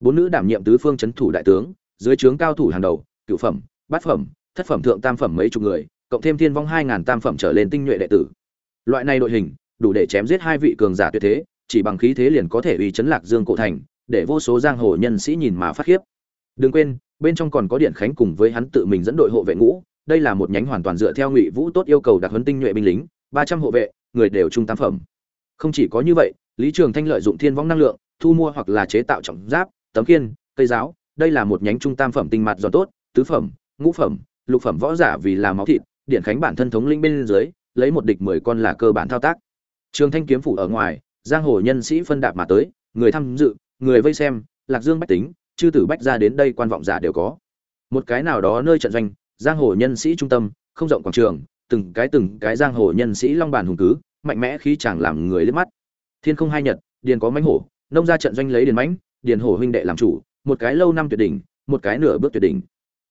bốn nữ đảm nhiệm tứ phương chấn thủ đại tướng, dưới trướng cao thủ hàng đầu, cựu phẩm, bát phẩm, thất phẩm thượng tam phẩm mấy chục người, cộng thêm thiên vong hai ngàn tam phẩm trở lên tinh nhuệ đệ tử. Loại này đội hình, đủ để chém giết hai vị cường giả tuyệt thế, chỉ bằng khí thế liền có thể uy chấn lạc dương cổ thành, để vô số giang hồ nhân sĩ nhìn mà phát khiếp. Đừng quên, bên trong còn có điện khánh cùng với hắn tự mình dẫn đội hộ vệ ngũ, đây là một nhánh hoàn toàn dựa theo ngụy vũ tốt yêu cầu đặc huấn tinh nhuệ binh lính, ba trăm hộ vệ, người đều trung tam phẩm. Không chỉ có như vậy, lý trường thanh lợi dụng thiên vong năng lượng, thu mua hoặc là chế tạo trọng giáp tấm kiên cây giáo, đây là một nhánh trung tam phẩm tinh mặt giòn tốt, tứ phẩm, ngũ phẩm, lục phẩm võ giả vì là máu thịt, điện khánh bản thân thống linh bên dưới, lấy một địch mười con là cơ bản thao tác. Trường thanh kiếm phủ ở ngoài, giang hồ nhân sĩ phân đạp mà tới, người tham dự, người vây xem, lạc dương bách tính, chư tử bách ra đến đây quan vọng giả đều có. Một cái nào đó nơi trận doanh, giang hồ nhân sĩ trung tâm, không rộng quảng trường, từng cái từng cái giang hồ nhân sĩ long bàn hùng cứ, mạnh mẽ khí chàng làm người liếc mắt. Thiên không hai nhật, điền có mãnh hổ, nông ra trận doanh lấy điền mãnh điền hổ huynh đệ làm chủ, một cái lâu năm tuyệt đỉnh, một cái nửa bước tuyệt đỉnh.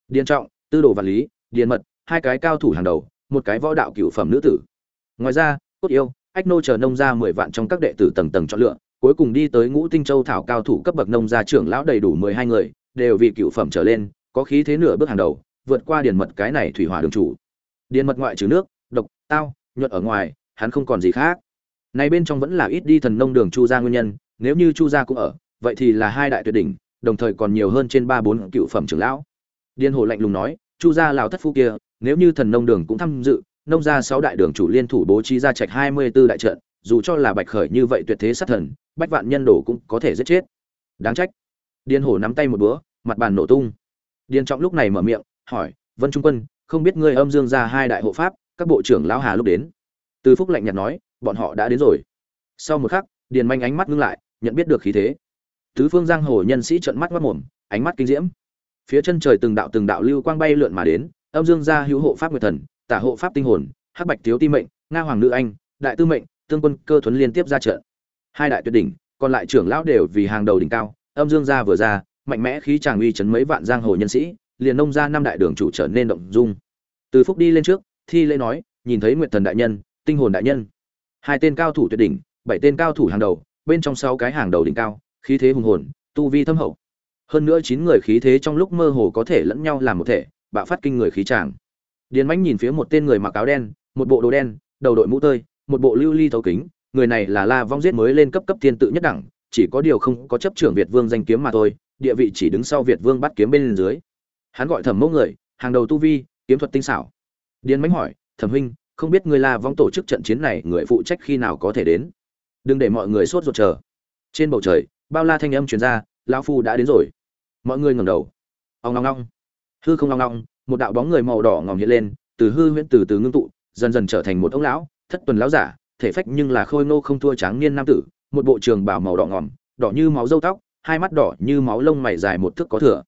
Điền trọng, tư đồ vật lý, điền mật, hai cái cao thủ hàng đầu, một cái võ đạo cựu phẩm nữ tử. Ngoài ra, cốt yêu, ách nô chờ nông ra mười vạn trong các đệ tử tầng tầng chọn lựa, cuối cùng đi tới ngũ tinh châu thảo cao thủ cấp bậc nông gia trưởng lão đầy đủ mười hai người, đều vì cựu phẩm trở lên, có khí thế nửa bước hàng đầu, vượt qua điền mật cái này thủy hỏa đường chủ. Điền mật ngoại trừ nước, độc, tao, nhuận ở ngoài, hắn không còn gì khác. Này bên trong vẫn là ít đi thần nông đường chu gia nguyên nhân, nếu như chu gia cũng ở vậy thì là hai đại tuyệt đỉnh, đồng thời còn nhiều hơn trên ba bốn cựu phẩm trưởng lão. Điên hồ lạnh lùng nói, chu gia lão thất phu kia, nếu như thần nông đường cũng tham dự, nông gia sáu đại đường chủ liên thủ bố trí ra trạch hai mươi 24 đại trận, dù cho là bạch khởi như vậy tuyệt thế sát thần, bách vạn nhân đổ cũng có thể giết chết. Đáng trách. Điên hổ nắm tay một búa mặt bàn nổ tung. Điên trọng lúc này mở miệng, hỏi, vân trung quân, không biết ngươi âm dương ra hai đại hộ pháp, các bộ trưởng lão hà lúc đến? Từ phúc lạnh nhạt nói, bọn họ đã đến rồi. Sau một khắc, điền manh ánh mắt ngưng lại, nhận biết được khí thế tứ phương giang hồ nhân sĩ trợn mắt mắt mồm ánh mắt kinh diễm. Phía chân trời từng đạo từng đạo lưu quang bay lượn mà đến, âm dương gia hữu hộ pháp nguyệt thần, tả hộ pháp tinh hồn, hắc bạch thiếu ti mệnh, nga hoàng nữ anh, đại tư mệnh, tương quân cơ thuấn liên tiếp ra trận. Hai đại tuyệt đỉnh, còn lại trưởng lão đều vì hàng đầu đỉnh cao, âm dương gia vừa ra, mạnh mẽ khí tràng uy chấn mấy vạn giang hồ nhân sĩ, liền nông ra năm đại đường chủ trở nên động dung. Từ phúc đi lên trước, thi lễ nói, nhìn thấy nguyệt thần đại nhân, tinh hồn đại nhân. Hai tên cao thủ tuyệt đỉnh, bảy tên cao thủ hàng đầu, bên trong sáu cái hàng đầu đỉnh cao khí thế hùng hồn, tu vi thâm hậu. Hơn nữa chín người khí thế trong lúc mơ hồ có thể lẫn nhau làm một thể, bạo phát kinh người khí tràng. Điền mãnh nhìn phía một tên người mặc áo đen, một bộ đồ đen, đầu đội mũ tơi, một bộ lưu ly thấu kính, người này là la vong giết mới lên cấp cấp thiên tự nhất đẳng, chỉ có điều không có chấp trưởng việt vương danh kiếm mà thôi, địa vị chỉ đứng sau việt vương bắt kiếm bên dưới. Hắn gọi thẩm mẫu người, hàng đầu tu vi, kiếm thuật tinh xảo. Điền mãnh hỏi, thẩm huynh, không biết người la vong tổ chức trận chiến này, người phụ trách khi nào có thể đến? Đừng để mọi người sốt ruột chờ. Trên bầu trời bao la thanh âm truyền ra, lão phu đã đến rồi. Mọi người ngẩng đầu. Ông ngong ngong hư không ngong ngong một đạo bóng người màu đỏ ngòm hiện lên, từ hư huyễn từ từ ngưng tụ, dần dần trở thành một ông lão, thất tuần lão giả, thể phách nhưng là khôi ngô không thua tráng niên nam tử, một bộ trường bào màu đỏ ngòm, đỏ như máu râu tóc, hai mắt đỏ như máu lông mày dài một thước có thừa.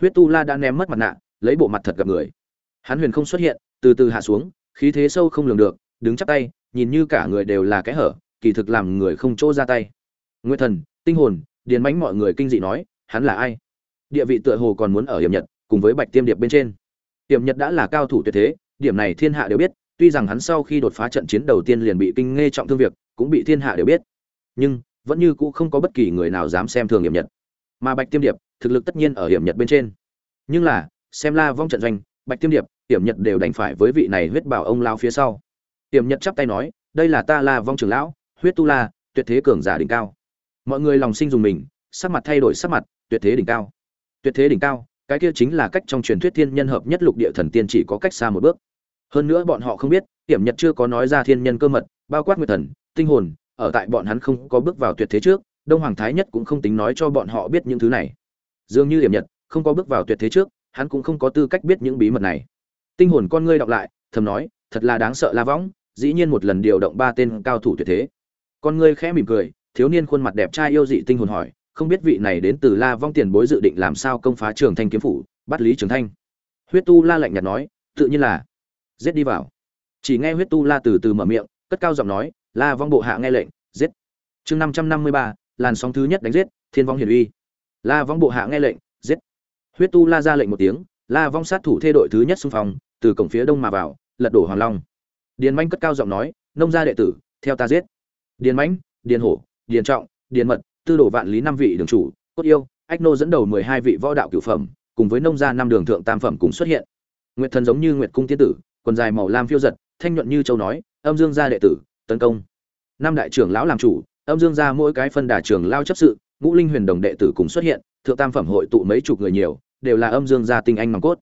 Huyết tu la đã ném mất mặt nạ, lấy bộ mặt thật gặp người. Hắn huyền không xuất hiện, từ từ hạ xuống, khí thế sâu không lường được, đứng chắp tay, nhìn như cả người đều là cái hở, kỳ thực làm người không chỗ ra tay. Nguyên thần tinh hồn, điền mãnh mọi người kinh dị nói, hắn là ai? Địa vị tựa hồ còn muốn ở hiểm nhật, cùng với bạch tiêm điệp bên trên. Hiểm nhật đã là cao thủ tuyệt thế, điểm này thiên hạ đều biết, tuy rằng hắn sau khi đột phá trận chiến đầu tiên liền bị kinh nghe trọng thương việc, cũng bị thiên hạ đều biết. Nhưng, vẫn như cũ không có bất kỳ người nào dám xem thường hiểm nhật. Mà bạch tiêm điệp, thực lực tất nhiên ở hiểm nhật bên trên. Nhưng là, xem la vong trận doanh, bạch tiêm điệp, hiểm nhật đều đành phải với vị này huyết bảo ông lao phía sau. Hiểm nhật chắp tay nói, đây là ta la vong trưởng lão, huyết tu la, tuyệt thế cường giả đỉnh cao mọi người lòng sinh dùng mình, sắc mặt thay đổi sắc mặt, tuyệt thế đỉnh cao. Tuyệt thế đỉnh cao, cái kia chính là cách trong truyền thuyết thiên nhân hợp nhất lục địa thần tiên chỉ có cách xa một bước. Hơn nữa bọn họ không biết hiểm nhật chưa có nói ra thiên nhân cơ mật, bao quát nguyệt thần, tinh hồn, ở tại bọn hắn không có bước vào tuyệt thế trước, đông hoàng thái nhất cũng không tính nói cho bọn họ biết những thứ này. Dường như hiểm nhật không có bước vào tuyệt thế trước, hắn cũng không có tư cách biết những bí mật này. Tinh hồn con ngươi đọc lại, thầm nói, thật là đáng sợ la võng, dĩ nhiên một lần điều động ba tên cao thủ tuyệt thế. Con ngươi khẽ mỉm cười thiếu niên khuôn mặt đẹp trai yêu dị tinh hồn hỏi, không biết vị này đến từ la vong tiền bối dự định làm sao công phá trường thanh kiếm phủ, bắt lý trường thanh. Huyết tu la lạnh nhạt nói, tự nhiên là, giết đi vào. Chỉ nghe huyết tu la từ từ mở miệng, cất cao giọng nói, la vong bộ hạ nghe lệnh, giết. Chương năm trăm năm mươi ba, làn sóng thứ nhất đánh giết, thiên vong hiển uy. La vong bộ hạ nghe lệnh, giết. Huyết tu la ra lệnh một tiếng, la vong sát thủ thê đội thứ nhất xung phong, từ cổng phía đông mà vào, lật đổ hoàng long. Điền manh cất cao giọng nói, nông gia đệ tử, theo ta giết. Điền mãnh điền hổ điền trọng, điền mật, tư đồ vạn lý năm vị đường chủ, cốt yêu, ách nô dẫn đầu mười hai vị võ đạo cửu phẩm, cùng với nông gia năm đường thượng tam phẩm cùng xuất hiện. Nguyệt thần giống như nguyệt cung tiên tử, quần dài màu lam phiêu giật, thanh nhuận như châu nói, âm dương gia đệ tử, tấn công. Năm đại trưởng lão làm chủ, âm dương gia mỗi cái phân đà trưởng lao chấp sự, ngũ linh huyền đồng đệ tử cùng xuất hiện, thượng tam phẩm hội tụ mấy chục người nhiều, đều là âm dương gia tinh anh nòng cốt.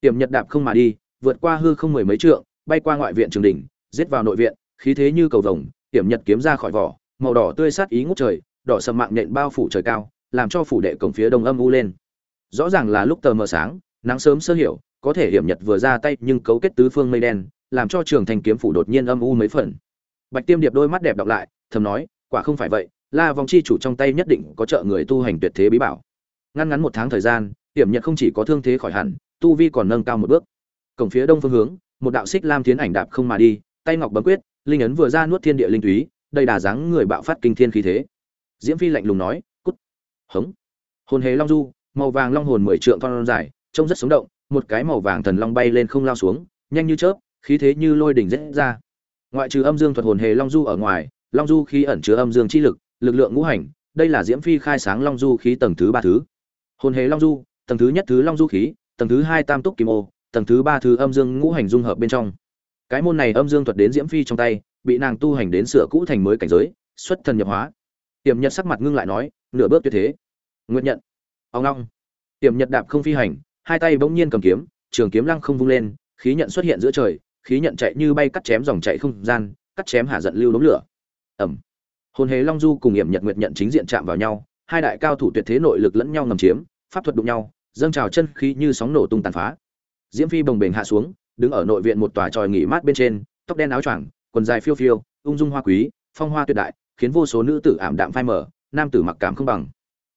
Tiềm nhật đạp không mà đi, vượt qua hư không mười mấy trượng, bay qua ngoại viện trường đỉnh, giết vào nội viện, khí thế như cầu vồng, tiềm nhật kiếm ra khỏi vỏ màu đỏ tươi sát ý ngút trời, đỏ sầm mạng nhện bao phủ trời cao, làm cho phủ đệ cổng phía đông âm u lên. Rõ ràng là lúc tờ mờ sáng, nắng sớm sơ hiểu, có thể hiểm nhật vừa ra tay nhưng cấu kết tứ phương mây đen, làm cho trường thành kiếm phủ đột nhiên âm u mấy phần. Bạch tiêm điệp đôi mắt đẹp đọc lại, thầm nói, quả không phải vậy, la vòng chi chủ trong tay nhất định có trợ người tu hành tuyệt thế bí bảo. Ngăn ngắn một tháng thời gian, hiểm nhật không chỉ có thương thế khỏi hẳn, tu vi còn nâng cao một bước. Cổng phía đông phương hướng, một đạo xích lam tiến ảnh đạp không mà đi, tay ngọc bấm quyết, linh ấn vừa ra nuốt thiên địa linh túy đầy đà dáng người bạo phát kinh thiên khí thế. Diễm phi lạnh lùng nói, cút. Hống. Hồn hề long du, màu vàng long hồn mười trượng thon dài, trông rất sống động, một cái màu vàng thần long bay lên không lao xuống, nhanh như chớp, khí thế như lôi đỉnh rết ra. Ngoại trừ âm dương thuật hồn hề long du ở ngoài, long du khí ẩn chứa âm dương chi lực lực lượng ngũ hành, đây là diễm phi khai sáng long du khí tầng thứ ba thứ. Hồn hề long du, tầng thứ nhất thứ long du khí, tầng thứ hai tam túc kim ô, tầng thứ ba thứ âm dương ngũ hành dung hợp bên trong. Cái môn này âm dương thuật đến diễm phi trong tay bị nàng tu hành đến sửa cũ thành mới cảnh giới, xuất thần nhập hóa. Tiềm nhật sắc mặt ngưng lại nói, nửa bước tuyệt thế. Nguyện nhận ông long. Tiềm nhật đạp không phi hành, hai tay bỗng nhiên cầm kiếm, trường kiếm lăng không vung lên, khí nhận xuất hiện giữa trời, khí nhận chạy như bay cắt chém dòng chạy không gian, cắt chém hạ giận lưu đống lửa. Ẩm. Hồn hề long du cùng hiểm nhật nguyệt nhận chính diện chạm vào nhau, hai đại cao thủ tuyệt thế nội lực lẫn nhau ngầm chiếm, pháp thuật đụng nhau, dâng trào chân khí như sóng nổ tung tàn phá. Diễm phi bồng bềnh hạ xuống, đứng ở nội viện một tòa tròi nghỉ mát bên trên, tóc đen áo choàng quần dài phiêu phiêu, ung dung hoa quý, phong hoa tuyệt đại, khiến vô số nữ tử ảm đạm phai mở nam tử mặc cảm không bằng.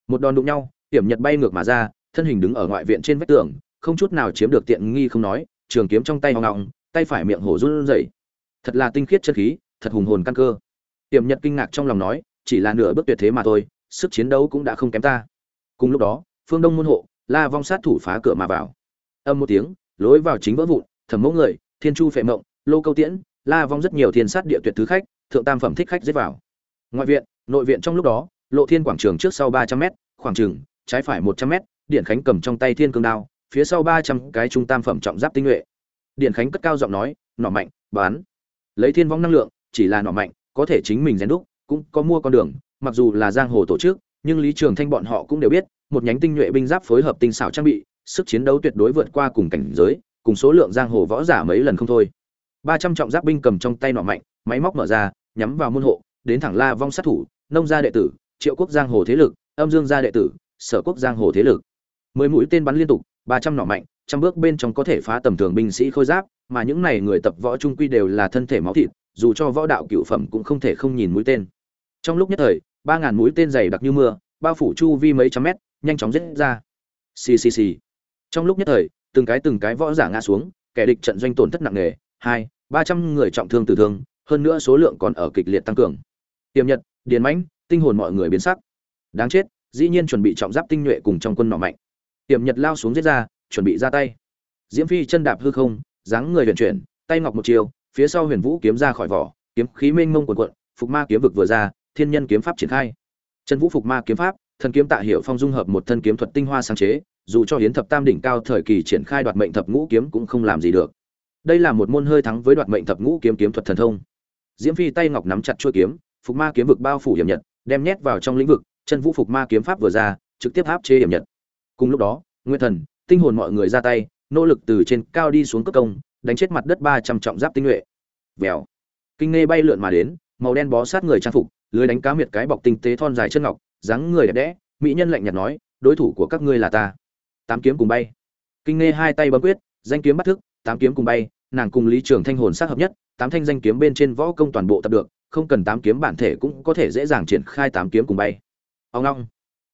Một đòn đụng nhau hiểm nhật bay ngược mà ra, thân hình đứng ở ngoại viện trên vách tường, không chút nào chiếm được tiện nghi không nói, trường kiếm trong tay hoang ngọng tay phải miệng hổ run rẩy. Thật là tinh khiết chân khí, thật hùng hồn căn cơ. Hiểm nhật kinh ngạc trong lòng nói, chỉ là nửa bước tuyệt thế mà thôi, sức chiến đấu cũng đã không kém ta. Cùng lúc đó, phương đông môn hộ, la vong sát thủ phá cửa mà vào. Âm một tiếng, lối vào chính vỡ vụn, thẩm mẫu người, thiên chu phệ mộng, lô câu tiễn la vong rất nhiều thiên sát địa tuyệt thứ khách, thượng tam phẩm thích khách giết vào. Ngoại viện, nội viện trong lúc đó, lộ thiên quảng trường trước sau ba trăm m khoảng trường trái phải một trăm m điện khánh cầm trong tay thiên cương đao, phía sau ba trăm cái trung tam phẩm trọng giáp tinh nhuệ. Điện khánh cất cao giọng nói, nọ mạnh, bán. Lấy thiên vong năng lượng, chỉ là nọ mạnh, có thể chính mình rèn đúc, cũng có mua con đường, mặc dù là giang hồ tổ chức, nhưng lý trường thanh bọn họ cũng đều biết, một nhánh tinh nhuệ binh giáp phối hợp tinh xảo trang bị, sức chiến đấu tuyệt đối vượt qua cùng cảnh giới, cùng số lượng giang hồ võ giả mấy lần không thôi ba trăm trọng giáp binh cầm trong tay nọ mạnh, máy móc mở ra, nhắm vào môn hộ, đến thẳng la vong sát thủ, nông gia đệ tử, triệu quốc giang hồ thế lực, âm dương gia đệ tử, sở quốc giang hồ thế lực. Mười mũi tên bắn liên tục, ba trăm nỏ mạnh, trăm bước bên trong có thể phá tầm thường binh sĩ khôi giáp, mà những này người tập võ trung quy đều là thân thể máu thịt, dù cho võ đạo cựu phẩm cũng không thể không nhìn mũi tên. Trong lúc nhất thời, ba ngàn mũi tên dày đặc như mưa, bao phủ chu vi mấy trăm mét, nhanh chóng giết ra. Xì xì xì. Trong lúc nhất thời, từng cái từng cái võ giả ngã xuống, kẻ địch trận doanh tổn thất nặng nề hai, ba trăm người trọng thương tử thương, hơn nữa số lượng còn ở kịch liệt tăng cường. Tiềm nhật, điền mãnh, tinh hồn mọi người biến sắc. Đáng chết, dĩ nhiên chuẩn bị trọng giáp tinh nhuệ cùng trong quân nọ mạnh. Tiềm nhật lao xuống giết ra, chuẩn bị ra tay. Diễm phi chân đạp hư không, dáng người huyền chuyển, tay ngọc một chiều, phía sau huyền vũ kiếm ra khỏi vỏ, kiếm khí mênh mông quần quận phục ma kiếm vực vừa ra, thiên nhân kiếm pháp triển khai. Trần vũ phục ma kiếm pháp, thần kiếm tạ hiệu phong dung hợp một thân kiếm thuật tinh hoa sáng chế, dù cho hiến thập tam đỉnh cao thời kỳ triển khai đoạt mệnh thập ngũ kiếm cũng không làm gì được đây là một môn hơi thắng với đoạt mệnh thập ngũ kiếm kiếm thuật thần thông. Diễm phi tay ngọc nắm chặt chuôi kiếm, phục ma kiếm vực bao phủ hiểm nhật, đem nhét vào trong lĩnh vực, chân vũ phục ma kiếm pháp vừa ra, trực tiếp áp chế hiểm nhật. Cùng lúc đó nguyên thần, tinh hồn mọi người ra tay, nỗ lực từ trên cao đi xuống cấp công, đánh chết mặt đất ba trăm trọng giáp tinh nhuệ. Vèo. Kinh nghe bay lượn mà đến, màu đen bó sát người trang phục, lưới đánh cá miệt cái bọc tinh tế thon dài chân ngọc, dáng người đẹp đẽ, mỹ nhân lạnh nhạt nói, đối thủ của các ngươi là ta. Tám kiếm cùng bay. Kinh nghe hai tay bấm quyết, danh kiếm bắt thức tám kiếm cùng bay, nàng cùng lý trường thanh hồn sát hợp nhất, tám thanh danh kiếm bên trên võ công toàn bộ tập được, không cần tám kiếm bản thể cũng có thể dễ dàng triển khai tám kiếm cùng bay. Ông long.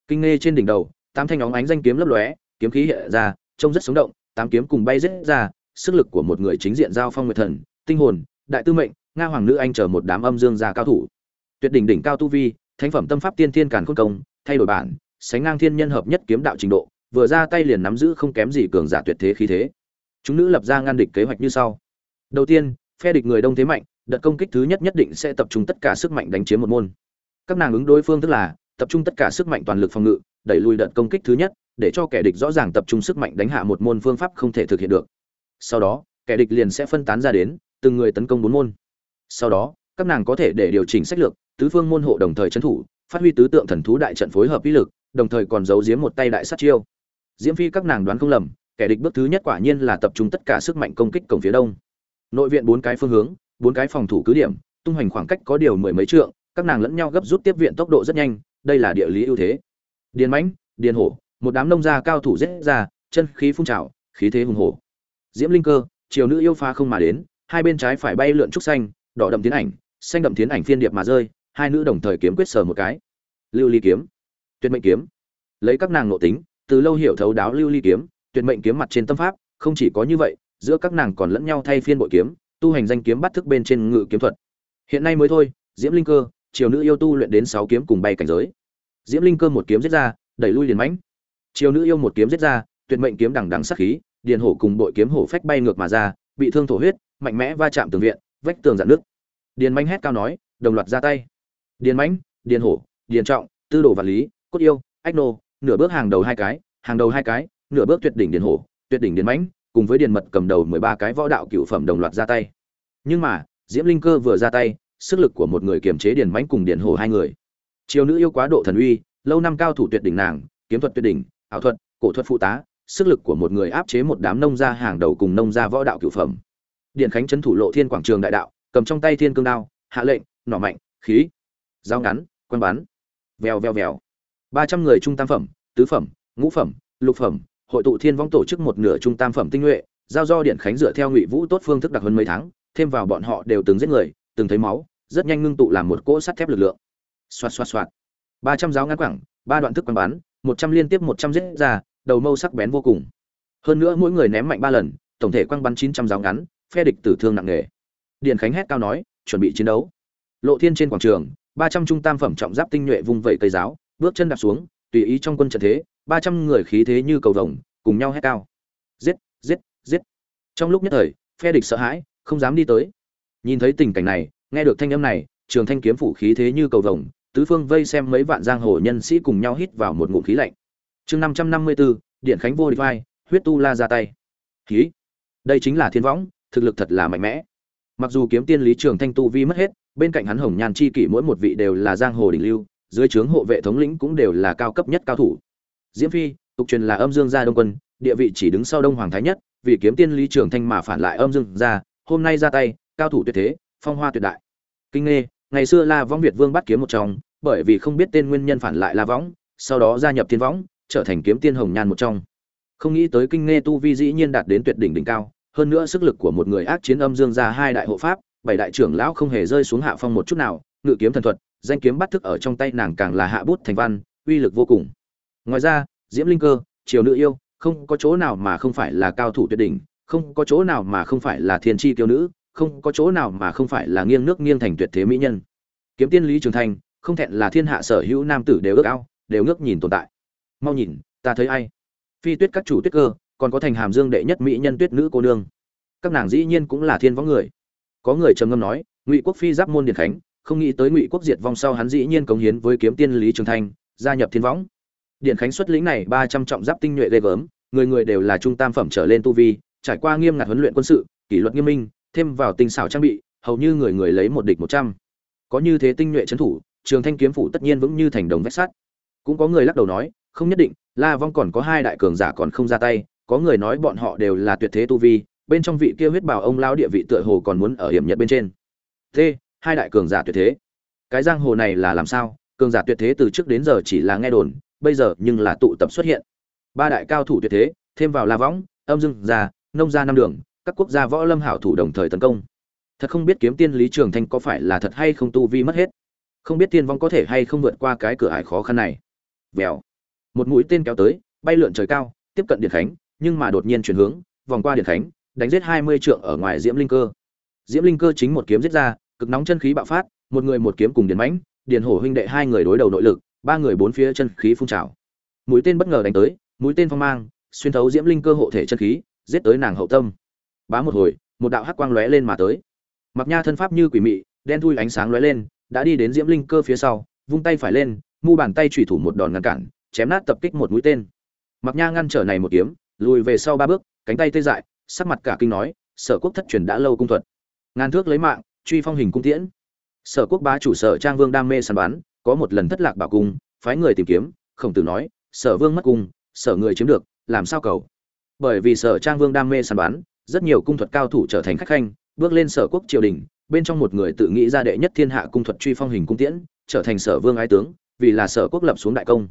Kinh nghe trên đỉnh đầu, tám thanh óng ánh danh kiếm lấp lóe, kiếm khí hiện ra, trông rất sống động, tám kiếm cùng bay rất ra, sức lực của một người chính diện giao phong nguyệt thần, tinh hồn, đại tư mệnh, nga hoàng nữ anh chờ một đám âm dương gia cao thủ. Tuyệt đỉnh đỉnh cao tu vi, thánh phẩm tâm pháp tiên thiên càn khôn công, thay đổi bản, sánh ngang thiên nhân hợp nhất kiếm đạo trình độ, vừa ra tay liền nắm giữ không kém gì cường giả tuyệt thế khí thế chúng nữ lập ra ngăn địch kế hoạch như sau. Đầu tiên, phe địch người đông thế mạnh, đợt công kích thứ nhất nhất định sẽ tập trung tất cả sức mạnh đánh chiếm một môn. Các nàng ứng đối phương tức là tập trung tất cả sức mạnh toàn lực phòng ngự, đẩy lùi đợt công kích thứ nhất, để cho kẻ địch rõ ràng tập trung sức mạnh đánh hạ một môn phương pháp không thể thực hiện được. Sau đó, kẻ địch liền sẽ phân tán ra đến, từng người tấn công bốn môn. Sau đó, các nàng có thể để điều chỉnh sách lược, tứ phương môn hộ đồng thời trấn thủ, phát huy tứ tượng thần thú đại trận phối hợp ý lực, đồng thời còn giấu giếm một tay đại sát chiêu. Diễm phi các nàng đoán không lầm kẻ địch bước thứ nhất quả nhiên là tập trung tất cả sức mạnh công kích cổng phía đông. Nội viện bốn cái phương hướng, bốn cái phòng thủ cứ điểm, tung hoành khoảng cách có điều mười mấy trượng, các nàng lẫn nhau gấp rút tiếp viện tốc độ rất nhanh, đây là địa lý ưu thế. Điền mãnh, điền hổ, một đám nông gia cao thủ giết ra, chân khí phun trào, khí thế hùng hổ. Diễm linh cơ chiều nữ yêu pha không mà đến, hai bên trái phải bay lượn trúc xanh, đỏ đậm tiến ảnh, xanh đậm tiến ảnh phiên điệp mà rơi, hai nữ đồng thời kiếm quyết sờ một cái. Lưu ly kiếm, tuyệt mệnh kiếm. Lấy các nàng nội tính, từ lâu hiểu thấu đáo lưu ly kiếm tuyệt mệnh kiếm mặt trên tâm pháp, không chỉ có như vậy, giữa các nàng còn lẫn nhau thay phiên bội kiếm, tu hành danh kiếm bắt thức bên trên ngự kiếm thuật. Hiện nay mới thôi, diễm linh cơ, triều nữ yêu tu luyện đến sáu kiếm cùng bay cảnh giới. Diễm linh cơ một kiếm giết ra, đẩy lui liền mãnh. Triều nữ yêu một kiếm giết ra, tuyệt mệnh kiếm đằng đằng sát khí, điền hổ cùng bội kiếm hổ phách bay ngược mà ra, bị thương thổ huyết, mạnh mẽ va chạm tường viện, vách tường dạn nước điền mãnh hét cao nói, đồng loạt ra tay. Điền mãnh, điền hổ, điền trọng, tư đồ vật lý, cốt yêu, ách nô, nửa bước hàng đầu hai cái, hàng đầu hai cái nửa bước tuyệt đỉnh điền hổ, tuyệt đỉnh điền mãnh, cùng với điền mật cầm đầu mười ba cái võ đạo cựu phẩm đồng loạt ra tay. Nhưng mà, diễm linh cơ vừa ra tay, sức lực của một người kiềm chế điền mãnh cùng điền hổ hai người. Triều nữ yêu quá độ thần uy, lâu năm cao thủ tuyệt đỉnh nàng, kiếm thuật tuyệt đỉnh, ảo thuật, cổ thuật phụ tá, sức lực của một người áp chế một đám nông gia hàng đầu cùng nông gia võ đạo cửu phẩm. Điện khánh trấn thủ lộ thiên quảng trường đại đạo, cầm trong tay thiên cương đao, hạ lệnh, nỏ mạnh, khí, dao ngắn quan bắn. Vèo vèo vèo. Ba trăm người trung tam phẩm, tứ phẩm, ngũ phẩm, lục phẩm hội tụ thiên vong tổ chức một nửa trung tam phẩm tinh nhuệ, giao do điện khánh dựa theo ngụy vũ tốt phương thức đặc hơn mấy tháng, thêm vào bọn họ đều từng giết người, từng thấy máu, rất nhanh ngưng tụ làm một cỗ sắt thép lực lượng. Xoạt xoạt xoạt. Ba trăm giáo ngắn quẳng, ba đoạn thức quăng bắn, một trăm liên tiếp một trăm giết ra, đầu mâu sắc bén vô cùng. Hơn nữa mỗi người ném mạnh ba lần, tổng thể quăng bắn chín trăm giáo ngắn, phe địch tử thương nặng nề. Điện khánh hét cao nói, chuẩn bị chiến đấu. Lộ thiên trên quảng trường, ba trăm trung tam phẩm trọng giáp tinh nhuệ vung vẩy cây giáo, bước chân đạp xuống, tùy ý trong quân trận thế ba trăm người khí thế như cầu rồng, cùng nhau hét cao. Giết giết giết. Trong lúc nhất thời phe địch sợ hãi không dám đi tới. Nhìn thấy tình cảnh này nghe được thanh âm này trường thanh kiếm phủ khí thế như cầu rồng, tứ phương vây xem mấy vạn giang hồ nhân sĩ cùng nhau hít vào một ngụm khí lạnh. Chương năm trăm năm mươi bốn điện khánh vô địch vai huyết tu la ra tay. Khí. Đây chính là thiên võng thực lực thật là mạnh mẽ. Mặc dù kiếm tiên lý trường thanh tu vi mất hết bên cạnh hắn hồng nhàn chi kỷ mỗi một vị đều là giang hồ đỉnh lưu dưới trướng hộ vệ thống lĩnh cũng đều là cao cấp nhất cao thủ diễm phi, tục truyền là âm dương gia đông quân, địa vị chỉ đứng sau đông hoàng thái nhất, vì kiếm tiên lý trường thanh mà phản lại âm dương gia, hôm nay ra tay, cao thủ tuyệt thế, phong hoa tuyệt đại. Kinh nghê, ngày xưa la Vong việt vương bắt kiếm một trong, bởi vì không biết tên nguyên nhân phản lại la võng, sau đó gia nhập thiên võng, trở thành kiếm tiên hồng nhan một trong. Không nghĩ tới kinh nghe tu vi dĩ nhiên đạt đến tuyệt đỉnh đỉnh cao, hơn nữa sức lực của một người ác chiến âm dương ra hai đại hộ pháp, bảy đại trưởng lão không hề rơi xuống hạ phong một chút nào, ngự kiếm thần thuật, danh kiếm bắt thức ở trong tay nàng càng là hạ bút thành văn, uy lực vô cùng ngoài ra, diễm linh cơ, triều nữ yêu, không có chỗ nào mà không phải là cao thủ tuyệt đỉnh, không có chỗ nào mà không phải là thiên tri tiêu nữ, không có chỗ nào mà không phải là nghiêng nước nghiêng thành tuyệt thế mỹ nhân. Kiếm tiên lý trường thành, không thẹn là thiên hạ sở hữu nam tử đều ước ao, đều ngước nhìn tồn tại. Mau nhìn, ta thấy ai? Phi tuyết các chủ tuyết cơ, còn có thành hàm dương đệ nhất mỹ nhân tuyết nữ cô nương. Các nàng dĩ nhiên cũng là thiên võng người. Có người trầm ngâm nói, ngụy quốc phi giáp môn điện khánh, không nghĩ tới ngụy quốc diệt vong sau hắn dĩ nhiên cống hiến với kiếm tiên lý trường thanh gia nhập thiên võng điện khánh xuất lĩnh này ba trăm trọng giáp tinh nhuệ ghê gớm, người người đều là trung tam phẩm trở lên tu vi, trải qua nghiêm ngặt huấn luyện quân sự, kỷ luật nghiêm minh, thêm vào tinh xảo trang bị, hầu như người người lấy một địch một trăm. Có như thế tinh nhuệ trấn thủ, trường thanh kiếm phủ tất nhiên vững như thành đồng vách sắt. Cũng có người lắc đầu nói, không nhất định, la vong còn có hai đại cường giả còn không ra tay, có người nói bọn họ đều là tuyệt thế tu vi, bên trong vị kia huyết bảo ông lao địa vị tựa hồ còn muốn ở hiểm nhật bên trên. T hai đại cường giả tuyệt thế. Cái giang hồ này là làm sao? Cường giả tuyệt thế từ trước đến giờ chỉ là nghe đồn bây giờ nhưng là tụ tập xuất hiện. Ba đại cao thủ tuyệt thế, thêm vào la võng, âm dưng gia, nông gia năm đường, các quốc gia võ lâm hảo thủ đồng thời tấn công. Thật không biết kiếm tiên lý trường thanh có phải là thật hay không tu vi mất hết. Không biết tiên vong có thể hay không vượt qua cái cửa ải khó khăn này. Vèo. Một mũi tên kéo tới, bay lượn trời cao, tiếp cận điện khánh, nhưng mà đột nhiên chuyển hướng, vòng qua điện khánh, đánh giết hai mươi trượng ở ngoài diễm linh cơ. Diễm linh cơ chính một kiếm giết ra, cực nóng chân khí bạo phát, một người một kiếm cùng điện mãnh điện hổ huynh đệ hai người đối đầu nội lực ba người bốn phía chân khí phun trào. Mũi tên bất ngờ đánh tới, mũi tên phong mang, xuyên thấu diễm linh cơ hộ thể chân khí, giết tới nàng hậu tâm. Bá một hồi, một đạo hắc quang lóe lên mà tới. Mặc nha thân pháp như quỷ mị, đen thui ánh sáng lóe lên, đã đi đến diễm linh cơ phía sau, vung tay phải lên, mu bàn tay chủy thủ một đòn ngăn cản, chém nát tập kích một mũi tên. Mặc nha ngăn trở này một kiếm, lùi về sau ba bước, cánh tay tê dại, sắc mặt cả kinh nói, sở quốc thất truyền đã lâu cung thuật. Ngàn thước lấy mạng, truy phong hình cung tiễn. Sở quốc bá chủ sở trang vương đam mê săn bắn có một lần thất lạc bảo cung, phái người tìm kiếm, khổng tử nói, sở vương mất cung, sở người chiếm được, làm sao cầu? Bởi vì sở trang vương đam mê săn bắn, rất nhiều cung thuật cao thủ trở thành khách khanh, bước lên sở quốc triều đình, bên trong một người tự nghĩ ra đệ nhất thiên hạ cung thuật truy phong hình cung tiễn, trở thành sở vương ái tướng, vì là sở quốc lập xuống đại công.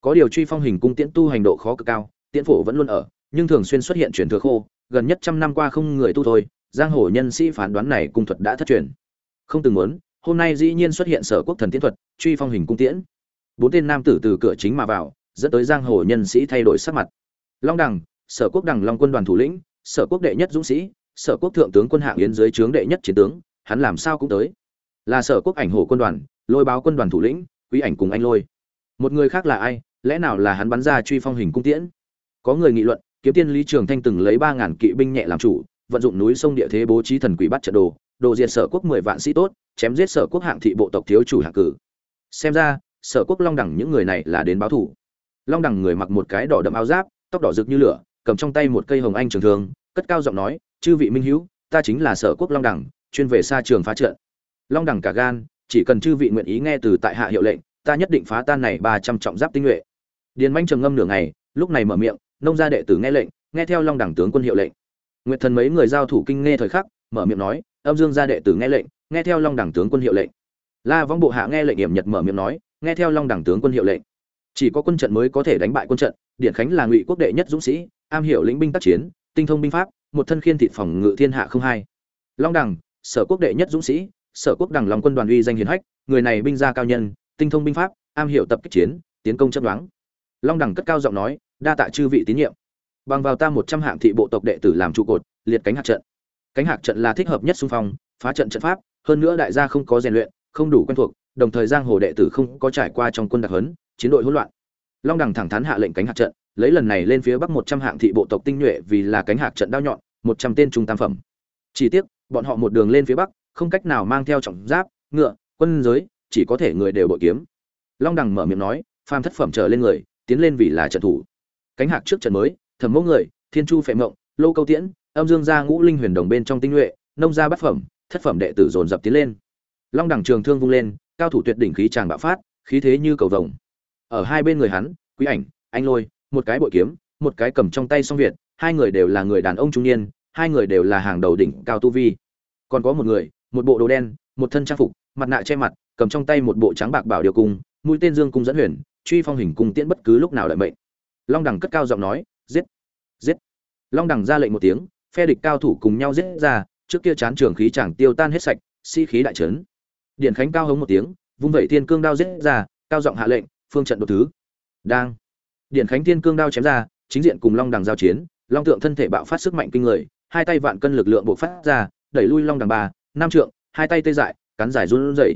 Có điều truy phong hình cung tiễn tu hành độ khó cực cao, tiễn phổ vẫn luôn ở, nhưng thường xuyên xuất hiện truyền thừa khô, gần nhất trăm năm qua không người tu thôi, giang hồ nhân sĩ phán đoán này cung thuật đã thất truyền. Không từng muốn hôm nay dĩ nhiên xuất hiện sở quốc thần tiễn thuật, truy phong hình cung tiễn. Bốn tên nam tử từ cửa chính mà vào, dẫn tới giang hồ nhân sĩ thay đổi sắc mặt. Long đằng, sở quốc đằng long quân đoàn thủ lĩnh, sở quốc đệ nhất dũng sĩ, sở quốc thượng tướng quân hạng yến dưới trướng đệ nhất chiến tướng, hắn làm sao cũng tới. Là sở quốc ảnh hồ quân đoàn, lôi báo quân đoàn thủ lĩnh, quý ảnh cùng anh lôi. Một người khác là ai? Lẽ nào là hắn bắn ra truy phong hình cung tiễn? Có người nghị luận, kiếm tiên lý trường thanh từng lấy ba ngàn kỵ binh nhẹ làm chủ, vận dụng núi sông địa thế bố trí thần quỷ bắt trận đồ đồ diệt sở quốc mười vạn sĩ tốt chém giết sở quốc hạng thị bộ tộc thiếu chủ hạng cử. Xem ra, sở quốc long đẳng những người này là đến báo thủ long đẳng người mặc một cái đỏ đậm áo giáp, tóc đỏ rực như lửa, cầm trong tay một cây hồng anh trường thường cất cao giọng nói, chư vị minh hữu, ta chính là sở quốc long đẳng, chuyên về xa trường phá trận. Long đẳng cả gan, chỉ cần chư vị nguyện ý nghe từ tại hạ hiệu lệnh, ta nhất định phá tan này ba trăm trọng giáp tinh nhuệ. Điền manh trầm ngâm nửa ngày, lúc này mở miệng, nông gia đệ tử nghe lệnh, nghe theo long đẳng tướng quân hiệu lệnh. Nguyệt thần mấy người giao thủ kinh nghe thời khắc, mở miệng nói, âm dương gia đệ tử nghe lệnh nghe theo long đẳng tướng quân hiệu lệnh. La võng bộ hạ nghe lệnh hiểm nhật mở miệng nói, nghe theo long đẳng tướng quân hiệu lệnh. Chỉ có quân trận mới có thể đánh bại quân trận điện khánh là ngụy quốc đệ nhất dũng sĩ, am hiểu lĩnh binh tác chiến, tinh thông binh pháp, một thân khiên thịt phòng ngự thiên hạ không hai. Long đẳng, sở quốc đệ nhất dũng sĩ, sở quốc đẳng lòng quân đoàn uy danh hiền hách, người này binh gia cao nhân, tinh thông binh pháp, am hiểu tập kích chiến, tiến công chấp đoán long đẳng cất cao giọng nói, đa tạ chư vị tín nhiệm. Bằng vào ta một trăm hạng thị bộ tộc đệ tử làm trụ cột, liệt cánh hạt trận. Cánh hạc trận là thích hợp nhất xung phong phá trận trận pháp, hơn nữa đại gia không có rèn luyện, không đủ quen thuộc, đồng thời giang hồ đệ tử không có trải qua trong quân đặc huấn, chiến đội hỗn loạn. Long đẳng thẳng thắn hạ lệnh cánh hạc trận, lấy lần này lên phía bắc một trăm hạng thị bộ tộc tinh nhuệ vì là cánh hạc trận đao nhọn, một trăm tên trung tam phẩm. Chỉ tiếc, bọn họ một đường lên phía bắc, không cách nào mang theo trọng giáp, ngựa, quân giới, chỉ có thể người đều bội kiếm. Long đẳng mở miệng nói, phàm thất phẩm trở lên người, tiến lên vì là trận thủ. Cánh hạc trước trận mới, thẩm mẫu người, thiên chu phệ mộng, lô câu tiễn, âm dương gia ngũ linh huyền đồng bên trong tinh nhuệ, nông gia bát phẩm thất phẩm đệ tử dồn dập tiến lên. Long đẳng trường thương vung lên, cao thủ tuyệt đỉnh khí tràng bạo phát, khí thế như cầu vồng. Ở hai bên người hắn, quý ảnh, anh lôi, một cái bội kiếm, một cái cầm trong tay song việt, hai người đều là người đàn ông trung niên, hai người đều là hàng đầu đỉnh cao tu vi. Còn có một người, một bộ đồ đen, một thân trang phục, mặt nạ che mặt, cầm trong tay một bộ trắng bạc bảo điều cung, mũi tên dương cung dẫn huyền, truy phong hình cung tiễn bất cứ lúc nào đợi mệnh. Long đẳng cất cao giọng nói, giết! Giết! Long đẳng ra lệnh một tiếng, phe địch cao thủ cùng nhau giết ra trước kia chán trường khí chẳng tiêu tan hết sạch, sĩ khí đại trấn. Điện khánh cao hống một tiếng, vung vẩy thiên cương đao giết ra, cao giọng hạ lệnh, phương trận đột thứ. Đang. Điện khánh thiên cương đao chém ra, chính diện cùng long đằng giao chiến, long tượng thân thể bạo phát sức mạnh kinh người, hai tay vạn cân lực lượng bộc phát ra, đẩy lui long đằng bà. Nam trượng, hai tay tê dại, cắn giải run rẩy.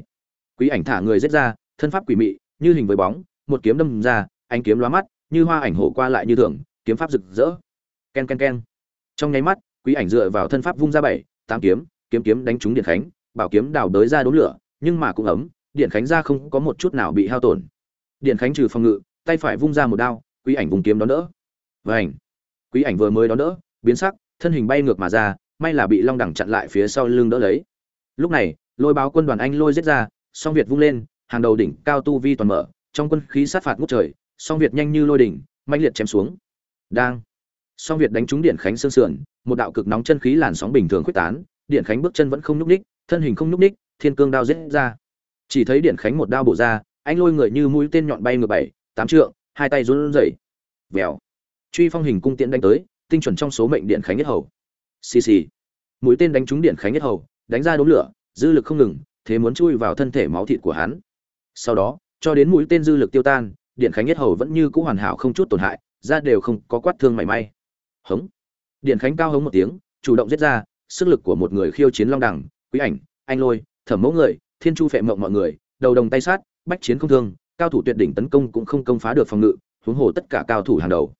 Quý ảnh thả người giết ra, thân pháp quỷ mị, như hình với bóng, một kiếm đâm ra, ánh kiếm lóa mắt, như hoa ảnh hổ qua lại như thường, kiếm pháp rực rỡ. Ken ken ken. Trong nháy mắt, quý ảnh dựa vào thân pháp vung ra bảy tám kiếm kiếm kiếm đánh trúng điện khánh, bảo kiếm đào đới ra đốn lửa, nhưng mà cũng ấm, điện khánh ra không có một chút nào bị hao tổn. Điện khánh trừ phòng ngự, tay phải vung ra một đao, quý ảnh vùng kiếm đón đỡ. Và ảnh quý ảnh vừa mới đón đỡ, biến sắc, thân hình bay ngược mà ra, may là bị long đẳng chặn lại phía sau lưng đỡ lấy. Lúc này, lôi báo quân đoàn anh lôi giết ra, song việt vung lên, hàng đầu đỉnh cao tu vi toàn mở, trong quân khí sát phạt ngút trời, song việt nhanh như lôi đỉnh mạnh liệt chém xuống. Đang! Song việt đánh trúng điện khánh sương sườn một đạo cực nóng chân khí làn sóng bình thường khuếch tán, điện khánh bước chân vẫn không nhúc ních thân hình không nhúc ních thiên cương đao giết ra. Chỉ thấy điện khánh một đao bổ ra, anh lôi người như mũi tên nhọn bay ngược bảy, tám trượng, hai tay run rẩy. Vèo. Truy phong hình cung tiễn đánh tới, tinh chuẩn trong số mệnh điện khánh nhất hầu. Xì xì. Mũi tên đánh trúng điện khánh nhất hầu, đánh ra đốm lửa, dư lực không ngừng, thế muốn chui vào thân thể máu thịt của hắn. Sau đó, cho đến mũi tên dư lực tiêu tan, điện khánh nhất hầu vẫn như cũ hoàn hảo không chút tổn hại ra đều không có quát thương mảy may. Hống điện khánh cao hống một tiếng, chủ động giết ra, sức lực của một người khiêu chiến long đẳng, quý ảnh, anh lôi, thẩm mẫu người, thiên chu phệ mộng mọi người, đầu đồng tay sát, bách chiến không thương, cao thủ tuyệt đỉnh tấn công cũng không công phá được phòng ngự, huống hồ tất cả cao thủ hàng đầu.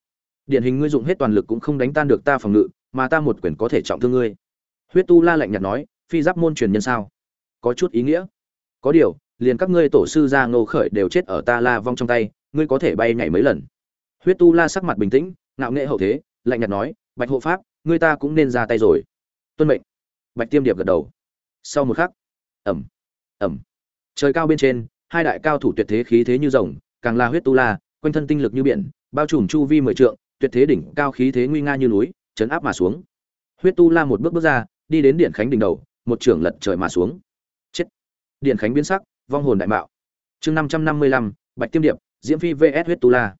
Điển hình ngươi dụng hết toàn lực cũng không đánh tan được ta phòng ngự, mà ta một quyền có thể trọng thương ngươi. Huyết tu la lạnh nhạt nói, phi giáp môn truyền nhân sao? Có chút ý nghĩa. Có điều, liền các ngươi tổ sư gia ngô khởi đều chết ở ta la vong trong tay, ngươi có thể bay nhảy mấy lần? Huyết tu la sắc mặt bình tĩnh, ngạo nghệ hậu thế, lạnh nhạt nói bạch hộ pháp người ta cũng nên ra tay rồi. Tuân mệnh. Bạch tiêm điệp gật đầu. Sau một khắc ẩm ẩm trời cao bên trên, hai đại cao thủ tuyệt thế khí thế như rồng, càng là huyết tu la, quanh thân tinh lực như biển, bao trùm chu vi mười trượng, tuyệt thế đỉnh cao khí thế nguy nga như núi, chấn áp mà xuống. Huyết tu la một bước bước ra, đi đến điện khánh đỉnh đầu, một trưởng lật trời mà xuống. Chết. Điện khánh biến sắc, vong hồn đại mạo. Chương năm trăm năm mươi lăm, bạch tiêm điệp, diễm phi vs huyết tu la.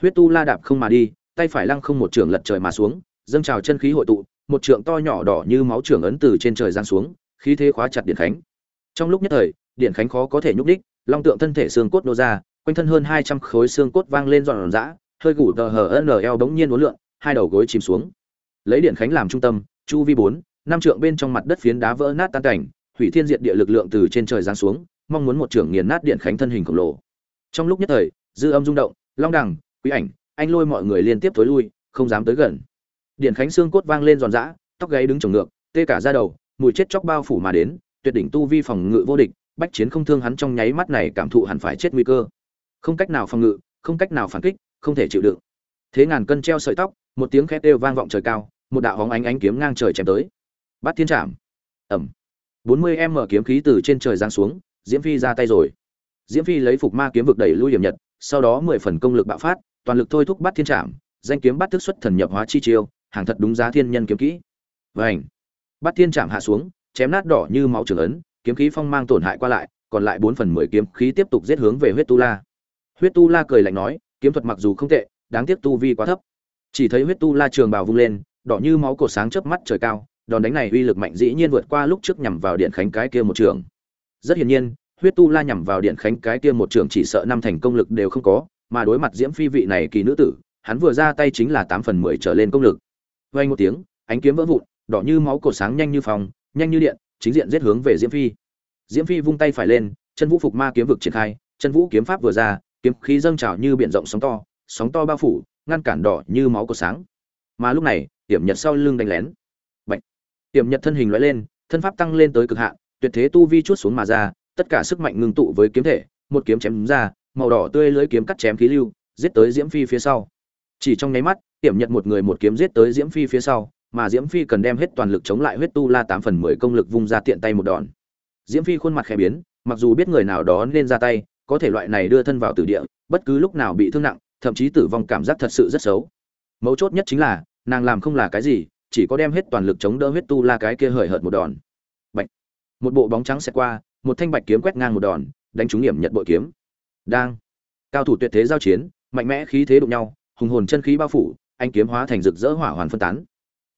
Huyết tu la đạp không mà đi, tay phải lăng không một trưởng lật trời mà xuống dâng trào chân khí hội tụ, một trượng to nhỏ đỏ như máu trưởng ấn từ trên trời giáng xuống, khí thế khóa chặt điện khánh. Trong lúc nhất thời, điện khánh khó có thể nhúc đích long tượng thân thể xương cốt nô ra, quanh thân hơn hai trăm khối xương cốt vang lên giòn giã, hơi gủ tờ hờ nl bỗng nhiên uốn lượn, hai đầu gối chìm xuống. Lấy điện khánh làm trung tâm, chu vi bốn, năm trượng bên trong mặt đất phiến đá vỡ nát tan cảnh, hủy thiên diệt địa lực lượng từ trên trời giáng xuống, mong muốn một trưởng nghiền nát điện khánh thân hình khổng lồ. Trong lúc nhất thời, dư âm rung động, long đằng quý ảnh, anh lôi mọi người liên tiếp thối lui, không dám tới gần điện khánh xương cốt vang lên giòn giã, tóc gáy đứng trồng ngược, tê cả ra đầu, mùi chết chóc bao phủ mà đến, tuyệt đỉnh tu vi phòng ngự vô địch, bách chiến không thương hắn trong nháy mắt này cảm thụ hẳn phải chết nguy cơ. Không cách nào phòng ngự, không cách nào phản kích, không thể chịu đựng. Thế ngàn cân treo sợi tóc, một tiếng khét đều vang vọng trời cao, một đạo hóng ánh ánh kiếm ngang trời chém tới. Bắt thiên trảm. Ẩm bốn mươi em mở kiếm khí từ trên trời giáng xuống, diễm phi ra tay rồi. Diễm phi lấy phục ma kiếm vực đẩy lui điểm nhật, sau đó mười phần công lực bạo phát, toàn lực thôi thúc bắt thiên trảm, danh kiếm bắt thức xuất thần nhập hóa chi chiêu hàng thật đúng giá thiên nhân kiếm kỹ. Vảnh bắt thiên trảm hạ xuống, chém nát đỏ như máu trường ấn, kiếm khí phong mang tổn hại qua lại, còn lại bốn phần mười kiếm khí tiếp tục giết hướng về huyết tu la. Huyết tu la cười lạnh nói, kiếm thuật mặc dù không tệ, đáng tiếc tu vi quá thấp. Chỉ thấy huyết tu la trường bào vung lên, đỏ như máu cột sáng chớp mắt trời cao, đòn đánh này uy lực mạnh dĩ nhiên vượt qua lúc trước nhằm vào điện khánh cái kia một trường. Rất hiển nhiên, huyết tu la nhằm vào điện khánh cái kia một trường chỉ sợ năm thành công lực đều không có, mà đối mặt diễm phi vị này kỳ nữ tử, hắn vừa ra tay chính là tám phần mười trở lên công lực vang một tiếng, ánh kiếm vỡ vụn, đỏ như máu cổ sáng nhanh như phòng, nhanh như điện, chính diện giết hướng về diễm phi. Diễm phi vung tay phải lên, chân vũ phục ma kiếm vực triển khai, chân vũ kiếm pháp vừa ra, kiếm khí dâng trào như biển rộng sóng to sóng to bao phủ, ngăn cản đỏ như máu cổ sáng. Mà lúc này, tiểm nhật sau lưng đánh lén. Bạch. tiểm nhật thân hình lóe lên, thân pháp tăng lên tới cực hạn, tuyệt thế tu vi chuốt xuống mà ra, tất cả sức mạnh ngưng tụ với kiếm thể, một kiếm chém ra, màu đỏ tươi lưỡi kiếm cắt chém khí lưu, giết tới diễm phi phía sau. Chỉ trong nháy mắt tiệm nhận một người một kiếm giết tới diễm phi phía sau, mà diễm phi cần đem hết toàn lực chống lại huyết tu la tám phần mười công lực vung ra tiện tay một đòn. Diễm phi khuôn mặt khẽ biến, mặc dù biết người nào đó nên ra tay, có thể loại này đưa thân vào tử địa, bất cứ lúc nào bị thương nặng, thậm chí tử vong cảm giác thật sự rất xấu. Mấu chốt nhất chính là, nàng làm không là cái gì, chỉ có đem hết toàn lực chống đỡ huyết tu la cái kia hời hợt một đòn. Bạch. Một bộ bóng trắng xẹt qua, một thanh bạch kiếm quét ngang một đòn, đánh trúng hiểm nhật bội kiếm. Đang. Cao thủ tuyệt thế giao chiến, mạnh mẽ khí thế đụng nhau, hùng hồn chân khí bao phủ anh kiếm hóa thành rực rỡ hỏa hoàn phân tán.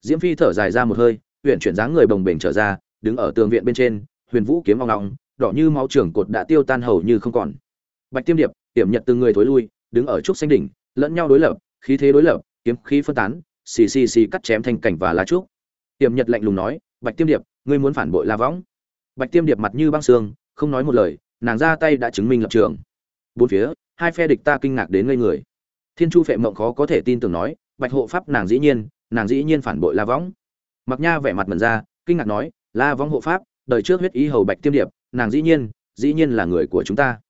Diễm phi thở dài ra một hơi huyện chuyển dáng người bồng bềnh trở ra, đứng ở tường viện bên trên, huyền vũ kiếm vòng lòng đỏ như máu trưởng cột đã tiêu tan hầu như không còn. Bạch tiêm điệp, tiểm nhật từng người thối lui, đứng ở trúc xanh đỉnh, lẫn nhau đối lập, khí thế đối lập, kiếm khí phân tán, xì xì xì cắt chém thanh cảnh và lá trúc. Tiểm nhật lạnh lùng nói, bạch tiêm điệp, ngươi muốn phản bội la võng? Bạch tiêm điệp mặt như băng xương không nói một lời, nàng ra tay đã chứng minh lập trường. Bốn phía, hai phe địch ta kinh ngạc đến ngây người. Thiên chu phệ mộng khó có thể tin tưởng nói bạch hộ pháp nàng dĩ nhiên, nàng dĩ nhiên phản bội la võng. Mặc nha vẻ mặt mần ra, kinh ngạc nói, la võng hộ pháp, đời trước huyết ý hầu bạch tiêm điệp, nàng dĩ nhiên dĩ nhiên là người của chúng ta.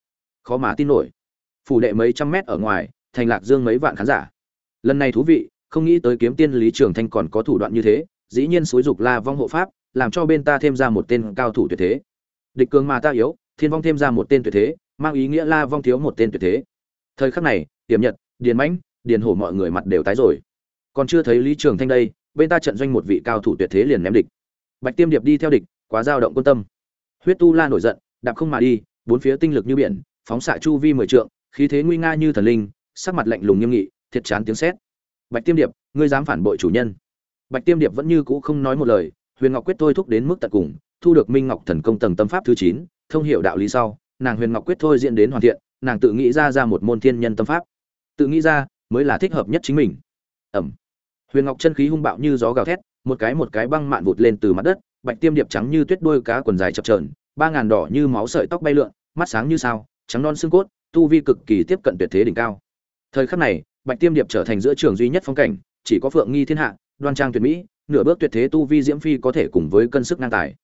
Khó mà tin nổi. Phủ đệ mấy trăm mét ở ngoài, thành lạc dương mấy vạn khán giả. Lần này thú vị, không nghĩ tới kiếm tiên lý trường thanh còn có thủ đoạn như thế, dĩ nhiên xúi dục la vong hộ pháp, làm cho bên ta thêm ra một tên cao thủ tuyệt thế. Địch cường mà ta yếu, thiên vong thêm ra một tên tuyệt thế, mang ý nghĩa la vong thiếu một tên tuyệt thế. Thời khắc này, tiềm nhật, điền mãnh điền hổ mọi người mặt đều tái rồi. Còn chưa thấy lý trường thanh đây, bên ta trận doanh một vị cao thủ tuyệt thế liền ném địch. Bạch tiêm điệp đi theo địch, quá dao động quân tâm. Huyết tu la nổi giận, đạp không mà đi, bốn phía tinh lực như biển, phóng xạ chu vi mười trượng, khí thế nguy nga như thần linh, sắc mặt lạnh lùng nghiêm nghị, thiệt chán tiếng sét. Bạch tiêm điệp, ngươi dám phản bội chủ nhân. Bạch tiêm điệp vẫn như cũ không nói một lời, huyền ngọc quyết thôi thúc đến mức tận cùng, thu được minh ngọc thần công tầng tâm pháp thứ chín, thông hiểu đạo lý sau, nàng huyền ngọc quyết thôi diễn đến hoàn thiện, nàng tự nghĩ ra ra một môn thiên nhân tâm pháp. Tự nghĩ ra mới là thích hợp nhất chính mình. Ẩm. Huyền ngọc chân khí hung bạo như gió gào thét, một cái một cái băng mạn vụt lên từ mặt đất, bạch tiêm điệp trắng như tuyết đôi cá quần dài chập trờn ba ngàn đỏ như máu sợi tóc bay lượn, mắt sáng như sao, trắng non xương cốt, tu vi cực kỳ tiếp cận tuyệt thế đỉnh cao. Thời khắc này, bạch tiêm điệp trở thành giữa trường duy nhất phong cảnh, chỉ có phượng nghi thiên hạ, đoan trang tuyệt mỹ, nửa bước tuyệt thế tu vi diễm phi có thể cùng với cân sức ngang tài.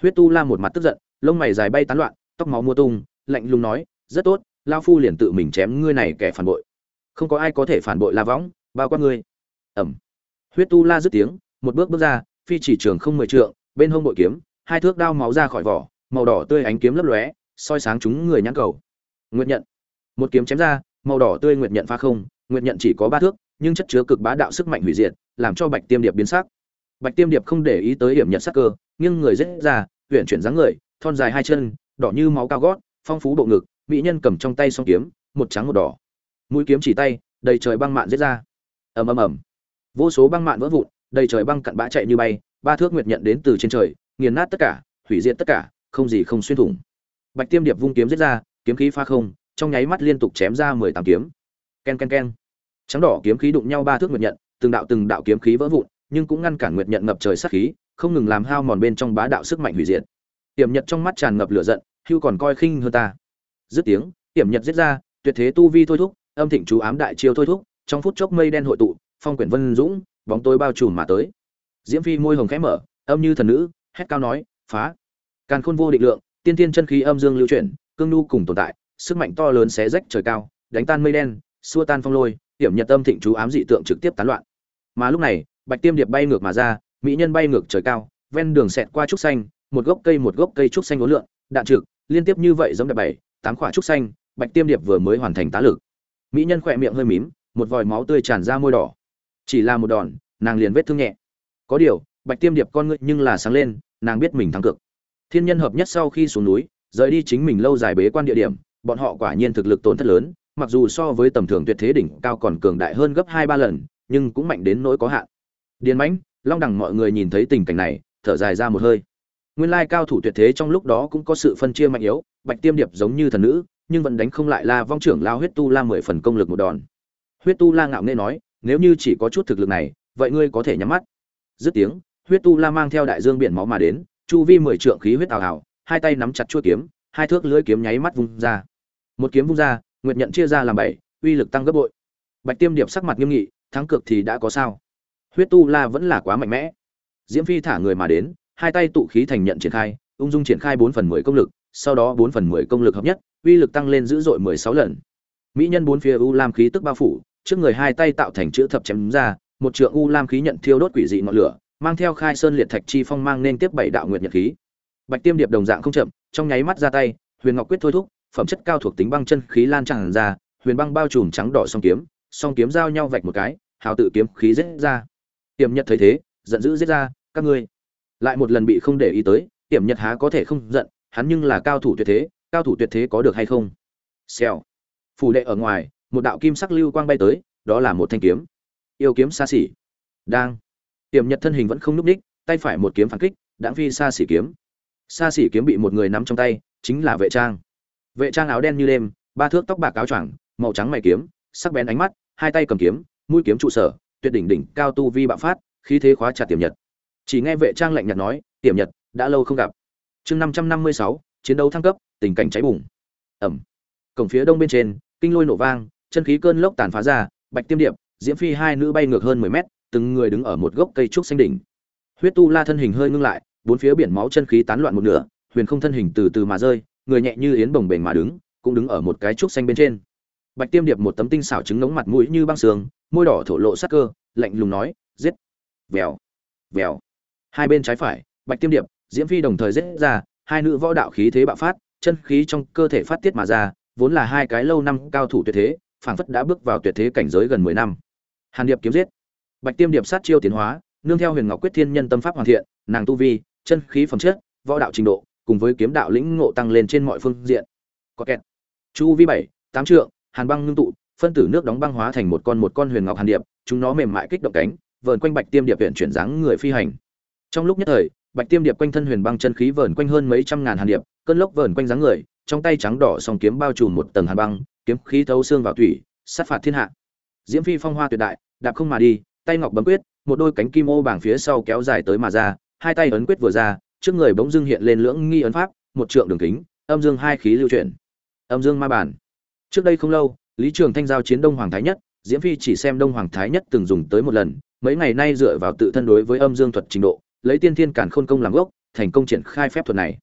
Huyết tu la một mặt tức giận, lông mày dài bay tán loạn, tóc máu mua tung, lạnh lùng nói, rất tốt lao phu liền tự mình chém ngươi này kẻ phản bội không có ai có thể phản bội la võng, bao quát ngươi. Ẩm. Huyết tu la dứt tiếng, một bước bước ra, phi chỉ trường không mười trượng, bên hông bội kiếm, hai thước đao máu ra khỏi vỏ, màu đỏ tươi ánh kiếm lấp lóe, soi sáng chúng người nhãn cầu. Nguyện nhận. Một kiếm chém ra, màu đỏ tươi nguyện nhận pha không nguyện nhận chỉ có ba thước, nhưng chất chứa cực bá đạo sức mạnh hủy diệt, làm cho bạch tiêm điệp biến sắc. Bạch tiêm điệp không để ý tới hiểm nhận sắc cơ, nghiêng người rết ra huyện chuyển dáng người, thon dài hai chân, đỏ như máu cao gót, phong phú bộ ngực, mỹ nhân cầm trong tay song kiếm, một trắng một đỏ mũi kiếm chỉ tay, đầy trời băng mạn giết ra. Ầm ầm ầm. Vô số băng mạn vỡ vụn, đầy trời băng cặn bã chạy như bay, ba thước nguyệt nhận đến từ trên trời, nghiền nát tất cả, hủy diệt tất cả, không gì không xuyên thủng. Bạch tiêm điệp vung kiếm giết ra, kiếm khí pha không, trong nháy mắt liên tục chém ra mười tám kiếm. Ken ken ken. Trắng đỏ kiếm khí đụng nhau ba thước nguyệt nhận, từng đạo từng đạo kiếm khí vỡ vụn, nhưng cũng ngăn cản nguyệt nhận ngập trời sát khí, không ngừng làm hao mòn bên trong bá đạo sức mạnh hủy diệt. Tiềm nhật trong mắt tràn ngập lửa giận, hưu còn coi khinh hơn ta. Dứt tiếng, tiềm nhật giết ra, tuyệt thế tu vi thôi thúc âm thịnh chú ám đại chiêu thôi thúc, trong phút chốc mây đen hội tụ, phong quyển vân dũng, bóng tối bao trùm mà tới. Diễm phi môi hồng khẽ mở, âm như thần nữ, hét cao nói, phá! Càn khôn vô định lượng, tiên tiên chân khí âm dương lưu chuyển, cương nu cùng tồn tại, sức mạnh to lớn xé rách trời cao, đánh tan mây đen, xua tan phong lôi, hiểm nhật âm thịnh chú ám dị tượng trực tiếp tán loạn. Mà lúc này, bạch tiêm điệp bay ngược mà ra, mỹ nhân bay ngược trời cao, ven đường xẹt qua trúc xanh, một gốc cây một gốc cây trúc xanh uốn lượn, đạn trực, liên tiếp như vậy giống đại bảy, tám quả trúc xanh, bạch tiêm điệp vừa mới hoàn thành tá lực mỹ nhân khỏe miệng hơi mím, một vòi máu tươi tràn ra môi đỏ. Chỉ là một đòn, nàng liền vết thương nhẹ. Có điều, bạch tiêm điệp con ngươi nhưng là sáng lên, nàng biết mình thắng cực thiên nhân hợp nhất sau khi xuống núi, rời đi chính mình lâu dài bế quan địa điểm, bọn họ quả nhiên thực lực tổn thất lớn, mặc dù so với tầm thường tuyệt thế đỉnh cao còn cường đại hơn gấp hai ba lần, nhưng cũng mạnh đến nỗi có hạn. Điền mãnh, long đẳng mọi người nhìn thấy tình cảnh này, thở dài ra một hơi. Nguyên lai cao thủ tuyệt thế trong lúc đó cũng có sự phân chia mạnh yếu, bạch tiêm điệp giống như thần nữ nhưng vẫn đánh không lại la vong trưởng lao huyết tu la mười phần công lực một đòn. Huyết tu la ngạo nghễ nói, nếu như chỉ có chút thực lực này, vậy ngươi có thể nhắm mắt. Dứt tiếng, huyết tu la mang theo đại dương biển máu mà đến, chu vi mười trượng khí huyết ảo ảo, hai tay nắm chặt chuôi kiếm, hai thước lưỡi kiếm nháy mắt vung ra. Một kiếm vung ra, nguyệt nhận chia ra làm bảy, uy lực tăng gấp bội. Bạch tiêm điệp sắc mặt nghiêm nghị, thắng cược thì đã có sao? Huyết tu la vẫn là quá mạnh mẽ. Diễm phi thả người mà đến, hai tay tụ khí thành nhận triển khai, ung dung triển khai bốn phần mười công lực, sau đó bốn phần mười công lực hợp nhất uy lực tăng lên dữ dội mười sáu lần. Mỹ nhân bốn phía u lam khí tức bao phủ, trước người hai tay tạo thành chữ thập chém ra, một trượng u lam khí nhận thiêu đốt quỷ dị ngọn lửa, mang theo khai sơn liệt thạch chi phong mang nên tiếp bảy đạo nguyệt nhật khí. Bạch tiêm điệp đồng dạng không chậm, trong nháy mắt ra tay, huyền ngọc quyết thôi thúc, phẩm chất cao thuộc tính băng chân khí lan tràn ra, huyền băng bao trùm trắng đỏ song kiếm song kiếm giao nhau vạch một cái, hào tự kiếm khí giết ra. Tiềm nhật thấy thế, giận dữ giết ra, các ngươi! Lại một lần bị không để ý tới, tiềm nhật há có thể không giận, hắn nhưng là cao thủ tuyệt thế cao thủ tuyệt thế có được hay không? Xèo. Phủ đệ ở ngoài, một đạo kim sắc lưu quang bay tới, đó là một thanh kiếm. Yêu kiếm xa xỉ. Đang. Tiềm nhật thân hình vẫn không núp đích, tay phải một kiếm phản kích, đãng phi xa xỉ kiếm. Xa xỉ kiếm bị một người nắm trong tay, chính là vệ trang. Vệ trang áo đen như đêm, ba thước tóc bạc áo choàng, màu trắng mày kiếm, sắc bén ánh mắt, hai tay cầm kiếm, mũi kiếm trụ sở, tuyệt đỉnh đỉnh, cao tu vi bạo phát, khí thế khóa chặt tiềm nhật. Chỉ nghe vệ trang lạnh nhạt nói, tiềm nhật, đã lâu không gặp. Chương năm trăm năm mươi sáu chiến đấu thăng cấp, tình cảnh cháy bùng. Ẩm. Cổng phía đông bên trên, kinh lôi nổ vang, chân khí cơn lốc tàn phá ra, bạch tiêm điệp, diễm phi hai nữ bay ngược hơn mười mét, từng người đứng ở một gốc cây trúc xanh đỉnh. Huyết tu la thân hình hơi ngưng lại, bốn phía biển máu chân khí tán loạn một nửa, huyền không thân hình từ từ mà rơi, người nhẹ như yến bồng bềnh mà đứng, cũng đứng ở một cái trúc xanh bên trên. Bạch tiêm điệp một tấm tinh xảo trứng nóng mặt mũi như băng sương, môi đỏ thổ lộ sắc cơ, lạnh lùng nói, giết. Vèo. Vèo. Hai bên trái phải, bạch tiêm điệp, diễm phi đồng thời giết ra hai nữ võ đạo khí thế bạo phát, chân khí trong cơ thể phát tiết mà ra, vốn là hai cái lâu năm cao thủ tuyệt thế, phảng phất đã bước vào tuyệt thế cảnh giới gần mười năm. Hàn điệp kiếm giết. Bạch tiêm điệp sát chiêu tiến hóa, nương theo huyền ngọc quyết thiên nhân tâm pháp hoàn thiện, nàng tu vi, chân khí phẩm chất, võ đạo trình độ, cùng với kiếm đạo lĩnh ngộ tăng lên trên mọi phương diện. Có kẹt. Chu vi bảy, tám trượng, hàn băng ngưng tụ, phân tử nước đóng băng hóa thành một con một con huyền ngọc hàn điệp, chúng nó mềm mại kích động cánh, vờn quanh bạch tiêm điệp viện chuyển dáng người phi hành. Trong lúc nhất thời bạch tiêm điệp quanh thân huyền băng chân khí vờn quanh hơn mấy trăm ngàn hàn điệp, cơn lốc vờn quanh dáng người, trong tay trắng đỏ song kiếm bao trùm một tầng hàn băng, kiếm khí thấu xương vào thủy sát phạt thiên hạ. Diễm phi phong hoa tuyệt đại, đạp không mà đi, tay ngọc bấm quyết, một đôi cánh kim ô bảng phía sau kéo dài tới mà ra, hai tay ấn quyết vừa ra, trước người bỗng dưng hiện lên lưỡng nghi ấn pháp, một trượng đường kính, âm dương hai khí lưu chuyển. Âm dương ma bản trước đây không lâu, lý trường thanh giao chiến đông hoàng thái nhất, diễm phi chỉ xem đông hoàng thái nhất từng dùng tới một lần, mấy ngày nay dựa vào tự thân đối với âm dương thuật trình độ lấy tiên thiên cản khôn công làm gốc, thành công triển khai phép thuật này.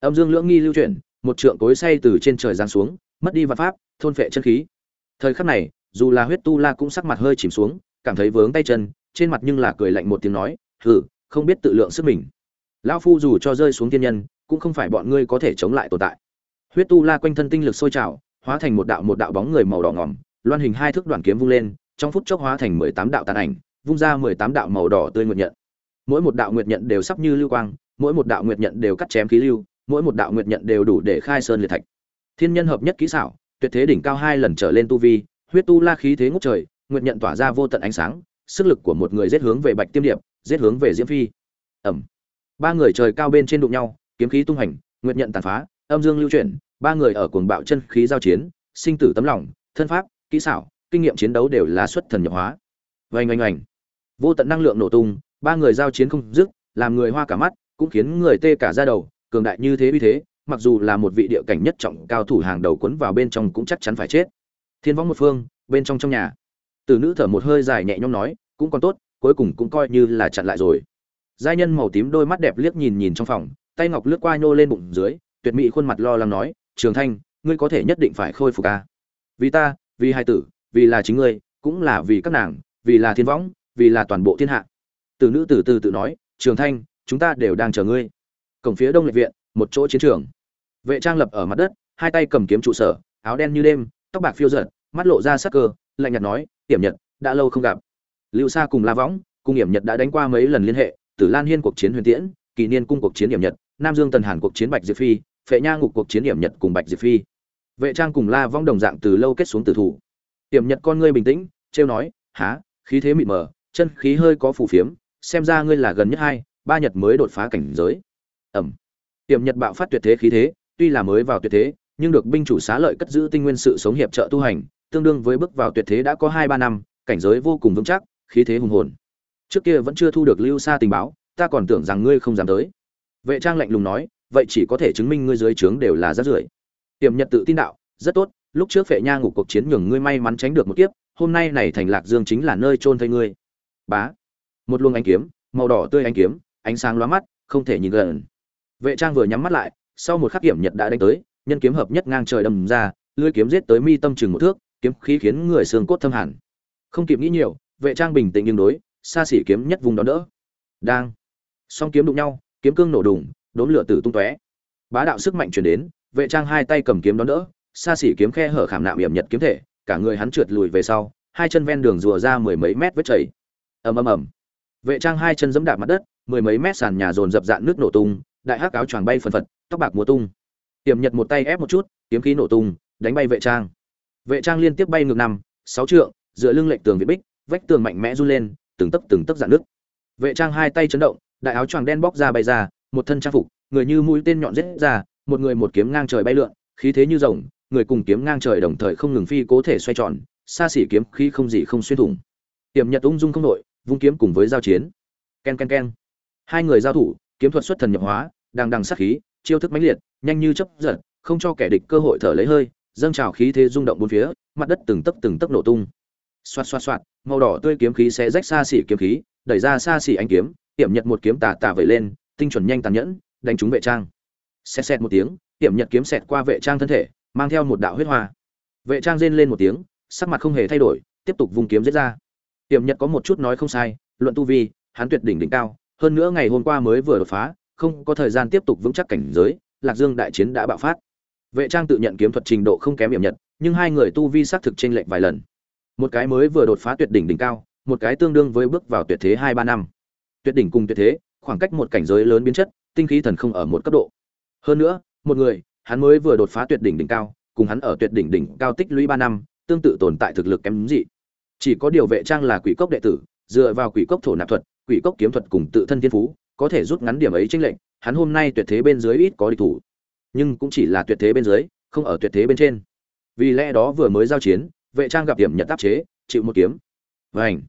Âm dương lưỡng nghi lưu chuyển, một trượng cối say từ trên trời giáng xuống, mất đi vật pháp, thôn phệ chân khí. Thời khắc này, dù là huyết tu la cũng sắc mặt hơi chìm xuống, cảm thấy vướng tay chân, trên mặt nhưng là cười lạnh một tiếng nói, hừ, không biết tự lượng sức mình. Lão phu dù cho rơi xuống tiên nhân, cũng không phải bọn ngươi có thể chống lại tồn tại. Huyết tu la quanh thân tinh lực sôi trào, hóa thành một đạo một đạo bóng người màu đỏ ngỏm, loan hình hai thước đoạn kiếm vung lên, trong phút chốc hóa thành mười tám đạo tàn ảnh, vung ra mười tám đạo màu đỏ tươi nguyệt nhận mỗi một đạo nguyệt nhận đều sắp như lưu quang, mỗi một đạo nguyệt nhận đều cắt chém khí lưu, mỗi một đạo nguyệt nhận đều đủ để khai sơn liệt thạch. Thiên nhân hợp nhất kỹ xảo, tuyệt thế đỉnh cao hai lần trở lên tu vi, huyết tu la khí thế ngút trời, nguyệt nhận tỏa ra vô tận ánh sáng, sức lực của một người giết hướng về bạch tiêm điệp, giết hướng về diễm phi. Ẩm. Ba người trời cao bên trên đụng nhau, kiếm khí tung hành, nguyệt nhận tàn phá, âm dương lưu chuyển, ba người ở cuồng bạo chân khí giao chiến, sinh tử tấm lòng, thân pháp, kỹ xảo, kinh nghiệm chiến đấu đều là xuất thần nhập hóa. Vành oanh oanh. Vô tận năng lượng nổ tung ba người giao chiến không dứt, làm người hoa cả mắt, cũng khiến người tê cả ra đầu, cường đại như thế uy thế, mặc dù là một vị địa cảnh nhất trọng cao thủ hàng đầu quấn vào bên trong cũng chắc chắn phải chết. Thiên võng một phương, bên trong trong nhà. Từ nữ thở một hơi dài nhẹ nhõm nói, cũng còn tốt, cuối cùng cũng coi như là chặn lại rồi. Giai nhân màu tím đôi mắt đẹp liếc nhìn nhìn trong phòng, tay ngọc lướt qua nhô lên bụng dưới, tuyệt mỹ khuôn mặt lo lắng nói, trường thanh, ngươi có thể nhất định phải khôi phục ca vì ta, vì hai tử, vì là chính ngươi, cũng là vì các nàng, vì là thiên võng, vì là toàn bộ thiên hạ từ nữ từ từ tự nói, trường thanh, chúng ta đều đang chờ ngươi. Cổng phía đông lệ viện, một chỗ chiến trường. Vệ trang lập ở mặt đất, hai tay cầm kiếm trụ sở, áo đen như đêm, tóc bạc phiêu giật mắt lộ ra sắc cơ, lạnh nhạt nói hiểm nhật, đã lâu không gặp. Lưu sa cùng la võng cung hiểm nhật đã đánh qua mấy lần liên hệ, tử lan hiên cuộc chiến huyền tiễn, kỳ niên cung cuộc chiến hiểm nhật, nam dương tần hàn cuộc chiến bạch diệp phi, phệ nha ngục cuộc chiến hiểm nhật cùng bạch diệp phi. Vệ trang cùng la vong đồng dạng từ lâu kết xuống tử thủ. Hiểm nhật con ngươi bình tĩnh, trêu nói há khí thế mịt mờ, chân khí hơi có phù phiếm xem ra ngươi là gần nhất hai, ba nhật mới đột phá cảnh giới. Ẩm. Tiệm nhật bạo phát tuyệt thế khí thế, tuy là mới vào tuyệt thế, nhưng được binh chủ xá lợi cất giữ tinh nguyên sự sống hiệp trợ tu hành, tương đương với bước vào tuyệt thế đã có hai, ba năm, cảnh giới vô cùng vững chắc, khí thế hùng hồn. Trước kia vẫn chưa thu được lưu xa tình báo, ta còn tưởng rằng ngươi không dám tới. Vệ trang lạnh lùng nói, vậy chỉ có thể chứng minh ngươi dưới trướng đều là rác rưởi. Tiềm nhật tự tin đạo, rất tốt, lúc trước phệ nha ngục cuộc chiến nhường ngươi may mắn tránh được một kiếp, hôm nay này thành lạc dương chính là nơi trôn thây ngươi. Bá một luồng ánh kiếm, màu đỏ tươi ánh kiếm, ánh sáng lóa mắt, không thể nhìn gần. Vệ trang vừa nhắm mắt lại, sau một khắc kiểm nhật đã đánh tới, nhân kiếm hợp nhất ngang trời đâm ra lưỡi kiếm giết tới mi tâm chừng một thước, kiếm khí khiến người xương cốt thâm hẳn. Không kịp nghĩ nhiều, vệ trang bình tĩnh nhưng đối, xa xỉ kiếm nhất vùng đó đỡ. Đang. Song kiếm đụng nhau, kiếm cương nổ đùng đốn lửa tử tung tóe. Bá đạo sức mạnh truyền đến, vệ trang hai tay cầm kiếm đón đỡ, xa xỉ kiếm khe hở khảm nạm hiểm nhật kiếm thể, cả người hắn trượt lùi về sau, hai chân ven đường rùa ra mười mấy mét vết chảy. Ầm ầm ầm vệ trang hai chân giẫm đạp mặt đất, mười mấy mét sàn nhà dồn dập dạn nước nổ tung, đại hắc áo choàng bay phần phật, tóc bạc múa tung. Tiềm nhật một tay ép một chút, kiếm khí nổ tung, đánh bay vệ trang. Vệ trang liên tiếp bay ngược năm, sáu trượng, dựa lưng lệnh tường vị bích, vách tường mạnh mẽ run lên, từng tấc từng tấc dạn nước. Vệ trang hai tay chấn động, đại áo choàng đen bóc ra bay ra, một thân trang phục, người như mũi tên nhọn rết ra, một người một kiếm ngang trời bay lượn, khí thế như rồng, người cùng kiếm ngang trời đồng thời không ngừng phi cố thể xoay tròn, xa xỉ kiếm khí không gì không xuyên thủng. Tiềm nhật ung dung không đội vung kiếm cùng với giao chiến. Ken ken ken. Hai người giao thủ, kiếm thuật xuất thần nhập hóa, đang đằng sát khí, chiêu thức mãnh liệt, nhanh như chớp giật, không cho kẻ địch cơ hội thở lấy hơi, dâng trào khí thế rung động bốn phía, mặt đất từng tấc từng tấc nổ tung. Xoát xoát xoát màu đỏ tươi kiếm khí sẽ rách xa xỉ kiếm khí, đẩy ra xa xỉ ánh kiếm tiệm nhật một kiếm tà tà vẩy lên, tinh chuẩn nhanh tàn nhẫn, đánh trúng vệ trang. Xẹt xẹt một tiếng tiệm nhật kiếm xẹt qua vệ trang thân thể, mang theo một đạo huyết hoa. Vệ trang rên lên một tiếng, sắc mặt không hề thay đổi, tiếp tục vung kiếm giết ra tiệm nhật có một chút nói không sai, luận tu vi, hắn tuyệt đỉnh đỉnh cao, hơn nữa ngày hôm qua mới vừa đột phá, không có thời gian tiếp tục vững chắc cảnh giới, lạc dương đại chiến đã bạo phát. Vệ trang tự nhận kiếm thuật trình độ không kém hiểm nhật, nhưng hai người tu vi xác thực chênh lệch vài lần. Một cái mới vừa đột phá tuyệt đỉnh đỉnh cao, một cái tương đương với bước vào tuyệt thế hai ba năm. Tuyệt đỉnh cùng tuyệt thế, khoảng cách một cảnh giới lớn biến chất, tinh khí thần không ở một cấp độ. Hơn nữa, một người, hắn mới vừa đột phá tuyệt đỉnh đỉnh cao, cùng hắn ở tuyệt đỉnh đỉnh cao tích lũy ba năm, tương tự tồn tại thực lực kém dị chỉ có điều vệ trang là quỷ cốc đệ tử, dựa vào quỷ cốc thổ nạp thuật, quỷ cốc kiếm thuật cùng tự thân thiên phú, có thể rút ngắn điểm ấy tranh lệnh hắn hôm nay tuyệt thế bên dưới ít có địch thủ. Nhưng cũng chỉ là tuyệt thế bên dưới, không ở tuyệt thế bên trên. Vì lẽ đó vừa mới giao chiến, vệ trang gặp điểm nhận áp chế, chịu một kiếm. Vảnh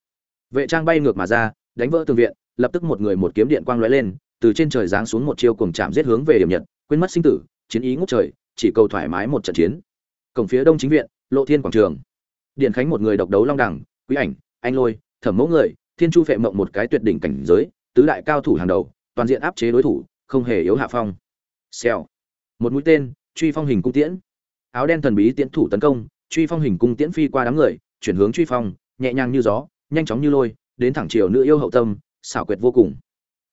vệ trang bay ngược mà ra, đánh vỡ tường viện, lập tức một người một kiếm điện quang lóe lên, từ trên trời giáng xuống một chiêu cuồng chạm giết hướng về điểm nhật, quên mất sinh tử, chiến ý ngút trời, chỉ cầu thoải mái một trận chiến. Cổng phía đông chính viện, lộ thiên quảng trường điện khánh một người độc đấu long đẳng, quý ảnh, anh lôi, thẩm mẫu người, thiên chu phệ mộng một cái tuyệt đỉnh cảnh giới, tứ đại cao thủ hàng đầu, toàn diện áp chế đối thủ, không hề yếu hạ phong. Xèo. Một mũi tên, truy phong hình cung tiễn. Áo đen thần bí tiễn thủ tấn công, truy phong hình cung tiễn phi qua đám người, chuyển hướng truy phong, nhẹ nhàng như gió, nhanh chóng như lôi, đến thẳng chiều nữ yêu hậu tâm, xảo quyệt vô cùng.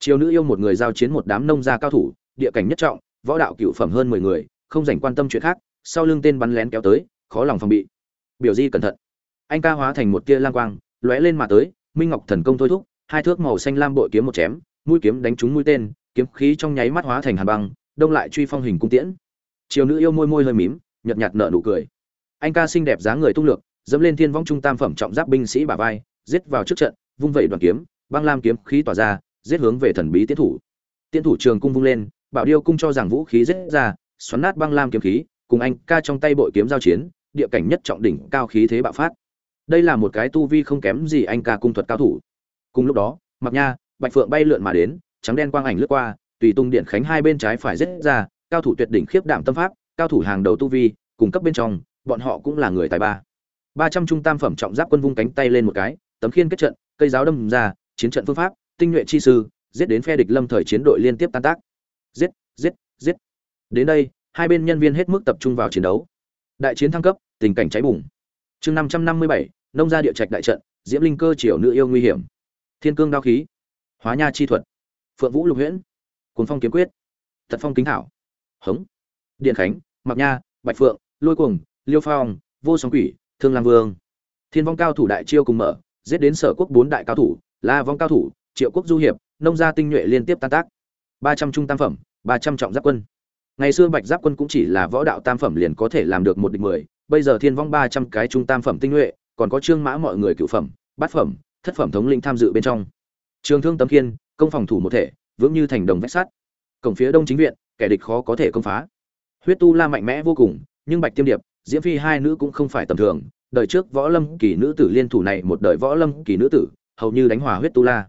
Chiều nữ yêu một người giao chiến một đám nông gia cao thủ, địa cảnh nhất trọng, võ đạo cựu phẩm hơn mười người, không dành quan tâm chuyện khác, sau lưng tên bắn lén kéo tới, khó lòng phòng bị biểu di cẩn thận. Anh ca hóa thành một tia lang quang, lóe lên mà tới, minh ngọc thần công thôi thúc, hai thước màu xanh lam bội kiếm một chém, mũi kiếm đánh trúng mũi tên, kiếm khí trong nháy mắt hóa thành hàn băng, đông lại truy phong hình cung tiễn. Chiều nữ yêu môi môi hơi mím, nhợt nhạt nở nụ cười. Anh ca xinh đẹp dáng người tung lược, dẫm lên thiên vong trung tam phẩm trọng giáp binh sĩ bả vai, giết vào trước trận, vung vẩy đoàn kiếm, băng lam kiếm khí tỏa ra, giết hướng về thần bí tiến thủ. Tiến thủ trường cung vung lên, bảo điêu cung cho rằng vũ khí giết ra, xoắn nát băng lam kiếm khí, cùng anh ca trong tay bội kiếm giao chiến địa cảnh nhất trọng đỉnh cao khí thế bạo phát. Đây là một cái tu vi không kém gì anh ca cung thuật cao thủ. Cùng lúc đó mặc nha, bạch phượng bay lượn mà đến, trắng đen quang ảnh lướt qua, tùy tung điện khánh hai bên trái phải giết ra, cao thủ tuyệt đỉnh khiếp đảm tâm pháp, cao thủ hàng đầu tu vi, cùng cấp bên trong, bọn họ cũng là người tài ba. Ba trăm trung tam phẩm trọng giáp quân vung cánh tay lên một cái, tấm khiên kết trận, cây giáo đâm ra, chiến trận phương pháp, tinh nhuệ chi sư, giết đến phe địch lâm thời chiến đội liên tiếp tan tác. Giết giết giết. Đến đây, hai bên nhân viên hết mức tập trung vào chiến đấu. Đại chiến thăng cấp tình cảnh cháy bùng. Chương năm trăm năm mươi bảy, nông gia địa trạch đại trận, diễm linh cơ triều nữ yêu nguy hiểm. Thiên cương đao khí. Hóa nha chi thuật. Phượng vũ lục huyễn. Cuốn phong kiếm quyết. Thật phong kính thảo. Hống. Điện khánh mặc nha, bạch phượng, lôi cuồng, liêu phong, vô song quỷ, thương lam vương. Thiên vong cao thủ đại chiêu cùng mở, giết đến sở quốc bốn đại cao thủ, la vong cao thủ, triệu quốc du hiệp, nông gia tinh nhuệ liên tiếp tan tác. Ba trăm trung tam phẩm, ba trăm trọng giáp quân. Ngày xưa bạch giáp quân cũng chỉ là võ đạo tam phẩm liền có thể làm được một địch mười bây giờ thiên vong ba trăm cái trung tam phẩm tinh nhuệ, còn có trương mã mọi người cựu phẩm, bát phẩm, thất phẩm thống linh tham dự bên trong. Trường thương tấm kiên công phòng thủ một thể, vững như thành đồng vách sắt. Cổng phía đông chính viện, kẻ địch khó có thể công phá. Huyết tu la mạnh mẽ vô cùng, nhưng bạch tiêm điệp, diễm phi hai nữ cũng không phải tầm thường. Đời trước võ lâm kỳ nữ tử liên thủ này một đời võ lâm kỳ nữ tử, hầu như đánh hòa huyết tu la.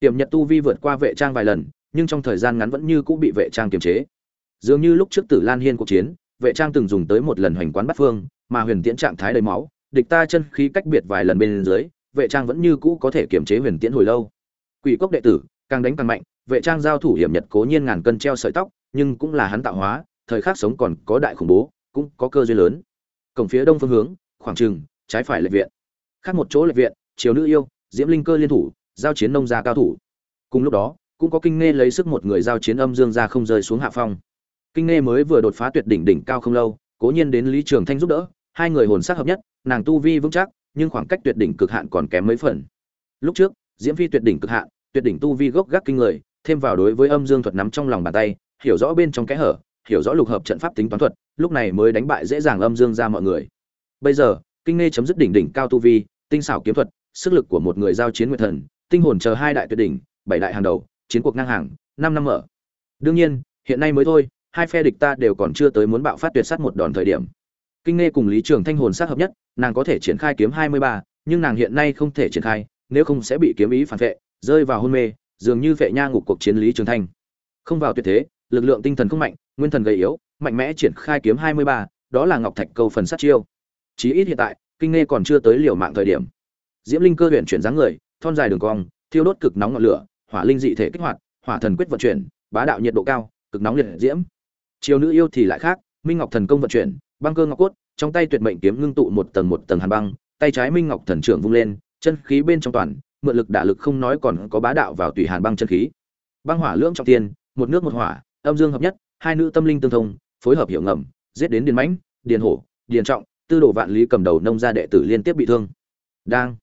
Tiềm nhật tu vi vượt qua vệ trang vài lần, nhưng trong thời gian ngắn vẫn như cũng bị vệ trang kiềm chế. Dường như lúc trước tử lan hiên cuộc chiến, vệ trang từng dùng tới một lần hoành quán bắt phương mà huyền tiễn trạng thái đầy máu, địch ta chân khí cách biệt vài lần bên dưới, vệ trang vẫn như cũ có thể kiềm chế huyền tiễn hồi lâu. Quỷ cốc đệ tử, càng đánh càng mạnh, vệ trang giao thủ hiểm nhật cố nhiên ngàn cân treo sợi tóc, nhưng cũng là hắn tạo hóa, thời khắc sống còn có đại khủng bố, cũng có cơ duyên lớn. Cổng phía đông phương hướng, khoảng trừng trái phải lệ viện. Khác một chỗ lệ viện chiều nữ yêu, diễm linh cơ liên thủ, giao chiến nông gia cao thủ. Cùng lúc đó, cũng có kinh nghe lấy sức một người giao chiến âm dương ra không rơi xuống hạ phong. Kinh nghe mới vừa đột phá tuyệt đỉnh đỉnh cao không lâu, cố nhiên đến lý trường thanh giúp đỡ hai người hồn sắc hợp nhất, nàng tu vi vững chắc, nhưng khoảng cách tuyệt đỉnh cực hạn còn kém mấy phần. Lúc trước, diễm phi tuyệt đỉnh cực hạn, tuyệt đỉnh tu vi gốc gác kinh người, thêm vào đối với âm dương thuật nắm trong lòng bàn tay, hiểu rõ bên trong cái hở, hiểu rõ lục hợp trận pháp tính toán thuật, lúc này mới đánh bại dễ dàng âm dương ra mọi người. Bây giờ, kinh nghe chấm dứt đỉnh đỉnh cao tu vi, tinh xảo kiếm thuật, sức lực của một người giao chiến nguyệt thần, tinh hồn chờ hai đại tuyệt đỉnh, bảy đại hàng đầu, chiến cuộc ngang hàng, năm năm mở. Đương nhiên, hiện nay mới thôi, hai phe địch ta đều còn chưa tới muốn bạo phát tuyệt sát một đòn thời điểm kinh nghe cùng lý trường thanh hồn sát hợp nhất, nàng có thể triển khai kiếm hai mươi ba, nhưng nàng hiện nay không thể triển khai, nếu không sẽ bị kiếm ý phản vệ, rơi vào hôn mê, dường như vệ nha ngục cuộc chiến lý trường thanh. Không vào tuyệt thế, lực lượng tinh thần không mạnh, nguyên thần gầy yếu, mạnh mẽ triển khai kiếm hai mươi ba, đó là ngọc thạch câu phần sát chiêu. Chí ít hiện tại, kinh nghe còn chưa tới liều mạng thời điểm. Diễm linh cơ huyện chuyển dáng người, thon dài đường cong, thiêu đốt cực nóng ngọn lửa, hỏa linh dị thể kích hoạt, hỏa thần quyết vận chuyển, bá đạo nhiệt độ cao, cực nóng liệt diễm. Chiều nữ yêu thì lại khác, minh ngọc thần công vận chuyển băng cơ ngọc cốt, trong tay tuyệt mệnh kiếm ngưng tụ một tầng một tầng hàn băng, tay trái minh ngọc thần trưởng vung lên, chân khí bên trong toàn, mượn lực đả lực không nói còn có bá đạo vào tùy hàn băng chân khí. Băng hỏa lưỡng trọng tiên, một nước một hỏa, âm dương hợp nhất, hai nữ tâm linh tương thông, phối hợp hiệu ngầm, giết đến điền mãnh, điền hổ, điền trọng, tư đồ vạn lý cầm đầu nông gia đệ tử liên tiếp bị thương. Đang.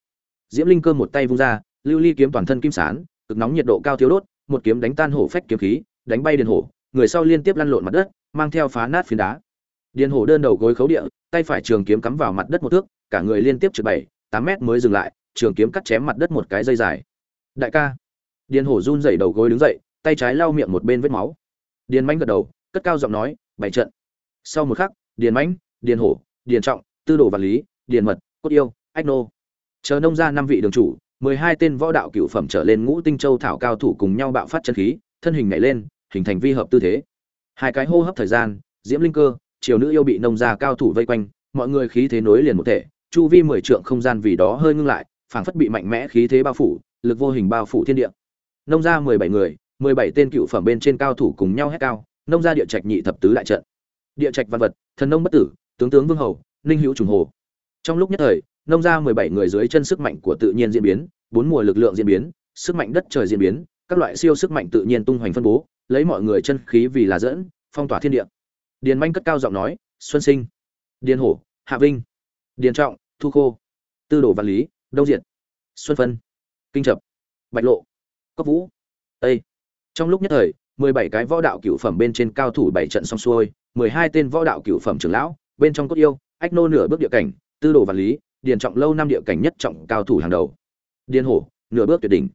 Diễm linh cơ một tay vung ra, lưu ly kiếm toàn thân kim sán, cực nóng nhiệt độ cao thiếu đốt, một kiếm đánh tan hổ phách kiếm khí, đánh bay điền hổ, người sau liên tiếp lăn lộn mặt đất, mang theo phá nát phiến đá điền hổ đơn đầu gối khấu địa tay phải trường kiếm cắm vào mặt đất một thước cả người liên tiếp trượt bảy tám mét mới dừng lại trường kiếm cắt chém mặt đất một cái dây dài. Đại ca. Điền hổ run rẩy đầu gối đứng dậy tay trái lau miệng một bên vết máu. Điền Mạnh gật đầu cất cao giọng nói bảy trận. Sau một khắc điền Mạnh, điền hổ điền trọng tư đồ vật lý điền mật cốt yêu ách nô. Chờ nông ra năm vị đường chủ mười hai tên võ đạo cựu phẩm trở lên ngũ tinh châu thảo cao thủ cùng nhau bạo phát chân khí thân hình nhảy lên hình thành vi hợp tư thế. Hai cái hô hấp thời gian diễm linh cơ triều nữ yêu bị nông gia cao thủ vây quanh, mọi người khí thế nối liền một thể, chu vi mười trượng không gian vì đó hơi ngưng lại, phảng phất bị mạnh mẽ khí thế bao phủ, lực vô hình bao phủ thiên địa. Nông gia mười bảy người, mười bảy tên cựu phẩm bên trên cao thủ cùng nhau hét cao, nông gia địa trạch nhị thập tứ đại trận. Địa trạch văn vật, thần nông bất tử, tướng tướng vương hầu, ninh hữu trùng hồ. Trong lúc nhất thời, nông gia mười bảy người dưới chân sức mạnh của tự nhiên diễn biến, bốn mùa lực lượng diễn biến, sức mạnh đất trời diễn biến, các loại siêu sức mạnh tự nhiên tung hoành phân bố, lấy mọi người chân khí vì là dẫn, phong tỏa thiên địa điền manh cất cao giọng nói, xuân sinh, điền hổ, hạ vinh, điền trọng, thu khô, tư đồ văn lý, đông diện xuân phân, kinh trập bạch lộ cấp vũ, tây. Trong lúc nhất thời, mười bảy cái võ đạo cửu phẩm bên trên cao thủ bảy trận xong xuôi, mười hai tên võ đạo cửu phẩm trưởng lão, bên trong cốt yêu, ách nô nửa bước địa cảnh, tư đồ văn lý, điền trọng lâu năm địa cảnh nhất trọng cao thủ hàng đầu. Điền hổ, nửa bước tuyệt đỉnh.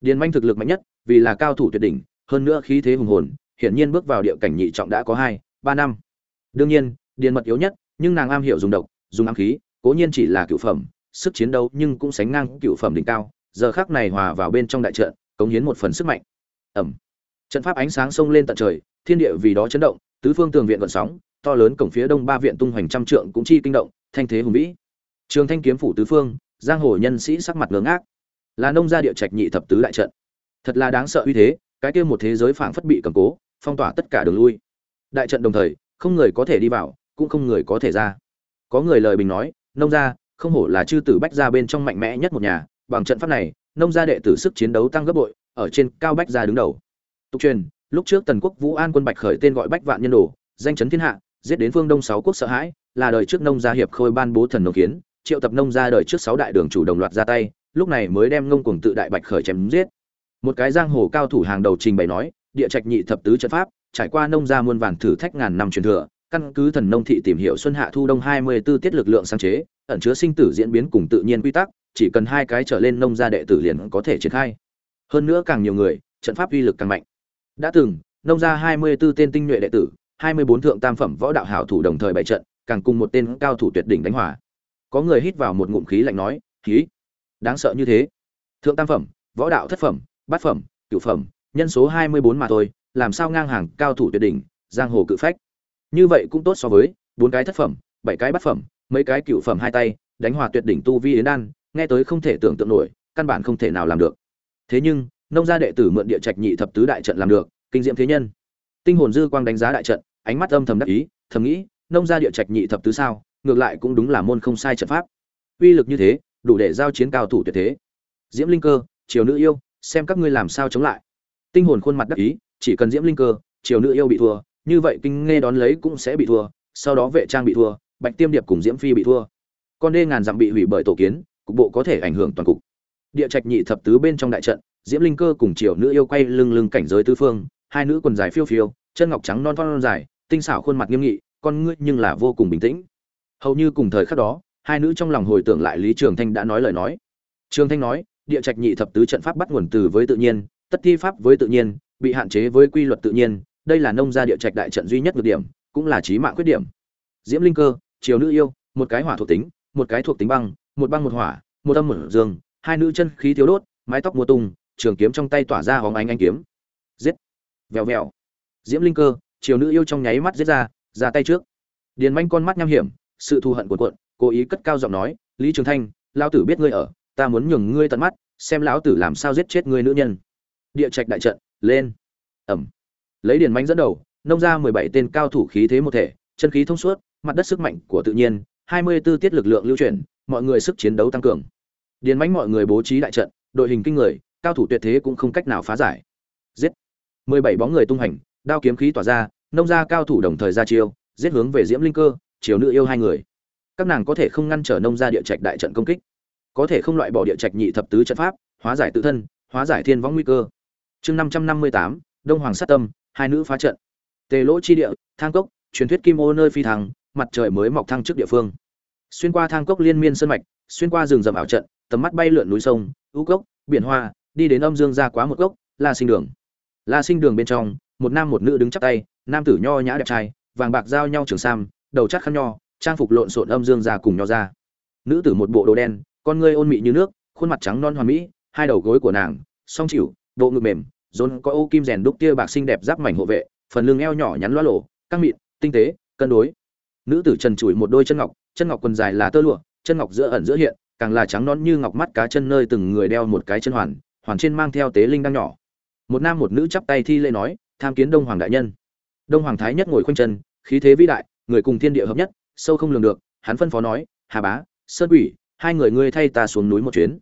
Điền manh thực lực mạnh nhất, vì là cao thủ tuyệt đỉnh, hơn nữa khí thế hùng hồn, hiển nhiên bước vào địa cảnh nhị trọng đã có hai ba năm. Đương nhiên điền mật yếu nhất nhưng nàng am hiểu dùng độc dùng ám khí cố nhiên chỉ là cựu phẩm sức chiến đấu nhưng cũng sánh ngang cựu phẩm đỉnh cao giờ khác này hòa vào bên trong đại trận cống hiến một phần sức mạnh. Ẩm. Trận pháp ánh sáng sông lên tận trời thiên địa vì đó chấn động tứ phương tường viện vận sóng to lớn cổng phía đông ba viện tung hoành trăm trượng cũng chi kinh động thanh thế hùng vĩ. Trường thanh kiếm phủ tứ phương giang hồ nhân sĩ sắc mặt ngớ ngác, là nông gia địa trạch nhị thập tứ đại trận. Thật là đáng sợ uy thế cái kia một thế giới phảng phất bị cầm cố phong tỏa tất cả đường lui đại trận đồng thời, không người có thể đi vào, cũng không người có thể ra. Có người lời bình nói, nông gia, không hổ là chư tử bách gia bên trong mạnh mẽ nhất một nhà, bằng trận pháp này, nông gia đệ tử sức chiến đấu tăng gấp bội, ở trên cao bách gia đứng đầu. Tục truyền, lúc trước tần quốc vũ an quân bạch khởi tên gọi bách vạn nhân đồ, danh chấn thiên hạ, giết đến phương đông sáu quốc sợ hãi, là đời trước nông gia hiệp khôi ban bố thần nông kiến, triệu tập nông gia đời trước sáu đại đường chủ đồng loạt ra tay, lúc này mới đem ngông cuồng tự đại bạch khởi chém giết. Một cái giang hồ cao thủ hàng đầu trình bày nói, địa trạch nhị thập tứ trận pháp trải qua nông gia muôn vàn thử thách ngàn năm truyền thừa, căn cứ thần nông thị tìm hiểu xuân hạ thu đông hai mươi 24 tiết lực lượng sáng chế, ẩn chứa sinh tử diễn biến cùng tự nhiên quy tắc, chỉ cần hai cái trở lên nông gia đệ tử liền có thể triển khai. Hơn nữa càng nhiều người, trận pháp uy lực càng mạnh. Đã từng, nông gia hai mươi 24 tên tinh nhuệ đệ tử, hai mươi bốn thượng tam phẩm võ đạo hảo thủ đồng thời bày trận, càng cùng một tên cao thủ tuyệt đỉnh đánh hòa. có người hít vào một ngụm khí lạnh nói, khí? Đáng sợ như thế. Thượng tam phẩm, võ đạo thất phẩm, bát phẩm, cửu phẩm, nhân số hai mươi bốn mà thôi làm sao ngang hàng cao thủ tuyệt đỉnh, giang hồ cự phách. Như vậy cũng tốt so với bốn cái thất phẩm, bảy cái bát phẩm, mấy cái cửu phẩm hai tay, đánh hòa tuyệt đỉnh tu vi yến đan, nghe tới không thể tưởng tượng nổi, căn bản không thể nào làm được. Thế nhưng, nông gia đệ tử mượn địa trạch nhị thập tứ đại trận làm được, kinh diệm thế nhân. Tinh hồn dư quang đánh giá đại trận, ánh mắt âm thầm đắc ý, thầm nghĩ, nông gia địa trạch nhị thập tứ sao, ngược lại cũng đúng là môn không sai trận pháp. Uy lực như thế, đủ để giao chiến cao thủ tuyệt thế. Diễm linh cơ, triều nữ yêu, xem các ngươi làm sao chống lại. Tinh hồn khuôn mặt đắc ý chỉ cần diễm linh cơ, triều nữ yêu bị thua, như vậy kinh nghe đón lấy cũng sẽ bị thua, sau đó vệ trang bị thua, bạch tiêm điệp cùng diễm phi bị thua. Con đê ngàn dặm bị hủy bởi tổ kiến, cục bộ có thể ảnh hưởng toàn cục. Địa trạch nhị thập tứ bên trong đại trận, diễm linh cơ cùng triều nữ yêu quay lưng lưng cảnh giới tư phương, hai nữ quần dài phiêu phiêu, chân ngọc trắng non non dài, tinh xảo khuôn mặt nghiêm nghị, con ngươi nhưng là vô cùng bình tĩnh. Hầu như cùng thời khắc đó, hai nữ trong lòng hồi tưởng lại lý trường thanh đã nói lời nói. Trường thanh nói, địa trạch nhị thập tứ trận pháp bắt nguồn từ với tự nhiên, tất thi pháp với tự nhiên bị hạn chế với quy luật tự nhiên, đây là nông gia địa trạch đại trận duy nhất được điểm, cũng là chí mạng khuyết điểm. Diễm linh cơ, triều nữ yêu, một cái hỏa thuộc tính, một cái thuộc tính băng, một băng một hỏa, một âm một dương, hai nữ chân khí thiếu đốt, mái tóc mùa tung, trường kiếm trong tay tỏa ra hóng ánh anh kiếm. Giết! Vèo vèo. Diễm linh cơ, triều nữ yêu trong nháy mắt giết ra ra tay trước. Điền manh con mắt nham hiểm, sự thù hận cuộn cuộn, cố ý cất cao giọng nói, lý trường thanh, lão tử biết ngươi ở, ta muốn nhường ngươi tận mắt, xem lão tử làm sao giết chết ngươi nữ nhân. Địa trạch đại trận lên. Ẩm. Lấy điền mánh dẫn đầu, nông ra mười bảy tên cao thủ khí thế một thể, chân khí thông suốt, mặt đất sức mạnh của tự nhiên, hai mươi 24 tiết lực lượng lưu chuyển, mọi người sức chiến đấu tăng cường. Điền mánh mọi người bố trí đại trận, đội hình kinh người, cao thủ tuyệt thế cũng không cách nào phá giải. Giết. mười bảy bóng người tung hành, đao kiếm khí tỏa ra, nông ra cao thủ đồng thời ra chiêu, giết hướng về diễm linh cơ, chiều nữ yêu hai người. Các nàng có thể không ngăn trở nông ra địa trạch đại trận công kích, có thể không loại bỏ địa trạch nhị thập tứ trận pháp, hóa giải tự thân, hóa giải thiên võng nguy cơ chương năm trăm năm mươi tám, đông hoàng sát tâm, hai nữ phá trận. Tề lỗ chi địa, thang cốc, truyền thuyết kim ô nơi phi thăng, mặt trời mới mọc thăng trước địa phương. Xuyên qua thang cốc liên miên sơn mạch, xuyên qua rừng rậm ảo trận, tầm mắt bay lượn núi sông, u cốc, biển hoa, đi đến âm dương ra quá một gốc, la sinh đường. La sinh đường bên trong, một nam một nữ đứng chắp tay, nam tử nho nhã đẹp trai, vàng bạc giao nhau trường sam, đầu chắc khăn nho, trang phục lộn xộn âm dương ra cùng nho ra. Nữ tử một bộ đồ đen, con ngươi ôn mị như nước, khuôn mặt trắng non hoàn mỹ, hai đầu gối của nàng, song chịu bộ ngực mềm rốn có ô kim rèn đúc tia bạc xinh đẹp giáp mảnh hộ vệ phần lưng eo nhỏ nhắn loa lổ căng mịn tinh tế cân đối. Nữ tử trần trụi một đôi chân ngọc chân ngọc quần dài là tơ lụa chân ngọc giữa ẩn giữa hiện càng là trắng non như ngọc mắt cá chân nơi từng người đeo một cái chân hoàn hoàn trên mang theo tế linh đang nhỏ. Một nam một nữ chắp tay thi lễ nói tham kiến đông hoàng đại nhân. Đông hoàng thái nhất ngồi khoanh chân khí thế vĩ đại người cùng thiên địa hợp nhất sâu không lường được hắn phân phó nói hà bá sơn quỷ hai người ngươi thay ta xuống núi một chuyến.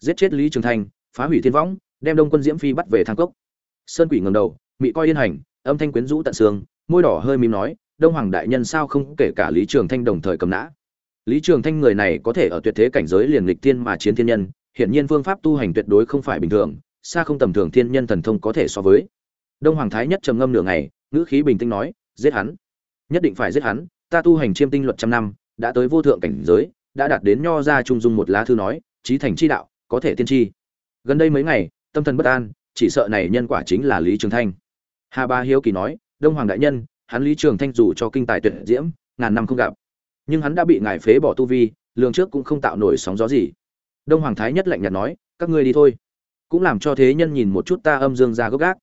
Giết chết lý trường Thành, phá hủy thiên võng đem đông quân diễm phi bắt về thang cốc. Sơn quỷ ngầm đầu, mị coi yên hành, âm thanh quyến rũ tận xương, môi đỏ hơi mím nói, đông hoàng đại nhân sao không kể cả lý trường thanh đồng thời cầm nã? Lý trường thanh người này có thể ở tuyệt thế cảnh giới liền lịch tiên mà chiến thiên nhân, hiển nhiên phương pháp tu hành tuyệt đối không phải bình thường, xa không tầm thường thiên nhân thần thông có thể so với. Đông hoàng thái nhất trầm ngâm nửa ngày, ngữ khí bình tĩnh nói, giết hắn. Nhất định phải giết hắn, ta tu hành chiêm tinh luật trăm năm, đã tới vô thượng cảnh giới, đã đạt đến nho ra trung dung một lá thư nói trí thành chi đạo, có thể tiên tri. Gần đây mấy ngày tâm thần bất an, chỉ sợ này nhân quả chính là lý trường thanh. Hà ba hiếu kỳ nói, đông hoàng đại nhân, hắn lý trường thanh dù cho kinh tài tuyệt diễm, ngàn năm không gặp, nhưng hắn đã bị ngài phế bỏ tu vi, lường trước cũng không tạo nổi sóng gió gì. Đông hoàng thái nhất lạnh nhạt nói, các ngươi đi thôi, cũng làm cho thế nhân nhìn một chút ta âm dương ra gốc gác.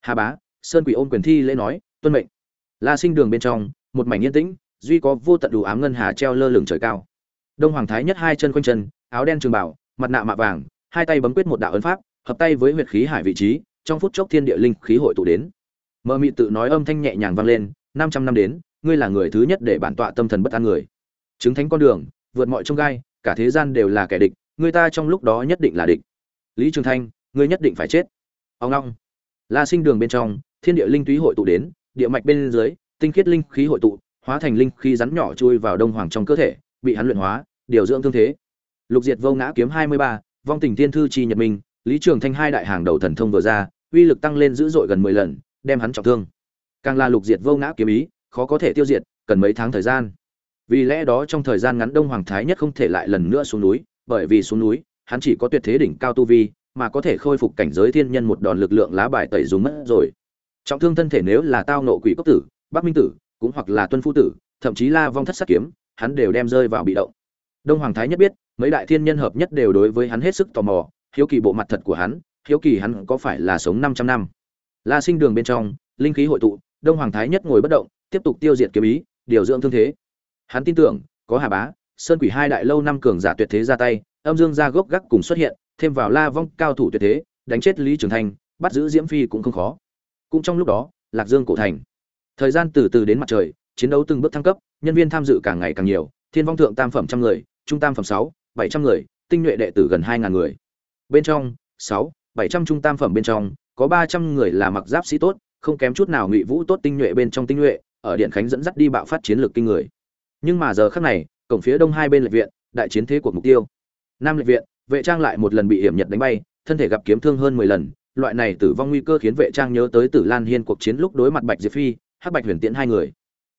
Hà bá, sơn quỷ ôm quyền thi lễ nói, tuân mệnh. La sinh đường bên trong, một mảnh yên tĩnh, duy có vô tận đủ ám ngân hà treo lơ lửng trời cao. Đông hoàng thái nhất hai chân quanh chân, áo đen trường bảo mặt nạ mạ vàng, hai tay bấm quyết một đạo ấn pháp hợp tay với huyệt khí hải vị trí, trong phút chốc thiên địa linh khí hội tụ đến. Mơ mị tự nói âm thanh nhẹ nhàng vang lên, năm trăm năm đến, ngươi là người thứ nhất để bản tọa tâm thần bất an người. Chứng thánh con đường, vượt mọi trông gai, cả thế gian đều là kẻ địch, người ta trong lúc đó nhất định là địch. Lý trường thanh, ngươi nhất định phải chết. Ông long. La sinh đường bên trong, thiên địa linh túy hội tụ đến, địa mạch bên dưới, tinh khiết linh khí hội tụ, hóa thành linh khí rắn nhỏ chui vào đông hoàng trong cơ thể, bị hắn luyện hóa, điều dưỡng thương thế. Lục diệt vô ngã kiếm hai mươi ba, vong tình thiên thư chi nhật minh lý trường thanh hai đại hàng đầu thần thông vừa ra, uy lực tăng lên dữ dội gần mười lần, đem hắn trọng thương. Càng là lục diệt vô ngã kiếm ý, khó có thể tiêu diệt, cần mấy tháng thời gian. Vì lẽ đó trong thời gian ngắn đông hoàng thái nhất không thể lại lần nữa xuống núi, bởi vì xuống núi, hắn chỉ có tuyệt thế đỉnh cao tu vi, mà có thể khôi phục cảnh giới thiên nhân một đòn lực lượng lá bài tẩy dùng mất rồi. Trọng thương thân thể nếu là tao nộ quỷ cốc tử, bắc minh tử, cũng hoặc là tuân phu tử, thậm chí la vong thất sát kiếm, hắn đều đem rơi vào bị động. Đông hoàng thái nhất biết, mấy đại thiên nhân hợp nhất đều đối với hắn hết sức tò mò hiếu kỳ bộ mặt thật của hắn hiếu kỳ hắn có phải là sống 500 năm. La sinh đường bên trong linh khí hội tụ đông hoàng thái nhất ngồi bất động tiếp tục tiêu diệt kiếm ý điều dưỡng thương thế. Hắn tin tưởng có hà bá sơn quỷ hai đại lâu năm cường giả tuyệt thế ra tay âm dương ra gốc gác cùng xuất hiện thêm vào la vong cao thủ tuyệt thế đánh chết lý trường thành, bắt giữ diễm phi cũng không khó. Cũng trong lúc đó lạc dương cổ thành. Thời gian từ từ đến mặt trời chiến đấu từng bước thăng cấp nhân viên tham dự càng ngày càng nhiều thiên vong thượng tam phẩm trăm người trung tam phẩm sáu bảy trăm người tinh nhuệ đệ tử gần hai ngàn người bên trong, sáu, bảy trăm trung tam phẩm bên trong, có ba trăm người là mặc giáp sĩ tốt, không kém chút nào ngụy vũ tốt tinh nhuệ bên trong tinh nhuệ, ở điện khánh dẫn dắt đi bạo phát chiến lược kinh người. Nhưng mà giờ khắc này, cổng phía đông hai bên lệ viện, đại chiến thế cuộc mục tiêu. Nam lệ viện, vệ trang lại một lần bị hiểm nhật đánh bay, thân thể gặp kiếm thương hơn mười lần, loại này tử vong nguy cơ khiến vệ trang nhớ tới tử lan hiên cuộc chiến lúc đối mặt bạch diệp phi, hắc bạch huyền tiễn hai người.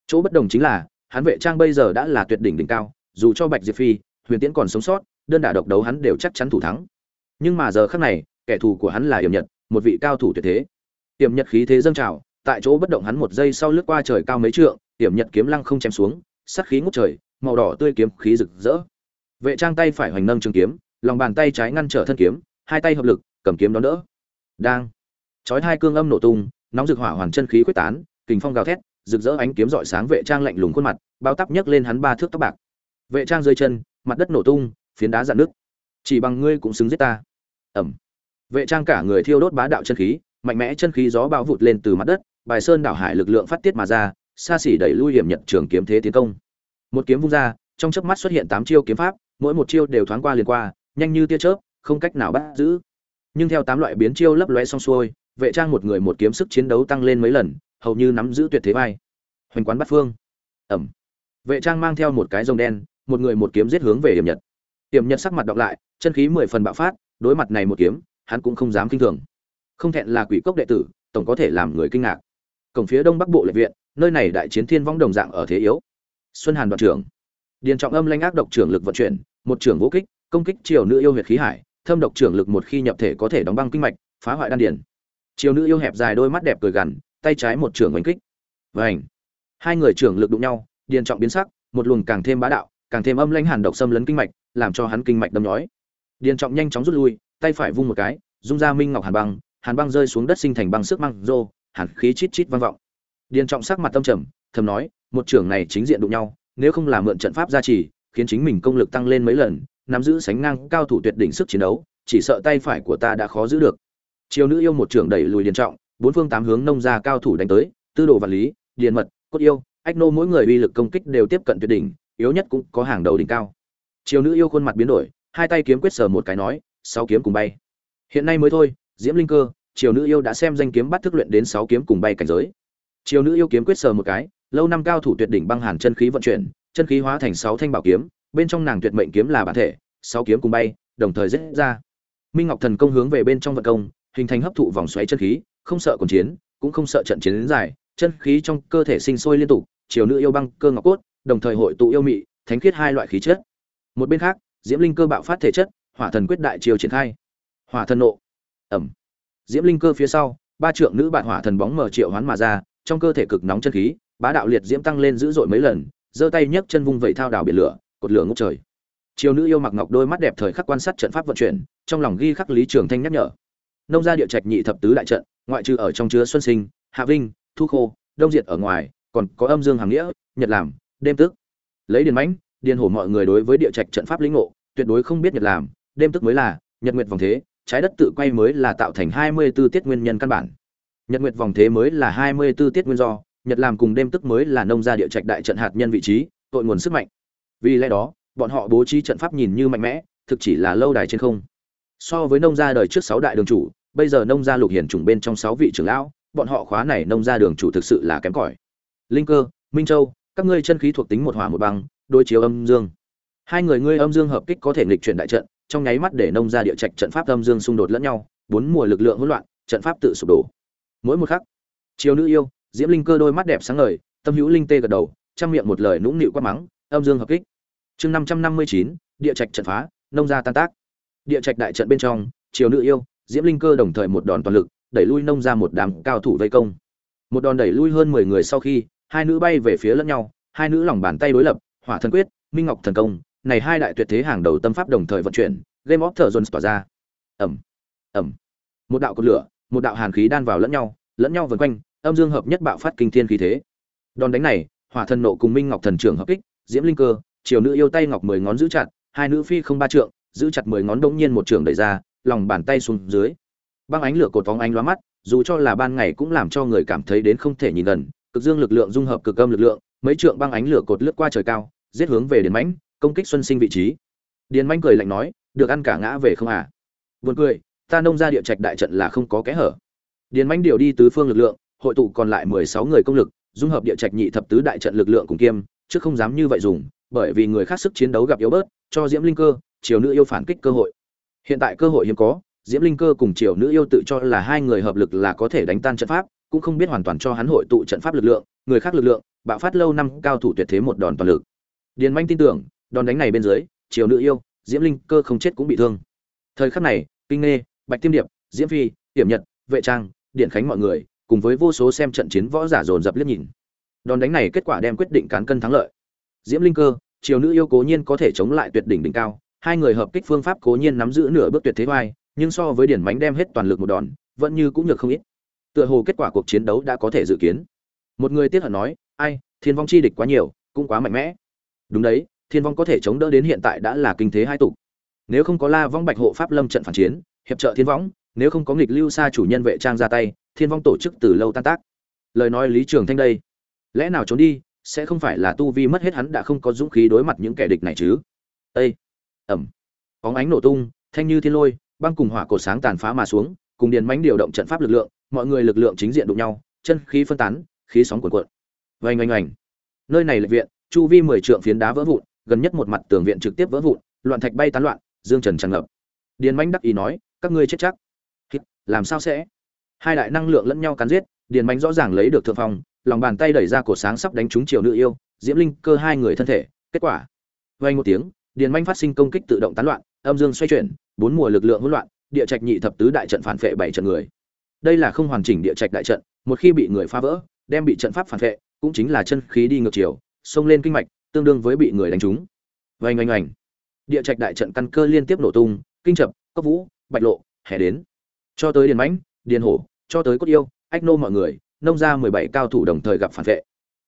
Chỗ bất đồng chính là, hắn vệ trang bây giờ đã là tuyệt đỉnh đỉnh cao, dù cho bạch diệp phi, huyền tiễn còn sống sót, đơn đả độc đấu hắn đều chắc chắn thủ thắng nhưng mà giờ khắc này, kẻ thù của hắn là hiểm nhật, một vị cao thủ tuyệt thế. Hiểm nhật khí thế dâng trào, tại chỗ bất động hắn một giây sau lướt qua trời cao mấy trượng hiểm nhật kiếm lăng không chém xuống, sát khí ngút trời, màu đỏ tươi kiếm khí rực rỡ. Vệ trang tay phải hoành nâng trường kiếm, lòng bàn tay trái ngăn trở thân kiếm, hai tay hợp lực, cầm kiếm đón đỡ. Đang. Chói hai cương âm nổ tung, nóng rực hỏa hoàn chân khí quyết tán, kình phong gào thét, rực rỡ ánh kiếm rọi sáng vệ trang lạnh lùng khuôn mặt, bao tắp nhấc lên hắn ba thước tóc bạc. Vệ trang rơi chân, mặt đất nổ tung, phiến đá dạn nước chỉ bằng ngươi cũng xứng giết ta. Ẩm. Vệ trang cả người thiêu đốt bá đạo chân khí, mạnh mẽ chân khí gió bao vụt lên từ mặt đất, bài sơn đảo hải lực lượng phát tiết mà ra, xa xỉ đẩy lui hiểm nhận trường kiếm thế tiến công. Một kiếm vung ra, trong chớp mắt xuất hiện tám chiêu kiếm pháp, mỗi một chiêu đều thoáng qua liền qua, nhanh như tia chớp, không cách nào bắt giữ. Nhưng theo tám loại biến chiêu lấp lóe xong xuôi, vệ trang một người một kiếm sức chiến đấu tăng lên mấy lần, hầu như nắm giữ tuyệt thế vai. Hoành quán bắt phương. Ẩm. Vệ trang mang theo một cái rồng đen, một người một kiếm giết hướng về hiểm nhật. Tiềm nhật sắc mặt đọc lại, chân khí mười phần bạo phát, đối mặt này một kiếm, hắn cũng không dám kinh thường. Không thẹn là quỷ cốc đệ tử, tổng có thể làm người kinh ngạc. Cổng phía đông bắc bộ lệ viện, nơi này đại chiến thiên vong đồng dạng ở thế yếu. Xuân hàn đoạn trưởng. Điền trọng âm lanh ác độc trưởng lực vận chuyển, một trưởng vũ kích, công kích triều nữ yêu huyệt khí hải, thâm độc trưởng lực một khi nhập thể có thể đóng băng kinh mạch, phá hoại đan điền. Triều nữ yêu hẹp dài đôi mắt đẹp cười gằn, tay trái một trưởng oanh kích. Vảnh hai người trưởng lực đụng nhau, điền trọng biến sắc, một luồng càng thêm bá đạo, càng thêm âm lãnh hàn độc xâm lấn kinh mạch làm cho hắn kinh mạch đâm nhói. Điền trọng nhanh chóng rút lui, tay phải vung một cái dung ra minh ngọc hàn băng hàn băng rơi xuống đất sinh thành băng sức măng rô, hàn khí chít chít vang vọng. Điền trọng sắc mặt tâm trầm, thầm nói, một trưởng này chính diện đụng nhau, nếu không làm mượn trận pháp gia trì, khiến chính mình công lực tăng lên mấy lần, nắm giữ sánh ngang cao thủ tuyệt đỉnh sức chiến đấu, chỉ sợ tay phải của ta đã khó giữ được. Chiều nữ yêu một trưởng đẩy lùi điền trọng, bốn phương tám hướng nông ra cao thủ đánh tới, tư đồ vật lý điền mật, cốt yêu, ách nô mỗi người uy lực công kích đều tiếp cận tuyệt đỉnh, yếu nhất cũng có hàng đầu đỉnh cao. Chiều nữ yêu khuôn mặt biến đổi, hai tay kiếm quyết sờ một cái nói, sáu kiếm cùng bay. Hiện nay mới thôi, diễm linh cơ, chiều nữ yêu đã xem danh kiếm bắt thức luyện đến sáu kiếm cùng bay cảnh giới. Chiều nữ yêu kiếm quyết sờ một cái, lâu năm cao thủ tuyệt đỉnh băng hàn chân khí vận chuyển, chân khí hóa thành sáu thanh bảo kiếm, bên trong nàng tuyệt mệnh kiếm là bản thể, sáu kiếm cùng bay, đồng thời dễ ra. Minh ngọc thần công hướng về bên trong vận công, hình thành hấp thụ vòng xoáy chân khí, không sợ còn chiến, cũng không sợ trận chiến đến dài, chân khí trong cơ thể sinh sôi liên tục, chiều nữ yêu băng cơ ngọc cốt, đồng thời hội tụ yêu mị, thánh khiết hai loại khí chất một bên khác, diễm linh cơ bạo phát thể chất, hỏa thần quyết đại triều triển khai. Hỏa thần nộ. Ẩm. Diễm linh cơ phía sau, ba trượng nữ bạn hỏa thần bóng mở triệu hoán mà ra, trong cơ thể cực nóng chân khí, bá đạo liệt diễm tăng lên dữ dội mấy lần, giơ tay nhấc chân vung vẩy thao đảo biển lửa, cột lửa ngút trời. Triều nữ yêu mặc ngọc đôi mắt đẹp thời khắc quan sát trận pháp vận chuyển, trong lòng ghi khắc lý trường thanh nhắc nhở. Nông gia địa trạch nhị thập tứ đại trận, ngoại trừ ở trong chứa xuân sinh, hạ vinh, thu khô, đông diệt ở ngoài, còn có âm dương hàm nghĩa, nhật làm, đêm tức lấy điền mãnh điên hổ mọi người đối với địa trạch trận pháp lĩnh ngộ, tuyệt đối không biết nhật làm, đêm tức mới là, nhật nguyệt vòng thế, trái đất tự quay mới là tạo thành hai mươi 24 tiết nguyên nhân căn bản. Nhật nguyệt vòng thế mới là hai mươi 24 tiết nguyên do, nhật làm cùng đêm tức mới là nông gia địa trạch đại trận hạt nhân vị trí, tội nguồn sức mạnh. Vì lẽ đó, bọn họ bố trí trận pháp nhìn như mạnh mẽ, thực chỉ là lâu đài trên không. So với nông gia đời trước sáu đại đường chủ, bây giờ nông gia lục hiển chủng bên trong sáu vị trưởng lão, bọn họ khóa này nông gia đường chủ thực sự là kém cỏi. Linh cơ, minh châu, các ngươi chân khí thuộc tính một hỏa một băng đôi chiếu âm dương. Hai người ngươi âm dương hợp kích có thể nghịch chuyển đại trận, trong nháy mắt để nông gia địa trạch trận pháp âm dương xung đột lẫn nhau, bốn mùa lực lượng hỗn loạn, trận pháp tự sụp đổ. Mỗi một khắc chiều nữ yêu, diễm linh cơ đôi mắt đẹp sáng ngời, tâm hữu linh tê gật đầu trong miệng một lời nũng nịu quát mắng, âm dương hợp kích. Chương năm trăm năm mươi chín, địa trạch trận phá, nông gia tan tác. Địa trạch đại trận bên trong chiều nữ yêu, diễm linh cơ đồng thời một đòn toàn lực, đẩy lui nông ra một đám cao thủ vây công. Một đòn đẩy lui hơn mười người sau khi, hai nữ bay về phía lẫn nhau, hai nữ lòng bàn tay đối lập hỏa thần quyết, minh ngọc thần công, này hai đại tuyệt thế hàng đầu tâm pháp đồng thời vận chuyển, game of thrones tỏa ra. Ẩm ẩm một đạo cột lửa, một đạo hàn khí đan vào lẫn nhau lẫn nhau vần quanh, âm dương hợp nhất bạo phát kinh thiên khí thế. Đòn đánh này, hỏa thần nộ cùng minh ngọc thần trưởng hợp kích, diễm linh cơ chiều nữ yêu tay ngọc mười ngón giữ chặt, hai nữ phi không ba trượng, giữ chặt mười ngón đống nhiên một trường đẩy ra, lòng bàn tay xuống dưới. Băng ánh lửa cột vóng ánh lóa mắt, dù cho là ban ngày cũng làm cho người cảm thấy đến không thể nhìn gần, cực dương lực lượng dung hợp cực âm lực lượng, mấy trượng băng ánh lửa cột lướt qua trời cao giết hướng về điền mãnh, công kích xuân sinh vị trí. Điền mãnh cười lạnh nói, được ăn cả ngã về không à? Buồn cười, ta nông ra địa trạch đại trận là không có kẽ hở. Điền mãnh điều đi tứ phương lực lượng, hội tụ còn lại mười sáu người công lực, dung hợp địa trạch nhị thập tứ đại trận lực lượng cùng kiêm, chứ không dám như vậy dùng, bởi vì người khác sức chiến đấu gặp yếu bớt, cho diễm linh cơ, triều nữ yêu phản kích cơ hội. Hiện tại cơ hội hiếm có, diễm linh cơ cùng triều nữ yêu tự cho là hai người hợp lực là có thể đánh tan trận pháp, cũng không biết hoàn toàn cho hắn hội tụ trận pháp lực lượng, người khác lực lượng, bạo phát lâu năm, cao thủ tuyệt thế một đòn toàn lực điền manh tin tưởng đòn đánh này bên dưới triều nữ yêu diễm linh cơ không chết cũng bị thương. Thời khắc này kinh Nê, bạch tiêm điệp diễm phi hiểm nhật vệ trang điện khánh mọi người cùng với vô số xem trận chiến võ giả dồn dập liếc nhìn. Đòn đánh này kết quả đem quyết định cán cân thắng lợi. Diễm linh cơ triều nữ yêu cố nhiên có thể chống lại tuyệt đỉnh đỉnh cao hai người hợp kích phương pháp cố nhiên nắm giữ nửa bước tuyệt thế hoai nhưng so với điển mánh đem hết toàn lực một đòn vẫn như cũng nhược không ít. Tựa hồ kết quả cuộc chiến đấu đã có thể dự kiến. Một người tiếc hận nói ai thiên vong chi địch quá nhiều cũng quá mạnh mẽ đúng đấy thiên vong có thể chống đỡ đến hiện tại đã là kinh thế hai tục. Nếu không có la vong bạch hộ pháp lâm trận phản chiến hiệp trợ thiên võng nếu không có nghịch lưu xa chủ nhân vệ trang ra tay thiên vong tổ chức từ lâu tan tác. Lời nói lý trường thanh đây lẽ nào trốn đi sẽ không phải là tu vi mất hết hắn đã không có dũng khí đối mặt những kẻ địch này chứ? Ê, ẩm! Óng ánh nổ tung thanh như thiên lôi băng cùng hỏa cột sáng tàn phá mà xuống cùng điền mánh điều động trận pháp lực lượng mọi người lực lượng chính diện đụng nhau chân khí phân tán khí sóng cuộn cuộn. Vành oanh oanh! Nơi này lệ viện chu vi mười trượng phiến đá vỡ vụn, gần nhất một mặt tường viện trực tiếp vỡ vụn, loạn thạch bay tán loạn, dương trần tràn ngập. Điền Mạnh đắc ý nói, các ngươi chết chắc. Làm sao sẽ? Hai đại năng lượng lẫn nhau cắn giết, điền Mạnh rõ ràng lấy được thượng phong, lòng bàn tay đẩy ra cổ sáng sắp đánh trúng triều nữ yêu, diễm linh cơ hai người thân thể, kết quả. Vang một tiếng, điền Mạnh phát sinh công kích tự động tán loạn, âm dương xoay chuyển, bốn mùa lực lượng hỗn loạn, địa trạch nhị thập tứ đại trận phản phệ bảy trận người. Đây là không hoàn chỉnh địa trạch đại trận, một khi bị người phá vỡ, đem bị trận pháp phản phệ cũng chính là chân khí đi ngược chiều xông lên kinh mạch, tương đương với bị người đánh trúng. Oanh oanh oanh. Địa trạch đại trận căn cơ liên tiếp nổ tung, kinh chập cấp vũ, bạch lộ, hè đến. Cho tới điền mãnh, điền hổ, cho tới cốt yêu, ách nô mọi người, nông ra mười bảy cao thủ đồng thời gặp phản vệ.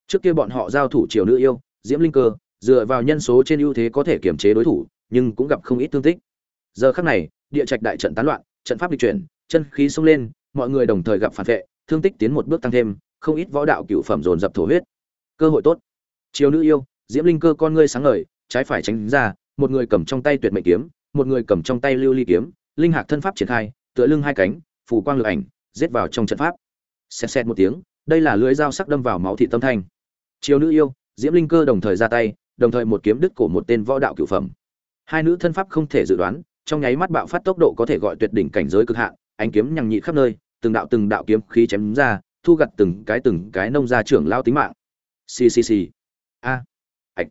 Trước kia bọn họ giao thủ triều nữ yêu, diễm linh cơ, dựa vào nhân số trên ưu thế có thể kiềm chế đối thủ, nhưng cũng gặp không ít thương tích. Giờ khắc này, địa trạch đại trận tán loạn, trận pháp bị chuyển, chân khí xông lên, mọi người đồng thời gặp phản vệ, thương tích tiến một bước tăng thêm, không ít võ đạo cựu phẩm dồn dập thổ huyết. Cơ hội tốt chiều nữ yêu, diễm linh cơ con ngươi sáng ngời, trái phải tránh ra, một người cầm trong tay tuyệt mệnh kiếm, một người cầm trong tay lưu ly kiếm, linh hạc thân pháp triển khai, tựa lưng hai cánh phủ quang lực ảnh, giết vào trong trận pháp. Xẹt xẹt một tiếng, đây là lưỡi dao sắc đâm vào máu thị tâm thanh. Chiều nữ yêu, diễm linh cơ đồng thời ra tay, đồng thời một kiếm đứt cổ một tên võ đạo cửu phẩm. Hai nữ thân pháp không thể dự đoán, trong nháy mắt bạo phát tốc độ có thể gọi tuyệt đỉnh cảnh giới cực hạn, ánh kiếm nhằng nhị khắp nơi, từng đạo từng đạo kiếm khí chém ra, thu gặt từng cái từng cái nông gia trưởng lao tính mạng. Xì xì a. Ạch.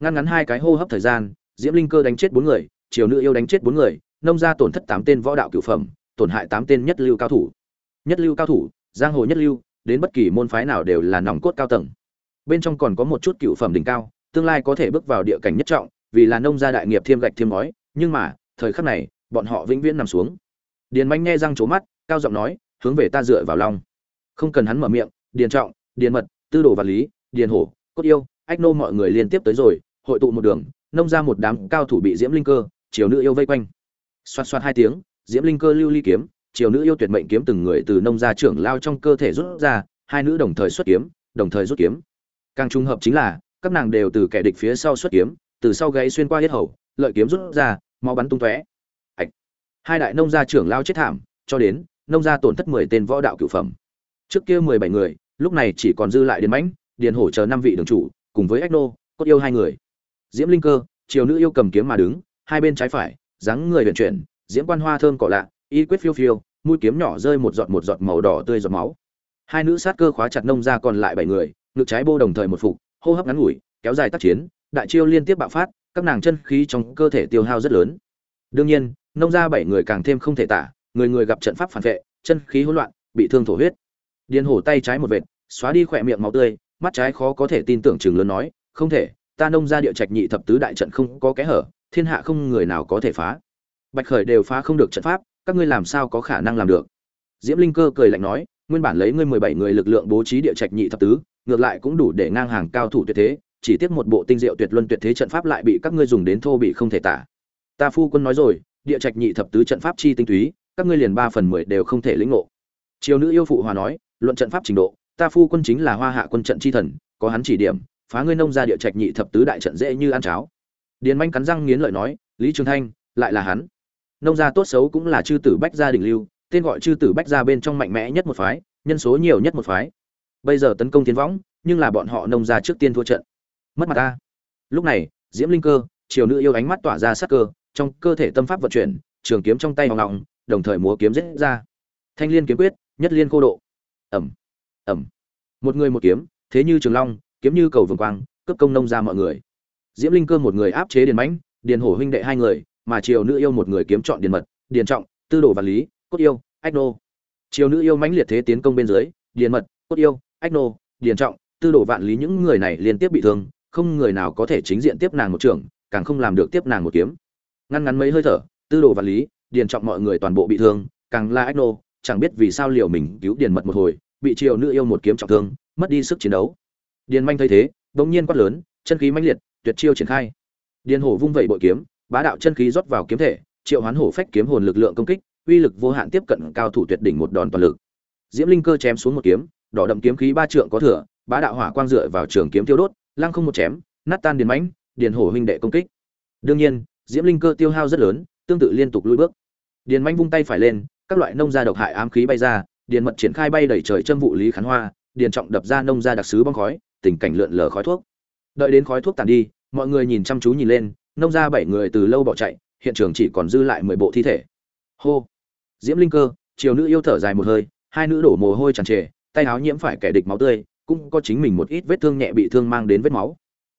Ngăn ngắn hai cái hô hấp thời gian, diễm linh cơ đánh chết bốn người, triều nữ yêu đánh chết bốn người, nông gia tổn thất tám tên võ đạo cửu phẩm, tổn hại tám tên nhất lưu cao thủ. Nhất lưu cao thủ, giang hồ nhất lưu, đến bất kỳ môn phái nào đều là nòng cốt cao tầng. Bên trong còn có một chút cựu phẩm đỉnh cao, tương lai có thể bước vào địa cảnh nhất trọng, vì là nông gia đại nghiệp thêm gạch thêm ngói, nhưng mà, thời khắc này, bọn họ vĩnh viễn nằm xuống. Điền manh nghe răng trố mắt, cao giọng nói, hướng về ta dựa vào lòng không cần hắn mở miệng, điền trọng, điền mật, tư đồ và lý, điền hổ, cốt yêu ách nô mọi người liên tiếp tới rồi, hội tụ một đường, nông ra một đám cao thủ bị diễm linh cơ chiều nữ yêu vây quanh. Xoát xoát hai tiếng, diễm linh cơ lưu ly kiếm chiều nữ yêu tuyệt mệnh kiếm từng người từ nông gia trưởng lao trong cơ thể rút ra, hai nữ đồng thời xuất kiếm, đồng thời rút kiếm. Càng trùng hợp chính là, các nàng đều từ kẻ địch phía sau xuất kiếm, từ sau gáy xuyên qua hết hầu, lợi kiếm rút ra, máu bắn tung tóe. Hai đại nông gia trưởng lao chết thảm, cho đến, nông gia tổn thất mười tên võ đạo cửu phẩm. Trước kia mười bảy người, lúc này chỉ còn dư lại điền mãnh, điền hổ chờ năm vị đường chủ cùng với ách nô cốt yêu hai người. Diễm linh cơ, triều nữ yêu cầm kiếm mà đứng, hai bên trái phải, dáng người vận chuyển, diễm quan hoa thơm cỏ lạ, y quyết phiêu phiêu, mũi kiếm nhỏ rơi một giọt một giọt màu đỏ tươi giọt máu. Hai nữ sát cơ khóa chặt nông gia còn lại bảy người, ngực trái bô đồng thời một phục, hô hấp ngắn ngủi, kéo dài tác chiến, đại chiêu liên tiếp bạo phát, các nàng chân khí trong cơ thể tiêu hao rất lớn. Đương nhiên, nông gia bảy người càng thêm không thể tả, người người gặp trận pháp phản vệ, chân khí hỗn loạn, bị thương thổ huyết. Điền hổ tay trái một vệt, xóa đi khỏe miệng máu tươi mắt trái khó có thể tin tưởng chừng lớn nói, không thể, ta nông gia địa trạch nhị thập tứ đại trận không có kẽ hở, thiên hạ không người nào có thể phá. Bạch khởi đều phá không được trận pháp, các ngươi làm sao có khả năng làm được? Diễm linh cơ cười lạnh nói, nguyên bản lấy ngươi mười bảy người lực lượng bố trí địa trạch nhị thập tứ, ngược lại cũng đủ để ngang hàng cao thủ tuyệt thế, chỉ tiếc một bộ tinh diệu tuyệt luân tuyệt thế trận pháp lại bị các ngươi dùng đến thô bị không thể tả. Ta phu quân nói rồi, địa trạch nhị thập tứ trận pháp chi tinh túy, các ngươi liền ba phần mười đều không thể lĩnh ngộ. Triều nữ yêu phụ hòa nói, luận trận pháp trình độ ta phu quân chính là hoa hạ quân trận chi thần, có hắn chỉ điểm, phá ngươi nông ra địa trạch nhị thập tứ đại trận dễ như ăn cháo. Điền manh cắn răng nghiến lợi nói, lý trường thanh, lại là hắn. Nông gia tốt xấu cũng là chư tử bách gia đình lưu, tên gọi chư tử bách gia bên trong mạnh mẽ nhất một phái, nhân số nhiều nhất một phái. Bây giờ tấn công tiến võng, nhưng là bọn họ nông gia trước tiên thua trận. Mất mặt ta. Lúc này, diễm linh cơ, triều nữ yêu ánh mắt tỏa ra sắc cơ, trong cơ thể tâm pháp vận chuyển, trường kiếm trong tay hoàng ngọng, đồng thời múa kiếm giết ra. Thanh liên kiếm quyết, nhất liên cô độ. Ẩm ẩm. Một người một kiếm, thế như trường long, kiếm như cầu vương quang cấp công nông ra mọi người. Diễm linh cơ một người áp chế điền mãnh, điền hổ huynh đệ hai người, mà triều nữ yêu một người kiếm chọn điền mật, điền trọng, tư đồ và lý, cốt yêu, ách nô. Triều nữ yêu mãnh liệt thế tiến công bên dưới, điền mật, cốt yêu, ách nô, điền trọng, tư đồ vạn lý những người này liên tiếp bị thương, không người nào có thể chính diện tiếp nàng một trường, càng không làm được tiếp nàng một kiếm. Ngăn ngắn mấy hơi thở, tư đồ vạn lý, điền trọng mọi người toàn bộ bị thương, càng là ách nô, chẳng biết vì sao liều mình cứu điền mật một hồi bị triều nữ yêu một kiếm trọng thương, mất đi sức chiến đấu. Điền manh thấy thế, bỗng nhiên quát lớn, chân khí mãnh liệt, tuyệt chiêu triển khai. Điền hổ vung vẩy bội kiếm, bá đạo chân khí rót vào kiếm thể, triệu hoán hổ phách kiếm hồn lực lượng công kích, uy lực vô hạn tiếp cận cao thủ tuyệt đỉnh một đòn toàn lực. Diễm linh cơ chém xuống một kiếm, đỏ đậm kiếm khí ba trượng có thừa, bá đạo hỏa quang dựa vào trường kiếm tiêu đốt, lăng không một chém, nát tan điền mãnh điền hổ huynh đệ công kích. Đương nhiên, diễm linh cơ tiêu hao rất lớn, tương tự liên tục lùi bước. Điền mãnh vung tay phải lên, các loại nông gia độc hại ám khí bay ra điền mật triển khai bay đẩy trời châm vụ lý khán hoa, điền trọng đập ra nông gia đặc sứ bong khói, tình cảnh lượn lờ khói thuốc. Đợi đến khói thuốc tàn đi, mọi người nhìn chăm chú nhìn lên, nông gia bảy người từ lâu bỏ chạy, hiện trường chỉ còn dư lại mười bộ thi thể. Hô! Diễm linh cơ, chiều nữ yêu thở dài một hơi, hai nữ đổ mồ hôi tràn trề, tay áo nhiễm phải kẻ địch máu tươi, cũng có chính mình một ít vết thương nhẹ bị thương mang đến vết máu.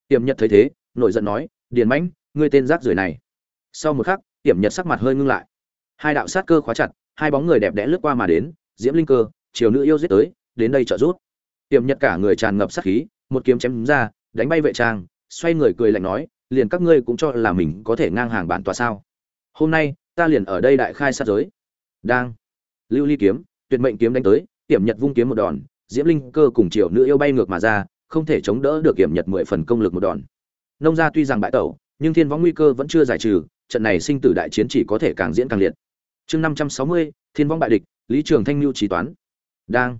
Tiềm nhật thấy thế, nổi giận nói, điền mãnh, ngươi tên rác rưởi này. Sau một khắc tiềm nhật sắc mặt hơi ngưng lại. Hai đạo sát cơ khóa chặt, hai bóng người đẹp đẽ lướt qua mà đến diễm linh cơ, chiều nữ yêu giết tới, đến đây trợ giúp. Tiềm nhật cả người tràn ngập sát khí, một kiếm chém ra, đánh bay vệ trang, xoay người cười lạnh nói, liền các ngươi cũng cho là mình có thể ngang hàng bản tòa sao? Hôm nay, ta liền ở đây đại khai sát giới. Đang. Lưu ly kiếm, tuyệt mệnh kiếm đánh tới tiềm nhật vung kiếm một đòn, diễm linh cơ cùng Triều nữ yêu bay ngược mà ra, không thể chống đỡ được kiểm nhật mười phần công lực một đòn. Nông gia tuy rằng bại tẩu, nhưng thiên võng nguy cơ vẫn chưa giải trừ, trận này sinh tử đại chiến chỉ có thể càng diễn càng liệt. Chương năm trăm sáu mươi, thiên võng bại địch lý trường thanh lưu trí toán. Đang.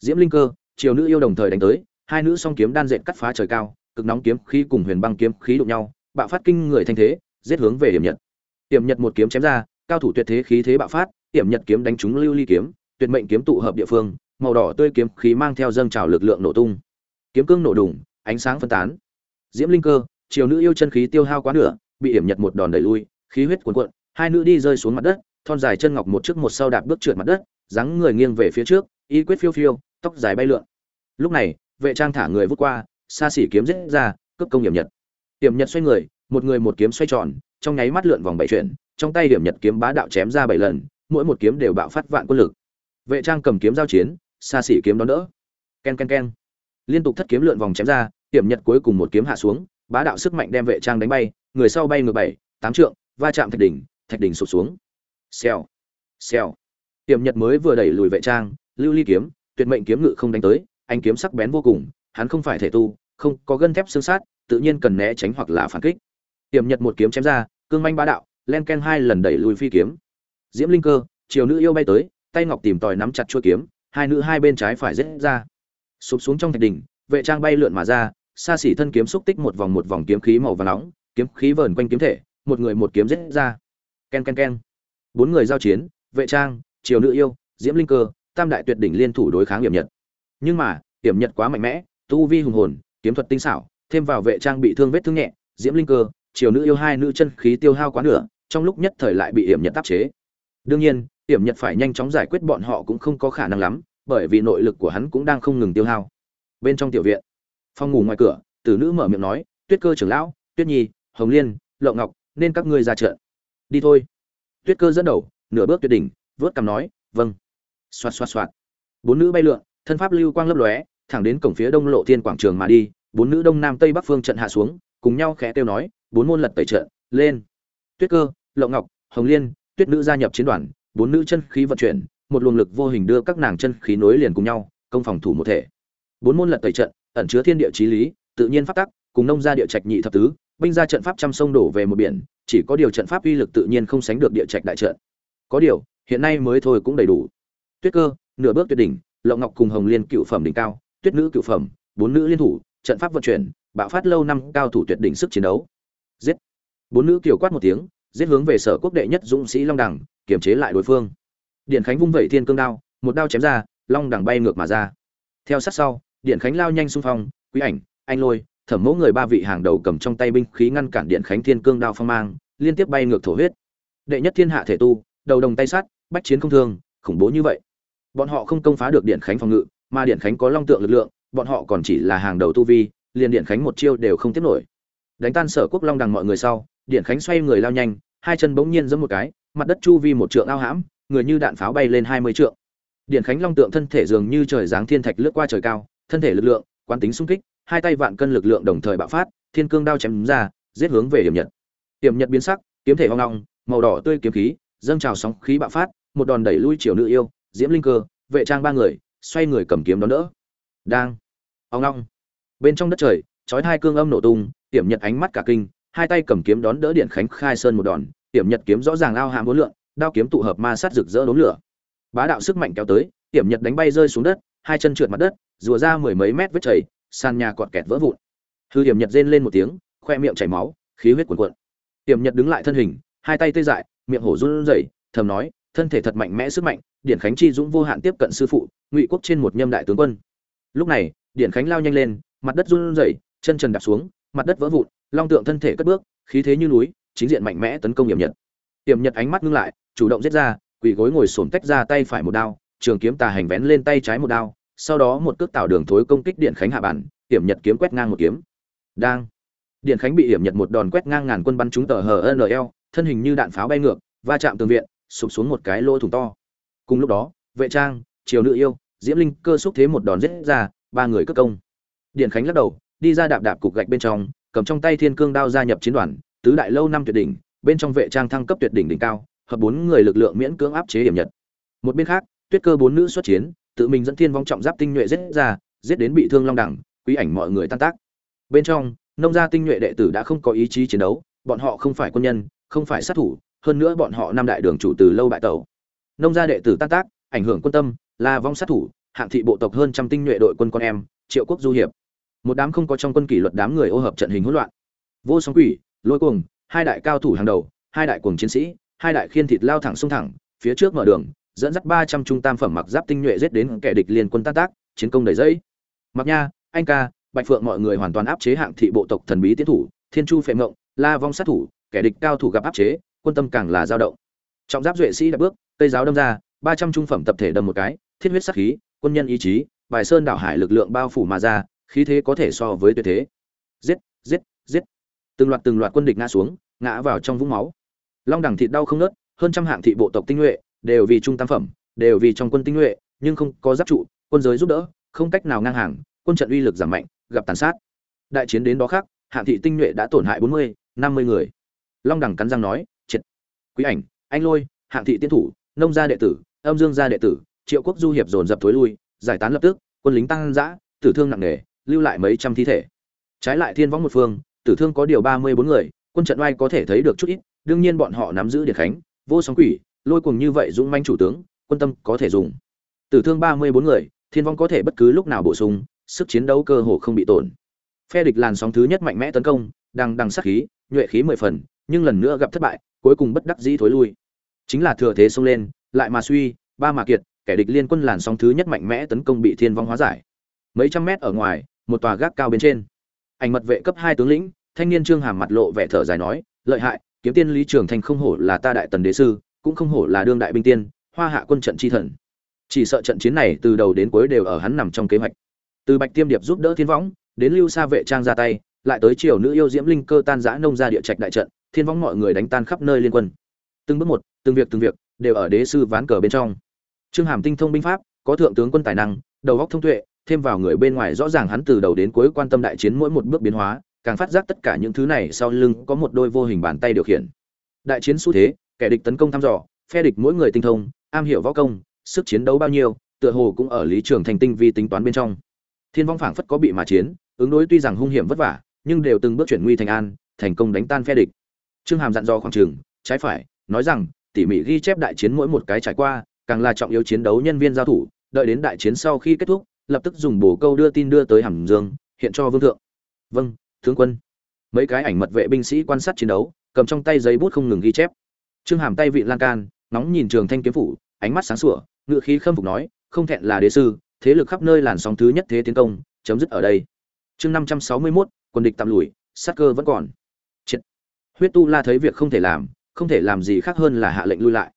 Diễm linh cơ, triều nữ yêu đồng thời đánh tới, hai nữ song kiếm đan dệt cắt phá trời cao, cực nóng kiếm khí cùng huyền băng kiếm khí đụng nhau, bạo phát kinh người thanh thế, giết hướng về hiểm nhật. Hiểm nhật một kiếm chém ra, cao thủ tuyệt thế khí thế bạo phát, hiểm nhật kiếm đánh trúng lưu ly kiếm, tuyệt mệnh kiếm tụ hợp địa phương, màu đỏ tươi kiếm khí mang theo dâng trào lực lượng nổ tung. Kiếm cương nổ đùng, ánh sáng phân tán. Diễm linh cơ, Triều nữ yêu chân khí tiêu hao quá nửa, bị hiểm nhật một đòn đẩy lui, khí huyết cuồn cuộn, hai nữ đi rơi xuống mặt đất thon dài chân ngọc một trước một sau đạp bước trượt mặt đất, dáng người nghiêng về phía trước, y quyết phiêu phiêu, tóc dài bay lượn. Lúc này, vệ trang thả người vút qua, xa xỉ kiếm giết ra, cướp công hiểm nhật. Hiểm nhật xoay người, một người một kiếm xoay tròn, trong nháy mắt lượn vòng bảy chuyển, trong tay hiểm nhật kiếm bá đạo chém ra bảy lần, mỗi một kiếm đều bạo phát vạn quân lực. Vệ trang cầm kiếm giao chiến, xa xỉ kiếm đón đỡ. Ken ken ken. Liên tục thất kiếm lượn vòng chém ra, hiểm nhật cuối cùng một kiếm hạ xuống, bá đạo sức mạnh đem vệ trang đánh bay, người sau bay ngược bảy, tám trượng, va chạm thạch đỉnh thạch đỉnh sụp xuống xèo. Xèo. Tiềm nhật mới vừa đẩy lùi vệ trang, lưu ly kiếm, tuyệt mệnh kiếm ngự không đánh tới, anh kiếm sắc bén vô cùng, hắn không phải thể tu, không có gân thép xương sát, tự nhiên cần né tránh hoặc là phản kích. Tiềm nhật một kiếm chém ra, cương manh bá đạo, len ken hai lần đẩy lùi phi kiếm. Diễm linh cơ, chiều nữ yêu bay tới, tay ngọc tìm tòi nắm chặt chuôi kiếm, hai nữ hai bên trái phải rết ra. Sụp xuống trong thạch đỉnh, vệ trang bay lượn mà ra, xa xỉ thân kiếm xúc tích một vòng một vòng kiếm khí màu vàng nóng, kiếm khí vờn quanh kiếm thể, một người một kiếm rết ra. Ken ken ken bốn người giao chiến, vệ trang, triều nữ yêu, diễm linh cơ, tam đại tuyệt đỉnh liên thủ đối kháng hiểm nhật. Nhưng mà, hiểm nhật quá mạnh mẽ, tu vi hùng hồn, kiếm thuật tinh xảo, thêm vào vệ trang bị thương vết thương nhẹ, diễm linh cơ, triều nữ yêu hai nữ chân khí tiêu hao quá nửa, trong lúc nhất thời lại bị hiểm nhật áp chế. Đương nhiên, hiểm nhật phải nhanh chóng giải quyết bọn họ cũng không có khả năng lắm, bởi vì nội lực của hắn cũng đang không ngừng tiêu hao. Bên trong tiểu viện, phòng ngủ ngoài cửa, tử nữ mở miệng nói, tuyết cơ trưởng lão, tuyết nhi, hồng liên, lậu ngọc, nên các ngươi ra trận. Đi thôi tuyết cơ dẫn đầu, nửa bước tuyệt đỉnh, vớt cằm nói vâng. Xoạt xoạt xoạt. Bốn nữ bay lượn, thân pháp lưu quang lấp lóe, thẳng đến cổng phía đông lộ thiên quảng trường mà đi, bốn nữ đông nam tây bắc phương trận hạ xuống, cùng nhau khẽ kêu nói, bốn môn lật tẩy trận, lên. Tuyết cơ lộ ngọc, hồng liên, tuyết nữ gia nhập chiến đoàn, bốn nữ chân khí vận chuyển, một luồng lực vô hình đưa các nàng chân khí nối liền cùng nhau, công phòng thủ một thể. Bốn môn lật tẩy trận, ẩn chứa thiên địa chí lý, tự nhiên pháp tắc, cùng nông gia địa trạch nhị thập tứ binh ra trận pháp trăm sông đổ về một biển, chỉ có điều trận pháp uy lực tự nhiên không sánh được địa trạch đại trận. Có điều, hiện nay mới thôi cũng đầy đủ. Tuyết cơ, nửa bước tuyệt đỉnh, lộng ngọc cùng hồng liên cựu phẩm đỉnh cao, tuyết nữ cựu phẩm, bốn nữ liên thủ, trận pháp vận chuyển, bạo phát lâu năm cao thủ tuyệt đỉnh sức chiến đấu. Giết. Bốn nữ kiều quát một tiếng, giết hướng về sở quốc đệ nhất dũng sĩ long đẳng kiềm chế lại đối phương. Điện khánh vung vẩy thiên cương đao, một đao chém ra, long đẳng bay ngược mà ra. Theo sát sau điện khánh lao nhanh xung phong, quý ảnh, anh lôi thẩm mẫu người ba vị hàng đầu cầm trong tay binh khí ngăn cản điện khánh thiên cương đao phong mang, liên tiếp bay ngược thổ huyết. Đệ nhất thiên hạ thể tu, đầu đồng tay sát bách chiến không thương, khủng bố như vậy. Bọn họ không công phá được điện khánh phòng ngự, mà điện khánh có long tượng lực lượng, bọn họ còn chỉ là hàng đầu tu vi, liền điện khánh một chiêu đều không tiếp nổi. Đánh tan sở quốc long đằng mọi người sau, điện khánh xoay người lao nhanh, hai chân bỗng nhiên giẫm một cái, mặt đất chu vi một trượng ao hãm, người như đạn pháo bay lên hai mươi trượng. Điện khánh long tượng thân thể dường như trời giáng thiên thạch lướt qua trời cao, thân thể lực lượng, quán tính sung kích hai tay vạn cân lực lượng đồng thời bạo phát, thiên cương đao chém ra, giết hướng về Điểm nhật. Điểm nhật biến sắc, kiếm thể hoang long, màu đỏ tươi kiếm khí, dâng trào sóng khí bạo phát, một đòn đẩy lui triều nữ yêu, diễm linh cơ, vệ trang ba người, xoay người cầm kiếm đón đỡ. Đang. Hoang long. Bên trong đất trời, chói hai cương âm nổ tung Điểm nhật ánh mắt cả kinh, hai tay cầm kiếm đón đỡ điện khánh khai sơn một đòn Điểm nhật kiếm rõ ràng ao hàm vô lượng đao kiếm tụ hợp ma sát rực rỡ đốn lửa. Bá đạo sức mạnh kéo tới Điểm nhật đánh bay rơi xuống đất, hai chân trượt mặt đất, rùa ra mười mấy mét vết chảy sàn nhà cọt kẹt vỡ vụn. Hư hiểm nhật rên lên một tiếng, khoe miệng chảy máu, khí huyết cuồn cuộn. Hiểm nhật đứng lại thân hình, hai tay tê dại, miệng hổ run rẩy, thầm nói, thân thể thật mạnh mẽ sức mạnh điện khánh chi dũng vô hạn tiếp cận sư phụ, ngụy quốc trên một nhâm đại tướng quân. Lúc này điện khánh lao nhanh lên, mặt đất run rẩy, chân trần đạp xuống, mặt đất vỡ vụn, long tượng thân thể cất bước, khí thế như núi, chính diện mạnh mẽ tấn công hiểm nhật. Hiểm nhật ánh mắt ngưng lại, chủ động giết ra, quỳ gối ngồi xổm tách ra tay phải một đao, trường kiếm tà hành vén lên tay trái một đao sau đó một cước tạo đường thối công kích điện khánh hạ bản, hiểm nhật kiếm quét ngang một kiếm. Đang, điện khánh bị hiểm nhật một đòn quét ngang ngàn quân bắn trúng tờ hờ thân hình như đạn pháo bay ngược, va chạm tường viện, sụp xuống một cái lỗ thủng to. Cùng lúc đó, vệ trang, triều nữ yêu, diễm linh cơ xúc thế một đòn giết ra, ba người cất công. Điện khánh lắc đầu, đi ra đạp đạp cục gạch bên trong, cầm trong tay thiên cương đao gia nhập chiến đoàn, tứ đại lâu năm tuyệt đỉnh, bên trong vệ trang thăng cấp tuyệt đỉnh đỉnh cao, hợp bốn người lực lượng miễn cưỡng áp chế hiểm nhật. Một bên khác, tuyết cơ bốn nữ xuất chiến tự mình dẫn thiên vong trọng giáp tinh nhuệ giết ra, giết đến bị thương long đẳng, quý ảnh mọi người tan tác. Bên trong, nông gia tinh nhuệ đệ tử đã không có ý chí chiến đấu, bọn họ không phải quân nhân, không phải sát thủ, hơn nữa bọn họ năm đại đường chủ từ lâu bại tẩu. Nông gia đệ tử tan tác, ảnh hưởng quân tâm là vong sát thủ, hạng thị bộ tộc hơn trăm tinh nhuệ đội quân con em, triệu quốc du hiệp. Một đám không có trong quân kỷ luật đám người ô hợp trận hình hỗn loạn. Vô song quỷ, lôi cuồng, hai đại cao thủ hàng đầu, hai đại cuồng chiến sĩ, hai đại khiên thịt lao thẳng xông thẳng, phía trước mở đường dẫn dắt ba trăm trung tam phẩm mặc giáp tinh nhuệ giết đến kẻ địch liên quân tan tác chiến công đầy dẫy mặc nha anh ca bạch phượng mọi người hoàn toàn áp chế hạng thị bộ tộc thần bí tiến thủ thiên chu phệ ngộng la vong sát thủ kẻ địch cao thủ gặp áp chế quân tâm càng là dao động. Trọng giáp duệ sĩ đã bước cây giáo đâm ra ba trăm trung phẩm tập thể đâm một cái thiết huyết sát khí quân nhân ý chí bài sơn đảo hải lực lượng bao phủ mà ra khí thế có thể so với tuyệt thế. Giết giết giết. Từng loạt từng loạt quân địch ngã xuống ngã vào trong vũng máu. Long đẳng thịt đau không ngớt, hơn trăm hạng thị bộ tộc tinh nhuệ đều vì trung tam phẩm, đều vì trong quân tinh nhuệ, nhưng không có giáp trụ, quân giới giúp đỡ, không cách nào ngang hàng, quân trận uy lực giảm mạnh, gặp tàn sát. Đại chiến đến đó khác hạng thị tinh nhuệ đã tổn hại bốn mươi, năm mươi người. Long đẳng cắn răng nói, triệt. Quý ảnh, anh lôi hạng thị tiên thủ, nông gia đệ tử, âm dương gia đệ tử, triệu quốc du hiệp dồn dập thối lui, giải tán lập tức, quân lính tăng dã, tử thương nặng nề, lưu lại mấy trăm thi thể. Trái lại thiên võng một phương, tử thương có điều ba mươi bốn người, quân trận oai có thể thấy được chút ít, đương nhiên bọn họ nắm giữ điện khánh, vô sóng quỷ lôi cuồng như vậy dũng manh chủ tướng, quân tâm có thể dùng. Tử thương ba mươi bốn người, thiên vong có thể bất cứ lúc nào bổ sung, sức chiến đấu cơ hồ không bị tổn. Phe địch làn sóng thứ nhất mạnh mẽ tấn công đang đằng sát khí, nhuệ khí mười phần, nhưng lần nữa gặp thất bại, cuối cùng bất đắc dĩ thối lui. Chính là thừa thế xông lên, lại mà suy, ba mà kiệt, kẻ địch liên quân làn sóng thứ nhất mạnh mẽ tấn công bị thiên vong hóa giải. Mấy trăm mét ở ngoài, một tòa gác cao bên trên. Ảnh mật vệ cấp hai tướng lĩnh, thanh niên trương hàm mặt lộ vẻ thở dài nói, lợi hại, kiếm tiên lý trường thành không hổ là ta đại tần đế sư cũng không hổ là đương đại binh tiên, hoa hạ quân trận chi thần. Chỉ sợ trận chiến này từ đầu đến cuối đều ở hắn nằm trong kế hoạch. Từ bạch tiêm điệp giúp đỡ thiên võng, đến lưu sa vệ trang ra tay, lại tới triều nữ yêu diễm linh cơ tan giã nông ra địa trạch đại trận, thiên võng mọi người đánh tan khắp nơi liên quân. Từng bước một, từng việc từng việc, đều ở đế sư ván cờ bên trong. Trương hàm tinh thông binh pháp, có thượng tướng quân tài năng, đầu góc thông tuệ, thêm vào người bên ngoài rõ ràng hắn từ đầu đến cuối quan tâm đại chiến mỗi một bước biến hóa, càng phát giác tất cả những thứ này sau lưng có một đôi vô hình bàn tay điều khiển. Đại chiến xu thế kẻ địch tấn công thăm dò, phe địch mỗi người tinh thông, am hiểu võ công, sức chiến đấu bao nhiêu, tựa hồ cũng ở lý trường thành tinh vi tính toán bên trong. Thiên vong phảng phất có bị mà chiến, ứng đối tuy rằng hung hiểm vất vả, nhưng đều từng bước chuyển nguy thành an, thành công đánh tan phe địch. Trương hàm dặn dò khoảng trường, trái phải, nói rằng, tỉ mỉ ghi chép đại chiến mỗi một cái trải qua, càng là trọng yếu chiến đấu nhân viên giao thủ, đợi đến đại chiến sau khi kết thúc, lập tức dùng bổ câu đưa tin đưa tới hàm dương, hiện cho vương thượng. Vâng tướng quân. Mấy cái ảnh mật vệ binh sĩ quan sát chiến đấu, cầm trong tay giấy bút không ngừng ghi chép trương hàm tay vị lan can nóng nhìn trường thanh kiếm phủ, ánh mắt sáng sủa ngự khí khâm phục nói, không thẹn là đế sư, thế lực khắp nơi làn sóng thứ nhất thế tiến công, chấm dứt ở đây. Chương năm trăm sáu mươi mốt, quân địch tạm lùi, sát cơ vẫn còn. Triệt. huyết tu la thấy việc không thể làm, không thể làm gì khác hơn là hạ lệnh lui lại.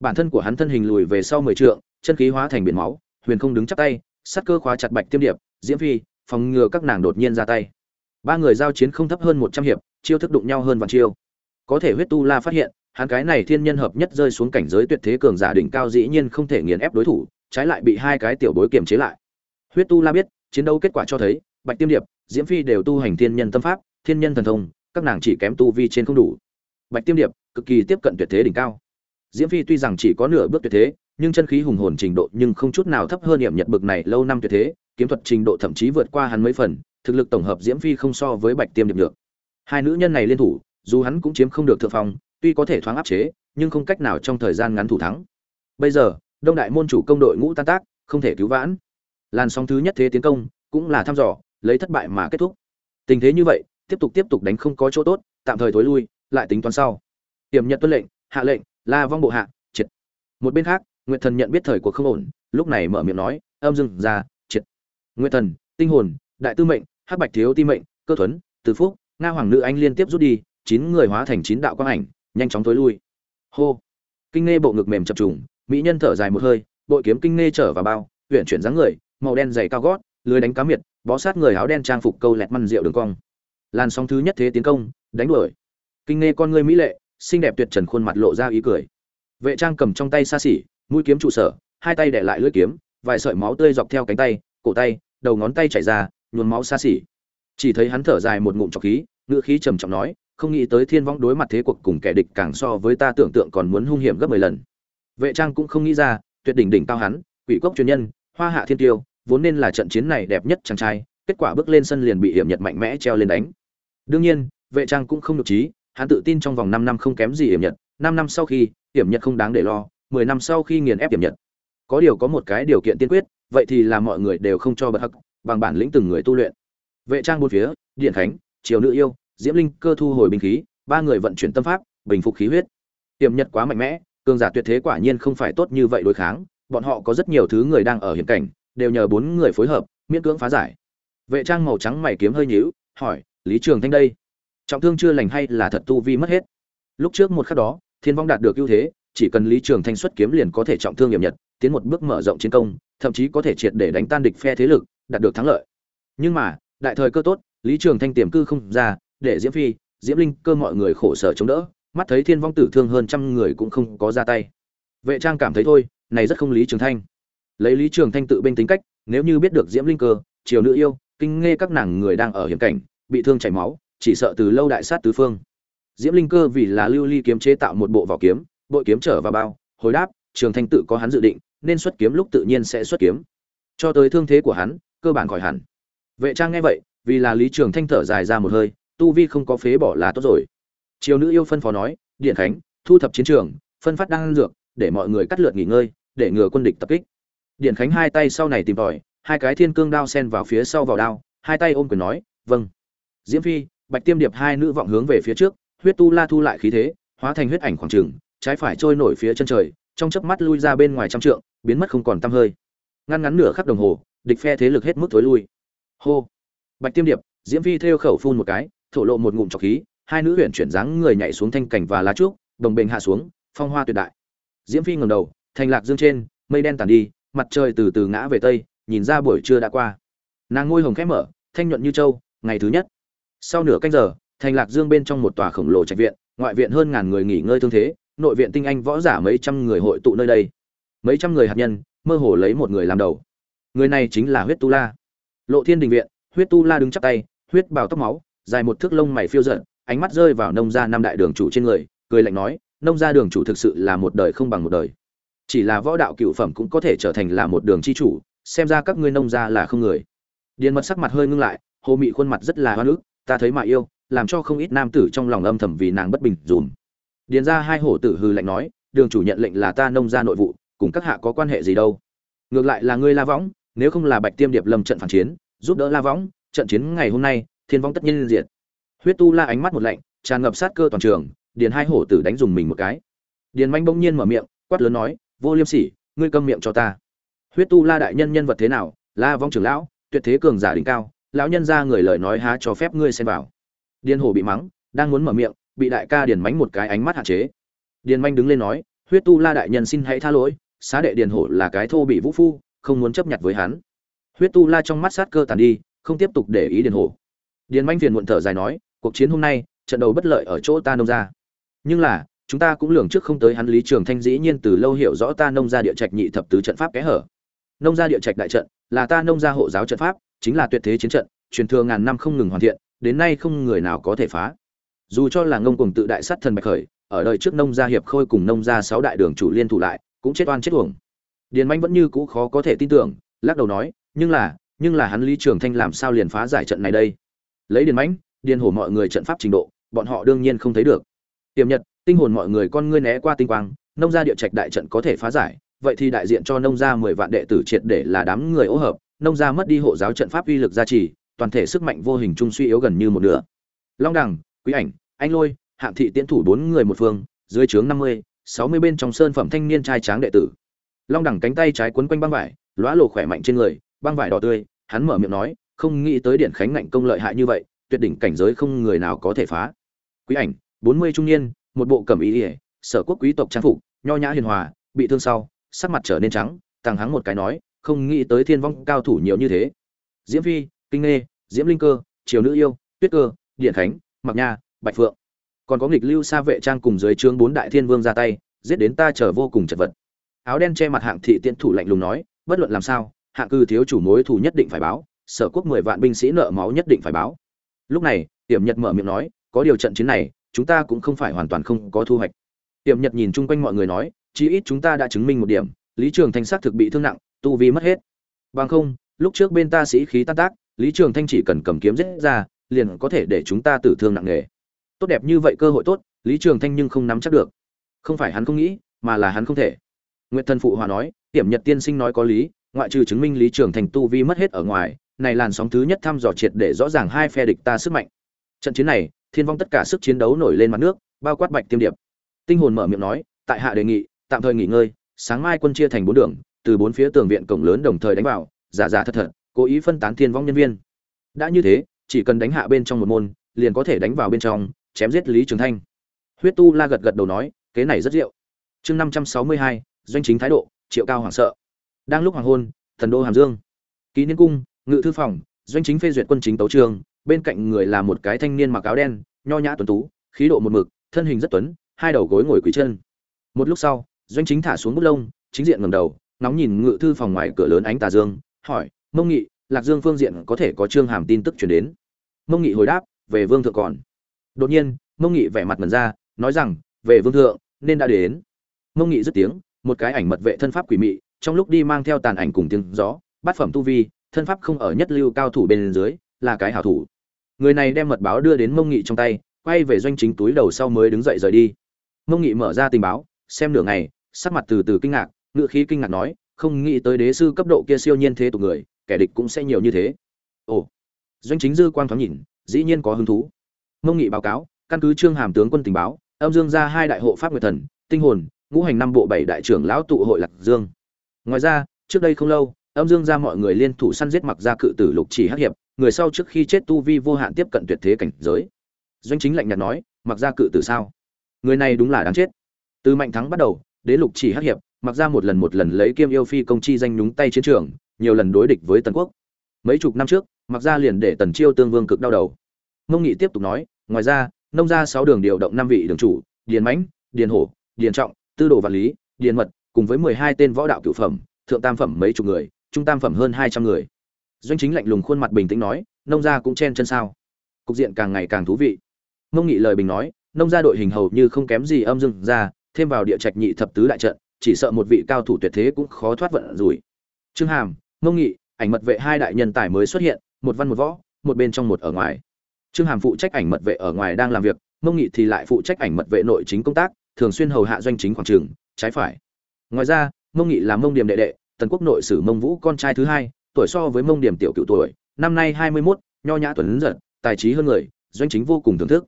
Bản thân của hắn thân hình lùi về sau mười trượng, chân khí hóa thành biển máu, huyền không đứng chắc tay, sát cơ khóa chặt bạch tiêm điệp, diễm phi, phòng ngừa các nàng đột nhiên ra tay. Ba người giao chiến không thấp hơn một trăm hiệp, chiêu thức đụng nhau hơn vạn chiêu có thể huyết tu la phát hiện, hắn cái này thiên nhân hợp nhất rơi xuống cảnh giới tuyệt thế cường giả đỉnh cao dĩ nhiên không thể nghiền ép đối thủ, trái lại bị hai cái tiểu bối kiềm chế lại. Huyết tu la biết, chiến đấu kết quả cho thấy, bạch tiêm điệp, diễm phi đều tu hành thiên nhân tâm pháp, thiên nhân thần thông, các nàng chỉ kém tu vi trên không đủ. Bạch tiêm điệp, cực kỳ tiếp cận tuyệt thế đỉnh cao. Diễm phi tuy rằng chỉ có nửa bước tuyệt thế, nhưng chân khí hùng hồn trình độ nhưng không chút nào thấp hơn điểm nhật bực này lâu năm tuyệt thế, kiếm thuật trình độ thậm chí vượt qua hắn mấy phần, thực lực tổng hợp diễm phi không so với bạch tiêm điệp được. Hai nữ nhân này liên thủ dù hắn cũng chiếm không được thượng phong, tuy có thể thoáng áp chế, nhưng không cách nào trong thời gian ngắn thủ thắng. Bây giờ, đông đại môn chủ công đội ngũ tan tác, không thể cứu vãn. Làn sóng thứ nhất thế tiến công, cũng là thăm dò, lấy thất bại mà kết thúc. Tình thế như vậy, tiếp tục tiếp tục đánh không có chỗ tốt, tạm thời thối lui, lại tính toán sau. Tiềm nhận tuân lệnh, hạ lệnh, la vong bộ hạ, triệt. Một bên khác, nguyệt thần nhận biết thời cuộc không ổn, lúc này mở miệng nói, âm dừng ra triệt. Nguyệt thần, tinh hồn, đại tư mệnh, hắc bạch thiếu ti mệnh, cơ thuấn, từ phúc, nga hoàng nữ anh liên tiếp rút đi chín người hóa thành chín đạo quang ảnh, nhanh chóng tối lui. Hô. Kinh nghe bộ ngực mềm chập trùng, mỹ nhân thở dài một hơi, bội kiếm kinh nghe trở vào bao huyện chuyển dáng người, màu đen dày cao gót, lưới đánh cá miệt, bó sát người áo đen trang phục câu lẹt măn rượu đường cong. Làn sóng thứ nhất thế tiến công, đánh đuổi. Kinh nghe con người mỹ lệ, xinh đẹp tuyệt trần khuôn mặt lộ ra ý cười. Vệ trang cầm trong tay xa xỉ, mũi kiếm trụ sở, hai tay để lại lưỡi kiếm, vài sợi máu tươi dọc theo cánh tay, cổ tay, đầu ngón tay chảy ra, nhuốm máu xa xỉ. Chỉ thấy hắn thở dài một ngụm trọc khí, ngữ khí trầm trọng nói không nghĩ tới thiên vong đối mặt thế cuộc cùng kẻ địch càng so với ta tưởng tượng còn muốn hung hiểm gấp mười lần. Vệ trang cũng không nghĩ ra, tuyệt đỉnh đỉnh cao hắn, quỷ cốc truyền nhân, hoa hạ thiên tiêu, vốn nên là trận chiến này đẹp nhất chàng trai, kết quả bước lên sân liền bị hiểm nhật mạnh mẽ treo lên đánh. Đương nhiên, vệ trang cũng không được trí, hắn tự tin trong vòng năm năm không kém gì hiểm nhật, năm năm sau khi, hiểm nhật không đáng để lo, mười năm sau khi nghiền ép hiểm nhật. Có điều có một cái điều kiện tiên quyết, vậy thì là mọi người đều không cho bật hắc, bằng bản lĩnh từng người tu luyện. Vệ trang bốn phía, điện khánh, triều nữ yêu diễm linh cơ thu hồi binh khí, ba người vận chuyển tâm pháp, bình phục khí huyết. Tiềm nhật quá mạnh mẽ, cường giả tuyệt thế quả nhiên không phải tốt như vậy đối kháng, bọn họ có rất nhiều thứ người đang ở hiểm cảnh, đều nhờ bốn người phối hợp, miễn cưỡng phá giải. Vệ trang màu trắng mày kiếm hơi nhíu, hỏi, lý trường thanh đây, trọng thương chưa lành hay là thật tu vi mất hết? Lúc trước một khắc đó, thiên vong đạt được ưu thế, chỉ cần lý trường thanh xuất kiếm liền có thể trọng thương hiểm nhật, tiến một bước mở rộng chiến công, thậm chí có thể triệt để đánh tan địch phe thế lực, đạt được thắng lợi. Nhưng mà, đại thời cơ tốt, lý trường thanh tiềm cư không ra để diễm phi, diễm linh cơ mọi người khổ sở chống đỡ, mắt thấy thiên vong tử thương hơn trăm người cũng không có ra tay. Vệ trang cảm thấy thôi, này rất không lý trường thanh. Lấy lý trường thanh tự bên tính cách, nếu như biết được diễm linh cơ, triều nữ yêu, kinh nghe các nàng người đang ở hiểm cảnh, bị thương chảy máu, chỉ sợ từ lâu đại sát tứ phương. Diễm linh cơ vì là lưu ly kiếm chế tạo một bộ vỏ kiếm, bội kiếm trở vào bao, hồi đáp, trường thanh tự có hắn dự định, nên xuất kiếm lúc tự nhiên sẽ xuất kiếm. Cho tới thương thế của hắn, cơ bản khỏi hẳn. Vệ trang nghe vậy, vì là lý trường thanh thở dài ra một hơi tu vi không có phế bỏ là tốt rồi. Triều nữ yêu phân phó nói, điện khánh, thu thập chiến trường, phân phát đan dược, để mọi người cắt lượt nghỉ ngơi, để ngừa quân địch tập kích. Điện khánh hai tay sau này tìm tòi, hai cái thiên cương đao sen vào phía sau vào đao, hai tay ôm quyền nói vâng. Diễm phi, bạch tiêm điệp hai nữ vọng hướng về phía trước, huyết tu la thu lại khí thế, hóa thành huyết ảnh khoảng trừng trái phải trôi nổi phía chân trời, trong chớp mắt lui ra bên ngoài trăm trượng, biến mất không còn tăm hơi. Ngăn ngắn nửa khắc đồng hồ, địch phe thế lực hết mức thối lui. Hô. Bạch tiêm điệp, diễm phi theo khẩu phun một cái thổ lộ một ngụm trọc khí, hai nữ huyện chuyển dáng người nhảy xuống thanh cảnh và lá trúc, đồng bình hạ xuống, phong hoa tuyệt đại. Diễm phi ngẩng đầu thành lạc dương trên, mây đen tàn đi, mặt trời từ từ ngã về tây, nhìn ra buổi trưa đã qua. Nàng ngôi hồng khẽ mở, thanh nhuận như châu, ngày thứ nhất. Sau nửa canh giờ thành lạc dương bên trong một tòa khổng lồ trạch viện, ngoại viện hơn ngàn người nghỉ ngơi thương thế, nội viện tinh anh võ giả mấy trăm người hội tụ nơi đây. Mấy trăm người hạt nhân, mơ hồ lấy một người làm đầu. Người này chính là huyết tu la. Lộ thiên đình viện, huyết tu la đứng chắp tay, huyết bào tóc máu dài một thước lông mày phiêu giận ánh mắt rơi vào nông gia năm đại đường chủ trên người, cười lạnh nói, nông gia đường chủ thực sự là một đời không bằng một đời. Chỉ là võ đạo cựu phẩm cũng có thể trở thành là một đường chi chủ, xem ra các ngươi nông gia là không người. Điền mật sắc mặt hơi ngưng lại, hồ mị khuôn mặt rất là hoa nước ta thấy mà yêu, làm cho không ít nam tử trong lòng âm thầm vì nàng bất bình dùm. Điền ra hai hổ tử hư lạnh nói, đường chủ nhận lệnh là ta nông gia nội vụ, cùng các hạ có quan hệ gì đâu? Ngược lại là ngươi la võng, nếu không là bạch tiêm điệp lâm trận phản chiến, giúp đỡ la võng, trận chiến ngày hôm nay thiên vong tất nhiên liên diệt. Huyết tu la ánh mắt một lạnh, tràn ngập sát cơ toàn trường, điền hai hổ tử đánh dùng mình một cái. Điền manh bỗng nhiên mở miệng, quát lớn nói, vô liêm sỉ, ngươi câm miệng cho ta. Huyết tu la đại nhân nhân vật thế nào? La vong trưởng lão, tuyệt thế cường giả đỉnh cao, lão nhân ra người lời nói há cho phép ngươi xem vào. Điền hổ bị mắng, đang muốn mở miệng, bị đại ca điền mánh một cái ánh mắt hạn chế. Điền manh đứng lên nói, huyết tu la đại nhân xin hãy tha lỗi, xá đệ điền hổ là cái thô bị vũ phu, không muốn chấp nhận với hắn. Huyết tu la trong mắt sát cơ tàn đi, không tiếp tục để ý điền hổ điền manh phiền muộn thở dài nói, cuộc chiến hôm nay, trận đầu bất lợi ở chỗ ta nông gia. Nhưng là, chúng ta cũng lường trước không tới hắn lý trường thanh dĩ nhiên từ lâu hiểu rõ ta nông gia địa trạch nhị thập tứ trận pháp kẽ hở. Nông gia địa trạch đại trận, là ta nông gia hộ giáo trận pháp, chính là tuyệt thế chiến trận, truyền thừa ngàn năm không ngừng hoàn thiện, đến nay không người nào có thể phá. Dù cho là ngông cùng tự đại sát thần bạch khởi, ở đời trước nông gia hiệp khôi cùng nông gia sáu đại đường chủ liên thủ lại, cũng chết oan chết uổng. Điền manh vẫn như cũ khó có thể tin tưởng, lắc đầu nói, nhưng là nhưng là hắn lý trường thanh làm sao liền phá giải trận này đây? Lấy điền mãnh, điền hổ mọi người trận pháp trình độ, bọn họ đương nhiên không thấy được. Tiềm nhật, tinh hồn mọi người con ngươi né qua tinh quang, nông gia địa trạch đại trận có thể phá giải, vậy thì đại diện cho nông gia mười vạn đệ tử triệt để là đám người ô hợp, nông gia mất đi hộ giáo trận pháp uy lực gia trì, toàn thể sức mạnh vô hình trung suy yếu gần như một nửa. Long đẳng quý ảnh, anh lôi, hạng thị tiến thủ bốn người một phương, dưới trướng năm mươi, sáu mươi bên trong sơn phẩm thanh niên trai tráng đệ tử. Long đẳng cánh tay trái quấn quanh băng vải, lóa lộ khỏe mạnh trên người, băng vải đỏ tươi, hắn mở miệng nói không nghĩ tới điện khánh ngạnh công lợi hại như vậy, tuyệt đỉnh cảnh giới không người nào có thể phá. Quý ảnh, bốn mươi trung niên, một bộ cẩm ý ỉa sở quốc quý tộc trang phục, nho nhã hiền hòa, bị thương sau, sắc mặt trở nên trắng, tàng hắng một cái nói, không nghĩ tới thiên vong cao thủ nhiều như thế. Diễm phi, kinh nghê, diễm linh cơ, triều nữ yêu, tuyết cơ điện khánh mặc nha, bạch phượng. Còn có nghịch lưu xa vệ trang cùng dưới trướng bốn đại thiên vương ra tay, giết đến ta trở vô cùng chật vật. Áo đen che mặt hạng thị tiễn thủ lạnh lùng nói, bất luận làm sao, hạng cư thiếu chủ mối thù nhất định phải báo sở quốc mười vạn binh sĩ nợ máu nhất định phải báo. Lúc này, tiểm nhật mở miệng nói, có điều trận chiến này, chúng ta cũng không phải hoàn toàn không có thu hoạch. Tiểm nhật nhìn chung quanh mọi người nói, chí ít chúng ta đã chứng minh một điểm, lý trường thanh xác thực bị thương nặng, tu vi mất hết. Bằng không, lúc trước bên ta sĩ khí tan tác, lý trường thanh chỉ cần cầm kiếm giết ra, liền có thể để chúng ta tử thương nặng nề. Tốt đẹp như vậy cơ hội tốt, lý trường thanh nhưng không nắm chắc được. Không phải hắn không nghĩ, mà là hắn không thể. Nguyệt thần phụ hòa nói, tiểm nhật tiên sinh nói có lý, ngoại trừ chứng minh lý trường thành tu vi mất hết ở ngoài này làn sóng thứ nhất thăm dò triệt để rõ ràng hai phe địch ta sức mạnh. Trận chiến này, thiên vong tất cả sức chiến đấu nổi lên mặt nước, bao quát bạch tiêm điệp. Tinh hồn mở miệng nói, tại hạ đề nghị, tạm thời nghỉ ngơi, sáng mai quân chia thành bốn đường, từ bốn phía tường viện cổng lớn đồng thời đánh vào, giả giả thật thật, cố ý phân tán thiên vong nhân viên. Đã như thế, chỉ cần đánh hạ bên trong một môn, liền có thể đánh vào bên trong, chém giết lý trường thanh. Huyết tu la gật gật đầu nói, kế này rất diệu. Chương năm trăm sáu mươi hai, doanh chính thái độ, triệu cao hoảng sợ. Đang lúc hoàng hôn, thần đô hàm dương. Ký niên cung ngự thư phòng, doanh chính phê duyệt quân chính tấu trường, bên cạnh người là một cái thanh niên mặc áo đen, nho nhã tuấn tú, khí độ một mực, thân hình rất tuấn, hai đầu gối ngồi quỳ chân. Một lúc sau, doanh chính thả xuống bút lông, chính diện ngầm đầu nóng nhìn ngự thư phòng ngoài cửa lớn ánh tà dương, hỏi, mông nghị, lạc dương phương diện có thể có trương hàm tin tức chuyển đến? Mông nghị hồi đáp, về vương thượng còn. Đột nhiên, mông nghị vẻ mặt mần ra, nói rằng, về vương thượng, nên đã đến. Mông nghị dứt tiếng, một cái ảnh mật vệ thân pháp quỷ mị, trong lúc đi mang theo tàn ảnh cùng tiếng gió, bát phẩm tu vi thân pháp không ở nhất lưu cao thủ bên dưới, là cái hảo thủ. Người này đem mật báo đưa đến mông nghị trong tay, quay về doanh chính túi đầu sau mới đứng dậy rời đi. Mông nghị mở ra tình báo, xem nửa ngày, sắc mặt từ từ kinh ngạc ngự khí kinh ngạc nói, không nghĩ tới đế sư cấp độ kia siêu nhiên thế tục người, kẻ địch cũng sẽ nhiều như thế. Ồ, doanh chính dư quang thoáng nhìn, dĩ nhiên có hứng thú. Mông nghị báo cáo, căn cứ trương hàm tướng quân tình báo, âm dương ra hai đại hộ pháp nguyệt thần, tinh hồn, ngũ hành năm bộ bảy đại trưởng lão tụ hội lạc dương. Ngoài ra, trước đây không lâu âm dương ra mọi người liên thủ săn giết mặc ra cự tử lục chỉ hắc hiệp, người sau trước khi chết tu vi vô hạn tiếp cận tuyệt thế cảnh giới. Doanh chính lạnh nhạt nói, mặc ra cự tử sao? Người này đúng là đáng chết. Từ mạnh thắng bắt đầu, đến lục chỉ hắc hiệp, mặc ra một lần một lần lấy kiêm yêu phi công chi danh nhúng tay chiến trường, nhiều lần đối địch với tần quốc. Mấy chục năm trước, mặc ra liền để tần chiêu tương vương cực đau đầu. Mông nghị tiếp tục nói, ngoài ra, nông ra sáu đường điều động năm vị đường chủ, điền mãnh, điền hổ, điền trọng, tư đồ vạn lý, điền mật, cùng với mười hai tên võ đạo cựu phẩm, thượng tam phẩm mấy chục người trung tam phẩm hơn hai trăm người. Doanh chính lạnh lùng khuôn mặt bình tĩnh nói, nông gia cũng chen chân sao. Cục diện càng ngày càng thú vị. Mông nghị lời bình nói, nông gia đội hình hầu như không kém gì âm dương ra thêm vào địa trạch nhị thập tứ đại trận, chỉ sợ một vị cao thủ tuyệt thế cũng khó thoát vận rủi. Trương hàm, mông nghị, ảnh mật vệ hai đại nhân tài mới xuất hiện, một văn một võ, một bên trong một ở ngoài. Trương hàm phụ trách ảnh mật vệ ở ngoài đang làm việc, mông nghị thì lại phụ trách ảnh mật vệ nội chính công tác, thường xuyên hầu hạ doanh chính khoảng trường, trái phải. Ngoài ra, mông nghị là mông điểm đệ đệ tần quốc nội sử mông vũ con trai thứ hai tuổi so với mông điểm tiểu cựu tuổi năm nay hai mươi 21, nho nhã tuấn giật tài trí hơn người doanh chính vô cùng thưởng thức.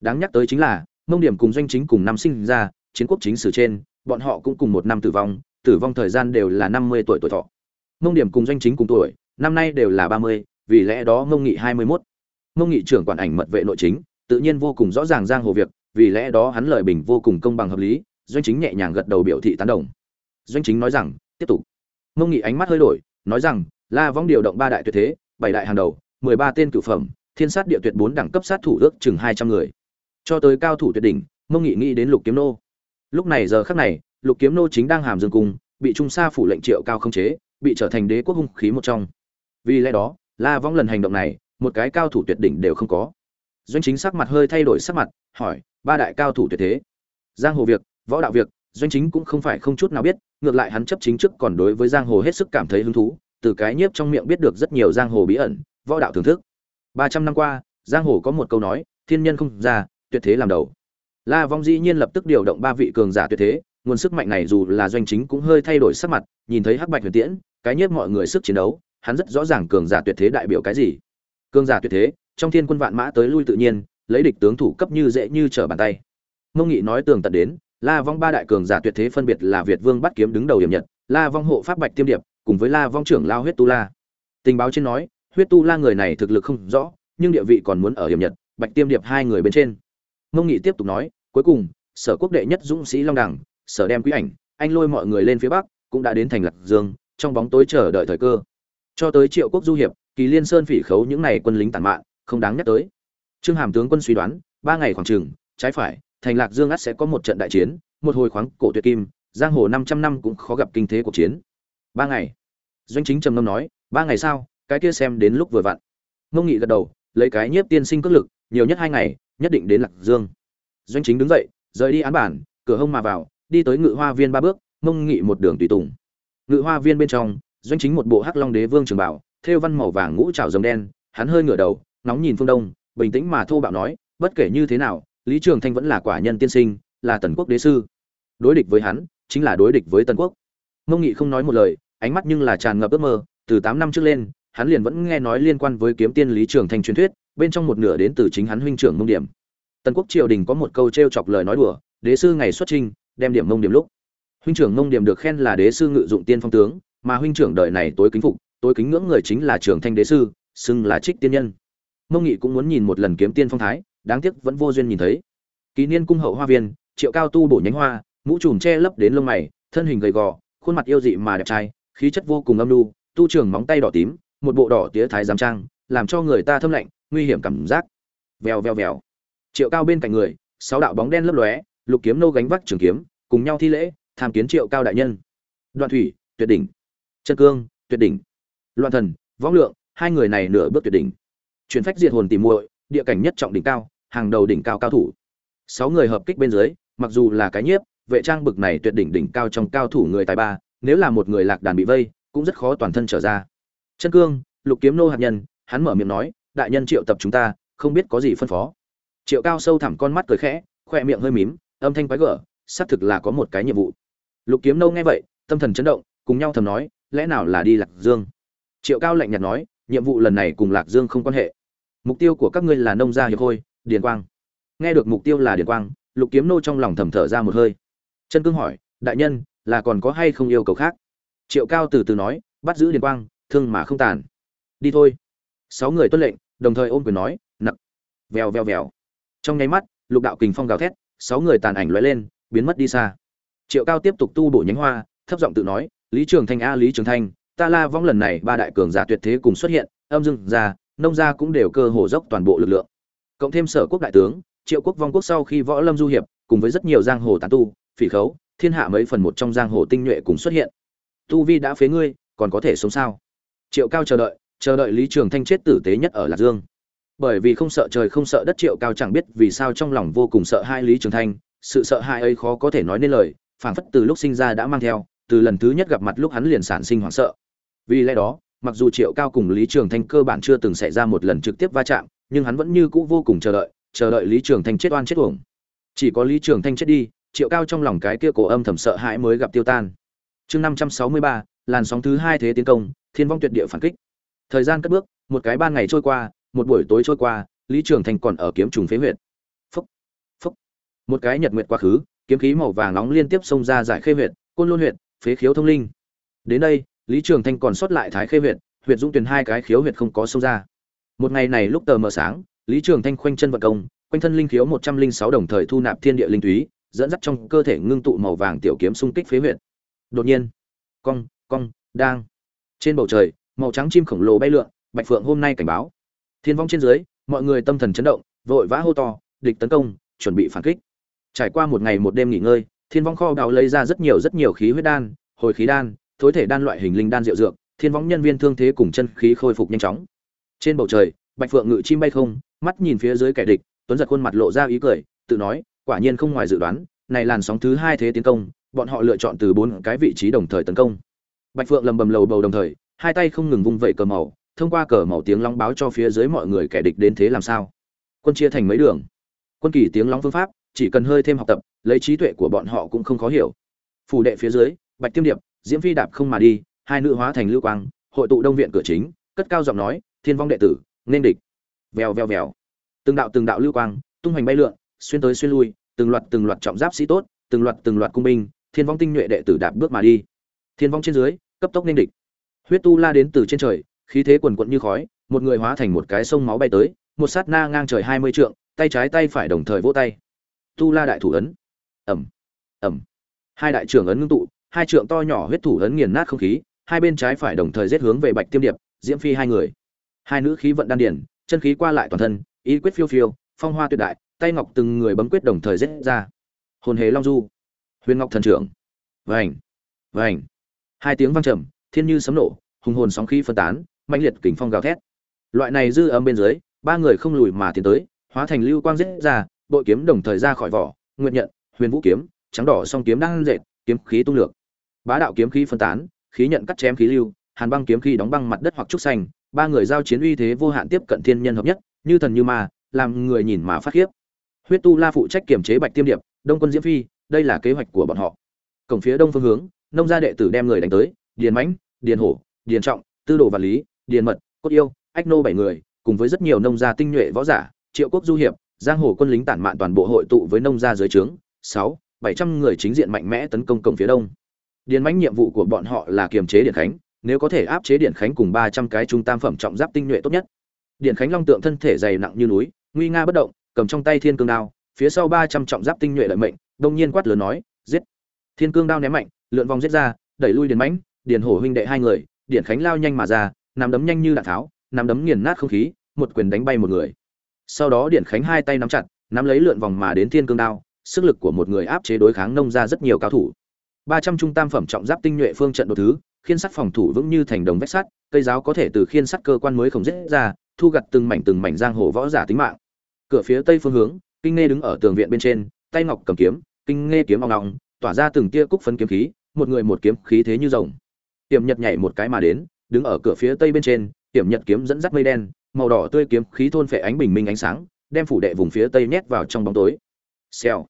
Đáng nhắc tới chính là mông điểm cùng doanh chính cùng năm sinh ra chiến quốc chính sử trên bọn họ cũng cùng một năm tử vong tử vong thời gian đều là năm mươi tuổi tuổi thọ. Mông điểm cùng doanh chính cùng tuổi năm nay đều là ba mươi vì lẽ đó mông nghị hai mươi 21. mông nghị trưởng quản ảnh mật vệ nội chính tự nhiên vô cùng rõ ràng giang hồ việc vì lẽ đó hắn lời bình vô cùng công bằng hợp lý doanh chính nhẹ nhàng gật đầu biểu thị tán đồng. Doanh chính nói rằng tiếp tục mông nghị ánh mắt hơi đổi, nói rằng, la vong điều động ba đại tuyệt thế, bảy đại hàng đầu, mười ba tên cựu phẩm, thiên sát địa tuyệt bốn đẳng cấp sát thủ ước chừng hai trăm người. Cho tới cao thủ tuyệt đỉnh mông nghị nghĩ đến lục kiếm nô. Lúc này giờ khắc này, lục kiếm nô chính đang hàm dương cung, bị trung sa phủ lệnh triệu cao không chế, bị trở thành đế quốc hung khí một trong. Vì lẽ đó, la vong lần hành động này, một cái cao thủ tuyệt đỉnh đều không có. Doanh chính sắc mặt hơi thay đổi sắc mặt, hỏi, ba đại cao thủ tuyệt thế? Giang hồ việc, võ đạo việc doanh chính cũng không phải không chút nào biết, ngược lại hắn chấp chính trước còn đối với giang hồ hết sức cảm thấy hứng thú, từ cái nhiếp trong miệng biết được rất nhiều giang hồ bí ẩn, võ đạo thưởng thức. Ba trăm năm qua, giang hồ có một câu nói, thiên nhân không ra, tuyệt thế làm đầu. La vong dĩ nhiên lập tức điều động ba vị cường giả tuyệt thế, nguồn sức mạnh này dù là doanh chính cũng hơi thay đổi sắc mặt, nhìn thấy hắc bạch huyền tiễn, cái nhiếp mọi người sức chiến đấu, hắn rất rõ ràng cường giả tuyệt thế đại biểu cái gì. Cường giả tuyệt thế, trong thiên quân vạn mã tới lui tự nhiên, lấy địch tướng thủ cấp như dễ như trở bàn tay. Mông nghị nói tường tận đến la vong ba đại cường giả tuyệt thế phân biệt là việt vương bắt kiếm đứng đầu điểm nhật, la vong hộ pháp bạch tiêm điệp, cùng với la vong trưởng lao huyết tu la. Tình báo trên nói, huyết tu la người này thực lực không rõ, nhưng địa vị còn muốn ở điểm nhật, bạch tiêm điệp hai người bên trên. Ngông nghị tiếp tục nói, cuối cùng, sở quốc đệ nhất dũng sĩ long đẳng sở đem quý ảnh, anh lôi mọi người lên phía bắc, cũng đã đến thành lạc dương, trong bóng tối chờ đợi thời cơ. Cho tới triệu quốc du hiệp, kỳ liên sơn phỉ khấu những này quân lính tàn mạn, không đáng nhắc tới. Trương hàm tướng quân suy đoán, ba ngày khoảng chừng, trái phải thành lạc dương ắt sẽ có một trận đại chiến, một hồi khoáng cổ tuyệt kim, giang hồ 500 năm cũng khó gặp kinh thế cuộc chiến. Ba ngày. Doanh chính trầm ngâm nói, ba ngày sau, cái kia xem đến lúc vừa vặn. Ngông nghị gật đầu, lấy cái nhiếp tiên sinh cất lực, nhiều nhất hai ngày, nhất định đến lạc dương. Doanh chính đứng dậy, rời đi án bản, cửa hông mà vào, đi tới ngự hoa viên ba bước, ngông nghị một đường tùy tùng. Ngự hoa viên bên trong, doanh chính một bộ hắc long đế vương trường bảo thêu văn màu vàng ngũ trảo rồng đen, hắn hơi ngửa đầu, nóng nhìn phương đông, bình tĩnh mà thô bạo nói, bất kể như thế nào lý trường thanh vẫn là quả nhân tiên sinh, là tần quốc đế sư. Đối địch với hắn, chính là đối địch với tần quốc. Mông nghị không nói một lời, ánh mắt nhưng là tràn ngập ước mơ. Từ tám năm trước lên, hắn liền vẫn nghe nói liên quan với kiếm tiên lý trường thanh truyền thuyết, bên trong một nửa đến từ chính hắn huynh trưởng mông điểm. Tần quốc triều đình có một câu t chọc lời nói đùa, đế sư ngày xuất trinh đem điểm mông điểm lúc. Huynh trưởng mông điểm được khen là đế sư ngự dụng tiên phong tướng, mà huynh trưởng đời này tối kính phục, tối kính ngưỡng người chính là trường thanh đế sư, xưng là trích tiên nhân. Mông nghị cũng muốn nhìn một lần kiếm tiên phong thái đáng tiếc vẫn vô duyên nhìn thấy. Kỷ niên cung hậu hoa viên, triệu cao tu bổ nhánh hoa, mũ trùm che lấp đến lông mày, thân hình gầy gò, khuôn mặt yêu dị mà đẹp trai, khí chất vô cùng âm lưu tu trường móng tay đỏ tím, một bộ đỏ tía thái giám trang, làm cho người ta thâm lạnh, nguy hiểm cảm giác. Vèo vèo vèo. Triệu cao bên cạnh người, sáu đạo bóng đen lấp lóe, lục kiếm nô gánh vác trường kiếm, cùng nhau thi lễ, tham kiến triệu cao đại nhân. Đoạn thủy, tuyệt đỉnh. Chân cương, tuyệt đỉnh. Loạn thần võng lượng, hai người này nửa bước tuyệt đỉnh. Chuyển phách diệt hồn tìm muội, địa cảnh nhất trọng đỉnh cao hàng đầu đỉnh cao cao thủ. Sáu người hợp kích bên dưới, mặc dù là cái nhiếp, vệ trang bực này tuyệt đỉnh đỉnh cao trong cao thủ người tài ba, nếu là một người lạc đàn bị vây, cũng rất khó toàn thân trở ra. Chân cương, lục kiếm nô hạt nhân, hắn mở miệng nói, đại nhân triệu tập chúng ta, không biết có gì phân phó. Triệu cao sâu thẳm con mắt cười khẽ, khoe miệng hơi mím, âm thanh quái gở, xác thực là có một cái nhiệm vụ. Lục kiếm nô nghe vậy, tâm thần chấn động, cùng nhau thầm nói, lẽ nào là đi lạc dương? Triệu cao lạnh nhạt nói, nhiệm vụ lần này cùng lạc dương không quan hệ. Mục tiêu của các ngươi là nông gia hiệp hội điền quang. Nghe được mục tiêu là điền quang, lục kiếm nô trong lòng thầm thở ra một hơi. Chân cương hỏi, đại nhân, là còn có hay không yêu cầu khác? Triệu cao từ từ nói, bắt giữ điền quang, thương mà không tàn. Đi thôi. Sáu người tuân lệnh, đồng thời ôm quyền nói nặng vèo vèo vèo. Trong nháy mắt, lục đạo kình phong gào thét, sáu người tàn ảnh lóe lên, biến mất đi xa. Triệu cao tiếp tục tu bổ nhánh hoa, thấp giọng tự nói, lý trường thanh a, lý trường thanh, ta la vong lần này ba đại cường giả tuyệt thế cùng xuất hiện, âm dưng ra nông gia cũng đều cơ hồ dốc toàn bộ lực lượng cộng thêm sở quốc đại tướng, triệu quốc vong quốc sau khi võ lâm du hiệp, cùng với rất nhiều giang hồ tán tu, phỉ khấu, thiên hạ mấy phần một trong giang hồ tinh nhuệ cùng xuất hiện. Tu vi đã phế ngươi, còn có thể sống sao? Triệu cao chờ đợi chờ đợi lý trường thanh chết tử tế nhất ở lạc dương. Bởi vì không sợ trời không sợ đất, triệu cao chẳng biết vì sao trong lòng vô cùng sợ hai lý trường thanh, sự sợ hãi ấy khó có thể nói nên lời, phảng phất từ lúc sinh ra đã mang theo, từ lần thứ nhất gặp mặt lúc hắn liền sản sinh hoảng sợ. Vì lẽ đó, mặc dù triệu cao cùng lý trường thanh cơ bản chưa từng xảy ra một lần trực tiếp va chạm nhưng hắn vẫn như cũ vô cùng chờ đợi chờ đợi lý trường thanh chết oan chết uổng. Chỉ có lý trường thanh chết đi, triệu cao trong lòng cái kia cổ âm thầm sợ hãi mới gặp tiêu tan. Chương năm trăm sáu mươi ba, làn sóng thứ hai thế tiến công, thiên vong tuyệt địa phản kích. Thời gian cất bước, một cái ban ngày trôi qua, một buổi tối trôi qua, lý trường thanh còn ở kiếm trùng phế huyệt. Phúc phúc. Một cái nhật nguyệt quá khứ, kiếm khí màu vàng nóng liên tiếp xông ra giải khê huyệt, côn lôn huyệt, phế khiếu thông linh. Đến đây, lý trường thanh còn sót lại thái khê huyệt huyệt dũng tuyển hai cái khiếu huyệt không có xông ra một ngày này lúc tờ mờ sáng, lý trường thanh khoanh chân vận công, quanh thân linh khiếu một trăm linh sáu đồng thời thu nạp thiên địa linh túy, dẫn dắt trong cơ thể ngưng tụ màu vàng tiểu kiếm xung kích phế huyện đột nhiên, cong cong, đang. Trên bầu trời, màu trắng chim khổng lồ bay lượn, bạch phượng hôm nay cảnh báo. Thiên vong trên dưới, mọi người tâm thần chấn động, vội vã hô to, địch tấn công, chuẩn bị phản kích. Trải qua một ngày một đêm nghỉ ngơi, thiên vong kho đào lấy ra rất nhiều rất nhiều khí huyết đan, hồi khí đan, thối thể đan loại hình linh đan diệu dược, thiên vong nhân viên thương thế cùng chân khí khôi phục nhanh chóng trên bầu trời, bạch phượng ngự chim bay không, mắt nhìn phía dưới kẻ địch, tuấn giật khuôn mặt lộ ra ý cười, tự nói, quả nhiên không ngoài dự đoán, này làn sóng thứ hai thế tiến công, bọn họ lựa chọn từ bốn cái vị trí đồng thời tấn công. Bạch phượng lầm bầm lầu bầu đồng thời, hai tay không ngừng vung vẩy cờ màu, thông qua cờ màu tiếng long báo cho phía dưới mọi người kẻ địch đến thế làm sao. Quân chia thành mấy đường? Quân kỳ tiếng long phương pháp, chỉ cần hơi thêm học tập, lấy trí tuệ của bọn họ cũng không khó hiểu. Phủ đệ phía dưới, bạch tiêm điệp, diễm phi đạp không mà đi, hai nữ hóa thành lưu quang, hội tụ đông viện cửa chính, cất cao giọng nói thiên vong đệ tử, nên địch. Vèo vèo vèo. Từng đạo từng đạo lưu quang, tung hoành bay lượn, xuyên tới xuyên lui, từng loạt từng loạt trọng giáp sĩ tốt, từng loạt từng loạt cung binh, thiên vong tinh nhuệ đệ tử đạp bước mà đi. Thiên vong trên dưới, cấp tốc nên địch. Huyết tu la đến từ trên trời, khí thế quần quận như khói, một người hóa thành một cái sông máu bay tới, một sát na ngang trời hai mươi trượng, tay trái tay phải đồng thời vỗ tay. Tu la đại thủ ấn. Ẩm ẩm hai đại trưởng ấn ngưng tụ, hai trượng to nhỏ huyết thủ ấn nghiền nát không khí, hai bên trái phải đồng thời giết hướng về bạch tiêm điệp, diễm phi hai người hai nữ khí vận đan điển, chân khí qua lại toàn thân, ý quyết phiêu phiêu, phong hoa tuyệt đại, tay ngọc từng người bấm quyết đồng thời giết ra. Hồn hề long du. Huyền ngọc thần trưởng. Vành vành. Hai tiếng vang trầm, thiên như sấm nổ, hùng hồn sóng khí phân tán mạnh liệt kình phong gào thét. Loại này dư âm bên dưới, ba người không lùi mà tiến tới, hóa thành lưu quang giết ra, bội kiếm đồng thời ra khỏi vỏ nguyện nhận, huyền vũ kiếm, trắng đỏ song kiếm đang dệt kiếm khí tung lược. Bá đạo kiếm khí phân tán, khí nhận cắt chém khí lưu, hàn băng kiếm khí đóng băng mặt đất hoặc trúc xanh ba người giao chiến uy thế vô hạn tiếp cận thiên nhân hợp nhất, như thần như ma, làm người nhìn mà phát khiếp. Huyết tu la phụ trách kiểm chế bạch tiêm điệp, đông quân diễm phi, đây là kế hoạch của bọn họ. Cổng phía đông phương hướng, nông gia đệ tử đem người đánh tới, điền mãnh, điền hổ, điền trọng, tư đồ vạn lý, điền mật, cốt yêu, ách nô bảy người, cùng với rất nhiều nông gia tinh nhuệ võ giả, triệu quốc du hiệp, giang hồ quân lính tản mạn toàn bộ hội tụ với nông gia dưới trướng, sáu, bảy trăm người chính diện mạnh mẽ tấn công cổng phía đông. Điền mãnh nhiệm vụ của bọn họ là kiềm chế điện khánh nếu có thể áp chế điện khánh cùng ba trăm cái trung tam phẩm trọng giáp tinh nhuệ tốt nhất. Điện khánh long tượng thân thể dày nặng như núi, nguy nga bất động, cầm trong tay thiên cương đao, phía sau ba trăm trọng giáp tinh nhuệ lợi mệnh, đông nhiên quát lớn nói, giết! Thiên cương đao ném mạnh, lượn vòng giết ra, đẩy lui điền mãnh, điền hổ huynh đệ hai người, điện khánh lao nhanh mà ra, nắm đấm nhanh như đạn tháo, nắm đấm nghiền nát không khí, một quyền đánh bay một người. Sau đó điện khánh hai tay nắm chặt, nắm lấy lượn vòng mà đến thiên cương đao, sức lực của một người áp chế đối kháng nông ra rất nhiều cao thủ. Ba trăm trung tam phẩm trọng giáp tinh nhuệ phương trận đồ thứ khiên sắt phòng thủ vững như thành đồng vách sắt, cây giáo có thể từ khiên sắt cơ quan mới không dễ ra, thu gặt từng mảnh từng mảnh giang hồ võ giả tính mạng. Cửa phía tây phương hướng, kinh nghe đứng ở tường viện bên trên, tay ngọc cầm kiếm, kinh nghe kiếm ong ong, tỏa ra từng tia cúc phấn kiếm khí, một người một kiếm khí thế như rồng. Tiềm nhật nhảy một cái mà đến, đứng ở cửa phía tây bên trên, tiềm nhật kiếm dẫn dắt mây đen, màu đỏ tươi kiếm khí thôn phệ ánh bình minh ánh sáng, đem phủ đệ vùng phía tây nhét vào trong bóng tối. Xèo.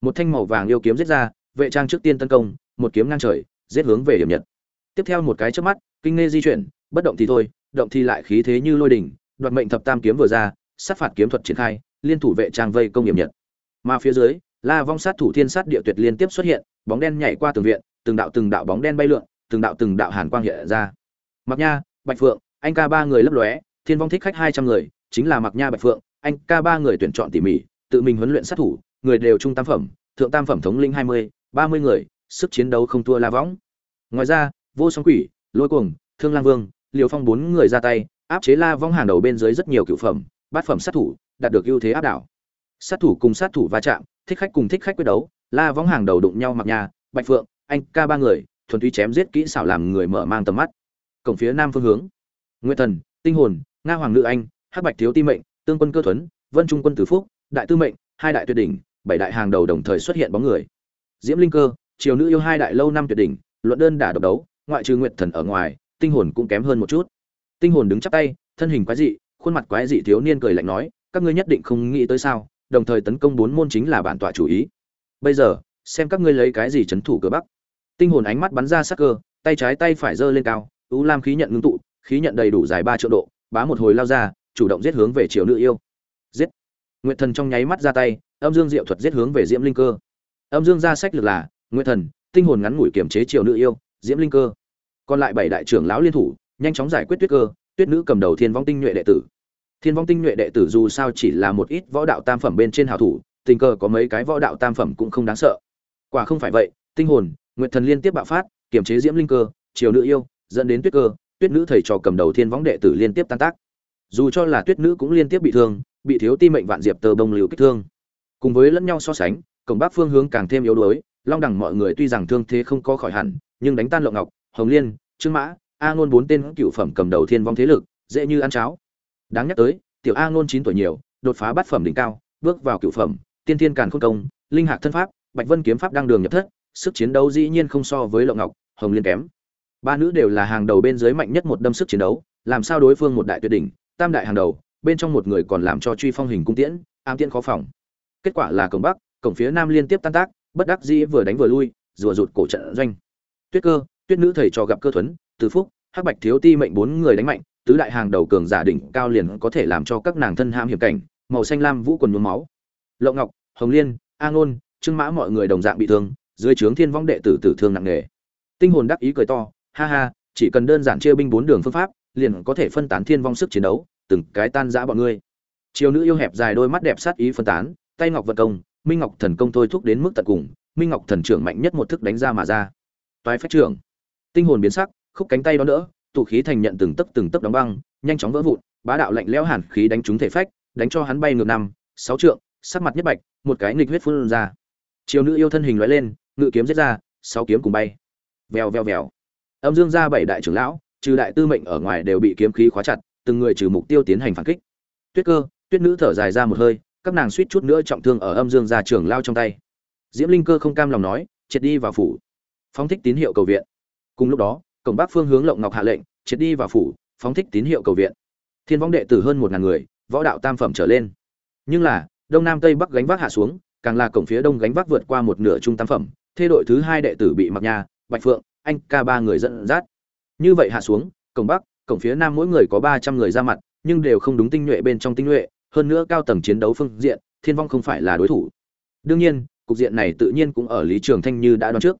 Một thanh màu vàng yêu kiếm giết ra, vệ trang trước tiên tấn công, một kiếm ngang trời, giết hướng về Tiểm nhật tiếp theo một cái chớp mắt, kinh nghe di chuyển, bất động thì thôi, động thì lại khí thế như lôi đỉnh, đoạt mệnh thập tam kiếm vừa ra, sát phạt kiếm thuật triển khai, liên thủ vệ trang vây công nghiệp nhật. Mà phía dưới, la vong sát thủ thiên sát địa tuyệt liên tiếp xuất hiện, bóng đen nhảy qua tường viện, từng đạo từng đạo bóng đen bay lượn, từng đạo từng đạo hàn quang hiện ra. Mặc nha, bạch phượng, anh ca ba người lấp lóe, thiên vong thích khách hai trăm người, chính là mặc nha, bạch phượng, anh ca ba người tuyển chọn tỉ mỉ, tự mình huấn luyện sát thủ, người đều trung tam phẩm, thượng tam phẩm thống linh hai mươi, ba mươi người, sức chiến đấu không thua la võng ngoài ra vô song quỷ, lôi cuồng, thương lang vương, liều phong bốn người ra tay, áp chế la vong hàng đầu bên dưới rất nhiều cựu phẩm, bát phẩm sát thủ, đạt được ưu thế áp đảo. Sát thủ cùng sát thủ va chạm, thích khách cùng thích khách quyết đấu, la vong hàng đầu đụng nhau mặc nhà, bạch phượng, anh ca ba người, thuần túy chém giết kỹ xảo làm người mở mang tầm mắt. Cổng phía nam phương hướng nguyên thần, tinh hồn, nga hoàng nữ anh, hắc bạch thiếu ti mệnh, tương quân cơ thuấn, vân trung quân tử phúc, đại tư mệnh, hai đại tuyệt đỉnh, bảy đại hàng đầu đồng thời xuất hiện bóng người. Diễm linh cơ, triều nữ yêu hai đại lâu năm tuyệt đỉnh, luận đơn đả độc đấu ngoại trừ nguyệt thần ở ngoài, tinh hồn cũng kém hơn một chút. Tinh hồn đứng chắp tay, thân hình quái dị, khuôn mặt quái dị thiếu niên cười lạnh nói, các ngươi nhất định không nghĩ tới sao, đồng thời tấn công bốn môn chính là bản tọa chủ ý. Bây giờ, xem các ngươi lấy cái gì chấn thủ cửa bắc. Tinh hồn ánh mắt bắn ra sắc cơ, tay trái tay phải giơ lên cao, u lam khí nhận ngưng tụ, khí nhận đầy đủ dài ba triệu độ, bá một hồi lao ra, chủ động giết hướng về triều nữ yêu. Giết. Nguyệt thần trong nháy mắt ra tay, âm dương diệu thuật giết hướng về diễm linh cơ. Âm dương ra sách lược là, nguyệt thần, tinh hồn ngắn ngủi kiểm chế triều nữ yêu, diễm linh cơ còn lại bảy đại trưởng lão liên thủ, nhanh chóng giải quyết tuyết cơ, tuyết nữ cầm đầu thiên vong tinh nhuệ đệ tử. Thiên vong tinh nhuệ đệ tử dù sao chỉ là một ít võ đạo tam phẩm bên trên hào thủ, tình cờ có mấy cái võ đạo tam phẩm cũng không đáng sợ. Quả không phải vậy, tinh hồn, nguyệt thần liên tiếp bạo phát kiểm chế diễm linh cơ, triều nữ yêu, dẫn đến tuyết cơ, tuyết nữ thầy trò cầm đầu thiên võng đệ tử liên tiếp tan tác. Dù cho là tuyết nữ cũng liên tiếp bị thương, bị thiếu ti mệnh vạn diệp tờ bông liều kích thương. Cùng với lẫn nhau so sánh cổng bắc phương hướng càng thêm yếu đuối, long đẳng mọi người tuy rằng thương thế không có khỏi hẳn, nhưng đánh tan lộ ngọc hồng liên, trương mã, a ngôn bốn tên cựu phẩm cầm đầu thiên vong thế lực, dễ như ăn cháo. Đáng nhắc tới, tiểu a ngôn chín tuổi nhiều, đột phá bát phẩm đỉnh cao, bước vào cựu phẩm, tiên thiên càn khôn công, linh hạc thân pháp, bạch vân kiếm pháp đang đường nhập thất, sức chiến đấu dĩ nhiên không so với lộ ngọc, hồng liên kém. Ba nữ đều là hàng đầu bên dưới mạnh nhất một đâm sức chiến đấu, làm sao đối phương một đại tuyệt đỉnh, tam đại hàng đầu, bên trong một người còn làm cho truy phong hình cung tiễn, ám tiễn khó phòng. Kết quả là cổng bắc, cổng phía nam liên tiếp tan tác, bất đắc dĩ vừa đánh vừa lui, rùa rụt cổ trận doanh. Tuyết cơ tuyết nữ thầy trò gặp cơ thuấn, từ phúc, hắc bạch thiếu ti mệnh bốn người đánh mạnh, tứ đại hàng đầu cường giả đỉnh cao liền có thể làm cho các nàng thân ham hiểm cảnh, màu xanh lam vũ quần nhuốm máu. Lộ ngọc, hồng liên, a ngôn, trương mã mọi người đồng dạng bị thương, dưới trướng thiên vong đệ tử tử thương nặng nề. Tinh hồn đắc ý cười to, ha ha, chỉ cần đơn giản chia binh bốn đường phương pháp, liền có thể phân tán thiên vong sức chiến đấu, từng cái tan rã bọn ngươi. Chiều nữ yêu hẹp dài đôi mắt đẹp sát ý phân tán, tay ngọc vận công, minh ngọc thần công thôi thúc đến mức tận cùng, minh ngọc thần trưởng mạnh nhất một thức đánh ra mà ra. Toái phách trưởng tinh hồn biến sắc khúc cánh tay đó nữa, tụ khí thành nhận từng tấc từng tấc đóng băng nhanh chóng vỡ vụn bá đạo lạnh lẽo hàn khí đánh trúng thể phách đánh cho hắn bay ngược năm sáu trượng sắc mặt nhất bạch một cái nghịch huyết phun ra. Chiều nữ yêu thân hình lóe lên ngự kiếm giết ra sáu kiếm cùng bay. Vèo vèo vèo. Âm dương gia bảy đại trưởng lão trừ đại tư mệnh ở ngoài đều bị kiếm khí khóa chặt từng người trừ mục tiêu tiến hành phản kích. Tuyết cơ tuyết nữ thở dài ra một hơi các nàng suýt chút nữa trọng thương ở âm dương gia trưởng lao trong tay. Diễm linh cơ không cam lòng nói triệt đi vào phủ. Phóng thích tín hiệu cầu viện cùng lúc đó, cổng bắc phương hướng lộng ngọc hạ lệnh, triệt đi vào phủ, phóng thích tín hiệu cầu viện. Thiên võng đệ tử hơn một ngàn người, võ đạo tam phẩm trở lên. Nhưng là, đông nam tây bắc gánh vác hạ xuống, càng là cổng phía đông gánh vác vượt qua một nửa trung tam phẩm thê đội thứ hai đệ tử bị mặc nhà bạch phượng, anh, ca ba người dẫn dắt. Như vậy hạ xuống, cổng bắc, cổng phía nam mỗi người có ba trăm người ra mặt, nhưng đều không đúng tinh nhuệ bên trong tinh nhuệ, hơn nữa cao tầng chiến đấu phương diện, thiên vong không phải là đối thủ. Đương nhiên, cục diện này tự nhiên cũng ở lý trường thanh như đã đoán trước.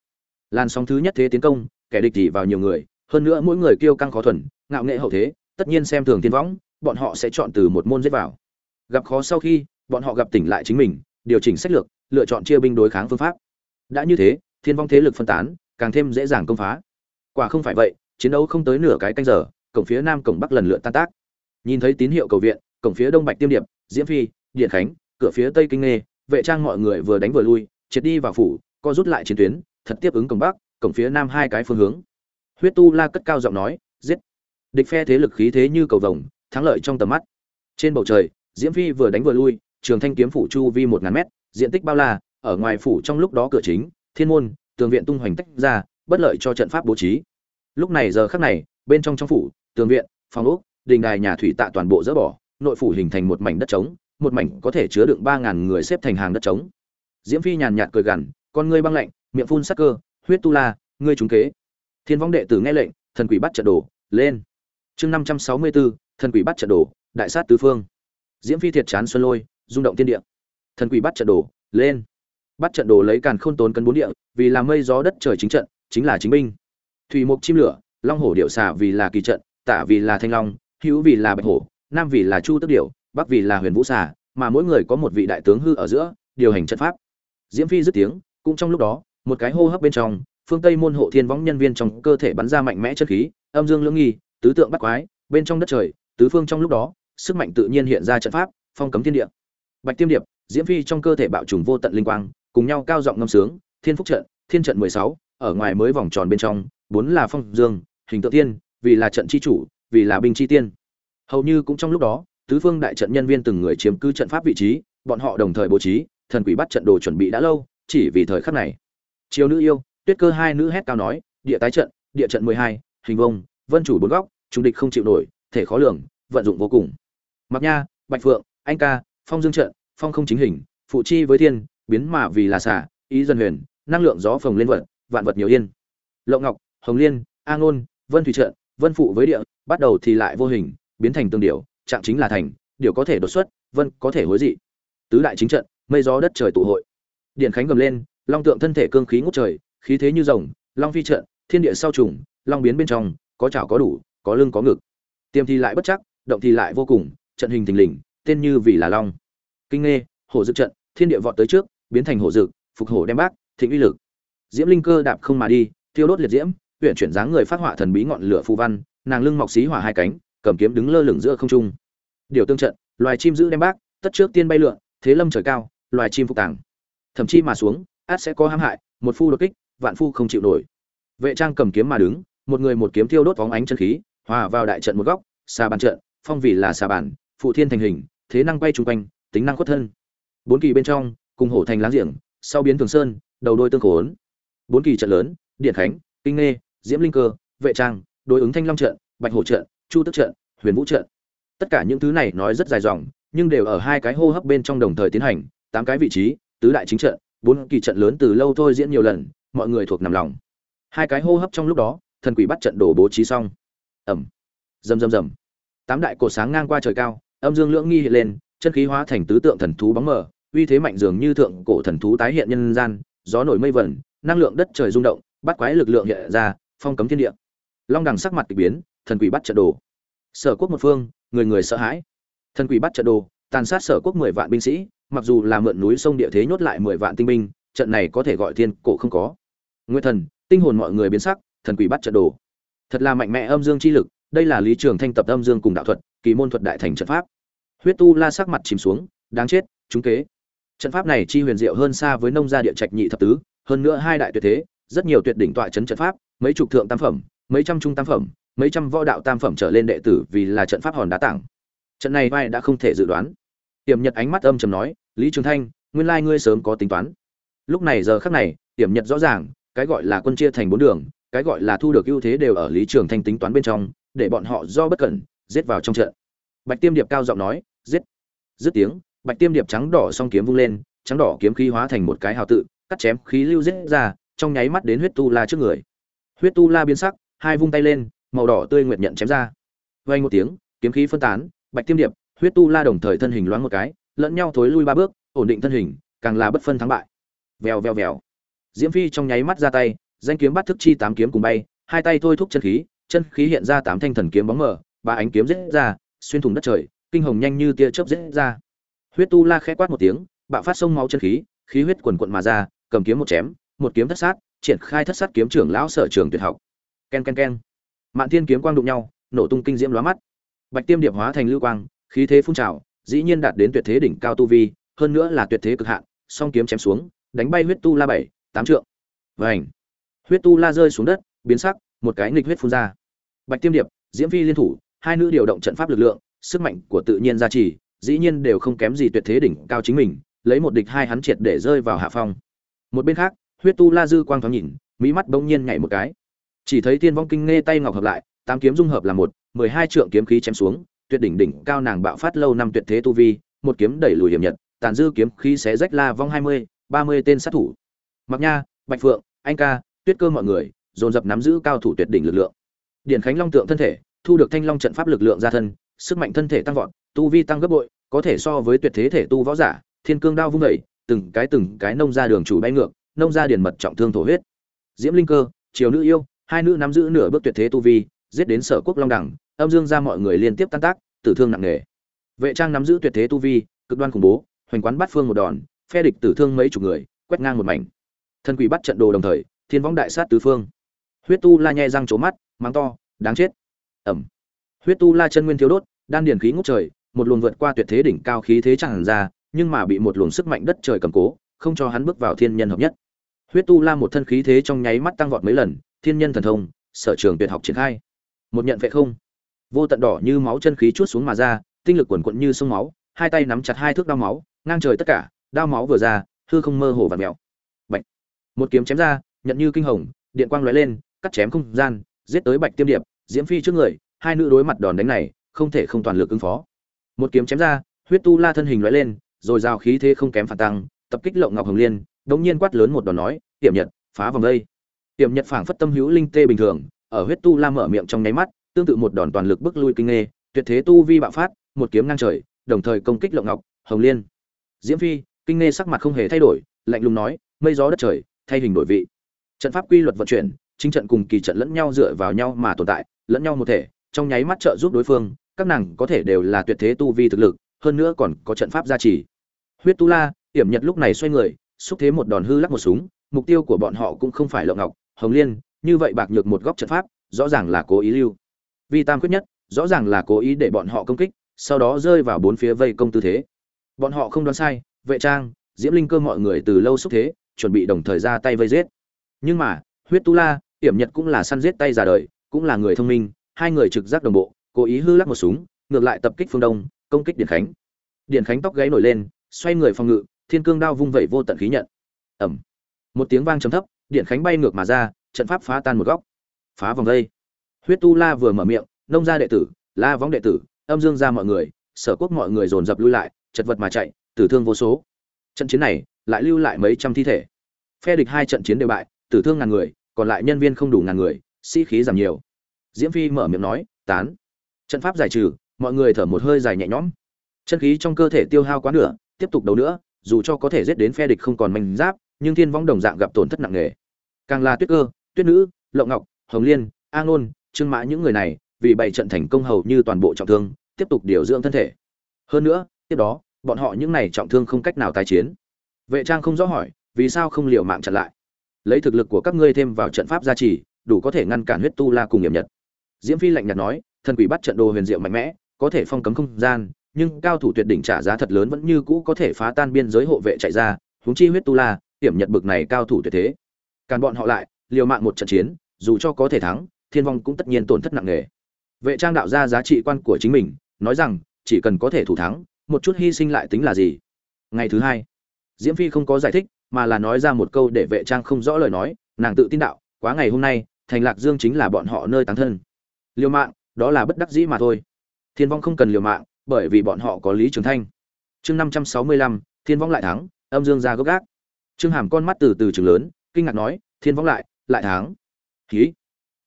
Làn sóng thứ nhất thế tiến công kẻ địch thì vào nhiều người, hơn nữa mỗi người kiêu căng khó thuần, ngạo nghệ hậu thế, tất nhiên xem thường thiên võng, bọn họ sẽ chọn từ một môn giết vào. Gặp khó sau khi, bọn họ gặp tỉnh lại chính mình, điều chỉnh sách lược, lựa chọn chia binh đối kháng phương pháp. Đã như thế, thiên vong thế lực phân tán, càng thêm dễ dàng công phá. Quả không phải vậy, chiến đấu không tới nửa cái canh giờ, cổng phía nam cổng bắc lần lượt tan tác. Nhìn thấy tín hiệu cầu viện, cổng phía đông bạch tiêm điệp, diễm phi, điện khánh, cửa phía tây kinh nghê, vệ trang mọi người vừa đánh vừa lui, triệt đi vào phủ, co rút lại chiến tuyến, thật tiếp ứng cổng bắc cổng phía nam hai cái phương hướng. Huyết tu la cất cao giọng nói, giết. Địch phe thế lực khí thế như cầu vồng, thắng lợi trong tầm mắt. Trên bầu trời, diễm phi vừa đánh vừa lui, trường thanh kiếm phủ chu vi một ngàn mét, diện tích bao la, ở ngoài phủ trong lúc đó cửa chính, thiên môn, tường viện tung hoành tách ra, bất lợi cho trận pháp bố trí. Lúc này giờ khắc này, bên trong trong phủ, tường viện, phòng ốc, đình đài nhà thủy tạ toàn bộ dỡ bỏ, nội phủ hình thành một mảnh đất trống, một mảnh có thể chứa đựng ba ngàn người xếp thành hàng đất trống. Diễm phi nhàn nhạt cười gằn, con ngươi băng lạnh, miệng phun sắc cơ huyết tu la, ngươi trúng kế. Thiên vong đệ tử nghe lệnh, thần quỷ bắt trận đồ lên. Chương năm trăm sáu mươi bốn thần quỷ bắt trận đồ đại sát tứ phương. Diễm phi thiệt chán xuân lôi, rung động tiên địa. Thần quỷ bắt trận đồ lên. Bắt trận đồ lấy càn khôn tốn cân bốn địa, vì là mây gió đất trời chính trận, chính là chính binh. Thủy mục chim lửa, long hổ điệu xà vì là kỳ trận, tả vì là thanh long, hữu vì là bạch hổ, nam vì là chu tức điệu, bắc vì là huyền vũ xà, mà mỗi người có một vị đại tướng hư ở giữa, điều hành trận pháp. Diễm phi dứt tiếng, cũng trong lúc đó một cái hô hấp bên trong, phương tây môn hộ thiên võng nhân viên trong cơ thể bắn ra mạnh mẽ chất khí, âm dương lưỡng nghi, tứ tượng bắt quái, bên trong đất trời, tứ phương trong lúc đó, sức mạnh tự nhiên hiện ra trận pháp, phong cấm thiên địa. Bạch tiêm điệp, diễm phi trong cơ thể bạo trùng vô tận linh quang, cùng nhau cao giọng ngâm sướng, thiên phúc trận, thiên trận mười sáu, ở ngoài mới vòng tròn bên trong, bốn là phong dương, hình tượng tiên, vì là trận chi chủ, vì là binh chi tiên. Hầu như cũng trong lúc đó, tứ phương đại trận nhân viên từng người chiếm cứ trận pháp vị trí, bọn họ đồng thời bố trí, thần quỷ bắt trận đồ chuẩn bị đã lâu, chỉ vì thời khắc này chiều nữ yêu, tuyết cơ hai nữ hét cao nói, địa tái trận, địa trận mười hai, hình vông, vân chủ bốn góc trung địch không chịu nổi, thể khó lường, vận dụng vô cùng. Mặc nha, bạch phượng, anh ca, phong dương trận, phong không chính hình, phụ chi với thiên, biến mà vì là xả ý dân huyền, năng lượng gió phồng lên vật, vạn vật nhiều yên. Lộ ngọc, hồng liên, a ngôn, vân thủy trận, vân phụ với địa, bắt đầu thì lại vô hình, biến thành tương điệu trạng chính là thành điều có thể đột xuất, vân có thể hối dị. Tứ đại chính trận, mây gió đất trời tụ hội. Điện khánh gầm lên long tượng thân thể cương khí ngút trời, khí thế như rồng, long phi trận, thiên địa sau trùng, long biến bên trong, có chảo có đủ, có lưng có ngực. Tiêm thì lại bất chắc, động thì lại vô cùng, trận hình thình lình, tên như vì là long. Kinh nghe, hổ dực trận, thiên địa vọt tới trước, biến thành hổ dực phục hổ đem bác, thịnh uy lực. Diễm linh cơ đạp không mà đi, thiêu đốt liệt diễm, huyện chuyển dáng người phát họa thần bí ngọn lửa phù văn, nàng lưng mọc xí hỏa hai cánh, cầm kiếm đứng lơ lửng giữa không trung. Điều tương trận, loài chim giữ đem bác, tất trước tiên bay lượn, thế lâm trời cao, loài chim phục tàng. Thậm chi mà xuống át sẽ có hãm hại, một phu đột kích, vạn phu không chịu nổi. Vệ trang cầm kiếm mà đứng, một người một kiếm thiêu đốt vóng ánh chân khí, hòa vào đại trận một góc, xà bàn trận, phong vị là xà bản phụ thiên thành hình, thế năng quay trung quanh, tính năng quất thân. Bốn kỳ bên trong, cùng hổ thành láng giềng, sau biến thường sơn, đầu đôi tương khốn. Bốn kỳ trận lớn, điện khánh, kinh nghê, diễm linh cơ, vệ trang, đối ứng thanh long trận, bạch hổ trận, chu tức trận, huyền vũ trận. Tất cả những thứ này nói rất dài dòng, nhưng đều ở hai cái hô hấp bên trong đồng thời tiến hành, tám cái vị trí, tứ đại chính trận bốn kỳ trận lớn từ lâu thôi diễn nhiều lần, mọi người thuộc nằm lòng. Hai cái hô hấp trong lúc đó, thần quỷ bắt trận đổ bố trí xong. Ẩm. Rầm rầm rầm. Tám đại cổ sáng ngang qua trời cao, âm dương lưỡng nghi hiện lên, chân khí hóa thành tứ tượng thần thú bóng mờ, uy thế mạnh dường như thượng cổ thần thú tái hiện nhân gian, gió nổi mây vẩn, năng lượng đất trời rung động, bắt quái lực lượng hiện ra, phong cấm thiên địa. Long đằng sắc mặt kịch biến, thần quỷ bắt trận đồ sở quốc một phương, người người sợ hãi. Thần quỷ bắt trận đồ tàn sát sở quốc mười vạn binh sĩ mặc dù là mượn núi sông địa thế nhốt lại mười vạn tinh binh, trận này có thể gọi thiên cổ không có. Nguyên thần, tinh hồn mọi người biến sắc, thần quỷ bắt trận đồ. Thật là mạnh mẽ âm dương chi lực, đây là lý trường thanh tập âm dương cùng đạo thuật, kỳ môn thuật đại thành trận pháp. Huyết tu la sắc mặt chìm xuống, đáng chết, chúng kế. Trận pháp này chi huyền diệu hơn xa với nông gia địa trạch nhị thập tứ, hơn nữa hai đại tuyệt thế, rất nhiều tuyệt đỉnh tọa chấn trận pháp, mấy chục thượng tam phẩm, mấy trăm trung tam phẩm, mấy trăm võ đạo tam phẩm trở lên đệ tử vì là trận pháp hòn đá tảng. Trận này vai đã không thể dự đoán. Tiềm nhật ánh mắt âm trầm nói lý trường thanh, nguyên lai ngươi sớm có tính toán. Lúc này giờ khắc này tiềm nhận rõ ràng, cái gọi là quân chia thành bốn đường, cái gọi là thu được ưu thế đều ở lý trường thanh tính toán bên trong, để bọn họ do bất cẩn, giết vào trong trận. Bạch tiêm điệp cao giọng nói, giết. Dứt tiếng, bạch tiêm điệp trắng đỏ song kiếm vung lên, trắng đỏ kiếm khí hóa thành một cái hào tự, cắt chém khí lưu giết ra, trong nháy mắt đến huyết tu la trước người. Huyết tu la biến sắc, hai vung tay lên, màu đỏ tươi nguyệt nhận chém ra. Vây một tiếng, kiếm khí phân tán, bạch tiêm điệp, huyết tu la đồng thời thân hình loáng một cái lẫn nhau thối lui ba bước, ổn định thân hình, càng là bất phân thắng bại. Vèo vèo vèo. Diễm phi trong nháy mắt ra tay, danh kiếm bắt thức chi tám kiếm cùng bay, hai tay thôi thúc chân khí chân khí hiện ra tám thanh thần kiếm bóng mờ, ba ánh kiếm rết ra, xuyên thủng đất trời, kinh hồng nhanh như tia chớp rết ra. Huyết tu la khẽ quát một tiếng, bạo phát sông máu chân khí khí huyết quần quận mà ra, cầm kiếm một chém, một kiếm thất sát, triển khai thất sát kiếm trưởng lão sở trường tuyệt học. Ken ken ken. Mạn thiên kiếm quang đụng nhau, nổ tung kinh diễm lóa mắt. Bạch tiêm điệp hóa thành lưu quang, khí thế phun trào dĩ nhiên đạt đến tuyệt thế đỉnh cao tu vi, hơn nữa là tuyệt thế cực hạn, song kiếm chém xuống, đánh bay huyết tu la bảy, tám trượng. Vành. huyết tu la rơi xuống đất, biến sắc, một cái nghịch huyết phun ra. Bạch tiêm điệp, diễm phi liên thủ, hai nữ điều động trận pháp lực lượng, sức mạnh của tự nhiên gia trì, dĩ nhiên đều không kém gì tuyệt thế đỉnh cao chính mình, lấy một địch hai hắn triệt để rơi vào hạ phong. Một bên khác, huyết tu la dư quang thoáng nhìn, mỹ mắt bỗng nhiên nhảy một cái. Chỉ thấy tiên vong kinh nghe tay ngọc hợp lại, tám kiếm dung hợp là một, mười hai trượng kiếm khí chém xuống tuyệt đỉnh đỉnh cao nàng bạo phát lâu năm tuyệt thế tu vi, một kiếm đẩy lùi hiểm nhật, tàn dư kiếm khí xé rách la vong hai mươi, ba mươi tên sát thủ. Mặc nha, bạch phượng, anh ca, tuyết cơ mọi người, dồn dập nắm giữ cao thủ tuyệt đỉnh lực lượng. Điển khánh long tượng thân thể, thu được thanh long trận pháp lực lượng gia thân, sức mạnh thân thể tăng vọt, tu vi tăng gấp bội, có thể so với tuyệt thế thể tu võ giả, thiên cương đao vung vẩy từng cái từng cái nông ra đường chủ bay ngược, nông ra điền mật trọng thương thổ huyết. Diễm linh cơ, triều nữ yêu, hai nữ nắm giữ nửa bước tuyệt thế tu vi, giết đến sở quốc long đẳng âm dương ra mọi người liên tiếp tan tác, tử thương nặng nề. Vệ trang nắm giữ tuyệt thế tu vi, cực đoan khủng bố, hoành quán bắt phương một đòn, phe địch tử thương mấy chục người, quét ngang một mảnh. Thân quỷ bắt trận đồ đồng thời, thiên võng đại sát tứ phương. Huyết tu la nhẹ răng trố mắt, mắng to, đáng chết! Ẩm. Huyết tu la chân nguyên thiếu đốt, đan điền khí ngút trời, một luồng vượt qua tuyệt thế đỉnh cao khí thế chẳng ra, nhưng mà bị một luồng sức mạnh đất trời cầm cố, không cho hắn bước vào thiên nhân hợp nhất. Huyết tu la một thân khí thế trong nháy mắt tăng vọt mấy lần, thiên nhân thần thông, sở trường tuyệt học triển khai. Một nhận vệ không vô tận đỏ như máu chân khí chuốt xuống mà ra, tinh lực quần quận như sông máu, hai tay nắm chặt hai thước đao máu, ngang trời tất cả, đao máu vừa ra, hư không mơ hồ và mèo. Bạch. một kiếm chém ra, nhận như kinh hồng, điện quang lóe lên, cắt chém không gian, giết tới bạch tiêm điệp, diễm phi trước người, hai nữ đối mặt đòn đánh này, không thể không toàn lực ứng phó. Một kiếm chém ra, huyết tu la thân hình lóe lên, rồi rào khí thế không kém phản tăng, tập kích lộng ngọc hồng liên, đống nhiên quát lớn một đòn nói tiệm nhật, phá vòng đây. Tiệm nhật phảng phất tâm hữu linh tê bình thường, ở huyết tu la mở miệng trong nháy mắt tương tự một đòn toàn lực bức lui kinh nghê, tuyệt thế tu vi bạo phát, một kiếm ngang trời, đồng thời công kích lộng ngọc, hồng liên. Diễm phi, kinh nghê sắc mặt không hề thay đổi, lạnh lùng nói, mây gió đất trời, thay hình đổi vị. Trận pháp quy luật vận chuyển, chính trận cùng kỳ trận lẫn nhau dựa vào nhau mà tồn tại, lẫn nhau một thể, trong nháy mắt trợ giúp đối phương, các nàng có thể đều là tuyệt thế tu vi thực lực, hơn nữa còn có trận pháp gia trì. Huyết tu la hiểm nhật lúc này xoay người, xúc thế một đòn hư lắc một súng, mục tiêu của bọn họ cũng không phải lộng ngọc, hồng liên, như vậy bạc nhược một góc trận pháp, rõ ràng là cố ý lưu vi tam quyết nhất, rõ ràng là cố ý để bọn họ công kích, sau đó rơi vào bốn phía vây công tư thế. Bọn họ không đoán sai, vệ trang, diễm linh cơ mọi người từ lâu xúc thế, chuẩn bị đồng thời ra tay vây giết. Nhưng mà, huyết tu la hiểm nhật cũng là săn giết tay già đời, cũng là người thông minh, hai người trực giác đồng bộ, cố ý hư lắc một súng, ngược lại tập kích phương đông, công kích điện khánh. Điện khánh tóc gáy nổi lên, xoay người phòng ngự, thiên cương đao vung vẩy vô tận khí nhận. Ẩm một tiếng vang trầm thấp, điện khánh bay ngược mà ra, trận pháp phá tan một góc. Phá vòng đây huyết tu la vừa mở miệng, nông gia đệ tử, la võng đệ tử, âm dương gia mọi người, sở quốc mọi người dồn dập lui lại, chật vật mà chạy, tử thương vô số. Trận chiến này lại lưu lại mấy trăm thi thể. Phe địch hai trận chiến đều bại, tử thương ngàn người, còn lại nhân viên không đủ ngàn người, sĩ khí giảm nhiều. Diễm phi mở miệng nói, tán. Trận pháp giải trừ, mọi người thở một hơi dài nhẹ nhõm. Chân khí trong cơ thể tiêu hao quá nửa, tiếp tục đấu nữa, dù cho có thể giết đến phe địch không còn manh giáp, nhưng thiên vong đồng dạng gặp tổn thất nặng nề. Càng là tuyết cơ, tuyết nữ, lộng ngọc, hồng liên, a ngôn trương mã những người này, vì bảy trận thành công hầu như toàn bộ trọng thương, tiếp tục điều dưỡng thân thể. Hơn nữa, tiếp đó, bọn họ những này trọng thương không cách nào tái chiến. Vệ trang không rõ hỏi, vì sao không liều mạng chặn lại? Lấy thực lực của các ngươi thêm vào trận pháp gia trì, đủ có thể ngăn cản huyết tu la cùng nghiệm nhật. Diễm phi lạnh nhạt nói, thần quỷ bắt trận đồ huyền diệu mạnh mẽ, có thể phong cấm không gian, nhưng cao thủ tuyệt đỉnh trả giá thật lớn vẫn như cũ có thể phá tan biên giới hộ vệ chạy ra, huống chi huyết tu la, hiểm nhật bực này cao thủ tuyệt thế. Càn bọn họ lại, liều mạng một trận chiến, dù cho có thể thắng thiên vong cũng tất nhiên tổn thất nặng nề. Vệ trang đạo ra giá trị quan của chính mình, nói rằng, chỉ cần có thể thủ thắng, một chút hy sinh lại tính là gì? Ngày thứ hai, diễm phi không có giải thích, mà là nói ra một câu để vệ trang không rõ lời nói, nàng tự tin đạo, quá ngày hôm nay, thành lạc dương chính là bọn họ nơi tán thân. Liều mạng, đó là bất đắc dĩ mà thôi. Thiên vong không cần liều mạng, bởi vì bọn họ có lý trường thanh. Chương năm trăm sáu mươi lăm, thiên vong lại thắng, âm dương ra gốc gác. Trương hàm con mắt từ từ trường lớn, kinh ngạc nói, thiên vong lại lại thắng. Ký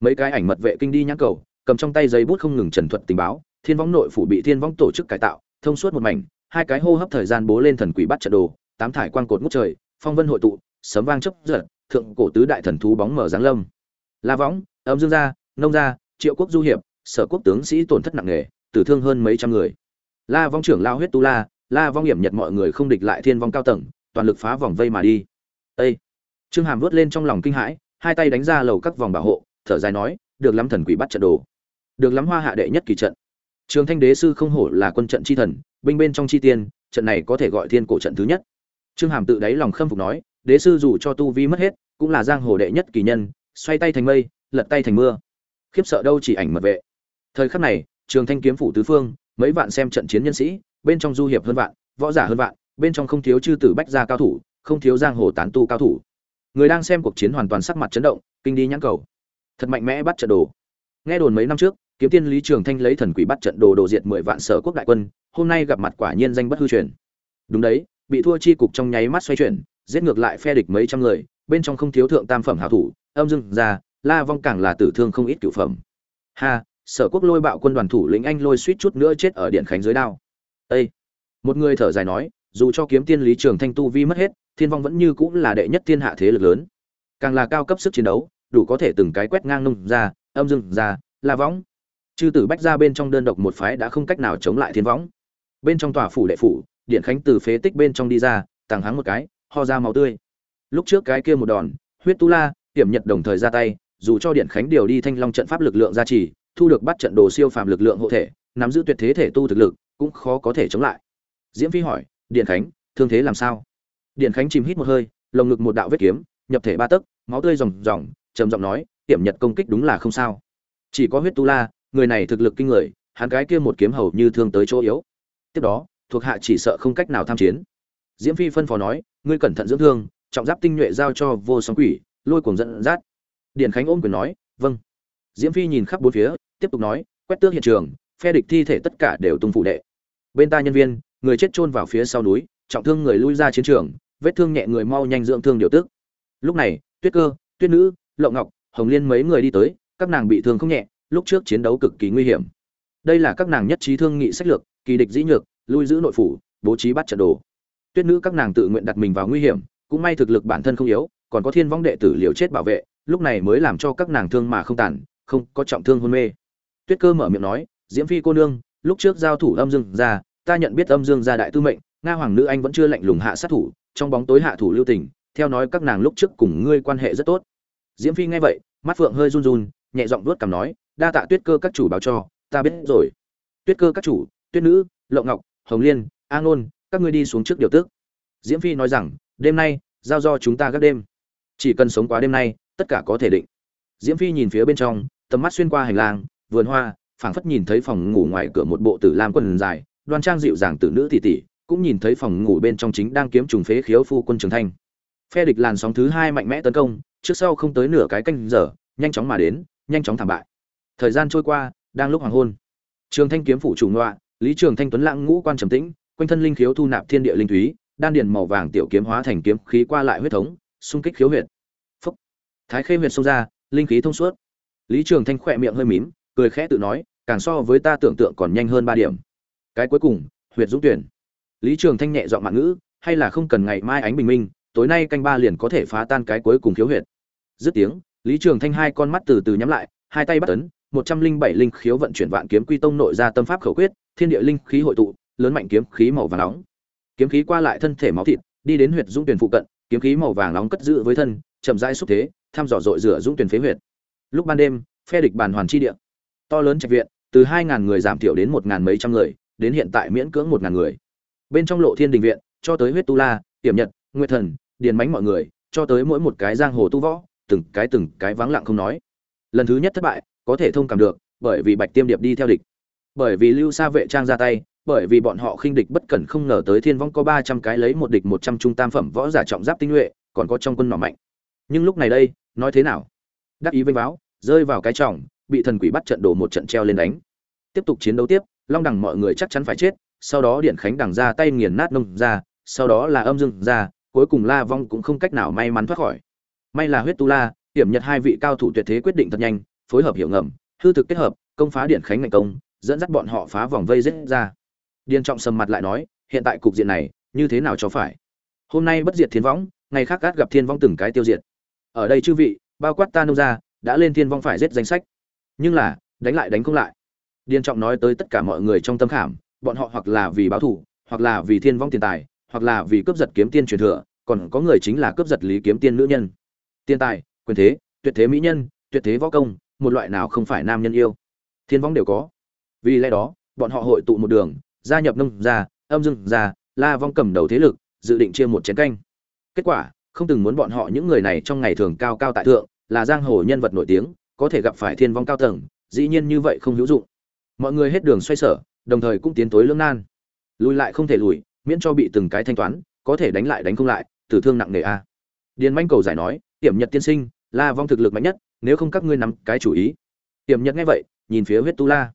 mấy cái ảnh mật vệ kinh đi nhãn cầu, cầm trong tay giấy bút không ngừng trần thuật tình báo, thiên võng nội phủ bị thiên võng tổ chức cải tạo, thông suốt một mảnh, hai cái hô hấp thời gian bố lên thần quỷ bắt trận đồ, tám thải quang cột ngút trời, phong vân hội tụ, sấm vang chấp giật, thượng cổ tứ đại thần thú bóng mở giáng lâm. La võng, âm dương gia, nông gia, triệu quốc du hiệp, sở quốc tướng sĩ tổn thất nặng nề, tử thương hơn mấy trăm người. La vong trưởng lao huyết tu la la vong hiểm nhật mọi người không địch lại thiên vong cao tầng, toàn lực phá vòng vây mà đi. Ê! trương hàm vớt lên trong lòng kinh hãi, hai tay đánh ra lầu các vòng bảo hộ thở dài nói, được lắm thần quỷ bắt trận đồ. Được lắm hoa hạ đệ nhất kỳ trận. Trường thanh đế sư không hổ là quân trận chi thần, binh bên trong chi tiên, trận này có thể gọi thiên cổ trận thứ nhất. Trương hàm tự đáy lòng khâm phục nói, đế sư dù cho tu vi mất hết, cũng là giang hồ đệ nhất kỳ nhân, xoay tay thành mây, lật tay thành mưa. Khiếp sợ đâu chỉ ảnh mật vệ. Thời khắc này, trường thanh kiếm phủ tứ phương, mấy vạn xem trận chiến nhân sĩ, bên trong du hiệp hơn vạn, võ giả hơn vạn, bên trong không thiếu chư tử bách gia cao thủ, không thiếu giang hồ tán tu cao thủ. Người đang xem cuộc chiến hoàn toàn sắc mặt chấn động, kinh đi nhãn cầu thật mạnh mẽ bắt trận đồ. Nghe đồn mấy năm trước, kiếm tiên lý trường thanh lấy thần quỷ bắt trận đồ đồ diệt mười vạn sở quốc đại quân, hôm nay gặp mặt quả nhiên danh bất hư truyền. Đúng đấy, bị thua chi cục trong nháy mắt xoay chuyển, giết ngược lại phe địch mấy trăm người, bên trong không thiếu thượng tam phẩm hảo thủ, âm dưng ra la vong càng là tử thương không ít cửu phẩm. Ha, sở quốc lôi bạo quân đoàn thủ lĩnh anh lôi suýt chút nữa chết ở điện khánh dưới đao. Ê! một người thở dài nói, dù cho kiếm tiên lý trường thanh tu vi mất hết, thiên vong vẫn như cũng là đệ nhất thiên hạ thế lực lớn. Càng là cao cấp sức chiến đấu đủ có thể từng cái quét ngang nông ra, âm dương ra, la võng. Chư tử bách ra bên trong đơn độc một phái đã không cách nào chống lại thiên võng. Bên trong tòa phủ đệ phủ, điện khánh từ phế tích bên trong đi ra, tàng hắng một cái, ho ra máu tươi. Lúc trước cái kia một đòn, huyết tu la, hiểm nhật đồng thời ra tay, dù cho điện khánh điều đi thanh long trận pháp lực lượng gia trì, thu được bắt trận đồ siêu phàm lực lượng hộ thể, nắm giữ tuyệt thế thể tu thực lực, cũng khó có thể chống lại. Diễm phi hỏi, điện khánh, thương thế làm sao? Điện khánh chìm hít một hơi, lồng ngực một đạo vết kiếm, nhập thể ba tấc, máu tươi ròng ròng trầm giọng nói tiệm nhật công kích đúng là không sao. Chỉ có huyết tu la, người này thực lực kinh người, hắn cái kia một kiếm hầu như thương tới chỗ yếu. Tiếp đó, thuộc hạ chỉ sợ không cách nào tham chiến. Diễm phi phân phó nói, ngươi cẩn thận dưỡng thương, trọng giáp tinh nhuệ giao cho vô sóng quỷ, lôi cuồng dẫn dắt. Điển khánh ôm quyền nói vâng. Diễm phi nhìn khắp bốn phía, tiếp tục nói, quét tước hiện trường, phe địch thi thể tất cả đều tung phụ đệ. Bên ta nhân viên, người chết chôn vào phía sau núi, trọng thương người lui ra chiến trường, vết thương nhẹ người mau nhanh dưỡng thương điều tức. Lúc này, tuyết cơ, tuyết nữ lộng ngọc, hồng liên mấy người đi tới, các nàng bị thương không nhẹ, lúc trước chiến đấu cực kỳ nguy hiểm. Đây là các nàng nhất trí thương nghị sách lược, kỳ địch dĩ nhược, lui giữ nội phủ, bố trí bắt trận đồ. Tuyết nữ các nàng tự nguyện đặt mình vào nguy hiểm, cũng may thực lực bản thân không yếu, còn có thiên vong đệ tử liều chết bảo vệ, lúc này mới làm cho các nàng thương mà không tàn, không có trọng thương hôn mê. Tuyết cơ mở miệng nói, diễm phi cô nương, lúc trước giao thủ âm dương ra ta nhận biết âm dương gia đại tư mệnh, nga hoàng nữ anh vẫn chưa lạnh lùng hạ sát thủ, trong bóng tối hạ thủ lưu tình, theo nói các nàng lúc trước cùng ngươi quan hệ rất tốt diễm phi nghe vậy, mắt phượng hơi run run, nhẹ giọng vuốt cằm nói, đa tạ tuyết cơ các chủ báo cho, ta biết rồi. Tuyết cơ các chủ, tuyết nữ lộ ngọc, hồng liên, a ngôn, các ngươi đi xuống trước điều tước. Diễm phi nói rằng, đêm nay, giao do chúng ta gác đêm. Chỉ cần sống quá đêm nay, tất cả có thể định. Diễm phi nhìn phía bên trong, tầm mắt xuyên qua hành lang, vườn hoa, phảng phất nhìn thấy phòng ngủ ngoài cửa một bộ tử lam quần dài, đoan trang dịu dàng tử nữ tỷ tỷ, cũng nhìn thấy phòng ngủ bên trong chính đang kiếm trùng phế khiếu phu quân trường thanh. Phe địch làn sóng thứ hai mạnh mẽ tấn công trước sau không tới nửa cái canh giờ, nhanh chóng mà đến, nhanh chóng thảm bại. Thời gian trôi qua, đang lúc hoàng hôn. Trường thanh kiếm phủ chủ ngoạ, lý trường thanh tuấn lãng ngũ quan trầm tĩnh, quanh thân linh khiếu thu nạp thiên địa linh thúy, đan điền màu vàng tiểu kiếm hóa thành kiếm khí qua lại huyết thống, xung kích khiếu huyệt. Phúc. Thái khê huyệt xông ra, linh khí thông suốt. Lý trường thanh khỏe miệng hơi mím, cười khẽ tự nói, càng so với ta tưởng tượng còn nhanh hơn ba điểm. Cái cuối cùng, huyệt dũng tuyển. Lý trường thanh nhẹ dọn mạng ngữ, hay là không cần ngày mai ánh bình minh, tối nay canh ba liền có thể phá tan cái cuối cùng khiếu huyệt dứt tiếng, lý trường thanh hai con mắt từ từ nhắm lại, hai tay bắt ấn, một trăm linh bảy linh khiếu vận chuyển vạn kiếm quy tông nội ra tâm pháp khẩu quyết, thiên địa linh khí hội tụ, lớn mạnh kiếm khí màu vàng nóng. Kiếm khí qua lại thân thể máu thịt, đi đến huyệt dũng tuyển phụ cận, kiếm khí màu vàng nóng cất giữ với thân, chậm rãi xúc thế, thăm dò dội rửa dũng tuyển phế huyệt. Lúc ban đêm, phe địch bàn hoàn chi địa, to lớn trạch viện, từ hai ngàn người giảm thiểu đến một ngàn mấy trăm người, đến hiện tại miễn cưỡng một ngàn người. Bên trong lộ thiên đình viện, cho tới huyết tu la tiềm nhật, nguyệt thần, điền mánh mọi người, cho tới mỗi một cái giang hồ tu võ từng cái từng cái vắng lặng không nói. Lần thứ nhất thất bại, có thể thông cảm được, bởi vì bạch tiêm điệp đi theo địch. Bởi vì lưu sa vệ trang ra tay, bởi vì bọn họ khinh địch bất cẩn không ngờ tới thiên vong có ba trăm cái lấy một địch một trăm trung tam phẩm võ giả trọng giáp tinh nhuệ, còn có trong quân nỏ mạnh. Nhưng lúc này đây, nói thế nào? Đắc ý vênh báo rơi vào cái trọng bị thần quỷ bắt trận đổ một trận treo lên đánh. Tiếp tục chiến đấu tiếp, long đẳng mọi người chắc chắn phải chết, sau đó điện khánh đằng ra tay nghiền nát nông ra sau đó là âm dương ra cuối cùng la vong cũng không cách nào may mắn thoát khỏi may là huyết tu la hiểm nhật hai vị cao thủ tuyệt thế quyết định thật nhanh, phối hợp hiệu ngầm, hư thực kết hợp, công phá điện khánh ngành công, dẫn dắt bọn họ phá vòng vây rết ra. Điền trọng sầm mặt lại nói, hiện tại cục diện này, như thế nào cho phải? Hôm nay bất diệt thiên võng, ngày khác gắt gặp thiên vong từng cái tiêu diệt. Ở đây chư vị, bao quát ta nông ra đã lên thiên vong phải giết danh sách. Nhưng là, đánh lại đánh không lại. Điền trọng nói tới tất cả mọi người trong tâm khảm, bọn họ hoặc là vì báo thù, hoặc là vì thiên vong tiền tài, hoặc là vì cướp giật kiếm tiên truyền thừa, còn có người chính là cướp giật lý kiếm tiên nữ nhân tiền tài, quyền thế, tuyệt thế mỹ nhân, tuyệt thế võ công, một loại nào không phải nam nhân yêu. Thiên vong đều có. Vì lẽ đó, bọn họ hội tụ một đường, gia nhập nông gia, âm dương gia, la vong cầm đầu thế lực, dự định chia một chén canh. Kết quả, không từng muốn bọn họ những người này trong ngày thường cao cao tại thượng, là giang hồ nhân vật nổi tiếng, có thể gặp phải thiên vong cao tầng, dĩ nhiên như vậy không hữu dụng. Mọi người hết đường xoay sở, đồng thời cũng tiến tối lưỡng nan. Lùi lại không thể lùi, miễn cho bị từng cái thanh toán, có thể đánh lại đánh không lại, tử thương nặng nề a. Điền manh cầu giải nói tiểm nhật tiên sinh la vong thực lực mạnh nhất nếu không các ngươi nắm cái chủ ý. Tiểm nhật nghe vậy nhìn phía huyết tu la.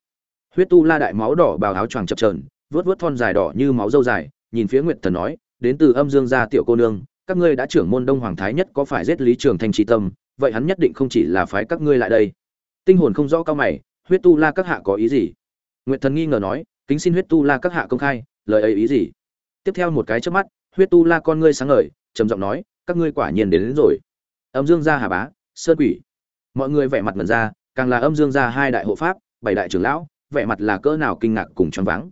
Huyết tu la đại máu đỏ bào áo choàng chập trờn vớt vớt thon dài đỏ như máu dâu dài nhìn phía nguyệt thần nói đến từ âm dương gia tiểu cô nương các ngươi đã trưởng môn đông hoàng thái nhất có phải giết lý trường thanh trí tâm vậy hắn nhất định không chỉ là phái các ngươi lại đây. Tinh hồn không rõ cao mày huyết tu la các hạ có ý gì? Nguyệt thần nghi ngờ nói kính xin huyết tu la các hạ công khai lời ấy ý gì? Tiếp theo một cái trước mắt huyết tu la con ngươi sáng ngời trầm giọng nói các ngươi quả nhiên đến, đến rồi âm dương gia hà bá, sơn quỷ. Mọi người vẻ mặt mật ra, càng là âm dương gia hai đại hộ pháp, bảy đại trưởng lão, vẻ mặt là cỡ nào kinh ngạc cùng choáng váng.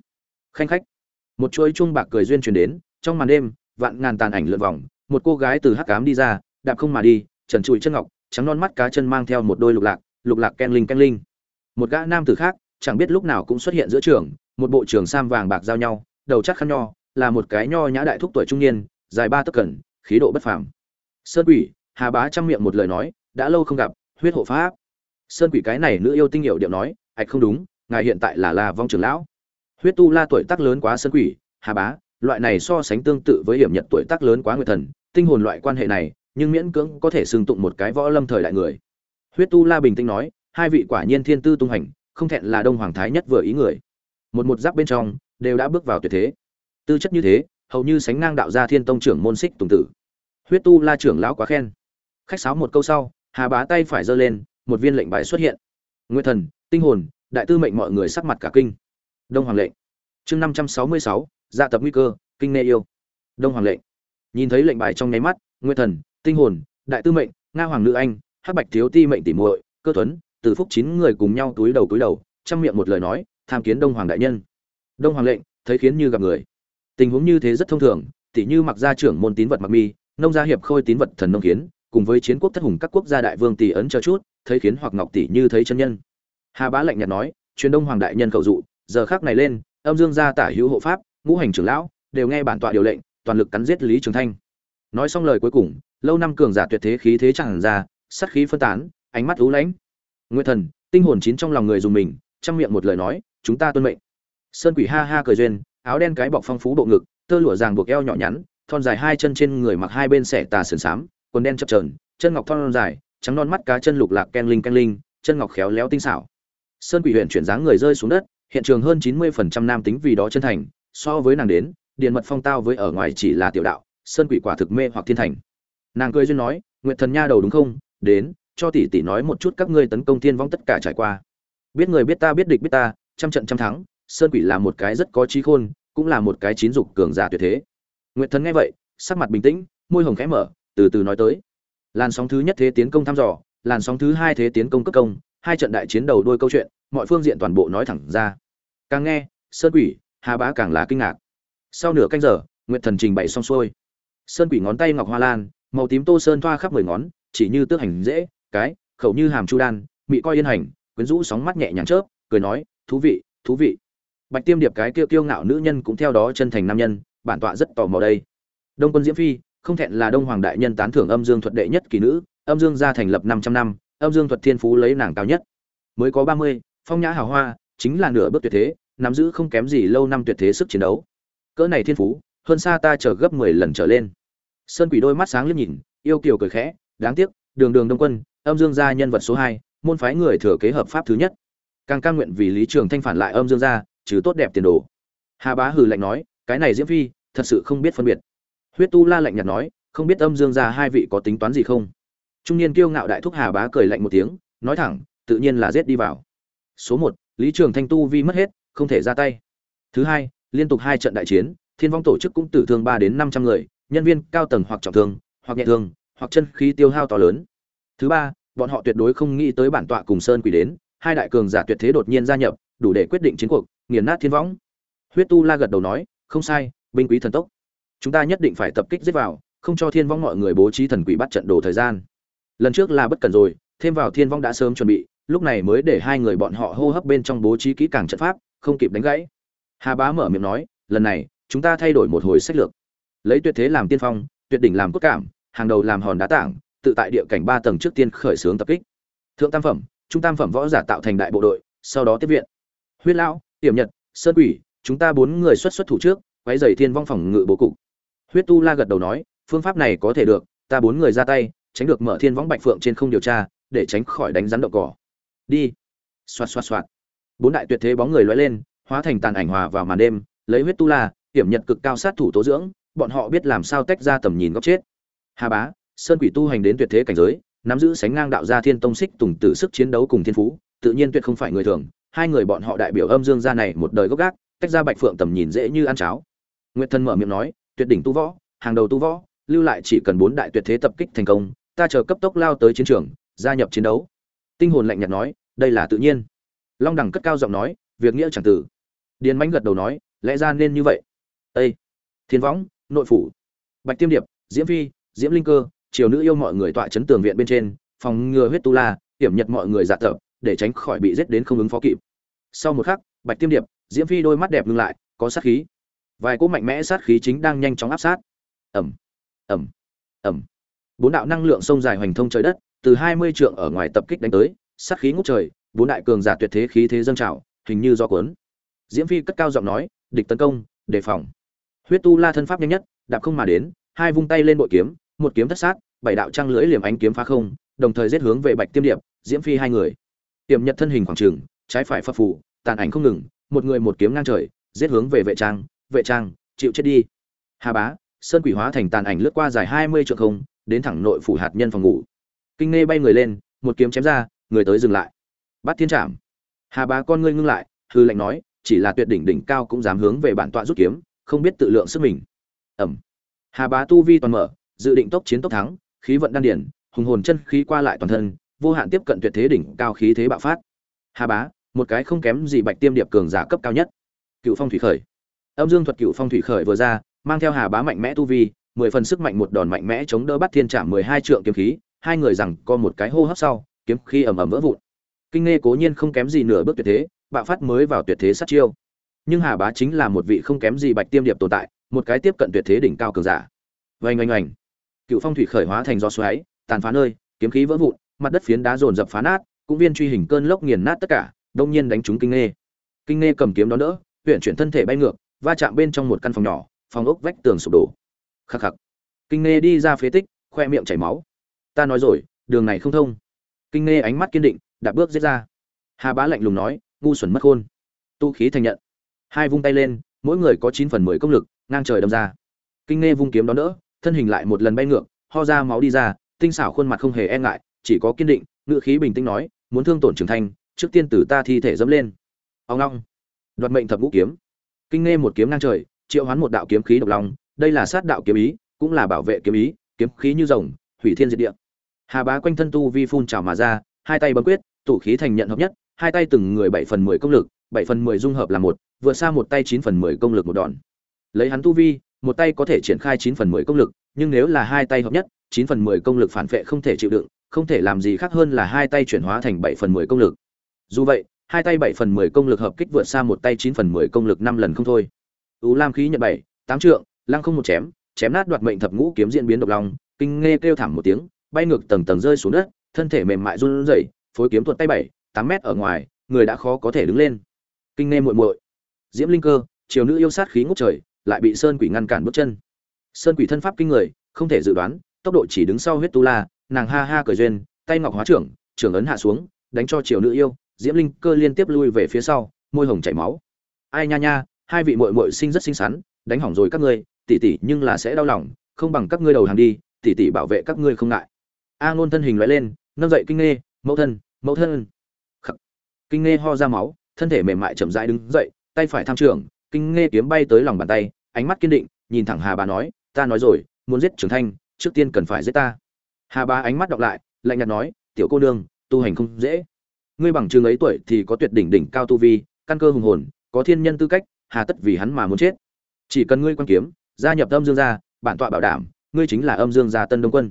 Khanh khách. Một chuỗi chuông bạc cười duyên truyền đến, trong màn đêm, vạn ngàn tàn ảnh lượn vòng, một cô gái từ hắc cám đi ra, đạp không mà đi, trần trụi chân ngọc, trắng non mắt cá chân mang theo một đôi lục lạc lục lạc ken linh ken linh. Một gã nam tử khác, chẳng biết lúc nào cũng xuất hiện giữa trường, một bộ trường sam vàng bạc giao nhau, đầu chắc khăn nho, là một cái nho nhã đại thúc tuổi trung niên, dài ba tấc cẩn, khí độ bất phàm. Sơn quỷ hà bá chăm miệng một lời nói, đã lâu không gặp, huyết hộ pháp. Sơn quỷ cái này nữ yêu tinh hiệu điệu nói, ạch không đúng, ngài hiện tại là la vong trưởng lão. Huyết tu la tuổi tác lớn quá sơn quỷ, hà bá, loại này so sánh tương tự với hiểm nhật tuổi tác lớn quá nguyệt thần, tinh hồn loại quan hệ này, nhưng miễn cưỡng có thể xưng tụng một cái võ lâm thời đại người. Huyết tu la bình tĩnh nói, hai vị quả nhiên thiên tư tung hành, không thẹn là đông hoàng thái nhất vừa ý người. Một một giáp bên trong, đều đã bước vào tuyệt thế. Tư chất như thế, hầu như sánh ngang đạo gia thiên tông trưởng môn xích tùng tử. Huyết tu la trưởng lão quá khen khách sáo một câu sau, hà bá tay phải giơ lên, một viên lệnh bài xuất hiện. Nguyên thần, tinh hồn, đại tư mệnh mọi người sắc mặt cả kinh. Đông hoàng lệnh. Chương năm trăm sáu mươi sáu dạ tập nguy cơ, kinh nê yêu. Đông hoàng lệnh. Nhìn thấy lệnh bài trong nháy mắt nguyên thần, tinh hồn, đại tư mệnh, nga hoàng nữ anh, hắc bạch thiếu ti mệnh tỉ muội, cơ tuấn, từ phúc chín người cùng nhau túi đầu túi đầu trong miệng một lời nói, tham kiến đông hoàng đại nhân. Đông hoàng lệnh, thấy khiến như gặp người. Tình huống như thế rất thông thường, tỉ như mặc gia trưởng môn tín vật mặc mi, nông gia hiệp khôi tín vật thần nông kiến cùng với chiến quốc thất hùng các quốc gia đại vương tỷ ấn chờ chút, thấy khiến hoặc ngọc tỷ như thấy chân nhân. Hà bá lạnh nhạt nói, truyền đông hoàng đại nhân cầu dụ, giờ khác này lên, âm dương gia tả hữu hộ pháp, ngũ hành trưởng lão, đều nghe bản tọa điều lệnh, toàn lực cắn giết lý trường thanh. Nói xong lời cuối cùng, lâu năm cường giả tuyệt thế khí thế chẳng ra, sát khí phân tán, ánh mắt lú lãnh. Nguyên thần, tinh hồn chín trong lòng người dùng mình trong miệng một lời nói, chúng ta tuân mệnh. Sơn quỷ ha ha cười duyên, áo đen cái bọc phong phú bộ ngực, tơ lụa ràng buộc eo nhỏ nhắn, thon dài hai chân trên người mặc hai bên xẻ tà sườn xám quần đen chập chờn, chân ngọc thon dài trắng non mắt cá chân lục lạc ken linh ken linh chân ngọc khéo léo tinh xảo. Sơn quỷ Huyền chuyển dáng người rơi xuống đất hiện trường hơn chín mươi phần trăm nam tính vì đó chân thành so với nàng đến điện mật phong tao với ở ngoài chỉ là tiểu đạo sơn quỷ quả thực mê hoặc thiên thành. Nàng cười duyên nói Nguyệt thần nha đầu đúng không? Đến cho tỷ tỷ nói một chút các ngươi tấn công thiên vong tất cả trải qua. Biết người biết ta biết địch biết ta trăm trận trăm thắng sơn quỷ là một cái rất có trí khôn cũng là một cái chín dục cường giả tuyệt thế. Nguyệt thần nghe vậy sắc mặt bình tĩnh môi hồng khẽ mở từ từ nói tới. Làn sóng thứ nhất thế tiến công thăm dò, làn sóng thứ hai thế tiến công cấp công, hai trận đại chiến đầu đôi câu chuyện, mọi phương diện toàn bộ nói thẳng ra. Càng nghe, sơn quỷ, hà bá càng là kinh ngạc. Sau nửa canh giờ nguyện thần trình bày xong xuôi. Sơn quỷ ngón tay ngọc hoa lan, màu tím tô sơn thoa khắp mười ngón, chỉ như tước hành dễ, cái, khẩu như hàm chu đan, mị coi yên hành, quyến rũ sóng mắt nhẹ nhàng chớp, cười nói, thú vị thú vị. Bạch tiêm điệp cái kia kiêu ngạo nữ nhân cũng theo đó chân thành nam nhân, bản tọa rất tò mò đây. Đông quân diễm phi không thẹn là đông hoàng đại nhân tán thưởng âm dương thuật đệ nhất kỳ nữ âm dương gia thành lập 500 năm âm dương thuật thiên phú lấy nàng cao nhất. Mới có 30, phong nhã hào hoa chính là nửa bước tuyệt thế nắm giữ không kém gì lâu năm tuyệt thế sức chiến đấu. Cỡ này thiên phú hơn xa ta chờ gấp 10 lần trở lên. Sơn quỷ đôi mắt sáng liếc nhìn yêu kiều cười khẽ đáng tiếc đường đường đông quân âm dương gia nhân vật số 2, môn phái người thừa kế hợp pháp thứ nhất. Càng cam nguyện vì lý trường thanh phản lại âm dương gia chứ tốt đẹp tiền đồ. Hà bá hừ lạnh nói cái này diễm phi thật sự không biết phân biệt huyết tu la lạnh nhạt nói, không biết âm dương gia hai vị có tính toán gì không? Trung niên kiêu ngạo đại thúc hà bá cười lạnh một tiếng, nói thẳng, tự nhiên là giết đi vào. Số một, lý trường thanh tu vi mất hết, không thể ra tay. Thứ hai, liên tục hai trận đại chiến, thiên vong tổ chức cũng tử thương ba đến năm trăm người, nhân viên cao tầng hoặc trọng thương, hoặc nhẹ thương, hoặc chân khí tiêu hao to lớn. Thứ ba, bọn họ tuyệt đối không nghĩ tới bản tọa cùng sơn quỷ đến, hai đại cường giả tuyệt thế đột nhiên gia nhập, đủ để quyết định chiến cuộc, nghiền nát thiên võng huyết tu la gật đầu nói, không sai, binh quý thần tốc chúng ta nhất định phải tập kích giết vào, không cho thiên vong mọi người bố trí thần quỷ bắt trận đồ thời gian. Lần trước là bất cần rồi, thêm vào thiên vong đã sớm chuẩn bị, lúc này mới để hai người bọn họ hô hấp bên trong bố trí kỹ càng trận pháp, không kịp đánh gãy. Hà bá mở miệng nói, lần này, chúng ta thay đổi một hồi sách lược. Lấy tuyệt thế làm tiên phong, tuyệt đỉnh làm cốt cảm, hàng đầu làm hòn đá tảng, tự tại địa cảnh ba tầng trước tiên khởi xướng tập kích. Thượng tam phẩm, trung tam phẩm võ giả tạo thành đại bộ đội, sau đó tiếp viện. Huyết lão tiềm nhật, sơn quỷ, chúng ta bốn người xuất xuất thủ trước, quấy dày thiên vong phòng ngự bố cục huyết tu la gật đầu nói, phương pháp này có thể được, ta bốn người ra tay, tránh được mở thiên võng bạch phượng trên không điều tra, để tránh khỏi đánh rắn đậu cỏ. Đi. Xoạt xoạt xoạt. Bốn đại tuyệt thế bóng người lóe lên, hóa thành tàn ảnh hòa vào màn đêm, lấy huyết tu la, hiểm nhật cực cao sát thủ tố dưỡng, bọn họ biết làm sao tách ra tầm nhìn góc chết. Hà bá, sơn quỷ tu hành đến tuyệt thế cảnh giới, nắm giữ sánh ngang đạo gia thiên tông xích tùng tử sức chiến đấu cùng thiên phú, tự nhiên tuyệt không phải người thường, hai người bọn họ đại biểu âm dương gia này một đời gốc gác, tách ra bạch phượng tầm nhìn dễ như ăn cháo. Nguyệt thân mở miệng nói tuyệt đỉnh tu võ, hàng đầu tu võ, lưu lại chỉ cần bốn đại tuyệt thế tập kích thành công, ta chờ cấp tốc lao tới chiến trường, gia nhập chiến đấu. Tinh hồn lạnh nhạt nói, đây là tự nhiên. Long đẳng cất cao giọng nói, việc nghĩa chẳng tử. Điền mãnh gật đầu nói, lẽ ra nên như vậy. Ây thiên võng, nội phủ. Bạch tiêm điệp, diễm phi, diễm linh cơ, triều nữ yêu mọi người tọa chấn tường viện bên trên, phòng ngừa huyết tu la, hiểm nhật mọi người dạ tập, để tránh khỏi bị giết đến không ứng phó kịp. Sau một khắc, bạch tiêm điệp, diễm phi đôi mắt đẹp ngưng lại, có sát khí vài cỗ mạnh mẽ sát khí chính đang nhanh chóng áp sát. Ẩm ẩm ẩm bốn đạo năng lượng sông dài hoành thông trời đất, từ hai mươi trượng ở ngoài tập kích đánh tới, sát khí ngút trời, bốn đại cường giả tuyệt thế khí thế dâng trào, hình như do cuốn. Diễm phi cất cao giọng nói, địch tấn công, đề phòng. Huyết tu la thân pháp nhanh nhất, đạp không mà đến, hai vung tay lên bội kiếm, một kiếm thất sát, bảy đạo trăng lưỡi liềm ánh kiếm phá không, đồng thời giết hướng về bạch tiêm điệp, diễm phi hai người. Tiềm nhật thân hình khoảng trường, trái phải phập phù, tàn ảnh không ngừng, một người một kiếm ngang trời, giết hướng về vệ trang vệ trang, chịu chết đi. Hà bá, sơn quỷ hóa thành tàn ảnh lướt qua dài hai mươi trượng không, đến thẳng nội phủ hạt nhân phòng ngủ. Kinh nghe bay người lên, một kiếm chém ra, người tới dừng lại. Bắt thiên trảm. Hà bá con ngươi ngưng lại, hư lệnh nói, chỉ là tuyệt đỉnh đỉnh cao cũng dám hướng về bản tọa rút kiếm, không biết tự lượng sức mình. Ẩm. Hà bá tu vi toàn mở, dự định tốc chiến tốc thắng, khí vận đan điển hùng hồn chân khí qua lại toàn thân, vô hạn tiếp cận tuyệt thế đỉnh cao khí thế bạo phát. Hà bá, một cái không kém gì bạch tiêm điệp cường giả cấp cao nhất. Cựu phong thủy khởi âm dương thuật cựu phong thủy khởi vừa ra, mang theo hà bá mạnh mẽ tu vi, mười phần sức mạnh một đòn mạnh mẽ chống đỡ bắt thiên trạm mười hai trượng kiếm khí, hai người rằng có một cái hô hấp sau, kiếm khí ầm ầm vỡ vụn. Kinh nghe cố nhiên không kém gì nửa bước tuyệt thế, bạo phát mới vào tuyệt thế sát chiêu. Nhưng hà bá chính là một vị không kém gì bạch tiêm điệp tồn tại, một cái tiếp cận tuyệt thế đỉnh cao cường giả. Vành oanh oanh. Cựu phong thủy khởi hóa thành gió xoáy, tàn phá nơi, kiếm khí vỡ vụn, mặt đất phiến đá dồn dập phá nát, cũng viên truy hình cơn lốc nghiền nát tất cả, đông nhiên đánh trúng kinh nghe kinh nghe cầm kiếm đó đỡ huyện chuyển thân thể bay ngược va chạm bên trong một căn phòng nhỏ, phòng ốc vách tường sụp đổ. Khắc khắc. Kinh nghe đi ra phế tích, khoe miệng chảy máu. Ta nói rồi, đường này không thông. Kinh nghe ánh mắt kiên định, đạp bước giết ra. Hà bá lạnh lùng nói, ngu xuẩn mất khôn. Tu khí thành nhận. Hai vung tay lên, mỗi người có chín phần mười công lực, ngang trời đâm ra. Kinh nghe vung kiếm đón đỡ, thân hình lại một lần bay ngược, ho ra máu đi ra, tinh xảo khuôn mặt không hề e ngại, chỉ có kiên định ngự khí bình tĩnh nói, muốn thương tổn trưởng thành, trước tiên tử ta thi thể dẫm lên. Ông long. Đoạt mệnh thập ngũ kiếm kinh nghe một kiếm ngang trời, triệu hoán một đạo kiếm khí độc long, đây là sát đạo kiếm ý, cũng là bảo vệ kiếm ý, kiếm khí như rồng, hủy thiên diệt địa. Hà bá quanh thân tu vi phun trào mà ra, hai tay bấm quyết, tụ khí thành nhận hợp nhất, hai tay từng người bảy phần mười công lực, bảy phần mười dung hợp là một, vượt xa một tay chín phần mười công lực một đòn. Lấy hắn tu vi, một tay có thể triển khai chín phần mười công lực, nhưng nếu là hai tay hợp nhất, chín phần mười công lực phản vệ không thể chịu đựng, không thể làm gì khác hơn là hai tay chuyển hóa thành bảy phần mười công lực. Dù vậy hai tay bảy phần mười công lực hợp kích vượt xa một tay chín phần mười công lực năm lần không thôi. U lam khí nhận bảy, tám trượng, lăng không một chém chém nát đoạt mệnh thập ngũ kiếm diễn biến độc long, kinh nghe kêu thảm một tiếng, bay ngược tầng tầng rơi xuống đất, thân thể mềm mại run rẩy, phối kiếm tuột tay bảy, tám mét ở ngoài, người đã khó có thể đứng lên. Kinh nghe muội muội. Diễm linh cơ chiều nữ yêu sát khí ngút trời, lại bị sơn quỷ ngăn cản bước chân. Sơn quỷ thân pháp kinh người, không thể dự đoán, tốc độ chỉ đứng sau huyết tu la, nàng ha ha cười duyên, tay ngọc hóa trưởng trưởng ấn hạ xuống, đánh cho chiều nữ yêu diễm linh cơ liên tiếp lui về phía sau, môi hồng chảy máu. Ai nha nha, hai vị muội muội sinh rất xinh xắn, đánh hỏng rồi các ngươi, tỷ tỷ nhưng là sẽ đau lòng, không bằng các ngươi đầu hàng đi, tỷ tỷ bảo vệ các ngươi không ngại. A ngôn thân hình loại lên, nâng dậy kinh nghe mẫu thân mẫu thân. Khắc. kinh nghe ho ra máu, thân thể mềm mại chậm rãi đứng dậy, tay phải tham trưởng kinh nghe kiếm bay tới lòng bàn tay, ánh mắt kiên định, nhìn thẳng hà bà nói, ta nói rồi, muốn giết trưởng thanh, trước tiên cần phải giết ta. Hà bà ánh mắt đọc lại, lạnh nhạt nói, tiểu cô nương, tu hành không dễ ngươi bằng chừng ấy tuổi thì có tuyệt đỉnh đỉnh cao tu vi, căn cơ hùng hồn, có thiên nhân tư cách, hà tất vì hắn mà muốn chết. Chỉ cần ngươi quan kiếm, gia nhập âm dương gia, bản tọa bảo đảm, ngươi chính là âm dương gia tân đông quân.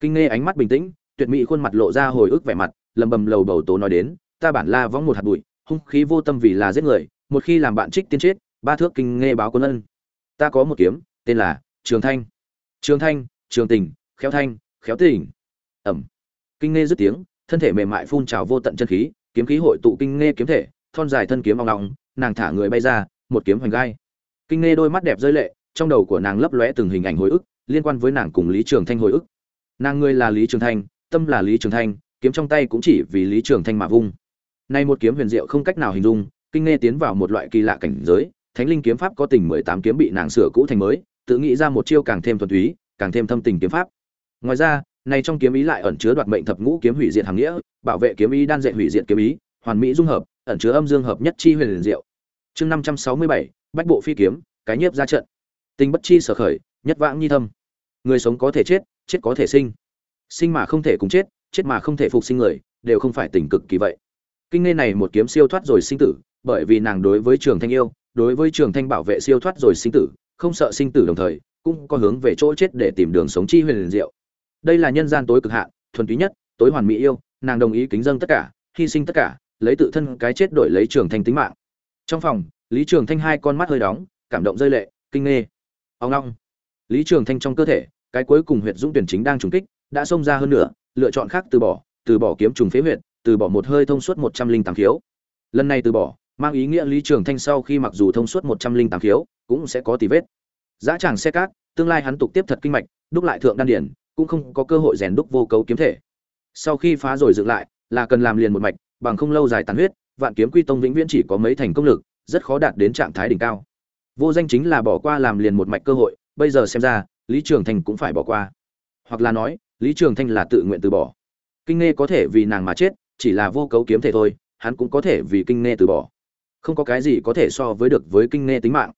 Kinh nghe ánh mắt bình tĩnh, tuyệt mỹ khuôn mặt lộ ra hồi ức vẻ mặt, lầm bầm lầu bầu tố nói đến, ta bản la võng một hạt bụi, hung khí vô tâm vì là giết người, một khi làm bạn trích tiên chết, ba thước kinh nghe báo quân ân. Ta có một kiếm, tên là trường thanh. Trường thanh, trường tình, khéo thanh, khéo tình. Ẩm. Kinh nghe dứt tiếng thân thể mềm mại phun trào vô tận chân khí, kiếm khí hội tụ kinh nghe kiếm thể, thon dài thân kiếm ong ong, nàng thả người bay ra, một kiếm hoành gai. Kinh nghe đôi mắt đẹp rơi lệ, trong đầu của nàng lấp lóe từng hình ảnh hồi ức, liên quan với nàng cùng lý trường thanh hồi ức. Nàng ngươi là lý trường thanh, tâm là lý trường thanh, kiếm trong tay cũng chỉ vì lý trường thanh mà vung. Nay một kiếm huyền diệu không cách nào hình dung, kinh nghe tiến vào một loại kỳ lạ cảnh giới, thánh linh kiếm pháp có tình mười tám kiếm bị nàng sửa cũ thành mới, tự nghĩ ra một chiêu càng thêm thuần túy, càng thêm thâm tình kiếm pháp. Ngoài ra này trong kiếm ý lại ẩn chứa đoạt mệnh thập ngũ kiếm hủy diệt hàng nghĩa, bảo vệ kiếm ý đan dệt hủy diệt kiếm ý, hoàn mỹ dung hợp, ẩn chứa âm dương hợp nhất chi huyền liền diệu. Chương năm trăm sáu mươi bảy, bách bộ phi kiếm, cái nhiếp ra trận. Tình bất chi sở khởi, nhất vãng nhi thâm. Người sống có thể chết chết có thể sinh. Sinh mà không thể cùng chết chết mà không thể phục sinh người, đều không phải tình cực kỳ vậy. Kinh nghe này một kiếm siêu thoát rồi sinh tử, bởi vì nàng đối với trường thanh yêu, đối với trường thanh bảo vệ siêu thoát rồi sinh tử, không sợ sinh tử đồng thời, cũng có hướng về chỗ chết để tìm đường sống chi huyền liền diệu đây là nhân gian tối cực hạn, thuần túy nhất, tối hoàn mỹ yêu, nàng đồng ý kính dâng tất cả, hy sinh tất cả, lấy tự thân cái chết đổi lấy trường thanh tính mạng. Trong phòng, lý trường thanh hai con mắt hơi đóng, cảm động rơi lệ, kinh nghê ông long. Lý trường thanh trong cơ thể, cái cuối cùng huyệt dũng tuyển chính đang trùng kích, đã xông ra hơn nữa lựa chọn khác từ bỏ từ bỏ kiếm trùng phế huyệt, từ bỏ một hơi thông suốt một trăm linh tám khiếu. Lần này từ bỏ, mang ý nghĩa lý trường thanh sau khi mặc dù thông suốt một trăm linh tám khiếu, cũng sẽ có tì vết. Giá tràng xe cát, tương lai hắn tục tiếp thật kinh mạch, đúc lại thượng đan điển cũng không có cơ hội rèn đúc vô cấu kiếm thể. Sau khi phá rồi dựng lại, là cần làm liền một mạch, bằng không lâu dài tàn huyết, vạn kiếm quy tông vĩnh viễn chỉ có mấy thành công lực, rất khó đạt đến trạng thái đỉnh cao. Vô danh chính là bỏ qua làm liền một mạch cơ hội, bây giờ xem ra, lý trường thanh cũng phải bỏ qua. Hoặc là nói, lý trường thanh là tự nguyện từ bỏ. Kinh nghe có thể vì nàng mà chết, chỉ là vô cấu kiếm thể thôi, hắn cũng có thể vì kinh nghe từ bỏ. Không có cái gì có thể so với được với kinh nghe tính mạng.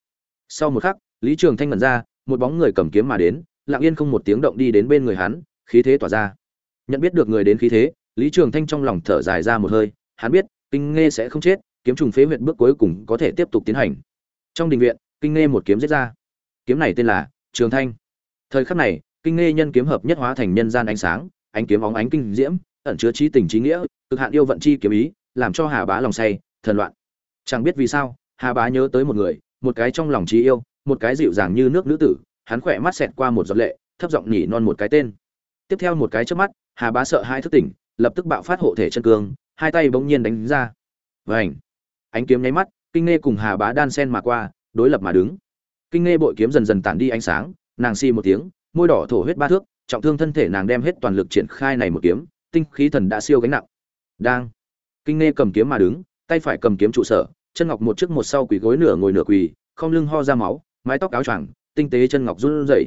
Sau một khắc, lý trường thanh ngẩn ra, một bóng người cầm kiếm mà đến lặng yên không một tiếng động đi đến bên người hắn, khí thế tỏa ra. Nhận biết được người đến khí thế, lý trường thanh trong lòng thở dài ra một hơi, hắn biết, kinh nghe sẽ không chết, kiếm trùng phế huyệt bước cuối cùng có thể tiếp tục tiến hành. Trong đình viện, kinh nghe một kiếm giết ra. Kiếm này tên là trường thanh. Thời khắc này, kinh nghe nhân kiếm hợp nhất hóa thành nhân gian ánh sáng, ánh kiếm óng ánh kinh diễm, ẩn chứa trí tình trí nghĩa, cực hạn yêu vận chi kiếm ý, làm cho hà bá lòng say, thần loạn. Chẳng biết vì sao, hà bá nhớ tới một người, một cái trong lòng trí yêu, một cái dịu dàng như nước nữ tử hắn khỏe mắt xẹt qua một giọt lệ, thấp giọng nhỉ non một cái tên. Tiếp theo một cái chớp mắt, hà bá sợ hai thức tỉnh, lập tức bạo phát hộ thể chân cương, hai tay bỗng nhiên đánh ra. Vành. ánh kiếm nháy mắt, kinh Ngê cùng hà bá đan sen mà qua, đối lập mà đứng. Kinh Ngê bội kiếm dần dần tản đi ánh sáng, nàng xi si một tiếng, môi đỏ thổ huyết ba thước, trọng thương thân thể nàng đem hết toàn lực triển khai này một kiếm, tinh khí thần đã siêu gánh nặng. Đang! Kinh Ngê cầm kiếm mà đứng, tay phải cầm kiếm trụ sở, chân ngọc một trước một sau quỳ gối nửa ngồi nửa quỳ, không lưng ho ra máu, mái tóc áo choàng tinh tế chân ngọc run rẩy.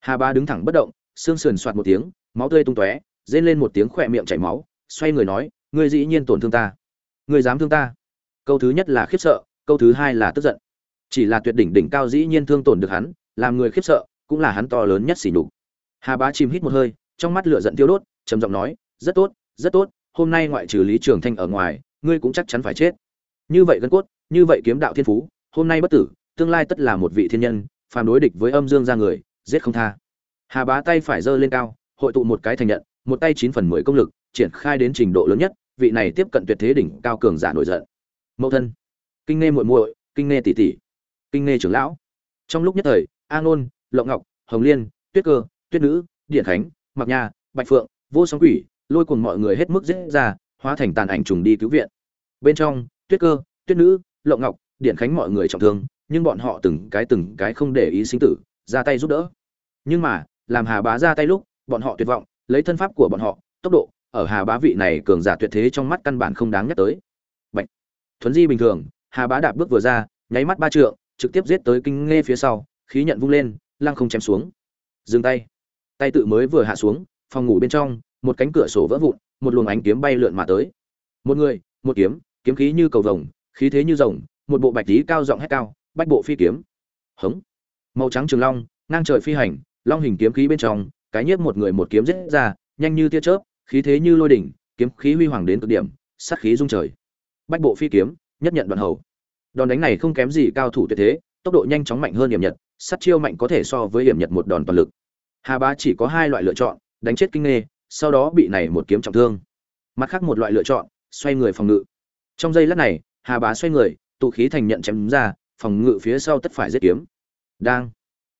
Hà ba đứng thẳng bất động, xương sườn xoạt một tiếng, máu tươi tung tóe, rên lên một tiếng khỏe miệng chảy máu, xoay người nói, ngươi dĩ nhiên tổn thương ta. Ngươi dám thương ta. Câu thứ nhất là khiếp sợ, câu thứ hai là tức giận. Chỉ là tuyệt đỉnh đỉnh cao dĩ nhiên thương tổn được hắn, làm người khiếp sợ, cũng là hắn to lớn nhất xỉ nhục. Hà bá chìm hít một hơi, trong mắt lửa giận tiêu đốt, trầm giọng nói, rất tốt rất tốt, hôm nay ngoại trừ lý trường thanh ở ngoài, ngươi cũng chắc chắn phải chết. Như vậy gân cốt, như vậy kiếm đạo thiên phú, hôm nay bất tử, tương lai tất là một vị thiên nhân phàm đối địch với âm dương ra người, giết không tha. Hà bá tay phải giơ lên cao, hội tụ một cái thành nhận, một tay chín phần mười công lực, triển khai đến trình độ lớn nhất, vị này tiếp cận tuyệt thế đỉnh cao cường giả nổi giận. Mẫu thân. Kinh nghe muội muội, kinh nghe tỷ tỷ, kinh nghe trưởng lão. Trong lúc nhất thời, a ngôn, lộng ngọc, hồng liên, tuyết cơ, tuyết nữ, điện khánh mặc nha, bạch phượng, vô sóng quỷ, lôi cùng mọi người hết mức dễ ra, hóa thành tàn ảnh trùng đi cứu viện. Bên trong, tuyết cơ, tuyết nữ, lộng ngọc, điện khánh mọi người trọng thương nhưng bọn họ từng cái từng cái không để ý sinh tử, ra tay giúp đỡ. Nhưng mà, làm hà bá ra tay lúc, bọn họ tuyệt vọng, lấy thân pháp của bọn họ, tốc độ ở hà bá vị này cường giả tuyệt thế trong mắt căn bản không đáng nhắc tới. Bạch. thuấn di bình thường, hà bá đạp bước vừa ra, nháy mắt ba trượng, trực tiếp giết tới kinh nghe phía sau, khí nhận vung lên, lăng không chém xuống. Dừng tay. Tay tự mới vừa hạ xuống, phòng ngủ bên trong, một cánh cửa sổ vỡ vụn, một luồng ánh kiếm bay lượn mà tới. Một người, một kiếm kiếm khí như cầu vồng, khí thế như rồng, một bộ bạch tí cao giọng hét cao bách bộ phi kiếm. Hống. Màu trắng trường long, ngang trời phi hành, long hình kiếm khí bên trong, cái nhiếp một người một kiếm giết ra, nhanh như tia chớp, khí thế như lôi đỉnh, kiếm khí huy hoàng đến cực điểm, sát khí rung trời. Bách bộ phi kiếm, nhất nhận đoạn hầu. Đòn đánh này không kém gì cao thủ tuyệt thế, tốc độ nhanh chóng mạnh hơn hiểm nhật, sát chiêu mạnh có thể so với hiểm nhật một đòn toàn lực. Hà bá chỉ có hai loại lựa chọn, đánh chết kinh nghê, sau đó bị này một kiếm trọng thương. Mặt khác một loại lựa chọn, xoay người phòng ngự. Trong giây lát này, hà bá xoay người, tụ khí thành nhận chém ra phòng ngự phía sau tất phải giết kiếm. Đang.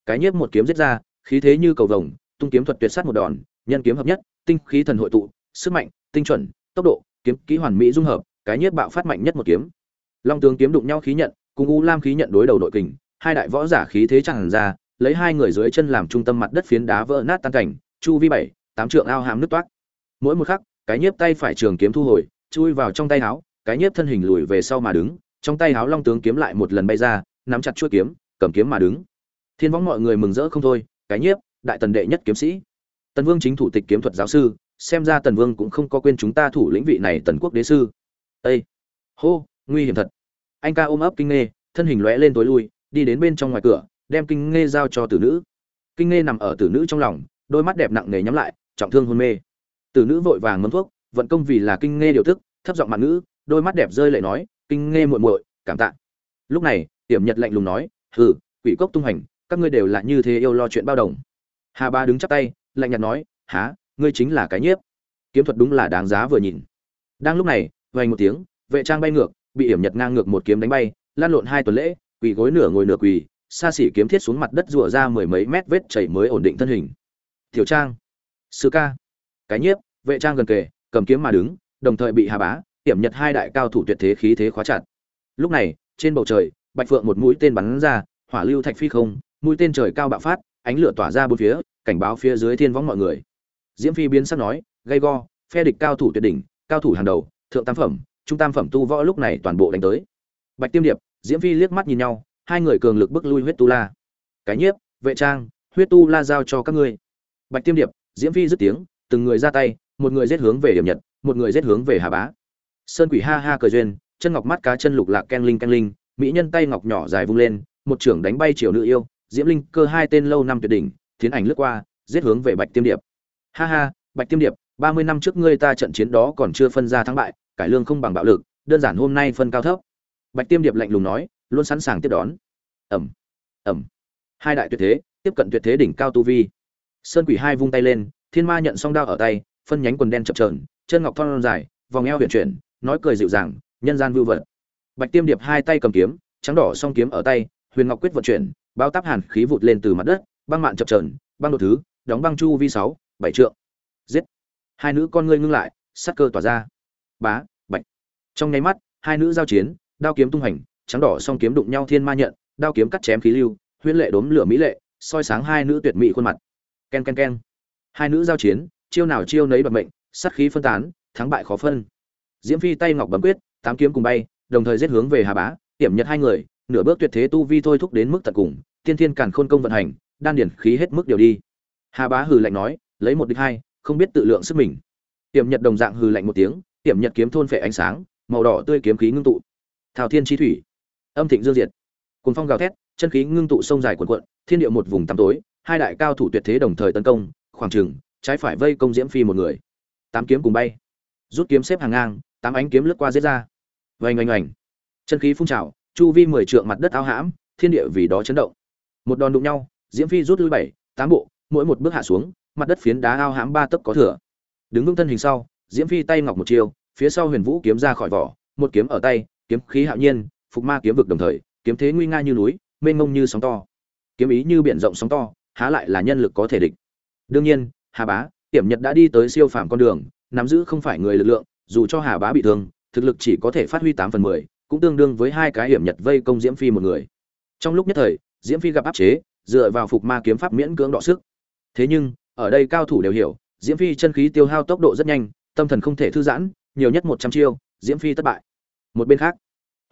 Cái nhiếp một kiếm giết ra, khí thế như cầu vồng, tung kiếm thuật tuyệt sát một đòn, nhân kiếm hợp nhất, tinh khí thần hội tụ, sức mạnh, tinh chuẩn, tốc độ, kiếm kỹ hoàn mỹ dung hợp, cái nhiếp bạo phát mạnh nhất một kiếm. Long tướng kiếm đụng nhau khí nhận, cùng u lam khí nhận đối đầu nội kình, hai đại võ giả khí thế tràn ra, lấy hai người dưới chân làm trung tâm mặt đất phiến đá vỡ nát tan cảnh, chu vi bảy, tám trượng ao hàm nước toát mỗi một khắc, cái nhiếp tay phải trường kiếm thu hồi, chui vào trong tay áo, cái nhiếp thân hình lùi về sau mà đứng trong tay háo long tướng kiếm lại một lần bay ra, nắm chặt chuôi kiếm, cầm kiếm mà đứng. Thiên võng mọi người mừng rỡ không thôi, cái nhiếp, đại tần đệ nhất kiếm sĩ. Tần vương chính thủ tịch kiếm thuật giáo sư, xem ra tần vương cũng không có quên chúng ta thủ lĩnh vị này tần quốc đế sư. Ây hô, nguy hiểm thật. Anh ca ôm ấp kinh nghe thân hình lóe lên tối lui, đi đến bên trong ngoài cửa, đem kinh nghe giao cho tử nữ. Kinh nghe nằm ở tử nữ trong lòng, đôi mắt đẹp nặng nề nhắm lại, trọng thương hôn mê. Tử nữ vội vàng ngâm thuốc, vận công vì là kinh nghe điều thức thấp giọng mạn nữ đôi mắt đẹp rơi lệ nói kinh nghe muội muội, cảm tạ. Lúc này, tiểm nhật lạnh lùng nói, hừ, quỷ cốc tung hành, các ngươi đều là như thế yêu lo chuyện bao đồng. Hà ba đứng chắp tay, lạnh nhạt nói há ngươi chính là cái nhiếp. Kiếm thuật đúng là đáng giá vừa nhìn. Đang lúc này, vang một tiếng, vệ trang bay ngược, bị hiểm nhật ngang ngược một kiếm đánh bay, lan lộn hai tuần lễ, quỳ gối nửa ngồi nửa quỳ, xa xỉ kiếm thiết xuống mặt đất rủa ra mười mấy mét vết chảy mới ổn định thân hình. Tiểu trang, sư ca. Cái nhiếp, vệ trang gần kề, cầm kiếm mà đứng, đồng thời bị hà bá hiểm nhật hai đại cao thủ tuyệt thế khí thế khóa chặt. Lúc này, trên bầu trời, bạch phượng một mũi tên bắn ra, hỏa lưu thạch phi không, mũi tên trời cao bạo phát, ánh lửa tỏa ra bốn phía, cảnh báo phía dưới thiên võng mọi người. Diễm phi biến sắc nói, gay go, phe địch cao thủ tuyệt đỉnh, cao thủ hàng đầu, thượng tam phẩm, trung tam phẩm tu võ lúc này toàn bộ đánh tới. Bạch tiêm điệp, diễm phi liếc mắt nhìn nhau, hai người cường lực bức lui huyết tu la. Cái nhiếp, vệ trang, huyết tu la giao cho các ngươi. Bạch tiêm điệp, diễm phi dứt tiếng, từng người ra tay, một người giết hướng về điểm nhật, một người giết hướng về hà bá sơn quỷ ha ha cười duyên, chân ngọc mắt cá chân lục lạc ken linh ken linh, mỹ nhân tay ngọc nhỏ dài vung lên, một trưởng đánh bay triều nữ yêu, diễm linh cơ hai tên lâu năm tuyệt đỉnh, tiến ảnh lướt qua, giết hướng về bạch tiêm điệp. Ha ha, bạch tiêm điệp, ba mươi năm trước ngươi ta trận chiến đó còn chưa phân ra thắng bại, cải lương không bằng bạo lực, đơn giản hôm nay phân cao thấp. Bạch tiêm điệp lạnh lùng nói, luôn sẵn sàng tiếp đón. Ẩm ẩm. Hai đại tuyệt thế, tiếp cận tuyệt thế đỉnh cao tu vi. Sơn quỷ hai vung tay lên, thiên ma nhận song đao ở tay, phân nhánh quần đen chập trờn chân ngọc thon dài, vòng eo huyền chuyển nói cười dịu dàng, nhân gian vưu vật. Bạch tiêm điệp hai tay cầm kiếm, trắng đỏ song kiếm ở tay, huyền ngọc quyết vận chuyển, bao táp hàn khí vụt lên từ mặt đất, băng mạn chập trờn băng đột thứ, đóng băng chu vi sáu, bảy trượng. Giết! Hai nữ con ngươi ngưng lại, sắc cơ tỏa ra. Bá, bạch! Trong nháy mắt, hai nữ giao chiến, đao kiếm tung hành trắng đỏ song kiếm đụng nhau thiên ma nhận, đao kiếm cắt chém khí lưu, huyễn lệ đốm lửa mỹ lệ, soi sáng hai nữ tuyệt mỹ khuôn mặt. Ken ken ken. Hai nữ giao chiến, chiêu nào chiêu nấy bật mệnh, sát khí phân tán, thắng bại khó phân diễm phi tay ngọc bấm quyết, tám kiếm cùng bay, đồng thời giết hướng về hà bá, tiểm nhật hai người, nửa bước tuyệt thế tu vi thôi thúc đến mức tận cùng, tiên thiên càn khôn công vận hành, đan điển khí hết mức điều đi. Hà bá hừ lạnh nói, lấy một địch hai, không biết tự lượng sức mình. Tiểm nhật đồng dạng hừ lạnh một tiếng, tiểm nhật kiếm thôn phệ ánh sáng, màu đỏ tươi kiếm khí ngưng tụ. Thảo thiên chi thủy, âm thịnh dương diệt. Cùng phong gào thét, chân khí ngưng tụ sông dài cuộn cuộn, thiên địa một vùng tăm tối, hai đại cao thủ tuyệt thế đồng thời tấn công, khoảng trừng trái phải vây công diễm phi một người. Tám kiếm cùng bay. Rút kiếm xếp hàng ngang tám ánh kiếm lướt qua giết ra. Vành oanh oanh. Chân khí phun trào chu vi mười trượng mặt đất ao hãm thiên địa vì đó chấn động. Một đòn đụng nhau diễm phi rút lui bảy tám bộ mỗi một bước hạ xuống mặt đất phiến đá ao hãm ba tấc có thừa. Đứng vững thân hình sau diễm phi tay ngọc một chiều, phía sau huyền vũ kiếm ra khỏi vỏ một kiếm ở tay kiếm khí hạo nhiên phục ma kiếm vực đồng thời kiếm thế nguy nga như núi mênh mông như sóng to. Kiếm ý như biển rộng sóng to há lại là nhân lực có thể địch. Đương nhiên hà bá tiểm nhật đã đi tới siêu phàm con đường nắm giữ không phải người lực lượng dù cho hà bá bị thương, thực lực chỉ có thể phát huy tám phần mười, cũng tương đương với hai cái hiểm nhật vây công diễm phi một người. Trong lúc nhất thời, diễm phi gặp áp chế, dựa vào phục ma kiếm pháp miễn cưỡng đọ sức. Thế nhưng, ở đây cao thủ đều hiểu, diễm phi chân khí tiêu hao tốc độ rất nhanh, tâm thần không thể thư giãn, nhiều nhất một trăm chiêu, diễm phi thất bại. Một bên khác,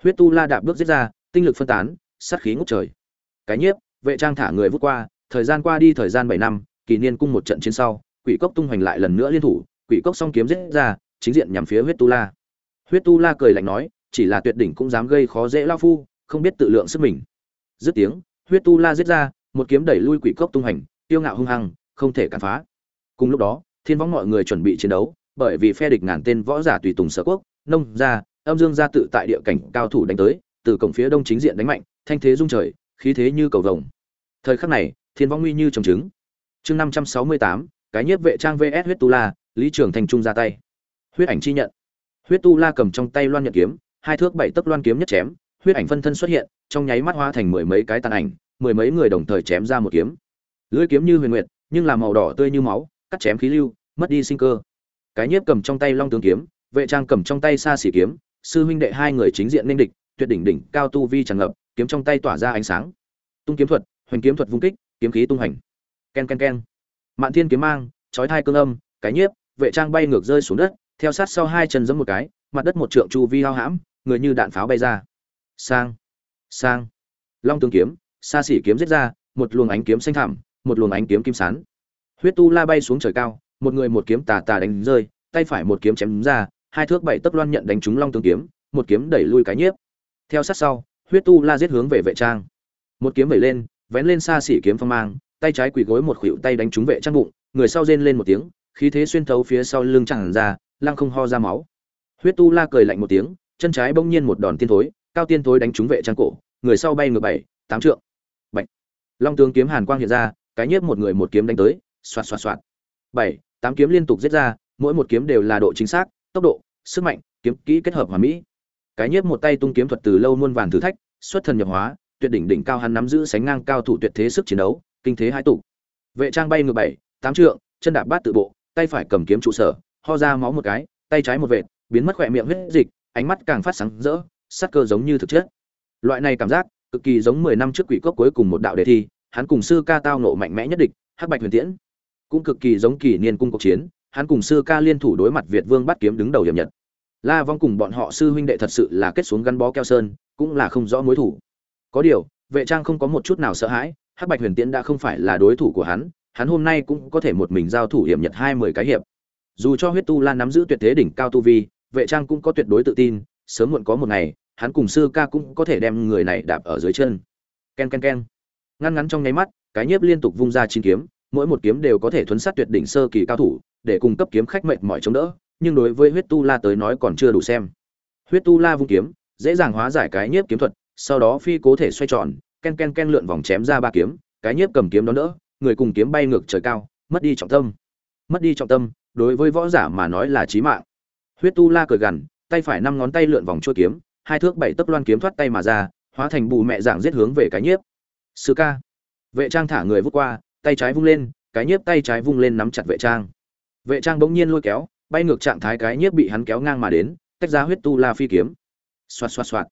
huyết tu la đạp bước giết ra, tinh lực phân tán, sát khí ngút trời. Cái nhiếp, vệ trang thả người vút qua, thời gian qua đi thời gian bảy năm, kỷ niên cung một trận chiến sau, quỷ cốc tung hoành lại lần nữa liên thủ, quỷ cốc song kiếm giết ra chính diện nhằm phía huyết tu la. Huyết tu la cười lạnh nói, chỉ là tuyệt đỉnh cũng dám gây khó dễ lao phu, không biết tự lượng sức mình. Dứt tiếng, huyết tu la giết ra, một kiếm đẩy lui quỷ cốc tung hành, tiêu ngạo hung hăng, không thể cản phá. Cùng lúc đó, thiên võng mọi người chuẩn bị chiến đấu, bởi vì phe địch ngàn tên võ giả tùy tùng sở quốc, nông, gia, âm dương gia tự tại địa cảnh cao thủ đánh tới, từ cổng phía đông chính diện đánh mạnh, thanh thế rung trời, khí thế như cầu vồng. Thời khắc này, thiên võng nguy như trồng trứng. Chương năm trăm sáu mươi tám, cái nhiếp vệ trang vs huyết tu la, lý trường thành trung ra tay huyết ảnh chi nhận. Huyết tu la cầm trong tay loan nhận kiếm, hai thước bảy tấc loan kiếm nhất chém, huyết ảnh phân thân xuất hiện, trong nháy mắt hóa thành mười mấy cái tàn ảnh, mười mấy người đồng thời chém ra một kiếm. Lưỡi kiếm như huyền nguyệt, nhưng là màu đỏ tươi như máu, cắt chém khí lưu, mất đi sinh cơ. Cái nhiếp cầm trong tay long tướng kiếm, vệ trang cầm trong tay xa xỉ kiếm, sư huynh đệ hai người chính diện nên địch, tuyệt đỉnh đỉnh, cao tu vi tràn ngập, kiếm trong tay tỏa ra ánh sáng. Tung kiếm thuật, hoành kiếm thuật vung kích, kiếm khí tung hành. Ken ken ken. Mạn thiên kiếm mang, chói thai cương âm, cái nhiếp, vệ trang bay ngược rơi xuống đất theo sát sau hai chân giẫm một cái, mặt đất một trượng chu vi hao hãm, người như đạn pháo bay ra. Sang sang. Long tướng kiếm, xa xỉ kiếm giết ra, một luồng ánh kiếm xanh thẳm, một luồng ánh kiếm kim sán. Huyết tu la bay xuống trời cao, một người một kiếm tà tà đánh rơi, tay phải một kiếm chém ra, hai thước bảy tấc loan nhận đánh trúng long tướng kiếm, một kiếm đẩy lui cái nhiếp. Theo sát sau, huyết tu la giết hướng về vệ trang. Một kiếm vẩy lên, vén lên xa xỉ kiếm phong mang, tay trái quỳ gối một khuỷu tay đánh trúng vệ trang bụng, người sau rên lên một tiếng, khí thế xuyên thấu phía sau lưng chẳng ra lăng không ho ra máu. Huyết tu la cười lạnh một tiếng, chân trái bỗng nhiên một đòn tiên thối, cao tiên thối đánh trúng vệ trang cổ, người sau bay ngược bảy, tám trượng. Bạch. long tướng kiếm hàn quang hiện ra, cái nhiếp một người một kiếm đánh tới, xoạt xoạt xoạt. Bảy, tám kiếm liên tục giết ra, mỗi một kiếm đều là độ chính xác, tốc độ, sức mạnh, kiếm kỹ kết hợp hòa mỹ. Cái nhiếp một tay tung kiếm thuật từ lâu muôn vàn thử thách, xuất thần nhập hóa, tuyệt đỉnh đỉnh cao hắn nắm giữ sánh ngang cao thủ tuyệt thế sức chiến đấu, kinh thế hai tụ. Vệ trang bay ngược bảy, tám trượng, chân đạp bát tự bộ, tay phải cầm kiếm trụ sở ho ra máu một cái, tay trái một vệt, biến mất khỏe miệng huyết dịch, ánh mắt càng phát sáng rỡ, sắc cơ giống như thực chất. Loại này cảm giác, cực kỳ giống mười năm trước quỷ cốc cuối cùng một đạo đề thi, hắn cùng sư ca tao nộ mạnh mẽ nhất địch, hắc bạch huyền tiễn. Cũng cực kỳ giống kỷ niên cung cuộc chiến, hắn cùng sư ca liên thủ đối mặt việt vương bắt kiếm đứng đầu hiểm nhật. La vong cùng bọn họ sư huynh đệ thật sự là kết xuống gắn bó keo sơn, cũng là không rõ mối thủ. Có điều, vệ trang không có một chút nào sợ hãi, hắc bạch huyền tiễn đã không phải là đối thủ của hắn hắn hôm nay cũng có thể một mình giao thủ hiểm nhật hai mươi cái hiệp dù cho huyết tu lan nắm giữ tuyệt thế đỉnh cao tu vi, vệ trang cũng có tuyệt đối tự tin, sớm muộn có một ngày, hắn cùng sư ca cũng có thể đem người này đạp ở dưới chân. Ken ken ken. Ngăn ngắn trong nháy mắt, cái nhiếp liên tục vung ra chín kiếm, mỗi một kiếm đều có thể thuấn sát tuyệt đỉnh sơ kỳ cao thủ, để cung cấp kiếm khách mệnh mọi chống đỡ, nhưng đối với huyết tu la tới nói còn chưa đủ xem. Huyết tu la vung kiếm, dễ dàng hóa giải cái nhiếp kiếm thuật, sau đó phi cố thể xoay tròn, ken ken ken lượn vòng chém ra ba kiếm, cái nhiếp cầm kiếm đón đỡ, người cùng kiếm bay ngược trời cao, mất đi trọng tâm. Mất đi trọng tâm đối với võ giả mà nói là chí mạng. Huyết tu la cười gằn, tay phải năm ngón tay lượn vòng chuôi kiếm, hai thước bảy tấc loan kiếm thoát tay mà ra, hóa thành bù mẹ dạng giết hướng về cái nhiếp. Sư ca. Vệ trang thả người vút qua, tay trái vung lên, cái nhiếp tay trái vung lên nắm chặt vệ trang. Vệ trang bỗng nhiên lôi kéo, bay ngược trạng thái cái nhiếp bị hắn kéo ngang mà đến, tách ra huyết tu la phi kiếm. Xoạt xoạt xoạt.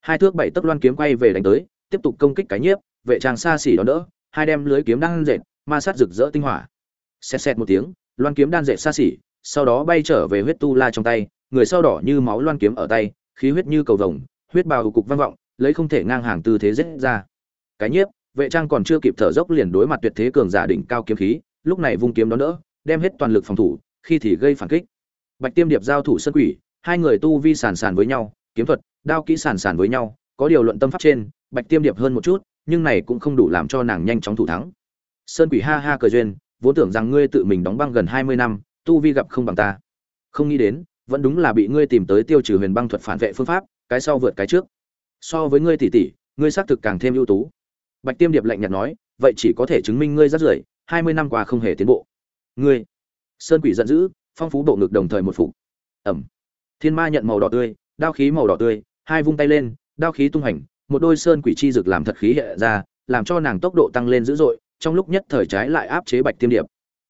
Hai thước bảy tấc loan kiếm quay về đánh tới, tiếp tục công kích cái nhiếp, vệ trang xa xỉ đón đỡ, hai đem lưới kiếm đang dệt ma sát rực rỡ tinh hỏa. Xẹt xẹt một tiếng loan kiếm đan dệt xa xỉ, sau đó bay trở về huyết tu la trong tay, người sau đỏ như máu loan kiếm ở tay, khí huyết như cầu vồng, huyết bào cục vang vọng, lấy không thể ngang hàng tư thế giết ra. Cái nhiếp, vệ trang còn chưa kịp thở dốc liền đối mặt tuyệt thế cường giả đỉnh cao kiếm khí, lúc này vung kiếm đón đỡ, đem hết toàn lực phòng thủ, khi thì gây phản kích. Bạch tiêm điệp giao thủ sân quỷ, hai người tu vi sàn sàn với nhau, kiếm thuật, đao kỹ sàn sàn với nhau, có điều luận tâm pháp trên, bạch tiêm điệp hơn một chút, nhưng này cũng không đủ làm cho nàng nhanh chóng thủ thắng. Sơn quỷ ha ha cười duyên vốn tưởng rằng ngươi tự mình đóng băng gần hai mươi năm, tu vi gặp không bằng ta. Không nghĩ đến, vẫn đúng là bị ngươi tìm tới tiêu trừ huyền băng thuật phản vệ phương pháp, cái sau vượt cái trước. So với ngươi tỷ tỷ ngươi xác thực càng thêm ưu tú. Bạch tiêm điệp lạnh nhạt nói, vậy chỉ có thể chứng minh ngươi rất rưởi, hai mươi năm qua không hề tiến bộ. Ngươi, sơn quỷ giận dữ, phong phú bộ ngực đồng thời một phục ẩm. Thiên ma nhận màu đỏ tươi, đao khí màu đỏ tươi, hai vung tay lên, đao khí tung hành, một đôi sơn quỷ chi dược làm thật khí hiện ra, làm cho nàng tốc độ tăng lên dữ dội trong lúc nhất thời trái lại áp chế bạch tiêm điệp.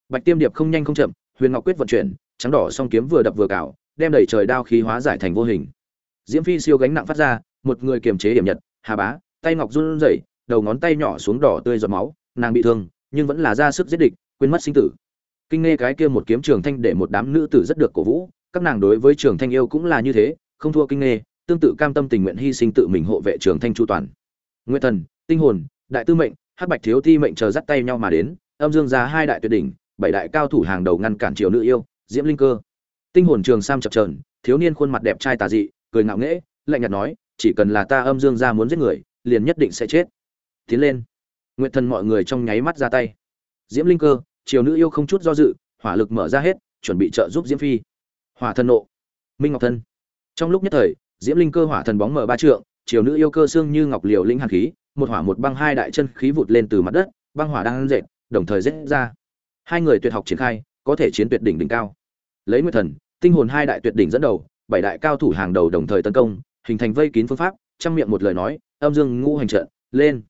Bạch tiêm điệp không nhanh không chậm, huyền ngọc quyết vận chuyển, trắng đỏ song kiếm vừa đập vừa cào, đem đẩy trời đao khí hóa giải thành vô hình. Diễm phi siêu gánh nặng phát ra, một người kiềm chế điểm nhật, hà bá, tay ngọc run rẩy, đầu ngón tay nhỏ xuống đỏ tươi giọt máu, nàng bị thương, nhưng vẫn là ra sức giết địch, quên mất sinh tử. Kinh nghe cái kia một kiếm trường thanh để một đám nữ tử rất được cổ vũ, các nàng đối với trường thanh yêu cũng là như thế, không thua kinh nghe, tương tự cam tâm tình nguyện hy sinh tự mình hộ vệ trường thanh chu toàn. Nguyên thần, tinh hồn, đại tư mệnh hắc bạch thiếu thi mệnh chờ dắt tay nhau mà đến, âm dương ra hai đại tuyệt đỉnh, bảy đại cao thủ hàng đầu ngăn cản triều nữ yêu, diễm linh cơ. Tinh hồn trường sam chập trờn thiếu niên khuôn mặt đẹp trai tà dị, cười ngạo nghễ, lạnh nhạt nói, chỉ cần là ta âm dương gia muốn giết người, liền nhất định sẽ chết. Tiến lên. Nguyện thần mọi người trong nháy mắt ra tay. Diễm linh cơ, triều nữ yêu không chút do dự, hỏa lực mở ra hết, chuẩn bị trợ giúp diễm phi. Hỏa thần nộ. Minh ngọc thân. Trong lúc nhất thời, diễm linh cơ hỏa thần bóng mở ba trượng, triều nữ yêu cơ xương như ngọc liều linh hàn khí một hỏa một băng hai đại chân khí vụt lên từ mặt đất, băng hỏa đang dệt đồng thời rết ra. Hai người tuyệt học triển khai, có thể chiến tuyệt đỉnh đỉnh cao. Lấy nguyên thần, tinh hồn hai đại tuyệt đỉnh dẫn đầu, bảy đại cao thủ hàng đầu đồng thời tấn công, hình thành vây kín phương pháp trong miệng một lời nói, âm dương ngũ hành trận, lên.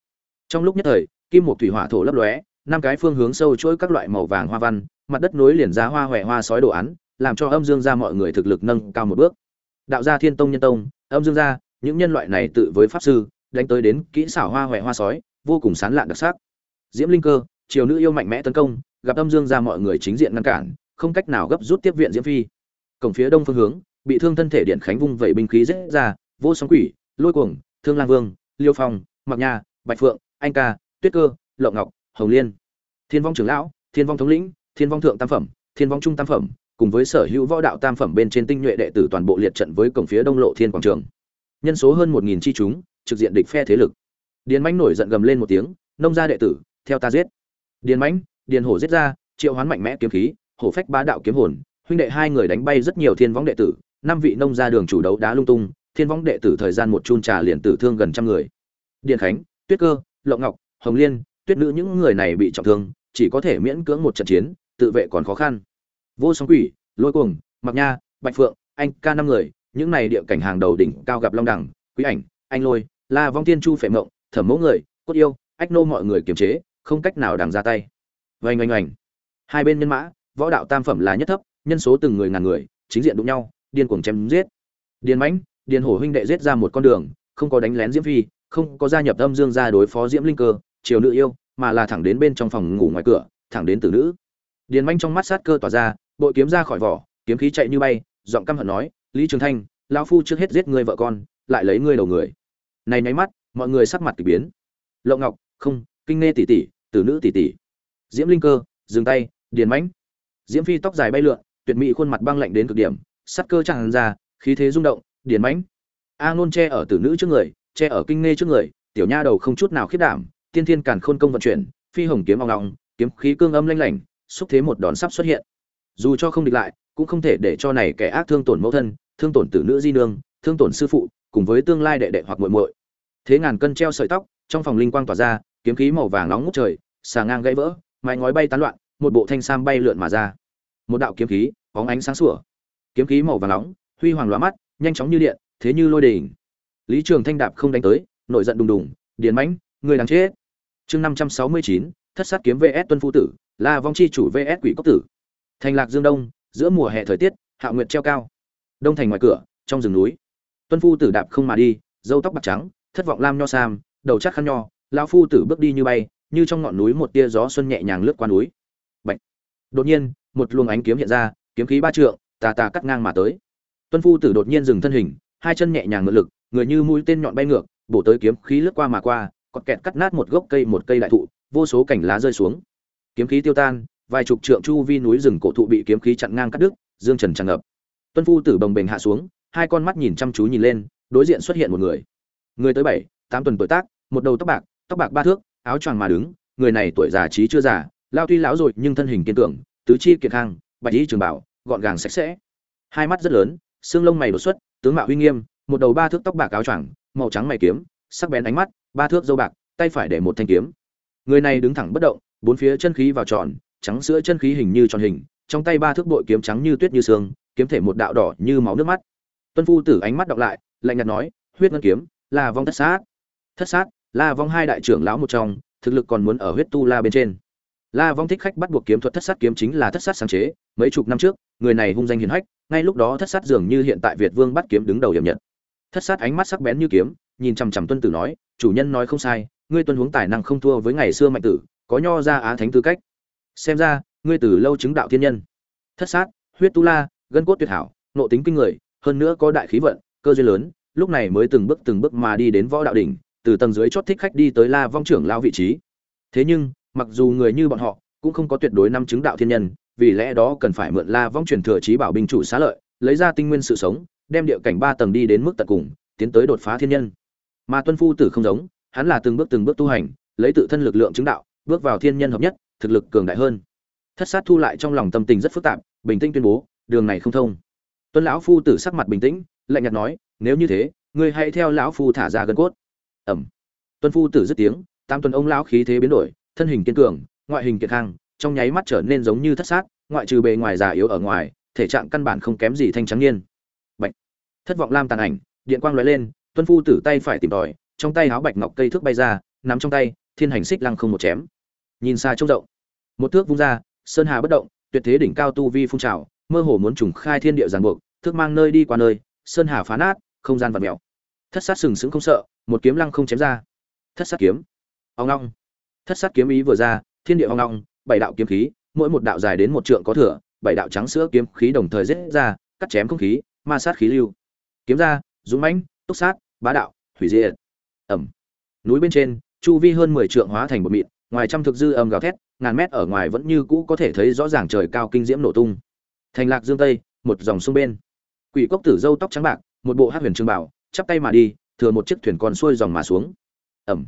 Trong lúc nhất thời, kim một thủy hỏa thổ lấp lóe, năm cái phương hướng sâu chuỗi các loại màu vàng hoa văn, mặt đất nối liền ra hoa huệ hoa sói đồ án, làm cho âm dương ra mọi người thực lực nâng cao một bước. Đạo gia thiên tông nhân tông, âm dương gia, những nhân loại này tự với pháp sư đánh tới đến kỹ xảo hoa huệ hoa sói, vô cùng sán lạn đặc sắc. Diễm linh cơ, triều nữ yêu mạnh mẽ tấn công, gặp âm dương ra mọi người chính diện ngăn cản, không cách nào gấp rút tiếp viện diễm phi. Cổng phía đông phương hướng, bị thương thân thể điện khánh vung vẩy binh khí rết ra, vô sóng quỷ, lôi cuồng, thương lang vương, liêu phong, mặc nha, bạch phượng, anh ca, tuyết cơ, lộng ngọc, hồng liên. Thiên vong trưởng lão, thiên vong thống lĩnh, thiên vong thượng tam phẩm, thiên vong trung tam phẩm, cùng với sở hữu võ đạo tam phẩm bên trên tinh nhuệ đệ tử toàn bộ liệt trận với cổng phía đông lộ thiên quảng trường. Nhân số hơn một nghìn chi chúng trực diện địch phe thế lực. Điền mãnh nổi giận gầm lên một tiếng, nông gia đệ tử, theo ta giết. Điền mãnh, điền hổ giết ra, triệu hoán mạnh mẽ kiếm khí, hổ phách bá đạo kiếm hồn, huynh đệ hai người đánh bay rất nhiều thiên võng đệ tử, năm vị nông gia đường chủ đấu đá lung tung, thiên võng đệ tử thời gian một chun trà liền tử thương gần trăm người. Điền khánh, tuyết cơ, lộng ngọc, hồng liên, tuyết nữ những người này bị trọng thương, chỉ có thể miễn cưỡng một trận chiến, tự vệ còn khó khăn. Vô song quỷ, lôi cuồng, mặc nha, bạch phượng, anh ca năm người, những này địa cảnh hàng đầu đỉnh cao gặp long đẳng quý ảnh, anh lôi la vong tiên chu phệ mộng, thẩm mẫu người, cốt yêu, ách nô mọi người kiềm chế, không cách nào đằng ra tay. Oanh oanh oanh. Hai bên nhân mã, võ đạo tam phẩm là nhất thấp, nhân số từng người ngàn người, chính diện đụng nhau, điên cuồng chém giết. Điền mãnh, điền hổ huynh đệ giết ra một con đường, không có đánh lén diễm phi, không có gia nhập âm dương ra đối phó diễm linh cơ, triều nữ yêu, mà là thẳng đến bên trong phòng ngủ ngoài cửa, thẳng đến tử nữ. Điền mãnh trong mắt sát cơ tỏa ra, bội kiếm ra khỏi vỏ, kiếm khí chạy như bay, giọng căm hận nói, lý trường thanh, lão phu trước hết giết người vợ con, lại lấy ngươi đầu người này nháy mắt, mọi người sắc mặt kỳ biến. Lộng ngọc, không, kinh nghe tỷ tỷ, tử nữ tỷ tỷ. Diễm linh cơ, dừng tay, điền mãnh. Diễm phi tóc dài bay lượn, tuyệt mỹ khuôn mặt băng lạnh đến cực điểm, sắt cơ tràn ra, khí thế rung động, điền mãnh. A ngôn che ở tử nữ trước người, che ở kinh nghe trước người, tiểu nha đầu không chút nào khiết đảm, tiên thiên càn khôn công vận chuyển, phi hồng kiếm ao ngọng kiếm khí cương âm lanh lảnh, xúc thế một đòn sắp xuất hiện. Dù cho không địch lại, cũng không thể để cho này kẻ ác thương tổn mẫu thân, thương tổn tử nữ di nương, thương tổn sư phụ cùng với tương lai đệ đệ hoặc muội muội. Thế ngàn cân treo sợi tóc, trong phòng linh quang tỏa ra, kiếm khí màu vàng nóng ngút trời, xà ngang gãy vỡ, mái ngói bay tán loạn, một bộ thanh sam bay lượn mà ra. Một đạo kiếm khí, bóng ánh sáng sủa. Kiếm khí màu vàng nóng, huy hoàng lóa mắt, nhanh chóng như điện, thế như lôi đình. Lý trường thanh đạp không đánh tới, nổi giận đùng đùng, điền mãnh, người đáng chết. Chương năm trăm sáu mươi chín, thất sát kiếm vs tuân phu tử, la vong chi chủ vs quỷ cốc tử. Thành lạc dương đông, giữa mùa hè thời tiết hạ nguyệt treo cao. Đông thành ngoài cửa, trong rừng núi tuân phu tử đạp không mà đi dâu tóc bạc trắng, thất vọng lam nho sam, đầu chắc khăn nho lao phu tử bước đi như bay, như trong ngọn núi một tia gió xuân nhẹ nhàng lướt qua núi. Bạch. đột nhiên, một luồng ánh kiếm hiện ra, kiếm khí ba trượng, tà tà cắt ngang mà tới. Tuân phu tử đột nhiên dừng thân hình, hai chân nhẹ nhàng ngựa lực, người như mũi tên nhọn bay ngược, bổ tới kiếm khí lướt qua mà qua còn kẹt cắt nát một gốc cây một cây đại thụ, vô số cảnh lá rơi xuống. Kiếm khí tiêu tan, vài chục trượng chu vi núi rừng cổ thụ bị kiếm khí chặn ngang cắt đứt, dương trần tràn ngập. Tuân phu tử bồng bềnh hạ xuống hai con mắt nhìn chăm chú nhìn lên, đối diện xuất hiện một người. Người tới bảy, tám tuần tuổi tác, một đầu tóc bạc tóc bạc ba thước, áo choàng mà đứng, người này tuổi già trí chưa già, lao tuy lão rồi nhưng thân hình kiên cường, tứ chi kiệt khang bạch y trường bảo, gọn gàng sạch sẽ. Hai mắt rất lớn, xương lông mày đột xuất, tướng mạo uy nghiêm, một đầu ba thước tóc bạc áo choàng, màu trắng mày kiếm, sắc bén ánh mắt, ba thước dâu bạc, tay phải để một thanh kiếm. Người này đứng thẳng bất động, bốn phía chân khí vào tròn, trắng sữa chân khí hình như tròn hình, trong tay ba thước bội kiếm trắng như tuyết như sương, kiếm thể một đạo đỏ như máu nước mắt tuân phu tử ánh mắt đọc lại, lạnh nhạt nói, huyết ngân kiếm là vong thất sát. Thất sát là vong hai đại trưởng lão một trong, thực lực còn muốn ở huyết tu la bên trên. La vong thích khách bắt buộc kiếm thuật thất sát kiếm chính là thất sát sáng chế, mấy chục năm trước, người này hung danh hiền hách, ngay lúc đó thất sát dường như hiện tại việt vương bắt kiếm đứng đầu hiểm nhật. Thất sát ánh mắt sắc bén như kiếm, nhìn chằm chằm tuân tử nói, chủ nhân nói không sai, ngươi tuân huống tài năng không thua với ngày xưa mạnh tử, có nho ra á thánh tư cách. Xem ra, ngươi từ lâu chứng đạo thiên nhân. Thất sát, huyết tu la, gân cốt tuyệt hảo, nộ tính kinh người hơn nữa có đại khí vận, cơ duyên lớn, lúc này mới từng bước từng bước mà đi đến võ đạo đỉnh, từ tầng dưới chót thích khách đi tới la vong trưởng lao vị trí. Thế nhưng, mặc dù người như bọn họ cũng không có tuyệt đối năm chứng đạo thiên nhân, vì lẽ đó cần phải mượn la vong truyền thừa trí bảo binh chủ xá lợi, lấy ra tinh nguyên sự sống, đem địa cảnh ba tầng đi đến mức tận cùng, tiến tới đột phá thiên nhân. Mà tuân phu tử không giống, hắn là từng bước từng bước tu hành, lấy tự thân lực lượng chứng đạo, bước vào thiên nhân hợp nhất, thực lực cường đại hơn. Thất sát thu lại trong lòng tâm tình rất phức tạp, bình tĩnh tuyên bố, đường này không thông tuân lão phu tử sắc mặt bình tĩnh, lạnh nhạt nói, nếu như thế, ngươi hãy theo lão phu thả ra gân cốt. Ẩm. Tuân phu tử dứt tiếng tam tuần ông lão khí thế biến đổi, thân hình kiên cường, ngoại hình kiệt khang, trong nháy mắt trở nên giống như thất sát, ngoại trừ bề ngoài già yếu ở ngoài, thể trạng căn bản không kém gì thanh trắng niên. Bạch. thất vọng lam tàn ảnh, điện quang lóe lên, tuân phu tử tay phải tìm tòi, trong tay áo bạch ngọc cây thước bay ra, nắm trong tay, thiên hành xích lăng không một chém. Nhìn xa trông rộng. Một thước vung ra, sơn hà bất động, tuyệt thế đỉnh cao tu vi phun trào mơ hồ muốn trùng khai thiên địa giàn buộc, thước mang nơi đi qua nơi, sơn hà phá nát, không gian vật mèo. Thất sát sừng sững không sợ, một kiếm lăng không chém ra. Thất sát kiếm. Ông long thất sát kiếm ý vừa ra, thiên địa ông long bảy đạo kiếm khí, mỗi một đạo dài đến một trượng có thừa, bảy đạo trắng sữa kiếm khí đồng thời rẽ ra, cắt chém không khí, ma sát khí lưu. Kiếm ra, dũng mãnh, túc sát, bá đạo, hủy diệt. Ẩm. Núi bên trên, chu vi hơn mười trượng hóa thành một mịn, ngoài trăm thực dư âm gào thét, ngàn mét ở ngoài vẫn như cũ có thể thấy rõ ràng trời cao kinh diễm nổ tung thành lạc dương tây, một dòng sông bên. Quỷ cốc tử dâu tóc trắng bạc, một bộ hát huyền trường bảo, chắp tay mà đi, thừa một chiếc thuyền con xuôi dòng mà xuống. Ẩm.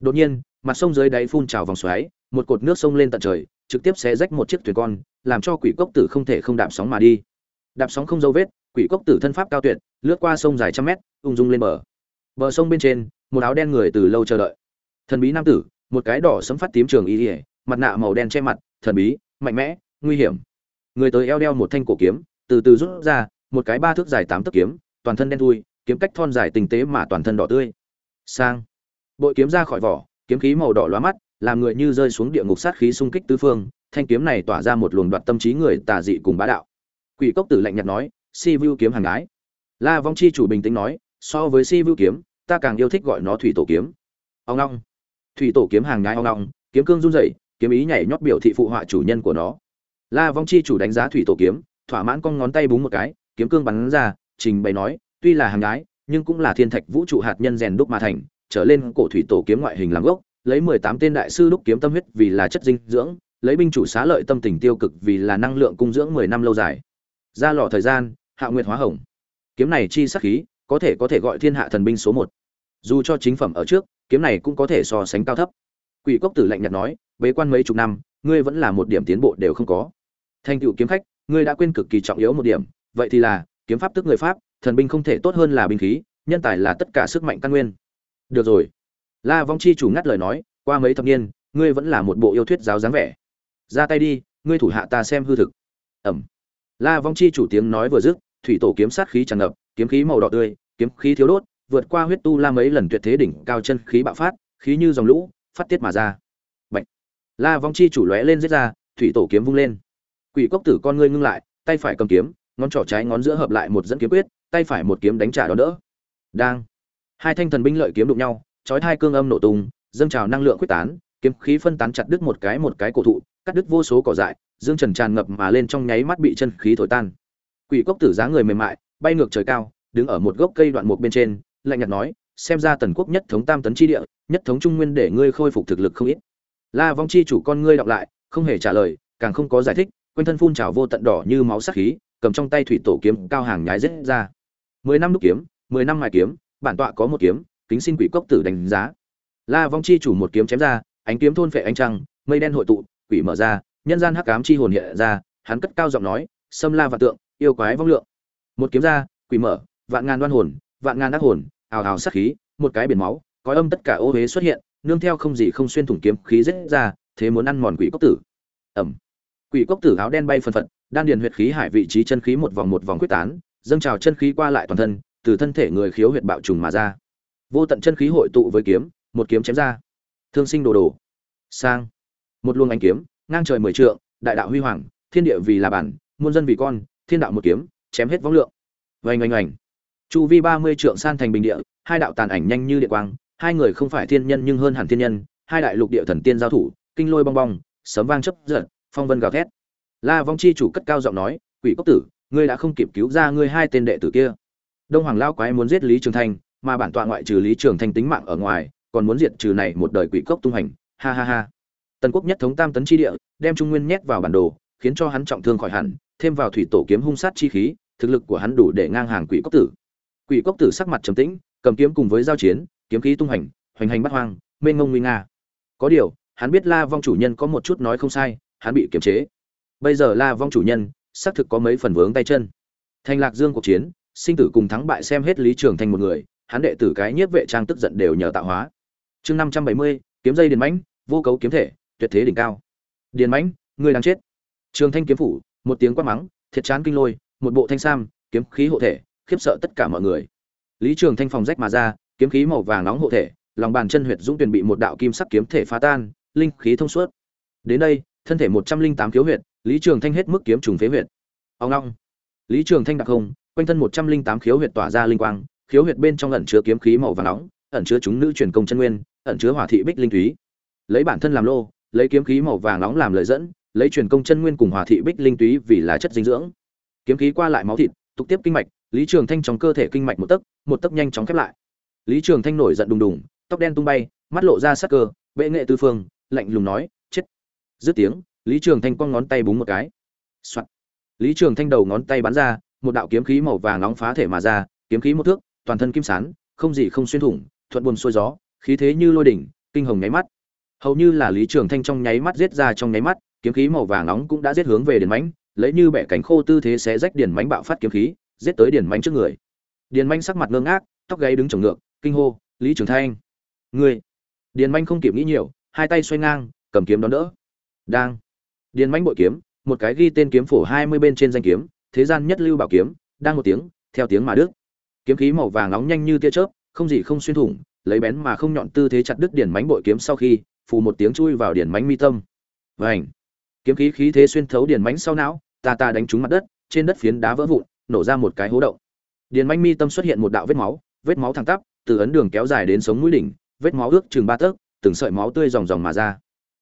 Đột nhiên, mặt sông dưới đáy phun trào vòng xoáy, một cột nước sông lên tận trời, trực tiếp xé rách một chiếc thuyền con, làm cho quỷ cốc tử không thể không đạp sóng mà đi. Đạp sóng không dấu vết, quỷ cốc tử thân pháp cao tuyệt, lướt qua sông dài trăm mét, ung dung lên bờ. Bờ sông bên trên, một áo đen người từ lâu chờ đợi. Thần bí nam tử, một cái đỏ sấm phát tím trường y ỉa mặt nạ màu đen che mặt, thần bí, mạnh mẽ, nguy hiểm người tới eo đeo một thanh cổ kiếm, từ từ rút ra, một cái ba thước dài tám tấc kiếm, toàn thân đen thui, kiếm cách thon dài tinh tế mà toàn thân đỏ tươi. Sang. Bội kiếm ra khỏi vỏ, kiếm khí màu đỏ lóa mắt, làm người như rơi xuống địa ngục sát khí xung kích tứ phương, thanh kiếm này tỏa ra một luồng đoạt tâm trí người tà dị cùng bá đạo. Quỷ cốc tử lạnh nhạt nói, si vu kiếm hàng gái. La vong chi chủ bình tĩnh nói, so với si vu kiếm, ta càng yêu thích gọi nó thủy tổ kiếm. Ông long. Thủy tổ kiếm hàng nhái ông long, kiếm cương run rẩy, kiếm ý nhảy nhót biểu thị phụ họa chủ nhân của nó la vong chi chủ đánh giá thủy tổ kiếm, thỏa mãn con ngón tay búng một cái, kiếm cương bắn ra, trình bày nói, tuy là hàng nhái, nhưng cũng là thiên thạch vũ trụ hạt nhân rèn đúc mà thành, trở lên cổ thủy tổ kiếm ngoại hình làm gốc, lấy mười tám tên đại sư đúc kiếm tâm huyết vì là chất dinh dưỡng, lấy binh chủ xá lợi tâm tình tiêu cực vì là năng lượng cung dưỡng mười năm lâu dài. Ra lò thời gian, hạ nguyệt hóa hồng. Kiếm này chi sắc khí, có thể có thể gọi thiên hạ thần binh số một. Dù cho chính phẩm ở trước, kiếm này cũng có thể so sánh cao thấp. Quỷ cốc tử lạnh nhạt nói, bế quan mấy chục năm, ngươi vẫn là một điểm tiến bộ đều không có thành tựu kiếm khách, ngươi đã quên cực kỳ trọng yếu một điểm, vậy thì là, kiếm pháp tức người pháp, thần binh không thể tốt hơn là binh khí, nhân tài là tất cả sức mạnh căn nguyên. Được rồi. La vong chi chủ ngắt lời nói, qua mấy thập niên, ngươi vẫn là một bộ yêu thuyết giáo dáng vẻ. Ra tay đi, ngươi thủ hạ ta xem hư thực. Ẩm. La vong chi chủ tiếng nói vừa dứt, thủy tổ kiếm sát khí tràn ngập, kiếm khí màu đỏ tươi, kiếm khí thiếu đốt, vượt qua huyết tu la mấy lần tuyệt thế đỉnh cao chân khí bạo phát, khí như dòng lũ, phát tiết mà ra. Bạch. la vong chi chủ lóe lên giết ra, thủy tổ kiếm vung lên quỷ cốc tử con ngươi ngưng lại, tay phải cầm kiếm, ngón trỏ trái ngón giữa hợp lại một dẫn kiếm quyết, tay phải một kiếm đánh trả đó đỡ. Đang. Hai thanh thần binh lợi kiếm đụng nhau, chói hai cương âm nổ tung, dâng trào năng lượng quyết tán, kiếm khí phân tán chặt đứt một cái một cái cổ thụ, cắt đứt vô số cỏ dại, dương trần tràn ngập mà lên trong nháy mắt bị chân khí thổi tan. Quỷ cốc tử giá người mềm mại, bay ngược trời cao, đứng ở một gốc cây đoạn một bên trên, lạnh nhạt nói, xem ra tần quốc nhất thống tam tấn chi địa, nhất thống trung nguyên để ngươi khôi phục thực lực không ít. La vong chi chủ con ngươi đọc lại, không hề trả lời, càng không có giải thích quanh thân phun trào vô tận đỏ như máu sắc khí, cầm trong tay thủy tổ kiếm cao hàng nhái rết ra. Mười năm đúc kiếm, mười năm mài kiếm, bản tọa có một kiếm, kính xin quỷ cốc tử đánh giá. La vong chi chủ một kiếm chém ra, ánh kiếm thôn phệ ánh trăng, mây đen hội tụ, quỷ mở ra, nhân gian hắc ám chi hồn hiện ra, hắn cất cao giọng nói xâm la và tượng, yêu quái vong lượng. Một kiếm ra, quỷ mở, vạn ngàn đoan hồn, vạn ngàn ác hồn, ào ào sát khí, một cái biển máu cõi âm tất cả ô huế xuất hiện, nương theo không gì không xuyên thủng kiếm khí rết ra, thế muốn ăn mòn quỷ cốc tử. Ẩm quỷ cốc tử áo đen bay phân phật, đan điền huyệt khí hải vị trí chân khí một vòng một vòng quyết tán, dâng trào chân khí qua lại toàn thân, từ thân thể người khiếu huyệt bạo trùng mà ra. Vô tận chân khí hội tụ với kiếm, một kiếm chém ra. Thương sinh đồ đồ. Sang. Một luồng ánh kiếm, ngang trời mười trượng, đại đạo huy hoàng, thiên địa vì là bản, muôn dân vì con, thiên đạo một kiếm, chém hết võng lượng. Vành oanh oanh. Chu vi ba mươi trượng san thành bình địa, hai đạo tàn ảnh nhanh như địa quang, hai người không phải thiên nhân nhưng hơn hẳn thiên nhân, hai đại lục địa thần tiên giao thủ, kinh lôi bong bong, sấm vang chấp giật phong vân gào thét. La vong chi chủ cất cao giọng nói, quỷ cốc tử, ngươi đã không kịp cứu ra ngươi hai tên đệ tử kia. Đông hoàng lao quái muốn giết lý trường thanh mà bản tọa ngoại trừ lý trường thanh tính mạng ở ngoài, còn muốn diệt trừ này một đời quỷ cốc tung hành ha ha ha. Tần quốc nhất thống tam tấn chi địa, đem trung nguyên nhét vào bản đồ, khiến cho hắn trọng thương khỏi hẳn, thêm vào thủy tổ kiếm hung sát chi khí, thực lực của hắn đủ để ngang hàng quỷ cốc tử. Quỷ cốc tử sắc mặt trầm tĩnh, cầm kiếm cùng với giao chiến, kiếm khí tung hành hoành hành bắt hoang, mênh ngông nguy nga. Có điều, hắn biết la vong chủ nhân có một chút nói không sai hắn bị kiềm chế. Bây giờ la vong chủ nhân, xác thực có mấy phần vướng tay chân. Thành lạc dương cuộc chiến, sinh tử cùng thắng bại xem hết lý trường thành một người, hắn đệ tử cái nhiếp vệ trang tức giận đều nhờ tạo hóa. Chương năm trăm bảy mươi, kiếm dây điền mãnh, vô cấu kiếm thể, tuyệt thế đỉnh cao. Điền mãnh, người đang chết. Trường thanh kiếm phủ, một tiếng quát mắng, thiệt chán kinh lôi, một bộ thanh sam, kiếm khí hộ thể, khiếp sợ tất cả mọi người. Lý trường thanh phòng rách mà ra, kiếm khí màu vàng nóng hộ thể, lòng bàn chân huyệt dũng tuyển bị một đạo kim sắc kiếm thể phá tan, linh khí thông suốt. Đến đây thân thể một trăm linh tám khiếu huyệt, lý trường thanh hết mức kiếm trùng phế huyệt. Ông long lý trường thanh đặc không, quanh thân một trăm linh tám khiếu huyệt tỏa ra linh quang, khiếu huyệt bên trong ẩn chứa kiếm khí màu vàng nóng, ẩn chứa chúng nữ truyền công chân nguyên, ẩn chứa hỏa thị bích linh thúy. Lấy bản thân làm lô, lấy kiếm khí màu vàng nóng làm lợi dẫn, lấy truyền công chân nguyên cùng hỏa thị bích linh túy vì là chất dinh dưỡng. Kiếm khí qua lại máu thịt, tục tiếp kinh mạch, lý trường thanh trong cơ thể kinh mạch một tấc một tấc nhanh chóng khép lại. Lý trường thanh nổi giận đùng đùng, tóc đen tung bay, mắt lộ ra sắc cơ, bệ nghệ tư phương, lạnh lùng nói dứt tiếng, lý trường thanh quăng ngón tay búng một cái、Soạn. Lý trường thanh đầu ngón tay bắn ra, một đạo kiếm khí màu vàng nóng phá thể mà ra, kiếm khí một thước, toàn thân kim sán, không gì không xuyên thủng, thuận buồm xuôi gió, khí thế như lôi đỉnh, kinh hồng nháy mắt. Hầu như là lý trường thanh trong nháy mắt giết ra trong nháy mắt, kiếm khí màu vàng nóng cũng đã giết hướng về điền mánh lấy như bẻ cánh khô tư thế sẽ rách điền mánh bạo phát kiếm khí, giết tới điền mánh trước người. Điền mánh sắc mặt ngơ ngác, tóc gáy đứng trồng ngược, kinh hô, lý trường thanh, ngươi! Điền mãnh không kịp nghĩ nhiều, hai tay xoay ngang, cầm kiếm đón đỡ đang. Điền mãnh bội kiếm, một cái ghi tên kiếm phổ hai mươi bên trên danh kiếm, thế gian nhất lưu bảo kiếm, đang một tiếng, theo tiếng mà đức kiếm khí màu vàng nóng nhanh như tia chớp, không gì không xuyên thủng, lấy bén mà không nhọn tư thế chặt đứt điền mãnh bội kiếm sau khi, phù một tiếng chui vào điền mãnh mi tâm. Vảnh kiếm khí khí thế xuyên thấu điền mãnh sau não, ta ta đánh trúng mặt đất, trên đất phiến đá vỡ vụn, nổ ra một cái hố động. Điền mãnh mi tâm xuất hiện một đạo vết máu vết máu thẳng tắp, từ ấn đường kéo dài đến sống mũi đỉnh, vết máu ước chừng ba tấc, từng sợi máu tươi ròng ròng mà ra.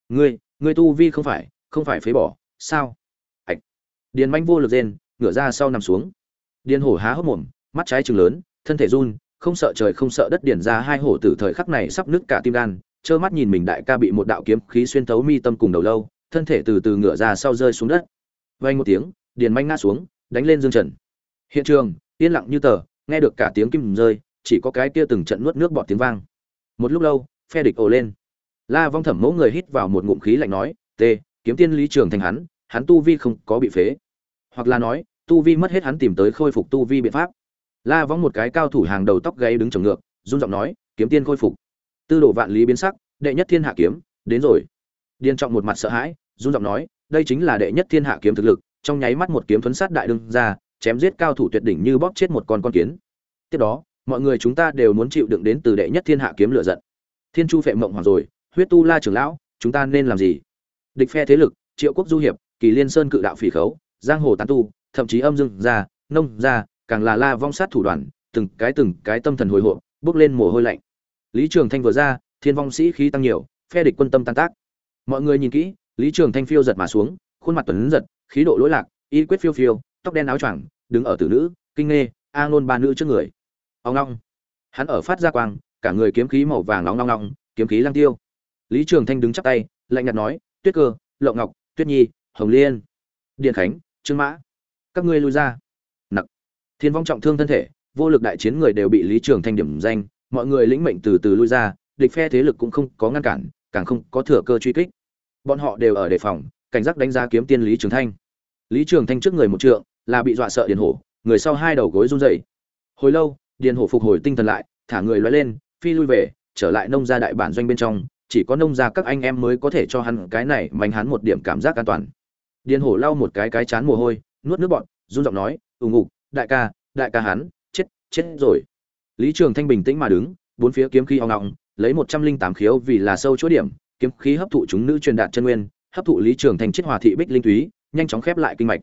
Ngươi ngươi tu vi không phải không phải phế bỏ, sao? Ạch điền mãnh vô lực rên, ngửa ra sau nằm xuống. Điền hổ há hốc mồm, mắt trái trừng lớn, thân thể run, không sợ trời không sợ đất điền ra hai hổ tử thời khắc này sắp nứt cả tim gan, trơ mắt nhìn mình đại ca bị một đạo kiếm khí xuyên thấu mi tâm cùng đầu lâu, thân thể từ từ ngửa ra sau rơi xuống đất. Vang một tiếng, điền manh ngã xuống, đánh lên dương trần. Hiện trường, yên lặng như tờ, nghe được cả tiếng kim rơi, chỉ có cái kia từng trận nuốt nước bọt tiếng vang. Một lúc lâu, phe địch ồ lên la vong thẩm mẫu người hít vào một ngụm khí lạnh nói, t, kiếm tiên lý trường thành hắn hắn tu vi không có bị phế. Hoặc là nói, tu vi mất hết hắn tìm tới khôi phục tu vi biện pháp. La vong một cái cao thủ hàng đầu tóc gáy đứng chổng ngược, run giọng nói, kiếm tiên khôi phục. Tư đồ vạn lý biến sắc, đệ nhất thiên hạ kiếm, đến rồi. Điên trọng một mặt sợ hãi, run giọng nói, đây chính là đệ nhất thiên hạ kiếm thực lực, trong nháy mắt một kiếm thuấn sát đại đương ra chém giết cao thủ tuyệt đỉnh như bóp chết một con con kiến. Tiếp đó, mọi người chúng ta đều muốn chịu đựng đến từ đệ nhất thiên hạ kiếm lửa giận. Thiên chu phệ mộng hoàng rồi huyết tu la trưởng lão, chúng ta nên làm gì? Địch phe thế lực, triệu quốc du hiệp, kỳ liên sơn cự đạo phỉ khấu, giang hồ tán tu, thậm chí âm dương gia, nông gia, càng là la vong sát thủ đoàn, từng cái từng cái tâm thần hồi hộp, bước lên mồ hôi lạnh. Lý trường thanh vừa ra, thiên vong sĩ khí tăng nhiều, phe địch quân tâm tan tác. Mọi người nhìn kỹ, lý trường thanh phiêu giật mà xuống, khuôn mặt tuấn giật, khí độ lỗi lạc, y quyết phiêu phiêu, tóc đen áo choàng, đứng ở tử nữ, kinh nghê, a ngôn ba nữ trước người. Ông long hắn ở phát ra quang, cả người kiếm khí màu vàng nóng nóng nóng kiếm khí lang tiêu lý trường thanh đứng chắp tay, lạnh nhạt nói, tuyết cơ, lộng ngọc, tuyết nhi, hồng liên, điện khánh, trương mã, các ngươi lui ra. Nặc. Thiên vong trọng thương thân thể, vô lực đại chiến người đều bị lý trường thanh điểm danh, mọi người lĩnh mệnh từ từ lui ra, địch phe thế lực cũng không có ngăn cản, càng không có thừa cơ truy kích. Bọn họ đều ở đề phòng, cảnh giác đánh giá kiếm tiên lý trường thanh. Lý trường thanh trước người một trượng, là bị dọa sợ điền hổ, người sau hai đầu gối run rẩy. Hồi lâu, điền hổ phục hồi tinh thần lại, thả người lói lên, phi lui về, trở lại nông gia đại bản doanh bên trong chỉ có nông gia các anh em mới có thể cho hắn cái này manh hắn một điểm cảm giác an toàn. Điền hổ lau một cái cái chán mồ hôi, nuốt nước bọt, run giọng nói ừ ù ngụ đại ca đại ca hắn, chết chết rồi. Lý trường thanh bình tĩnh mà đứng, bốn phía kiếm khí ong ong, lấy một trăm linh tám khiếu vì là sâu chỗ điểm, kiếm khí hấp thụ chúng nữ truyền đạt chân nguyên, hấp thụ lý trường thành chết hòa thị bích linh túy, nhanh chóng khép lại kinh mạch.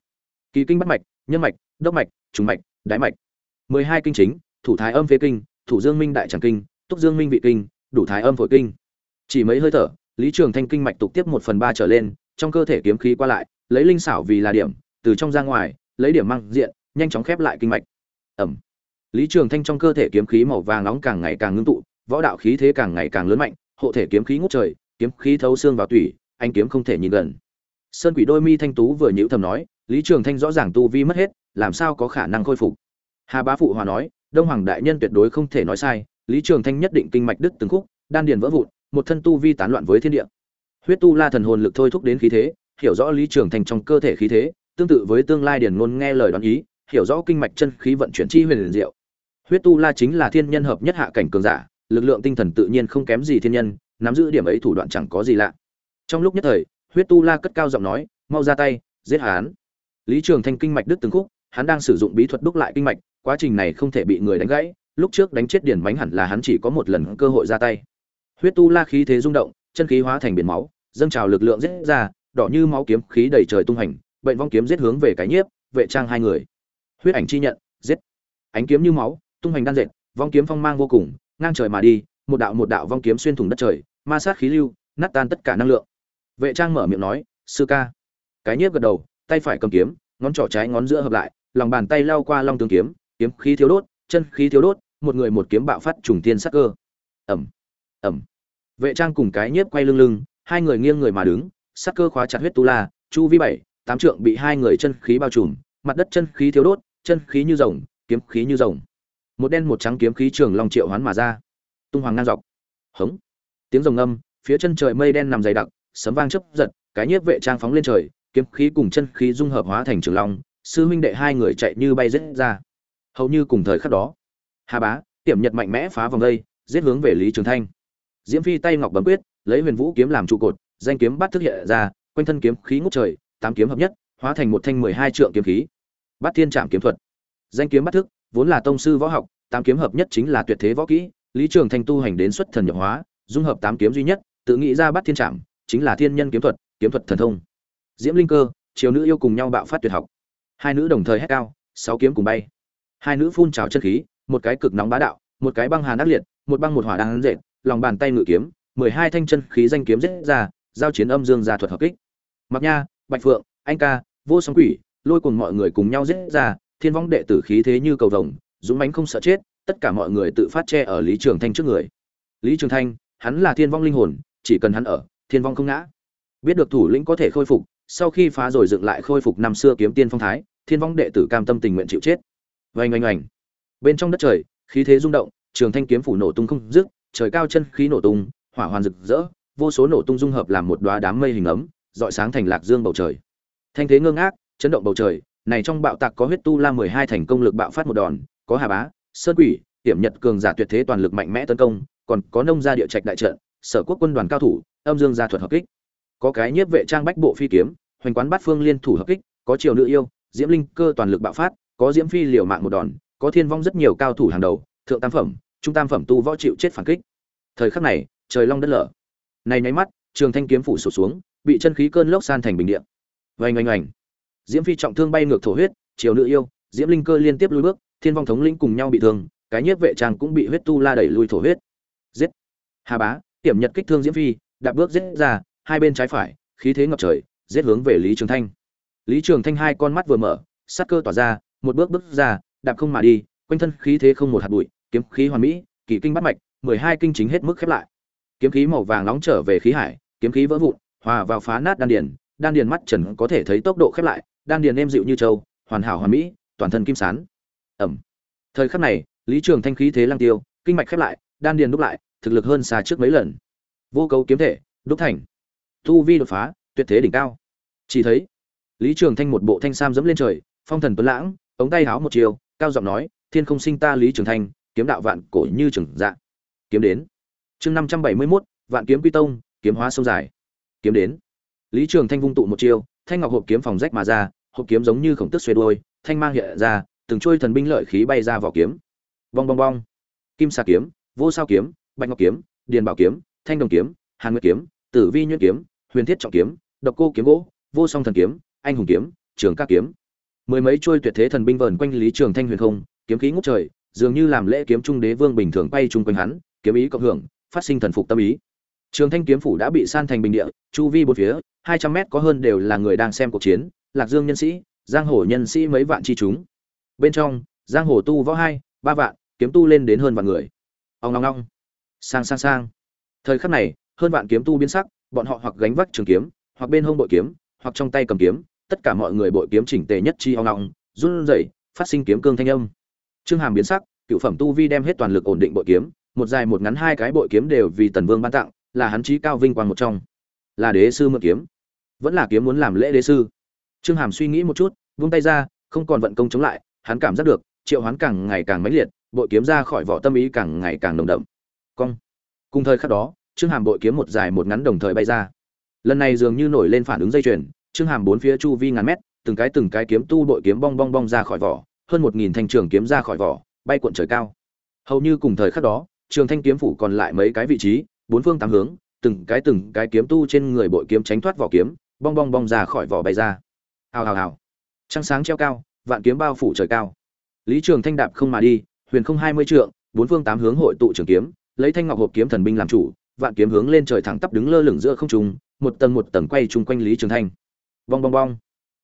Kỳ kinh bắt mạch, nhân mạch, đốc mạch, trùng mạch, đái mạch. Mười hai kinh chính, thủ thái âm phế kinh, thủ dương minh đại tràng kinh, túc dương minh vị kinh, đủ thái âm phổi kinh chỉ mấy hơi thở, lý trường thanh kinh mạch tục tiếp một phần ba trở lên, trong cơ thể kiếm khí qua lại, lấy linh xảo vì là điểm, từ trong ra ngoài, lấy điểm mang diện, nhanh chóng khép lại kinh mạch. Ẩm. Lý trường thanh trong cơ thể kiếm khí màu vàng nóng càng ngày càng ngưng tụ, võ đạo khí thế càng ngày càng lớn mạnh, hộ thể kiếm khí ngút trời, kiếm khí thấu xương vào tủy, anh kiếm không thể nhìn gần. Sơn quỷ đôi mi thanh tú vừa nhữ thầm nói, lý trường thanh rõ ràng tu vi mất hết, làm sao có khả năng khôi phục? Hà bá phụ hòa nói, đông hoàng đại nhân tuyệt đối không thể nói sai, lý trường thanh nhất định kinh mạch đứt từng khúc, đan điền vỡ vụn một thân tu vi tán loạn với thiên địa. Huyết tu la thần hồn lực thôi thúc đến khí thế, hiểu rõ lý trường thành trong cơ thể khí thế, tương tự với tương lai điển ngôn nghe lời đoán ý, hiểu rõ kinh mạch chân khí vận chuyển chi huyền liền diệu. Huyết tu la chính là thiên nhân hợp nhất hạ cảnh cường giả, lực lượng tinh thần tự nhiên không kém gì thiên nhân, nắm giữ điểm ấy thủ đoạn chẳng có gì lạ. Trong lúc nhất thời, huyết tu la cất cao giọng nói, mau ra tay, giết hắn. Lý trường thanh kinh mạch đứt từng khúc, hắn đang sử dụng bí thuật đúc lại kinh mạch, quá trình này không thể bị người đánh gãy, lúc trước đánh chết điển bánh hẳn là hắn chỉ có một lần cơ hội ra tay huyết tu la khí thế rung động, chân khí hóa thành biển máu, dâng trào lực lượng giết ra, đỏ như máu kiếm khí đầy trời tung hành, bệnh vong kiếm giết hướng về cái nhiếp, vệ trang hai người. Huyết ảnh chi nhận, giết. Ánh kiếm như máu, tung hành đan dệt, vong kiếm phong mang vô cùng, ngang trời mà đi, một đạo một đạo vong kiếm xuyên thủng đất trời, ma sát khí lưu, nát tan tất cả năng lượng. Vệ trang mở miệng nói, sư ca. Cái nhiếp gật đầu, tay phải cầm kiếm, ngón trỏ trái ngón giữa hợp lại, lòng bàn tay lao qua long tường kiếm kiếm khí thiếu đốt, chân khí thiếu đốt, một người một kiếm bạo phát trùng tiên sắc cơ. Ẩm ẩm. Vệ trang cùng cái nhiếp quay lưng lưng hai người nghiêng người mà đứng sắc cơ khóa chặt huyết tu la chu vi bảy tám trượng bị hai người chân khí bao trùm mặt đất chân khí thiếu đốt chân khí như rồng kiếm khí như rồng. Một đen một trắng kiếm khí trường long triệu hoán mà ra. Tung hoàng ngang dọc. Hống. Tiếng rồng ngâm, phía chân trời mây đen nằm dày đặc sấm vang chớp giật cái nhiếp vệ trang phóng lên trời kiếm khí cùng chân khí dung hợp hóa thành trường long sư huynh đệ hai người chạy như bay rết ra. Hầu như cùng thời khắc đó. Hà bá tiểm nhật mạnh mẽ phá vòng đây giết hướng về lý trường thanh diễm phi tay ngọc bấm quyết, lấy huyền vũ kiếm làm trụ cột, danh kiếm bắt thức hiện ra, quanh thân kiếm khí ngút trời, tám kiếm hợp nhất, hóa thành một thanh mười hai trượng kiếm khí. Bắt thiên trạm kiếm thuật. Danh kiếm bắt thức, vốn là tông sư võ học, tám kiếm hợp nhất chính là tuyệt thế võ kỹ, lý trường thanh tu hành đến xuất thần nhập hóa, dung hợp tám kiếm duy nhất, tự nghĩ ra bắt thiên trạm, chính là thiên nhân kiếm thuật kiếm thuật thần thông. Diễm linh cơ chiều nữ yêu cùng nhau bạo phát tuyệt học. Hai nữ đồng thời hét cao, sáu kiếm cùng bay. Hai nữ phun trào chân khí, một cái cực nóng bá đạo, một cái băng hàn ác liệt, một băng một hỏa đang dệt lòng bàn tay ngự kiếm, mười hai thanh chân khí danh kiếm giết ra, giao chiến âm dương gia thuật hợp kích. Mặc nha, bạch phượng, anh ca, vô song quỷ, lôi cùng mọi người cùng nhau giết ra, thiên vong đệ tử khí thế như cầu vồng, dũng mãnh không sợ chết, tất cả mọi người tự phát che ở lý trường thanh trước người. Lý trường thanh, hắn là thiên vong linh hồn, chỉ cần hắn ở, thiên vong không ngã. Biết được thủ lĩnh có thể khôi phục, sau khi phá rồi dựng lại khôi phục năm xưa kiếm tiên phong thái, thiên vong đệ tử cam tâm tình nguyện chịu chết. Oanh oanh oanh. Bên trong đất trời, khí thế rung động, trường thanh kiếm phủ nổ tung không dứt trời cao chân khí nổ tung, hỏa hoàn rực rỡ, vô số nổ tung dung hợp làm một đóa đám mây hình ấm dọi sáng thành lạc dương bầu trời. Thanh thế ngơ ngác, chấn động bầu trời, này trong bạo tạc có huyết tu la mười hai thành công lực bạo phát một đòn, có hà bá, sơn quỷ hiểm nhật cường giả tuyệt thế toàn lực mạnh mẽ tấn công, còn có nông gia địa trạch đại trận, sở quốc quân đoàn cao thủ, âm dương gia thuật hợp kích. Có cái nhiếp vệ trang bách bộ phi kiếm, hoành quán bát phương liên thủ hợp kích, có triều nữ yêu, diễm linh cơ toàn lực bạo phát, có diễm phi liều mạng một đòn, có thiên vong rất nhiều cao thủ hàng đầu, thượng tam phẩm trung tam phẩm tu võ chịu chết phản kích. Thời khắc này, trời long đất lở. Này nháy mắt, trường thanh kiếm phủ sụt xuống, bị chân khí cơn lốc san thành bình điện vành oanh oanh. Diễm phi trọng thương bay ngược thổ huyết, triều nữ yêu, diễm linh cơ liên tiếp lùi bước, thiên vong thống lĩnh cùng nhau bị thương, cái nhiếp vệ trang cũng bị huyết tu la đẩy lui thổ huyết. Giết. Hà bá, tiểm nhật kích thương diễm phi, đạp bước giết ra, hai bên trái phải, khí thế ngập trời, giết hướng về lý trường thanh. Lý trường thanh hai con mắt vừa mở sát cơ tỏa ra, một bước bước ra, đạp không mà đi, quanh thân khí thế không một hạt bụi kiếm khí hoàn mỹ, kỳ kinh bắt mạch, mười hai kinh chính hết mức khép lại. Kiếm khí màu vàng nóng trở về khí hải, kiếm khí vỡ vụn, hòa vào phá nát đan điền đan điền mắt trần có thể thấy tốc độ khép lại, đan điền êm dịu như châu, hoàn hảo hoàn mỹ, toàn thân kim sán. Ẩm. Thời khắc này, lý trường thanh khí thế lang tiêu, kinh mạch khép lại, đan điền đúc lại, thực lực hơn xa trước mấy lần. Vô cấu kiếm thể, đúc thành. Tu vi đột phá, tuyệt thế đỉnh cao. Chỉ thấy, lý trường thanh một bộ thanh sam dẫm lên trời, phong thần tuấn lãng, ống tay háo một chiều, cao giọng nói, thiên không sinh ta lý trường thanh kiếm đạo vạn cổ như trường dạ. Kiếm đến. Chương năm trăm bảy mươi mốt, vạn kiếm quy tông, kiếm hóa sông dài. Kiếm đến. Lý trường thanh vung tụ một chiêu, thanh ngọc hộp kiếm phòng rách mà ra, hộp kiếm giống như khổng tức xuê đuôi, thanh mang hiện ra, từng trôi thần binh lợi khí bay ra vỏ kiếm. Bong bong bong. Kim xà kiếm, vô sao kiếm, bạch ngọc kiếm, điền bảo kiếm, thanh đồng kiếm, hàn nguyệt kiếm, tử vi nhuyễn kiếm, huyền thiết trọng kiếm, độc cô kiếm gỗ, vô song thần kiếm, anh hùng kiếm, trường ca kiếm. Mười mấy trôi tuyệt thế thần binh vờn quanh lý trường thanh huyền không, kiếm khí ngút trời dường như làm lễ kiếm trung đế vương bình thường bay chung quanh hắn, kiếm ý cộng hưởng, phát sinh thần phục tâm ý. Trường thanh kiếm phủ đã bị san thành bình địa, chu vi bốn phía, hai trăm mét có hơn đều là người đang xem cuộc chiến, lạc dương nhân sĩ, giang hồ nhân sĩ mấy vạn chi chúng. Bên trong, giang hồ tu võ hai, ba vạn, kiếm tu lên đến hơn vạn người. Ông long long sang sang sang. Thời khắc này, hơn vạn kiếm tu biến sắc, bọn họ hoặc gánh vác trường kiếm, hoặc bên hông bội kiếm, hoặc trong tay cầm kiếm, tất cả mọi người bội kiếm chỉnh tề nhất chi ông long run rẩy, phát sinh kiếm cương thanh âm trương hàm biến sắc, cựu phẩm tu vi đem hết toàn lực ổn định bội kiếm, một dài một ngắn hai cái bội kiếm đều vì tần vương ban tặng, là hắn trí cao vinh quang một trong. Là đế sư mượn kiếm. Vẫn là kiếm muốn làm lễ đế sư. Trương hàm suy nghĩ một chút, vung tay ra, không còn vận công chống lại, hắn cảm giác được, triệu hoán càng ngày càng mãnh liệt, bội kiếm ra khỏi vỏ tâm ý càng ngày càng nồng đậm. Cong. Cùng thời khắc đó, trương hàm bội kiếm một dài một ngắn đồng thời bay ra. Lần này dường như nổi lên phản ứng dây chuyền, trương hàm bốn phía chu vi ngàn mét, từng cái từng cái kiếm tu bội kiếm bong bong bong ra khỏi vỏ hơn một nghìn thanh trường kiếm ra khỏi vỏ, bay cuộn trời cao. Hầu như cùng thời khắc đó, trường thanh kiếm phủ còn lại mấy cái vị trí, bốn phương tám hướng, từng cái từng cái kiếm tu trên người bội kiếm tránh thoát vỏ kiếm, bong bong bong ra khỏi vỏ bay ra. Hào hào hào. Trăng sáng treo cao, vạn kiếm bao phủ trời cao. Lý trường thanh đạp không mà đi, huyền không hai mươi trượng, bốn phương tám hướng hội tụ trường kiếm, lấy thanh ngọc hộp kiếm thần binh làm chủ, vạn kiếm hướng lên trời thẳng tắp đứng lơ lửng giữa không trung, một tầng một tầng quay chung quanh lý trường thanh. Bong bong bong.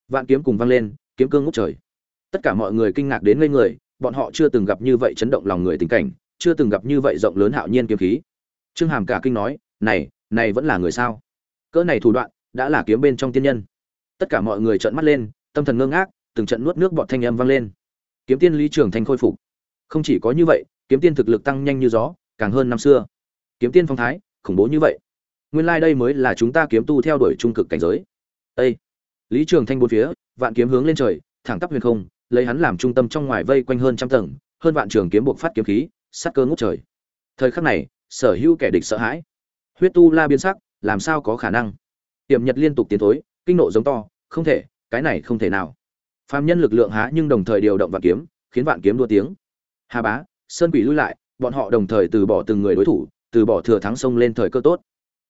Vạn kiếm cùng vang lên, kiếm cương ngút trời tất cả mọi người kinh ngạc đến ngây người, bọn họ chưa từng gặp như vậy chấn động lòng người tình cảnh, chưa từng gặp như vậy rộng lớn hạo nhiên kiếm khí. Trương hàm cả kinh nói, này này vẫn là người sao? Cỡ này thủ đoạn, đã là kiếm bên trong tiên nhân. Tất cả mọi người trợn mắt lên, tâm thần ngơ ngác, từng trận nuốt nước bọt thanh âm vang lên. Kiếm tiên lý trường thanh khôi phục. Không chỉ có như vậy, kiếm tiên thực lực tăng nhanh như gió, càng hơn năm xưa. Kiếm tiên phong thái, khủng bố như vậy. Nguyên lai đây mới là chúng ta kiếm tu theo đuổi trung cực cảnh giới. Ê! lý trường thanh bốn phía, vạn kiếm hướng lên trời, thẳng tắp huyền không lấy hắn làm trung tâm trong ngoài vây quanh hơn trăm tầng, hơn vạn trường kiếm buộc phát kiếm khí, sát cơ ngút trời. Thời khắc này, sở hữu kẻ địch sợ hãi. Huyết tu la biến sắc, làm sao có khả năng? Tiềm nhật liên tục tiến thối, kinh nộ giống to, không thể, cái này không thể nào. Phàm nhân lực lượng há nhưng đồng thời điều động vạn kiếm, khiến vạn kiếm đua tiếng. Hà bá, sơn quỷ lui lại, bọn họ đồng thời từ bỏ từng người đối thủ, từ bỏ thừa thắng sông lên thời cơ tốt.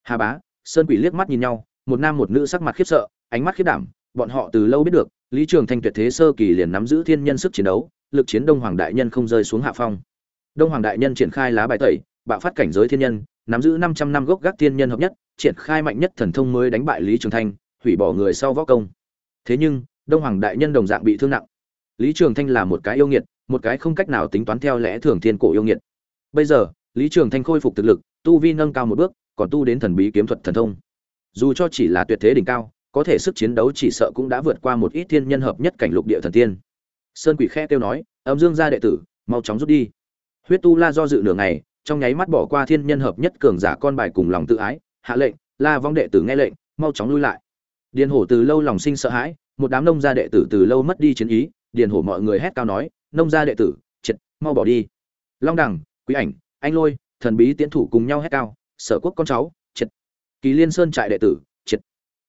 Hà bá, sơn quỷ liếc mắt nhìn nhau, một nam một nữ sắc mặt khiếp sợ, ánh mắt khiếp đảm bọn họ từ lâu biết được, lý trường thanh tuyệt thế sơ kỳ liền nắm giữ thiên nhân sức chiến đấu, lực chiến đông hoàng đại nhân không rơi xuống hạ phong. Đông hoàng đại nhân triển khai lá bài tẩy, bạo phát cảnh giới thiên nhân, nắm giữ 500 năm gốc gác thiên nhân hợp nhất, triển khai mạnh nhất thần thông mới đánh bại lý trường thanh, hủy bỏ người sau võ công. Thế nhưng, đông hoàng đại nhân đồng dạng bị thương nặng. Lý trường thanh là một cái yêu nghiệt, một cái không cách nào tính toán theo lẽ thường thiên cổ yêu nghiệt. Bây giờ, lý trường thanh khôi phục thực lực, tu vi nâng cao một bước, còn tu đến thần bí kiếm thuật thần thông. Dù cho chỉ là tuyệt thế đỉnh cao có thể sức chiến đấu chỉ sợ cũng đã vượt qua một ít thiên nhân hợp nhất cảnh lục địa thần tiên. Sơn quỷ khe kêu nói, âm dương gia đệ tử, mau chóng rút đi. Huyết tu la do dự nửa ngày, trong nháy mắt bỏ qua thiên nhân hợp nhất cường giả con bài cùng lòng tự ái, hạ lệnh, la vong đệ tử nghe lệnh, mau chóng lui lại. Điền hổ từ lâu lòng sinh sợ hãi, một đám nông gia đệ tử từ lâu mất đi chiến ý, điền hổ mọi người hét cao nói, nông gia đệ tử, triệt, mau bỏ đi. Long đẳng quý ảnh, anh lôi, thần bí tiến thủ cùng nhau hét cao, sở quốc con cháu, triệt. Kỳ liên sơn trại đệ tử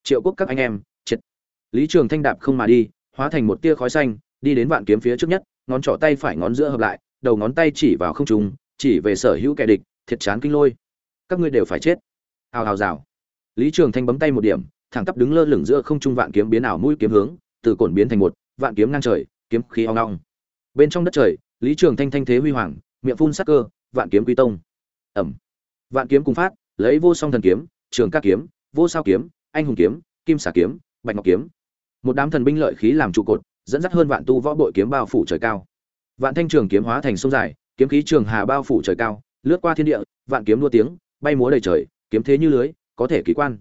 triệu quốc các anh em, triệt. Lý trường thanh đạp không mà đi, hóa thành một tia khói xanh, đi đến vạn kiếm phía trước nhất, ngón trỏ tay phải ngón giữa hợp lại, đầu ngón tay chỉ vào không trung, chỉ về sở hữu kẻ địch, thiệt chán kinh lôi. Các ngươi đều phải chết. Hào hào rào. Lý trường thanh bấm tay một điểm, thẳng tắp đứng lơ lửng giữa không trung vạn kiếm biến ảo mũi kiếm hướng, từ cổn biến thành một, vạn kiếm ngang trời, kiếm khí ong ong. Bên trong đất trời, lý trường thanh thanh thế huy hoàng, miệng phun sắc cơ, vạn kiếm quy tông. Ẩm. Vạn kiếm cùng phát, lấy vô song thần kiếm, trường ca kiếm, vô sao kiếm anh hùng kiếm, kim xà kiếm, bạch ngọc kiếm. Một đám thần binh lợi khí làm trụ cột, dẫn dắt hơn vạn tu võ bội kiếm bao phủ trời cao. Vạn thanh trường kiếm hóa thành sông dài, kiếm khí trường hà bao phủ trời cao, lướt qua thiên địa, vạn kiếm đua tiếng, bay múa đầy trời, kiếm thế như lưới, có thể kỳ quan.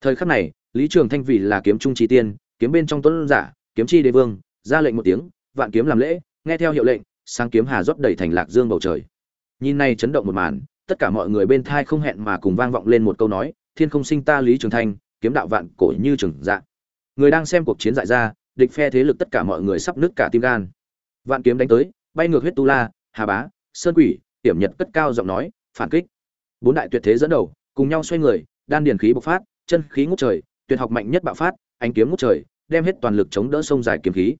Thời khắc này, lý trường thanh vì là kiếm trung trí tiên, kiếm bên trong tuấn giả, kiếm chi đế vương, ra lệnh một tiếng, vạn kiếm làm lễ, nghe theo hiệu lệnh, sáng kiếm hà rót đầy thành lạc dương bầu trời. Nhìn này chấn động một màn, tất cả mọi người bên thai không hẹn mà cùng vang vọng lên một câu nói, thiên không sinh ta lý trường thanh kiếm đạo vạn cổ như trường dạ. Người đang xem cuộc chiến dại ra, địch phe thế lực tất cả mọi người sắp nứt cả tim gan. Vạn kiếm đánh tới, bay ngược huyết tu la, hà bá, sơn quỷ tiểm nhật cất cao giọng nói, phản kích. Bốn đại tuyệt thế dẫn đầu, cùng nhau xoay người, đan điền khí bộc phát, chân khí ngút trời, tuyệt học mạnh nhất bạo phát, ánh kiếm ngút trời, đem hết toàn lực chống đỡ sông dài kiếm khí.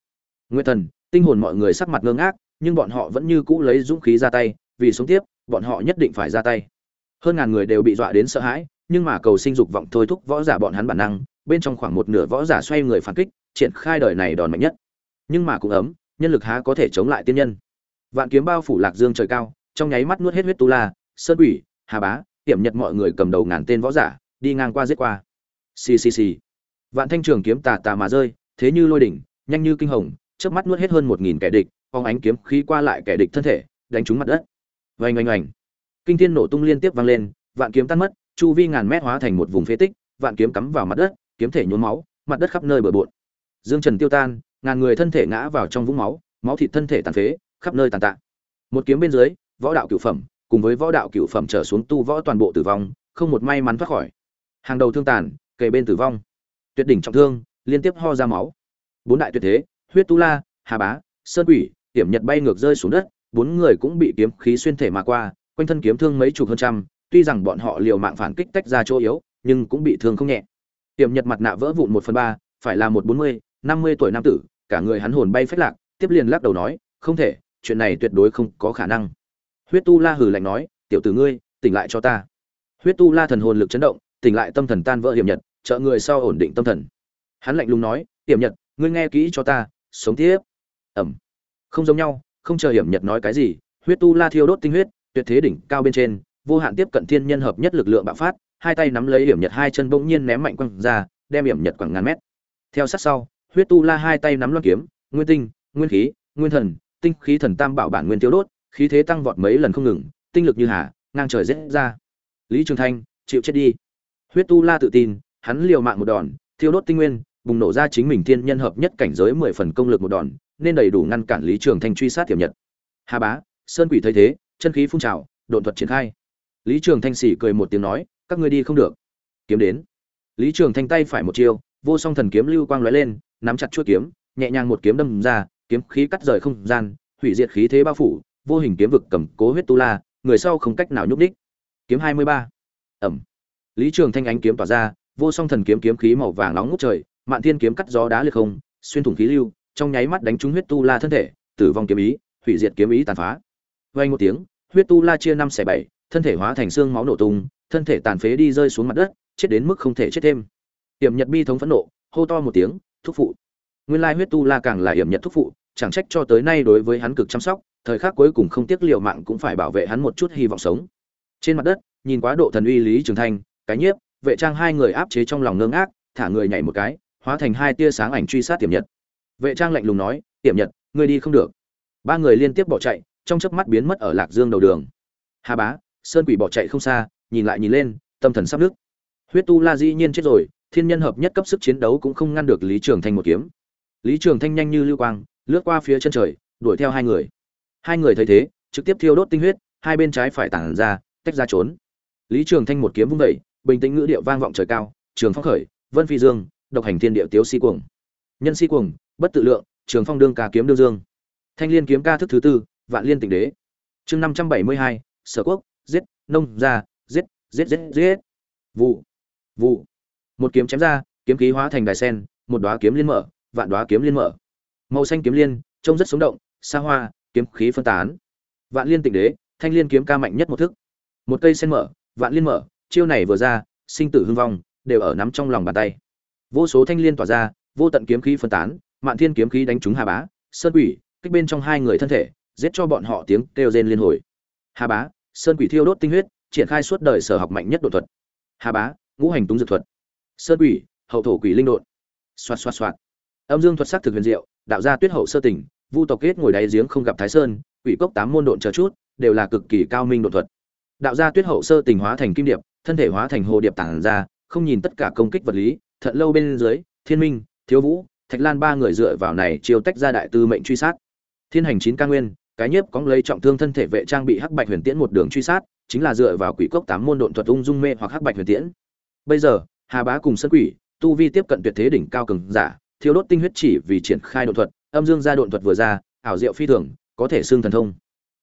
Nguyên thần, tinh hồn mọi người sắc mặt ngơ ngác, nhưng bọn họ vẫn như cũ lấy dũng khí ra tay, vì sống tiếp, bọn họ nhất định phải ra tay. Hơn ngàn người đều bị dọa đến sợ hãi nhưng mà cầu sinh dục vọng thôi thúc võ giả bọn hắn bản năng, bên trong khoảng một nửa võ giả xoay người phản kích, triển khai đời này đòn mạnh nhất. Nhưng mà cũng ấm, nhân lực há có thể chống lại tiên nhân. Vạn kiếm bao phủ lạc dương trời cao, trong nháy mắt nuốt hết huyết tu la, sơn quỷ, hà bá tiệm nhật mọi người cầm đầu ngàn tên võ giả, đi ngang qua giết qua. Xì xì xì. Vạn thanh trường kiếm tà tà mà rơi, thế như lôi đỉnh, nhanh như kinh hồng trước mắt nuốt hết hơn một nghìn kẻ địch, phóng ánh kiếm khí qua lại kẻ địch thân thể, đánh trúng mặt đất. Vành oanh oanh. Kinh thiên nổ tung liên tiếp vang lên, vạn kiếm tan mất chu vi ngàn mét hóa thành một vùng phế tích, vạn kiếm cắm vào mặt đất, kiếm thể nhuốm máu, mặt đất khắp nơi bừa bộn. Dương trần tiêu tan, ngàn người thân thể ngã vào trong vũng máu máu thịt thân thể tàn phế, khắp nơi tàn tạ. Một kiếm bên dưới, võ đạo cửu phẩm, cùng với võ đạo cửu phẩm trở xuống tu võ toàn bộ tử vong, không một may mắn thoát khỏi. Hàng đầu thương tàn, kề bên tử vong. Tuyệt đỉnh trọng thương, liên tiếp ho ra máu. Bốn đại tuyệt thế, huyết tu la, hà bá, sơn quỷ, tiểm nhật bay ngược rơi xuống đất, bốn người cũng bị kiếm khí xuyên thể mà qua, quanh thân kiếm thương mấy chục hơn trăm tuy rằng bọn họ liều mạng phản kích tách ra chỗ yếu, nhưng cũng bị thương không nhẹ. Tiềm nhật mặt nạ vỡ vụn một phần ba, phải là một bốn mươi, năm mươi tuổi nam tử, cả người hắn hồn bay phách lạc, tiếp liền lắc đầu nói, không thể, chuyện này tuyệt đối không có khả năng. Huyết tu la hừ lạnh nói, tiểu tử ngươi, tỉnh lại cho ta. Huyết tu la thần hồn lực chấn động, tỉnh lại tâm thần tan vỡ hiểm nhật, trợ người sau ổn định tâm thần. Hắn lạnh lùng nói hiểm nhật, ngươi nghe kỹ cho ta, sống tiếp. Ẩm. Không giống nhau, không chờ hiểm nhật nói cái gì, huyết tu la thiêu đốt tinh huyết, tuyệt thế đỉnh cao bên trên vô hạn tiếp cận thiên nhân hợp nhất lực lượng bạo phát, hai tay nắm lấy hiểm nhật hai chân bỗng nhiên ném mạnh quăng ra, đem hiểm nhật khoảng ngàn mét. Theo sát sau, huyết tu la hai tay nắm loan kiếm, nguyên tinh, nguyên khí, nguyên thần, tinh khí thần tam bảo bản nguyên tiêu đốt, khí thế tăng vọt mấy lần không ngừng, tinh lực như hà, ngang trời rết ra. Lý trường thanh, chịu chết đi. Huyết tu la tự tin, hắn liều mạng một đòn, thiêu đốt tinh nguyên, bùng nổ ra chính mình thiên nhân hợp nhất cảnh giới mười phần công lực một đòn, nên đầy đủ ngăn cản lý trường thanh truy sát tiềm nhật. Hà bá, sơn quỷ thấy thế, chân khí phun trào đột thuật triển khai lý trường thanh sỉ cười một tiếng nói, các ngươi đi không được. Kiếm đến. Lý trường thanh tay phải một chiêu, vô song thần kiếm lưu quang lóe lên, nắm chặt chuôi kiếm, nhẹ nhàng một kiếm đâm ra, kiếm khí cắt rời không gian, hủy diệt khí thế bao phủ, vô hình kiếm vực cầm cố huyết tu la, người sau không cách nào nhúc đích kiếm hai mươi ba. Ẩm. Lý trường thanh ánh kiếm tỏa ra, vô song thần kiếm kiếm khí màu vàng nóng ngút trời, mạn thiên kiếm cắt gió đá liệt không, xuyên thủng khí lưu, trong nháy mắt đánh trúng huyết tu la thân thể, tử vong kiếm ý, hủy diệt kiếm ý tàn phá. Vang một tiếng, huyết tu la chia năm xẻ bảy thân thể hóa thành xương máu nổ tung, thân thể tàn phế đi rơi xuống mặt đất, chết đến mức không thể chết thêm. Tiểm nhật bi thống phẫn nộ, hô to một tiếng, thúc phụ! Nguyên lai huyết tu la càng là hiểm nhật thúc phụ, chẳng trách cho tới nay đối với hắn cực chăm sóc, thời khắc cuối cùng không tiếc liều mạng cũng phải bảo vệ hắn một chút hy vọng sống. Trên mặt đất, nhìn quá độ thần uy lý trường thanh, cái nhiếp, vệ trang hai người áp chế trong lòng ngơ ngác, thả người nhảy một cái, hóa thành hai tia sáng ảnh truy sát Tiểm nhật. Vệ trang lạnh lùng nói "Tiểm nhật, ngươi đi không được. Ba người liên tiếp bỏ chạy, trong chớp mắt biến mất ở lạc dương đầu đường. Hà bá sơn quỷ bỏ chạy không xa, nhìn lại nhìn lên, tâm thần sắp nước huyết tu la dĩ nhiên chết rồi, thiên nhân hợp nhất cấp sức chiến đấu cũng không ngăn được lý trường thanh một kiếm. Lý trường thanh nhanh như lưu quang, lướt qua phía chân trời, đuổi theo hai người. Hai người thấy thế, trực tiếp thiêu đốt tinh huyết, hai bên trái phải tản ra, tách ra trốn. Lý trường thanh một kiếm vung vẩy bình tĩnh ngữ điệu vang vọng trời cao, trường phong khởi, vân phi dương, độc hành thiên Địa tiếu si cuồng. Nhân si cuồng, bất tự lượng, trường phong đương ca kiếm đương dương. Thanh liên kiếm ca thức thứ tư, vạn liên Tỉnh đế. Chương năm trăm bảy mươi hai, sở quốc giết nông ra, giết giết giết giết. Vụ vụ. Một kiếm chém ra kiếm khí hóa thành đài sen một đóa kiếm liên mở vạn đóa kiếm liên mở. Màu xanh kiếm liên trông rất sống động xa hoa kiếm khí phân tán. Vạn liên tịnh đế thanh liên kiếm ca mạnh nhất một thức. Một cây sen mở vạn liên mở chiêu này vừa ra sinh tử hưng vong đều ở nắm trong lòng bàn tay. Vô số thanh liên tỏa ra vô tận kiếm khí phân tán mạn thiên kiếm khí đánh trúng hà bá sơn quỷ kích bên trong hai người thân thể giết cho bọn họ tiếng kêu rên liên hồi. Hà bá sơn quỷ thiêu đốt tinh huyết, triển khai suốt đời sở học mạnh nhất đột thuật. Hà bá, ngũ hành túng dược thuật. Sơn quỷ, hậu thổ quỷ linh đột xoạt xoạt xoạt. Âm dương thuật sắc thực huyền diệu, đạo gia tuyết hậu sơ tỉnh, vu tộc kết ngồi đáy giếng không gặp thái sơn, quỷ cốc tám môn độn chờ chút, đều là cực kỳ cao minh đột thuật. Đạo gia tuyết hậu sơ tình hóa thành kim điệp, thân thể hóa thành hồ điệp tản ra, không nhìn tất cả công kích vật lý thận lâu bên dưới, thiên minh, thiếu vũ, thạch lan ba người dựa vào này chiêu tách ra đại tư mệnh truy sát. Thiên hành chín ca nguyên cái nhiếp có lấy trọng thương thân thể vệ trang bị hắc bạch huyền tiễn một đường truy sát, chính là dựa vào quỷ cốc tám môn độn thuật ung dung mê hoặc hắc bạch huyền tiễn. Bây giờ, hà bá cùng sân quỷ, tu vi tiếp cận tuyệt thế đỉnh cao cường giả thiếu đốt tinh huyết chỉ vì triển khai độn thuật, âm dương gia độn thuật vừa ra, ảo diệu phi thường, có thể xương thần thông.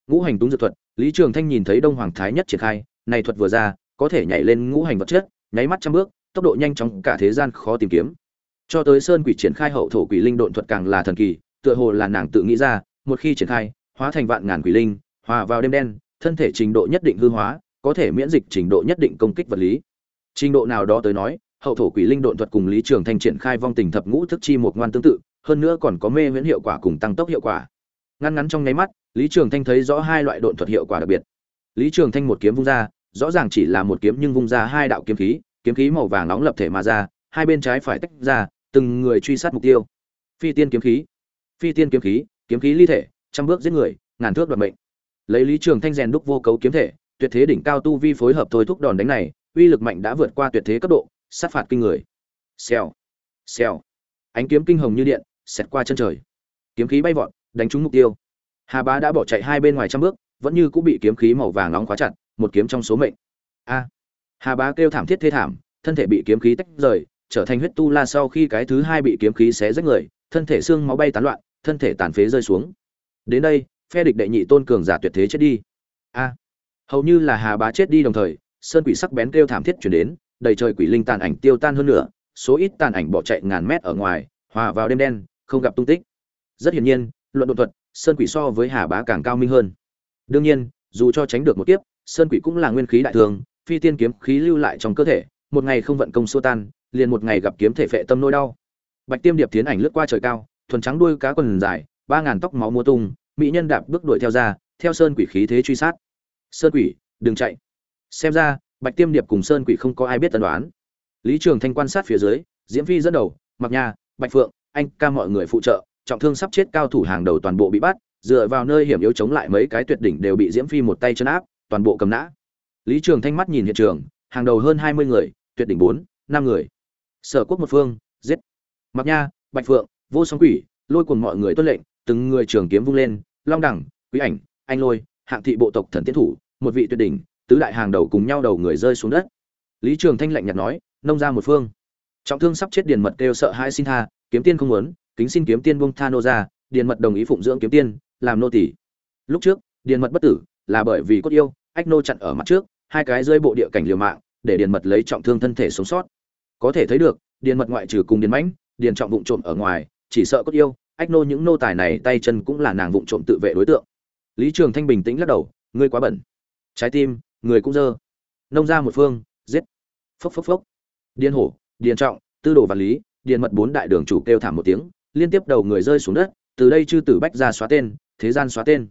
Ngũ hành túng dược thuật, lý trường thanh nhìn thấy đông hoàng thái nhất triển khai, này thuật vừa ra, có thể nhảy lên ngũ hành vật chất, nháy mắt trăm bước, tốc độ nhanh chóng cả thế gian khó tìm kiếm. Cho tới sơn quỷ triển khai hậu thổ quỷ linh độn thuật càng là thần kỳ, tựa hồ là nàng tự nghĩ ra, một khi triển khai hóa thành vạn ngàn quỷ linh, hòa vào đêm đen, thân thể trình độ nhất định hư hóa, có thể miễn dịch trình độ nhất định công kích vật lý. Trình độ nào đó tới nói, hậu thổ quỷ linh độn thuật cùng lý trường thanh triển khai vong tình thập ngũ thức chi một ngoan tương tự, hơn nữa còn có mê miễn hiệu quả cùng tăng tốc hiệu quả. Ngăn ngắn trong nháy mắt, lý trường thanh thấy rõ hai loại độn thuật hiệu quả đặc biệt. Lý trường thanh một kiếm vung ra, rõ ràng chỉ là một kiếm nhưng vung ra hai đạo kiếm khí kiếm khí màu vàng nóng lập thể mà ra, hai bên trái phải tách ra, từng người truy sát mục tiêu. Phi tiên kiếm khí, phi tiên kiếm khí kiếm khí ly thể trăm bước giết người, ngàn thước đoạt mệnh. Lấy lý trường thanh rèn đúc vô cấu kiếm thể, tuyệt thế đỉnh cao tu vi phối hợp thôi thúc đòn đánh này, uy lực mạnh đã vượt qua tuyệt thế cấp độ, sát phạt kinh người. Xèo xèo. Ánh kiếm kinh hồng như điện, xẹt qua chân trời. Kiếm khí bay vọt, đánh trúng mục tiêu. Hà bá đã bỏ chạy hai bên ngoài trăm bước, vẫn như cũng bị kiếm khí màu vàng nóng khóa chặt, một kiếm trong số mệnh. A. Hà bá kêu thảm thiết thê thảm, thân thể bị kiếm khí tách rời, trở thành huyết tu la sau khi cái thứ hai bị kiếm khí xé rách người, thân thể xương máu bay tán loạn, thân thể tàn phế rơi xuống đến đây, phe địch đệ nhị tôn cường giả tuyệt thế chết đi. A, hầu như là hà bá chết đi đồng thời, sơn quỷ sắc bén kêu thảm thiết chuyển đến, đầy trời quỷ linh tàn ảnh tiêu tan hơn nữa số ít tàn ảnh bỏ chạy ngàn mét ở ngoài, hòa vào đêm đen, không gặp tung tích. Rất hiển nhiên, luận đột thuật, sơn quỷ so với hà bá càng cao minh hơn. Đương nhiên, dù cho tránh được một kiếp, sơn quỷ cũng là nguyên khí đại thường, phi tiên kiếm khí lưu lại trong cơ thể, một ngày không vận công xua tan, liền một ngày gặp kiếm thể phệ tâm nỗi đau. Bạch tiêm điệp tiến ảnh lướt qua trời cao, thuần trắng đuôi cá quần dài ba ngàn tóc máu mua tung, mỹ nhân đạp bước đuổi theo ra, theo sơn quỷ khí thế truy sát. Sơn quỷ, đừng chạy. Xem ra, bạch tiêm điệp cùng sơn quỷ không có ai biết tần đoán. Lý trường thanh quan sát phía dưới, diễm phi dẫn đầu, mặc nha, bạch phượng, anh ca mọi người phụ trợ, trọng thương sắp chết cao thủ hàng đầu toàn bộ bị bắt, dựa vào nơi hiểm yếu chống lại mấy cái tuyệt đỉnh đều bị diễm phi một tay chân áp, toàn bộ cầm nã. Lý trường thanh mắt nhìn hiện trường, hàng đầu hơn hai mươi người, tuyệt đỉnh bốn, năm người. Sở quốc một phương, giết. Mặc nha, bạch phượng, vô song quỷ, lôi cùng mọi người tuân lệnh từng người trường kiếm vung lên, long đẳng, quý ảnh, anh lôi, hạng thị bộ tộc thần tiến thủ, một vị tuyệt đỉnh, tứ đại hàng đầu cùng nhau đầu người rơi xuống đất. Lý trường thanh lạnh nhạt nói, nông ra một phương. Trọng thương sắp chết điền mật kêu sợ hãi xin tha, kiếm tiên không muốn, kính xin kiếm tiên buông tha nô ra, điền mật đồng ý phụng dưỡng kiếm tiên, làm nô tỳ. lúc trước, điền mật bất tử, là bởi vì cốt yêu, ách nô chặn ở mặt trước, hai cái rơi bộ địa cảnh liều mạng, để điền mật lấy trọng thương thân thể sống sót. Có thể thấy được, điền mật ngoại trừ cùng điền mãnh, điền trọng vụng trộm ở ngoài, chỉ sợ cốt yêu ách nô những nô tài này tay chân cũng là nàng vụng trộm tự vệ đối tượng. Lý trường thanh bình tĩnh lắc đầu, ngươi quá bẩn. Trái tim, người cũng dơ. Nông ra một phương, giết. Phốc phốc phốc. Điền hổ, điền trọng, tư đồ và lý, điền mật bốn đại đường chủ kêu thảm một tiếng, liên tiếp đầu người rơi xuống đất, từ đây chư tử bách ra xóa tên, thế gian xóa tên.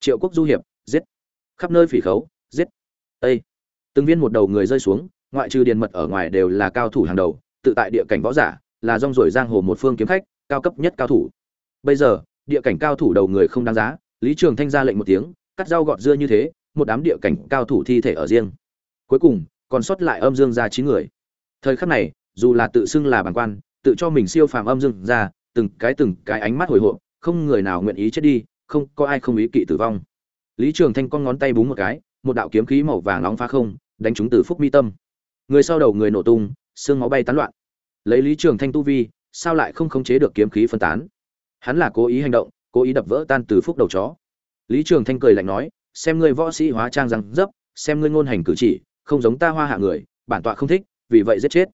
Triệu quốc du hiệp, giết. Khắp nơi phỉ khấu, giết. Ây từng viên một đầu người rơi xuống, ngoại trừ điền mật ở ngoài đều là cao thủ hàng đầu, tự tại địa cảnh võ giả, là rong rổi giang hồ một phương kiếm khách, cao cấp nhất cao thủ bây giờ, địa cảnh cao thủ đầu người không đáng giá, lý trường thanh ra lệnh một tiếng, cắt rau gọt dưa như thế, một đám địa cảnh cao thủ thi thể ở riêng. Cuối cùng, còn sót lại âm dương ra chín người. Thời khắc này, dù là tự xưng là bản quan, tự cho mình siêu phàm âm dương ra từng cái từng cái ánh mắt hồi hộp, không người nào nguyện ý chết đi, không có ai không ý kỵ tử vong. Lý trường thanh con ngón tay búng một cái, một đạo kiếm khí màu vàng nóng phá không, đánh trúng từ phúc mi tâm. Người sau đầu người nổ tung, xương máu bay tán loạn. Lấy lý trường thanh tu vi, sao lại không khống chế được kiếm khí phân tán? Hắn là cố ý hành động, cố ý đập vỡ tan từ phúc đầu chó. Lý trường thanh cười lạnh nói, xem ngươi võ sĩ hóa trang răng dấp, xem ngươi ngôn hành cử chỉ, không giống ta hoa hạ người, bản tọa không thích, vì vậy giết chết.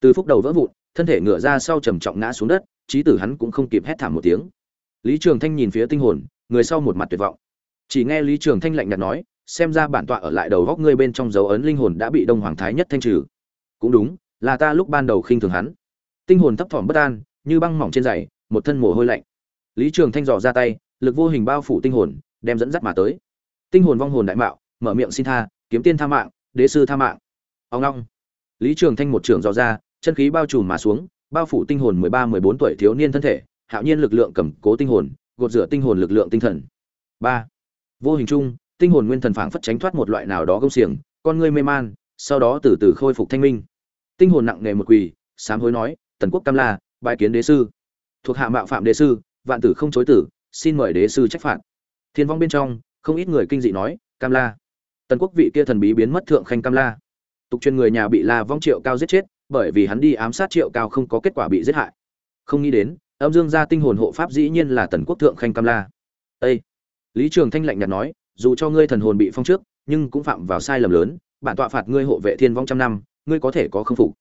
Từ phúc đầu vỡ vụn, thân thể ngửa ra sau trầm trọng ngã xuống đất trí tử hắn cũng không kịp hét thảm một tiếng. Lý trường thanh nhìn phía tinh hồn, người sau một mặt tuyệt vọng. Chỉ nghe lý trường thanh lạnh nhạt nói, xem ra bản tọa ở lại đầu góc ngươi bên trong dấu ấn linh hồn đã bị đông hoàng thái nhất thanh trừ. Cũng đúng, là ta lúc ban đầu khinh thường hắn. Tinh hồn thấp thỏm bất an, như băng mỏng trên giày, một thân mồ hôi lạnh lý trường thanh dò ra tay, lực vô hình bao phủ tinh hồn, đem dẫn dắt mà tới. Tinh hồn vong hồn đại mạo, mở miệng xin tha, kiếm tiên tha mạng, đế sư tha mạng. Ông ngoong. lý trường thanh một trường dò ra, chân khí bao trùm mà xuống, bao phủ tinh hồn mười ba, mười bốn tuổi thiếu niên thân thể, hạo nhiên lực lượng cầm cố tinh hồn, gột rửa tinh hồn lực lượng tinh thần. Ba. Vô hình chung, tinh hồn nguyên thần phảng phất tránh thoát một loại nào đó gông xiềng, con ngươi mê man, sau đó từ từ khôi phục thanh minh. Tinh hồn nặng nề một quỳ, sám hối nói, tần quốc cam la, bái kiến đế sư. Thuộc hạ mạo phạm đế sư vạn tử không chối tử, xin mời đế sư trách phạt. Thiên vong bên trong, không ít người kinh dị nói, cam la. Tần quốc vị kia thần bí biến mất thượng khanh cam la. Tục truyền người nhà bị la vong triệu cao giết chết, bởi vì hắn đi ám sát triệu cao không có kết quả bị giết hại. Không nghĩ đến, âm dương gia tinh hồn hộ pháp dĩ nhiên là tần quốc thượng khanh cam la. Ê! lý trường thanh lạnh nhạt nói, dù cho ngươi thần hồn bị phong trước, nhưng cũng phạm vào sai lầm lớn, bản tọa phạt ngươi hộ vệ thiên vong trăm năm, ngươi có thể có không phục.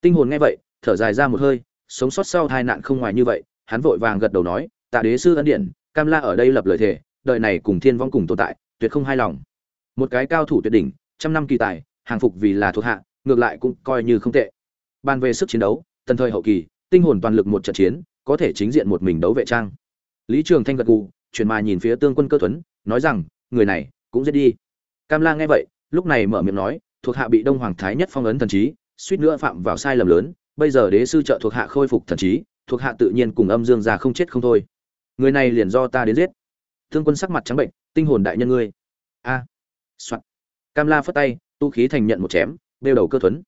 Tinh hồn nghe vậy, thở dài ra một hơi, sống sót sau tai nạn không ngoài như vậy hắn vội vàng gật đầu nói, tạ đế sư ân điển, cam la ở đây lập lời thề, đời này cùng thiên vong cùng tồn tại, tuyệt không hai lòng. Một cái cao thủ tuyệt đỉnh, trăm năm kỳ tài, hàng phục vì là thuộc hạ, ngược lại cũng coi như không tệ. Bàn về sức chiến đấu, tần thời hậu kỳ, tinh hồn toàn lực một trận chiến, có thể chính diện một mình đấu vệ trang. Lý trường thanh gật gù, chuyển mà nhìn phía tương quân cơ tuấn, nói rằng, người này cũng giết đi. Cam la nghe vậy, lúc này mở miệng nói, thuộc hạ bị đông hoàng thái nhất phong ấn thần trí, suýt nữa phạm vào sai lầm lớn, bây giờ đế sư trợ thuộc hạ khôi phục thần trí thuộc hạ tự nhiên cùng âm dương gia không chết không thôi. Người này liền do ta đến giết. Thương quân sắc mặt trắng bệnh, tinh hồn đại nhân ngươi. A. Soạn cam la phất tay, tu khí thành nhận một chém đeo đầu cơ thuấn.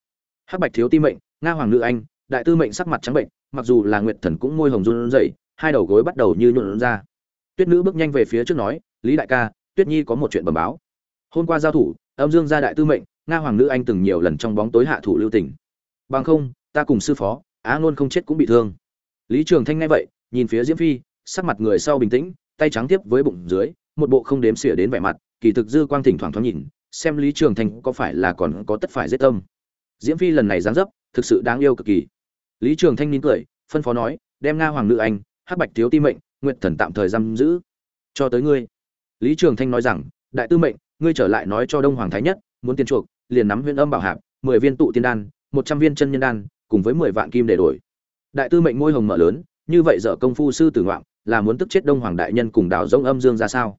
Hắc bạch thiếu ti mệnh, nga hoàng nữ anh, đại tư mệnh sắc mặt trắng bệnh, mặc dù là nguyệt thần cũng môi hồng run rẩy, hai đầu gối bắt đầu như nhuộn ra. Tuyết nữ bước nhanh về phía trước nói, lý đại ca, tuyết nhi có một chuyện bẩm báo. Hôm qua giao thủ, âm dương gia đại tư mệnh, nga hoàng nữ anh từng nhiều lần trong bóng tối hạ thủ lưu tình. Bằng không, ta cùng sư phó, á ngôn không chết cũng bị thương lý trường thanh nghe vậy, nhìn phía diễm phi, sắc mặt người sau bình tĩnh, tay trắng tiếp với bụng dưới, một bộ không đếm xỉa đến vẻ mặt, kỳ thực dư quang thỉnh thoảng thoáng nhìn, xem lý trường thanh có phải là còn có tất phải giết tâm. Diễm phi lần này dáng dấp, thực sự đáng yêu cực kỳ. Lý trường thanh nín cười, phân phó nói, đem nga hoàng nữ anh, hắc bạch thiếu ti mệnh nguyện thần tạm thời giam giữ. Cho tới ngươi. Lý trường thanh nói rằng, đại tư mệnh, ngươi trở lại nói cho đông hoàng thái nhất, muốn tiền chuộc, liền nắm huyện âm bảo hạp, mười viên tụ tiên đan, một trăm viên chân nhân đan, cùng với mười vạn kim để đổi đại tư mệnh môi hồng mở lớn, như vậy dở công phu sư tử ngoạm, là muốn tức chết đông hoàng đại nhân cùng đào rông âm dương ra sao?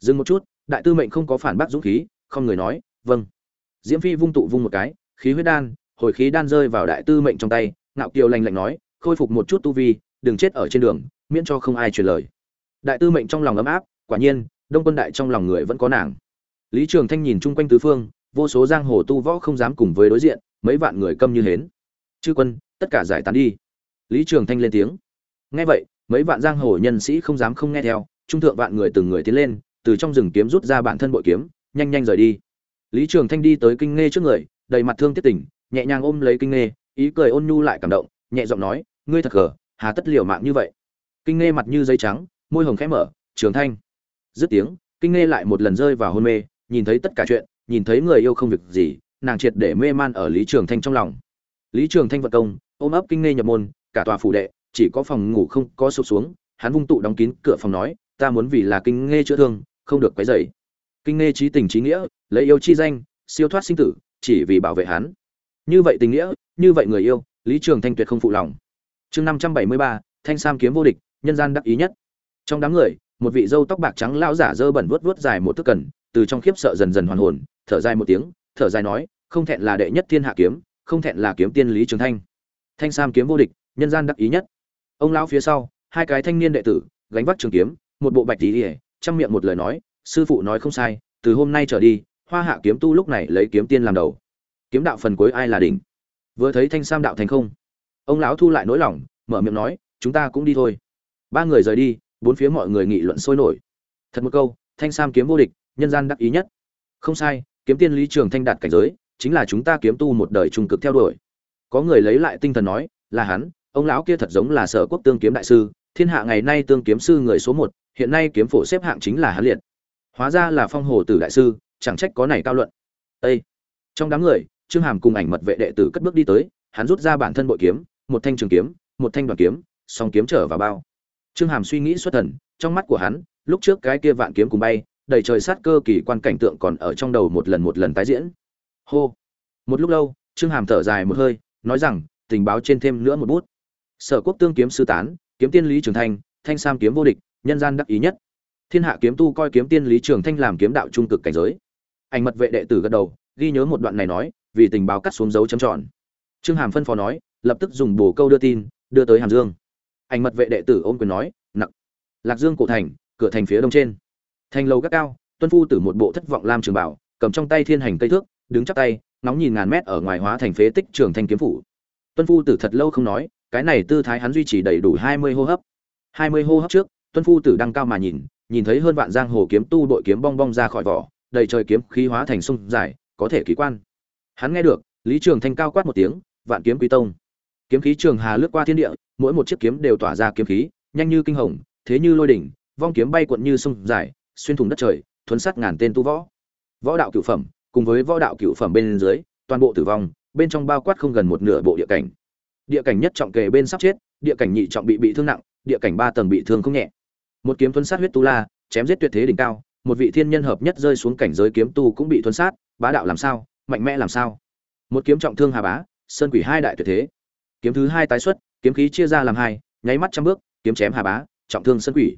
Dừng một chút, đại tư mệnh không có phản bác dũng khí, không người nói vâng. Diễm phi vung tụ vung một cái, khí huyết đan, hồi khí đan rơi vào đại tư mệnh trong tay, ngạo kiều lành lạnh nói, khôi phục một chút tu vi, đừng chết ở trên đường, miễn cho không ai truyền lời. Đại tư mệnh trong lòng ấm áp, quả nhiên, đông quân đại trong lòng người vẫn có nàng. Lý trường thanh nhìn chung quanh tứ phương, vô số giang hồ tu võ không dám cùng với đối diện, mấy vạn người câm như hến. Chư quân, tất cả giải tán đi lý trường thanh lên tiếng. Nghe vậy, mấy vạn giang hồ nhân sĩ không dám không nghe theo, trung thượng vạn người từng người tiến lên, từ trong rừng kiếm rút ra bản thân bội kiếm, nhanh nhanh rời đi. Lý trường thanh đi tới kinh nghe trước người, đầy mặt thương tiếc tỉnh nhẹ nhàng ôm lấy kinh nghe ý cười ôn nhu lại cảm động, nhẹ giọng nói, ngươi thật gờ, hà tất liều mạng như vậy. Kinh nghe mặt như giấy trắng, môi hồng khẽ mở, trường thanh. Dứt tiếng, kinh nghe lại một lần rơi vào hôn mê, nhìn thấy tất cả chuyện, nhìn thấy người yêu không việc gì, nàng triệt để mê man ở lý trường thanh trong lòng. Lý trường thanh vận công, ôm ấp kinh nghe nhập môn cả tòa phủ đệ, chỉ có phòng ngủ không có sụp xuống, hắn vung tụ đóng kín cửa phòng nói, ta muốn vì là kinh nghe chữa thương, không được quấy dày kinh nghe trí tình trí nghĩa, lấy yêu chi danh, siêu thoát sinh tử, chỉ vì bảo vệ hắn. Như vậy tình nghĩa, như vậy người yêu, lý trường thanh tuyệt không phụ lòng. Chương năm trăm bảy mươi ba, thanh sam kiếm vô địch, nhân gian đắc ý nhất. Trong đám người, một vị dâu tóc bạc trắng lão giả dơ bẩn vuốt vuốt dài một thức cần, từ trong khiếp sợ dần dần hoàn hồn, thở dài một tiếng, thở dài nói, không thẹn là đệ nhất thiên hạ kiếm, không thẹn là kiếm tiên lý trường thanh. Thanh sam kiếm vô địch nhân gian đắc ý nhất. Ông lão phía sau, hai cái thanh niên đệ tử, gánh vác trường kiếm, một bộ bạch tí ỉa chăm miệng một lời nói, sư phụ nói không sai, từ hôm nay trở đi, hoa hạ kiếm tu lúc này lấy kiếm tiên làm đầu. Kiếm đạo phần cuối ai là đỉnh? Vừa thấy thanh sam đạo thành không? Ông lão thu lại nỗi lòng, mở miệng nói, chúng ta cũng đi thôi. Ba người rời đi, bốn phía mọi người nghị luận sôi nổi. Thật một câu, thanh sam kiếm vô địch, nhân gian đắc ý nhất. Không sai, kiếm tiên lý trường thanh đạt cảnh giới, chính là chúng ta kiếm tu một đời trung cực theo đuổi. Có người lấy lại tinh thần nói, là hắn ông lão kia thật giống là sở quốc tương kiếm đại sư, thiên hạ ngày nay tương kiếm sư người số một, hiện nay kiếm phổ xếp hạng chính là hắn liệt. Hóa ra là phong hồ tử đại sư, chẳng trách có này cao luận. Ê! trong đám người, trương hàm cùng ảnh mật vệ đệ tử cất bước đi tới, hắn rút ra bản thân bội kiếm, một thanh trường kiếm, một thanh đoàn kiếm, song kiếm trở vào bao. Trương hàm suy nghĩ xuất thần, trong mắt của hắn, lúc trước cái kia vạn kiếm cùng bay, đầy trời sát cơ kỳ quan cảnh tượng còn ở trong đầu một lần một lần tái diễn. Hô! Một lúc lâu, trương hàm thở dài một hơi, nói rằng, tình báo trên thêm nữa một bút sở quốc tương kiếm sư tán, kiếm tiên lý trường thanh thanh sam kiếm vô địch, nhân gian đắc ý nhất. Thiên hạ kiếm tu coi kiếm tiên lý trường thanh làm kiếm đạo trung cực cảnh giới. Ảnh mật vệ đệ tử gật đầu, ghi nhớ một đoạn này nói, vì tình báo cắt xuống dấu chấm tròn. Trương hàm phân phó nói, lập tức dùng bổ câu đưa tin, đưa tới hàm dương. Ảnh mật vệ đệ tử ôm quyền nói nặng lạc dương cổ thành, cửa thành phía đông trên. Thành lầu gác cao, tuân phu tử một bộ thất vọng lam trường bảo, cầm trong tay thiên hành cây thước, đứng chắp tay nóng nhìn ngàn mét ở ngoài hóa thành phế tích trường thanh kiếm phủ. Tuân phu tử thật lâu không nói cái này tư thái hắn duy trì đầy đủ hai mươi hô hấp. hai mươi hô hấp trước, tuân phu tử đăng cao mà nhìn nhìn thấy hơn vạn giang hồ kiếm tu đội kiếm bong bong ra khỏi vỏ, đầy trời kiếm khí hóa thành sông dài, có thể kỳ quan. Hắn nghe được, lý trường thanh cao quát một tiếng, vạn kiếm quý tông. Kiếm khí trường hà lướt qua thiên địa, mỗi một chiếc kiếm đều tỏa ra kiếm khí, nhanh như kinh hồng, thế như lôi đỉnh, vong kiếm bay cuộn như sông dài, xuyên thủng đất trời, thuấn sát ngàn tên tu võ. Võ đạo cửu phẩm, cùng với võ đạo cửu phẩm bên dưới, toàn bộ tử vong, bên trong bao quát không gần một nửa bộ địa cảnh địa cảnh nhất trọng kề bên sắp chết, địa cảnh nhị trọng bị bị thương nặng, địa cảnh ba tầng bị thương không nhẹ. Một kiếm thuấn sát huyết tu la, chém giết tuyệt thế đỉnh cao, một vị thiên nhân hợp nhất rơi xuống cảnh giới kiếm tu cũng bị thuấn sát, bá đạo làm sao, mạnh mẽ làm sao? Một kiếm trọng thương hà bá, sơn quỷ hai đại tuyệt thế. Kiếm thứ hai tái xuất, kiếm khí chia ra làm hai, nháy mắt trăm bước, kiếm chém hà bá, trọng thương sơn quỷ.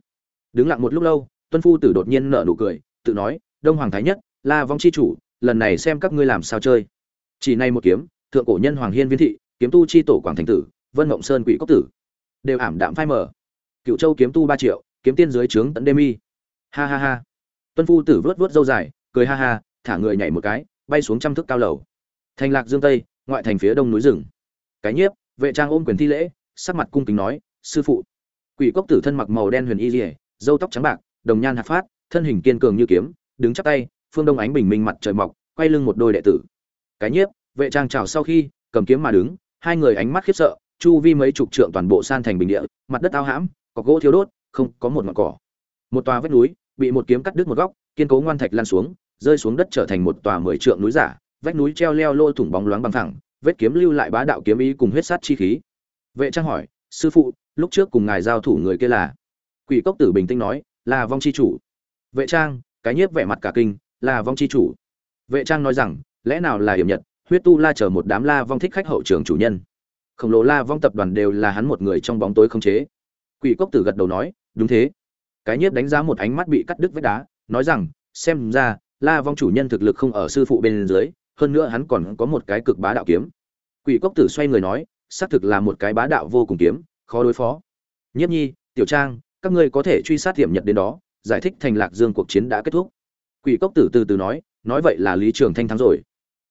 Đứng lặng một lúc lâu, tuân phu tử đột nhiên nở nụ cười, tự nói, đông hoàng thái nhất, la vong chi chủ, lần này xem các ngươi làm sao chơi. Chỉ nay một kiếm, thượng cổ nhân hoàng hiên viên thị kiếm tu chi tổ quảng thành tử vân mộng sơn quỷ cốc tử. Đều ảm đạm phai mờ, cựu châu kiếm tu ba triệu kiếm tiên dưới trướng tận đê mi. Ha ha ha. Tuân phu tử vớt vớt dâu dài cười ha ha thả người nhảy một cái bay xuống trăm thước cao lầu. Thành lạc dương tây ngoại thành phía đông núi rừng. Cái nhiếp vệ trang ôm quyền thi lễ sắc mặt cung kính nói sư phụ. Quỷ cốc tử thân mặc màu đen huyền y dỉa dâu tóc trắng bạc đồng nhan hạt phát thân hình kiên cường như kiếm đứng chắp tay phương đông ánh bình minh mặt trời mọc quay lưng một đôi đệ tử. Cái nhiếp vệ trang chào sau khi cầm kiếm mà đứng hai người ánh mắt khiếp sợ, chu vi mấy chục trượng toàn bộ san thành bình địa, mặt đất ao hãm, có gỗ thiếu đốt, không có một ngọn cỏ. Một tòa vách núi, bị một kiếm cắt đứt một góc, kiên cố ngoan thạch lan xuống, rơi xuống đất trở thành một tòa mười trượng núi giả, vách núi treo leo lôi thủng bóng loáng bằng thẳng vết kiếm lưu lại bá đạo kiếm ý cùng huyết sát chi khí. Vệ trang hỏi, sư phụ, lúc trước cùng ngài giao thủ người kia là? Quỷ cốc tử bình tĩnh nói, là vong chi chủ. Vệ trang, cái nhiếp vẻ mặt cả kinh, là vong chi chủ. Vệ trang nói rằng, lẽ nào là hiểm nhật? Huyết tu la chở một đám la vong thích khách hậu trường chủ nhân. Khổng lồ la vong tập đoàn đều là hắn một người trong bóng tối không chế. Quỷ cốc tử gật đầu nói, đúng thế. Cái nhiếp đánh giá một ánh mắt bị cắt đứt vách đá, nói rằng, xem ra, la vong chủ nhân thực lực không ở sư phụ bên dưới, hơn nữa hắn còn có một cái cực bá đạo kiếm. Quỷ cốc tử xoay người nói, xác thực là một cái bá đạo vô cùng kiếm, khó đối phó. Nhiếp nhi, tiểu trang, các ngươi có thể truy sát hiểm nhật đến đó, giải thích thành lạc dương cuộc chiến đã kết thúc. Quỷ cốc tử từ từ nói nói vậy là lý trường thanh thắng rồi.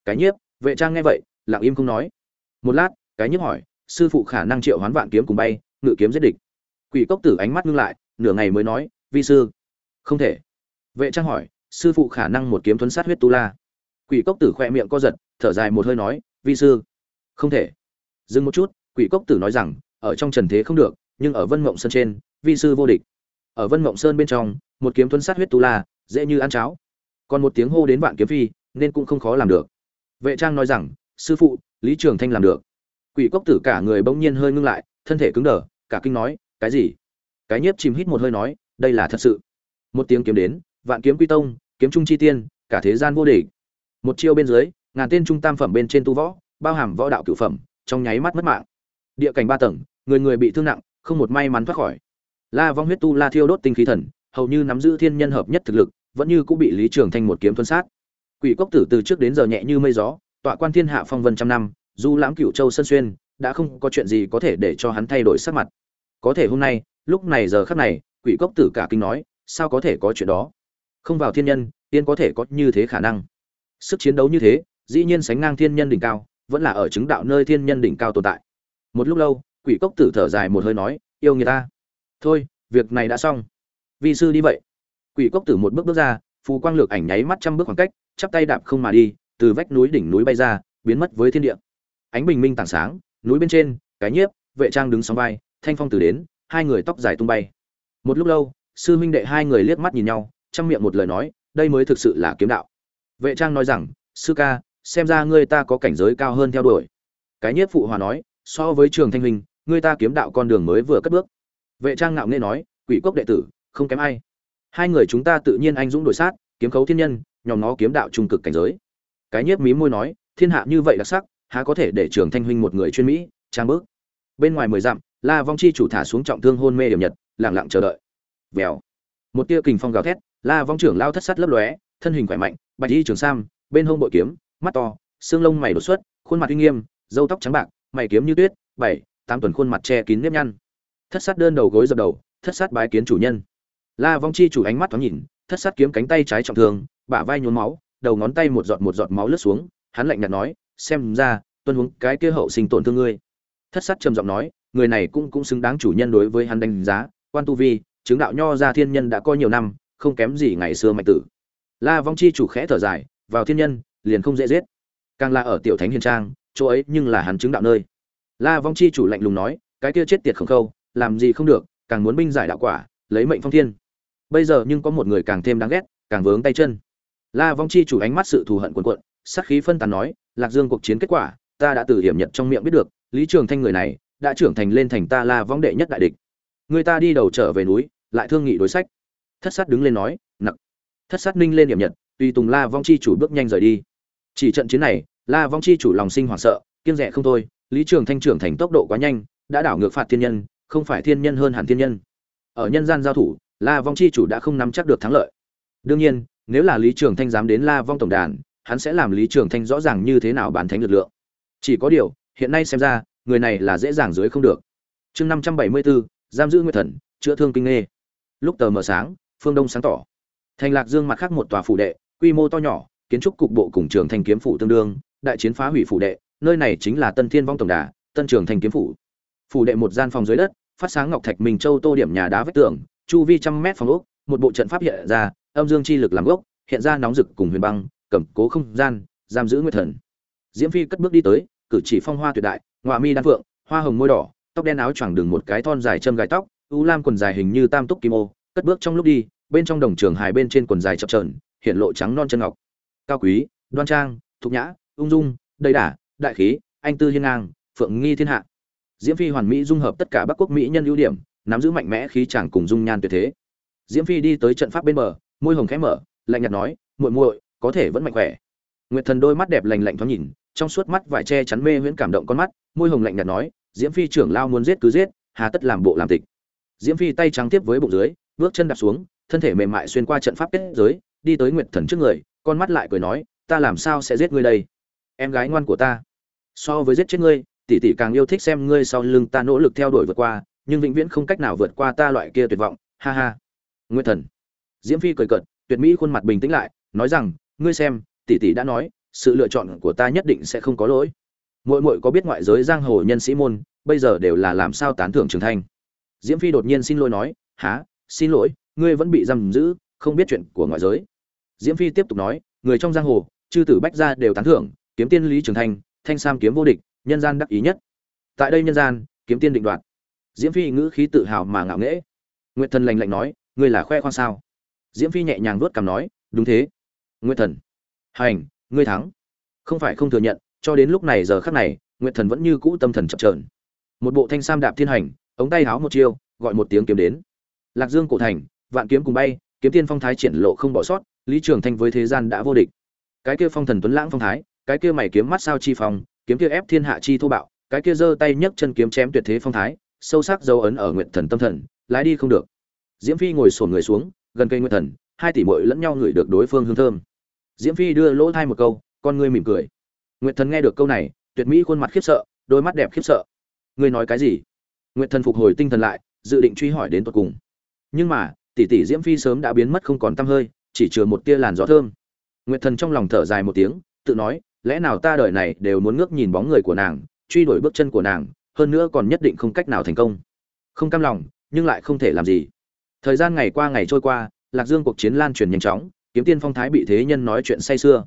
Cái nhiếp vệ trang nghe vậy, lặng im không nói. Một lát, cái nhức hỏi, sư phụ khả năng triệu hoán vạn kiếm cùng bay, ngự kiếm giết địch. Quỷ cốc tử ánh mắt ngưng lại, nửa ngày mới nói, vi sư. Không thể. Vệ trang hỏi, sư phụ khả năng một kiếm thuấn sát huyết tu la. Quỷ cốc tử khoe miệng co giật, thở dài một hơi nói, vi sư. Không thể. Dừng một chút, quỷ cốc tử nói rằng, ở trong trần thế không được, nhưng ở vân mộng sơn trên, vi sư vô địch. Ở vân mộng sơn bên trong, một kiếm thuấn sát huyết tu la, dễ như ăn cháo. Còn một tiếng hô đến vạn kiếm phi, nên cũng không khó làm được vệ trang nói rằng, sư phụ, lý trường thanh làm được. Quỷ cốc tử cả người bỗng nhiên hơi ngưng lại, thân thể cứng đờ, cả kinh nói, cái gì? Cái nhiếp chìm hít một hơi nói, đây là thật sự. Một tiếng kiếm đến, vạn kiếm quy tông, kiếm trung chi tiên, cả thế gian vô địch. Một chiêu bên dưới, ngàn tên trung tam phẩm bên trên tu võ, bao hàm võ đạo cửu phẩm, trong nháy mắt mất mạng. Địa cảnh ba tầng, người người bị thương nặng, không một may mắn thoát khỏi. La vong huyết tu la thiêu đốt tinh khí thần, hầu như nắm giữ thiên nhân hợp nhất thực lực, vẫn như cũng bị lý trường thanh một kiếm thuần sát quỷ cốc tử từ trước đến giờ nhẹ như mây gió, tọa quan thiên hạ phong vân trăm năm, du lãm cửu châu sân xuyên, đã không có chuyện gì có thể để cho hắn thay đổi sắc mặt. Có thể hôm nay, lúc này giờ khắc này, quỷ cốc tử cả kinh nói, sao có thể có chuyện đó? Không vào thiên nhân, tiên có thể có như thế khả năng. Sức chiến đấu như thế, dĩ nhiên sánh ngang thiên nhân đỉnh cao, vẫn là ở chứng đạo nơi thiên nhân đỉnh cao tồn tại. Một lúc lâu, quỷ cốc tử thở dài một hơi nói, yêu người ta. Thôi, việc này đã xong. Vi sư đi vậy. Quỷ cốc tử một bước bước ra, phù quang lược ảnh nháy mắt trăm bước khoảng cách chắp tay đạp không mà đi, từ vách núi đỉnh núi bay ra, biến mất với thiên địa. Ánh bình minh tảng sáng, núi bên trên, cái nhiếp, vệ trang đứng sóng vai, thanh phong từ đến, hai người tóc dài tung bay. Một lúc lâu, sư huynh đệ hai người liếc mắt nhìn nhau chăm miệng một lời nói, đây mới thực sự là kiếm đạo. Vệ trang nói rằng, sư ca, xem ra ngươi ta có cảnh giới cao hơn theo đuổi. Cái nhiếp phụ hòa nói, so với trường thanh huynh, ngươi ta kiếm đạo con đường mới vừa cất bước. Vệ trang ngạo nghễ nói, quỷ cốc đệ tử, không kém ai. Hai người chúng ta tự nhiên anh dũng đổi sát, kiếm khấu thiên nhân nhòm nó kiếm đạo trung cực cảnh giới. Cái nhiếp mí môi nói, thiên hạ như vậy đặc sắc, há có thể để trường thanh huynh một người chuyên mỹ, trang bước. Bên ngoài mười dặm, la vong chi chủ thả xuống trọng thương hôn mê điểm nhật, lặng lặng chờ đợi. Vèo. Một tia kình phong gào thét, la vong trưởng lao thất sắt lấp lóe, thân hình khỏe mạnh, bạch y trường sam, bên hông bội kiếm, mắt to, xương lông mày đột xuất, khuôn mặt uy nghiêm, râu tóc trắng bạc, mày kiếm như tuyết, bảy, tám tuần khuôn mặt che kín nếp nhăn. Thất sát đơn đầu gối dập đầu, thất sát bái kiến chủ nhân. La vong chi chủ ánh mắt thoáng nhìn thất sát kiếm cánh tay trái trọng thương, bả vai nhuốm máu, đầu ngón tay một giọt một giọt máu lướt xuống, hắn lạnh nhạt nói, xem ra, tuân huống, cái kia hậu sinh tổn thương ngươi. Thất sát trầm giọng nói, người này cũng cũng xứng đáng chủ nhân đối với hắn đánh giá, quan tu vi, chứng đạo nho ra thiên nhân đã có nhiều năm, không kém gì ngày xưa mạnh tử. La vong chi chủ khẽ thở dài, vào thiên nhân, liền không dễ giết. Càng là ở tiểu thánh hiền trang, chỗ ấy nhưng là hắn chứng đạo nơi. La vong chi chủ lạnh lùng nói, cái kia chết tiệt không khâu, làm gì không được, càng muốn binh giải đạo quả, lấy mệnh phong thiên bây giờ nhưng có một người càng thêm đáng ghét, càng vướng tay chân. La vong chi chủ ánh mắt sự thù hận cuồn cuộn, sát khí phân tán nói, lạc dương cuộc chiến kết quả, ta đã từ hiểm nhật trong miệng biết được, lý trường thanh người này, đã trưởng thành lên thành ta la vong đệ nhất đại địch. Người ta đi đầu trở về núi, lại thương nghị đối sách. Thất sát đứng lên nói, nặc. Thất sát ninh lên hiểm nhật, tùy tùng la vong chi chủ bước nhanh rời đi. Chỉ trận chiến này, la vong chi chủ lòng sinh hoảng sợ kiên rẻ không thôi, lý trường thanh trưởng thành tốc độ quá nhanh, đã đảo ngược phạt thiên nhân, không phải thiên nhân hơn hẳn thiên nhân. Ở nhân gian giao thủ la vong chi chủ đã không nắm chắc được thắng lợi. Đương nhiên, nếu là lý trường thanh dám đến la vong tổng đàn, hắn sẽ làm lý trường thanh rõ ràng như thế nào bán thánh lực lượng. Chỉ có điều, hiện nay xem ra, người này là dễ dàng dưới không được. Chương năm trăm bảy mươi bốn giam giữ nguy thần, chữa thương kinh nghê. Lúc tờ mờ sáng, phương đông sáng tỏ. Thành lạc dương mặt khác một tòa phủ đệ, quy mô to nhỏ, kiến trúc cục bộ cùng trường thanh kiếm phủ tương đương, đại chiến phá hủy phủ đệ, nơi này chính là tân thiên vong tổng đà, tân trường thanh kiếm phủ. Phủ đệ một gian phòng dưới đất, phát sáng ngọc thạch minh châu tô điểm nhà đá vách tường chu vi trăm mét phòng ốc, một bộ trận pháp hiện ra, âm dương chi lực làm gốc, hiện ra nóng rực cùng huyền băng cẩm cố không gian, giam giữ nguyệt thần. Diễm phi cất bước đi tới, cử chỉ phong hoa tuyệt đại, ngọa mi đan phượng, hoa hồng môi đỏ, tóc đen áo choàng đường một cái thon dài châm gai tóc, u lam quần dài hình như tam túc kim ô, cất bước trong lúc đi, bên trong đồng trường hài bên trên quần dài chập trờn hiện lộ trắng non chân ngọc. Cao quý, đoan trang, thục nhã, ung dung, đầy đả, đại khí, anh tư hiên ngang, phượng nghi thiên hạ. Diễm phi hoàn mỹ dung hợp tất cả bắc quốc mỹ nhân ưu điểm nắm giữ mạnh mẽ khí chàng cùng dung nhan tuyệt thế. Diễm phi đi tới trận pháp bên bờ, môi hồng khẽ mở, lạnh nhạt nói, muội muội, có thể vẫn mạnh khỏe. Nguyệt thần đôi mắt đẹp lành lạnh thoáng nhìn, trong suốt mắt vải che chắn mê huyễn cảm động con mắt, môi hồng lạnh nhạt nói, diễm phi trưởng lao muốn giết cứ giết, hà tất làm bộ làm tịch. Diễm phi tay trắng tiếp với bụng dưới, bước chân đạp xuống, thân thể mềm mại xuyên qua trận pháp kết giới, đi tới nguyệt thần trước người, con mắt lại cười nói, ta làm sao sẽ giết ngươi đây? Em gái ngoan của ta, so với giết chết ngươi, tỷ tỷ càng yêu thích xem ngươi sau lưng ta nỗ lực theo đuổi vượt qua nhưng vĩnh viễn không cách nào vượt qua ta loại kia tuyệt vọng, ha ha. Nguyên thần. Diễm phi cười cợt, tuyệt mỹ khuôn mặt bình tĩnh lại, nói rằng, ngươi xem, tỷ tỷ đã nói, sự lựa chọn của ta nhất định sẽ không có lỗi. Mỗi mỗi có biết ngoại giới giang hồ nhân sĩ môn, bây giờ đều là làm sao tán thưởng trưởng thành? Diễm phi đột nhiên xin lỗi nói há xin lỗi, ngươi vẫn bị giam giữ, không biết chuyện của ngoại giới. Diễm phi tiếp tục nói, người trong giang hồ, chư tử bách gia đều tán thưởng, kiếm tiên lý trường thanh thanh sam kiếm vô địch, nhân gian đắc ý nhất. Tại đây nhân gian, kiếm tiên định đoạt diễm phi ngữ khí tự hào mà ngạo nghễ. Nguyệt thần lành lạnh nói, ngươi là khoe khoang sao? Diễm phi nhẹ nhàng vuốt cằm nói, đúng thế. Nguyệt thần, hành, ngươi thắng. Không phải không thừa nhận, cho đến lúc này giờ khắc này, nguyệt thần vẫn như cũ tâm thần chập trờn một bộ thanh sam đạp thiên hành, ống tay háo một chiêu, gọi một tiếng kiếm đến. Lạc dương cổ thành, vạn kiếm cùng bay, kiếm tiên phong thái triển lộ không bỏ sót, lý trường thanh với thế gian đã vô địch. Cái kia phong thần tuấn lãng phong thái, cái kia mày kiếm mắt sao chi phong, kiếm kia ép thiên hạ chi thô bạo, cái kia giơ tay nhấc chân kiếm chém tuyệt thế phong thái sâu sắc dấu ấn ở nguyện thần tâm thần, lái đi không được. Diễm phi ngồi sổn người xuống, gần cây nguyện thần, hai tỷ muội lẫn nhau ngửi được đối phương hương thơm. Diễm phi đưa lỗ thai một câu, con ngươi mỉm cười. Nguyện thần nghe được câu này, tuyệt mỹ khuôn mặt khiếp sợ, đôi mắt đẹp khiếp sợ. Ngươi nói cái gì? Nguyện thần phục hồi tinh thần lại, dự định truy hỏi đến tận cùng. Nhưng mà, tỷ tỷ diễm phi sớm đã biến mất không còn tăm hơi, chỉ chừa một tia làn gió thơm. Nguyện thần trong lòng thở dài một tiếng, tự nói, lẽ nào ta đời này đều muốn ngước nhìn bóng người của nàng, truy đuổi bước chân của nàng hơn nữa còn nhất định không cách nào thành công. Không cam lòng, nhưng lại không thể làm gì. Thời gian ngày qua ngày trôi qua, lạc dương cuộc chiến lan truyền nhanh chóng, kiếm tiên phong thái bị thế nhân nói chuyện say sưa.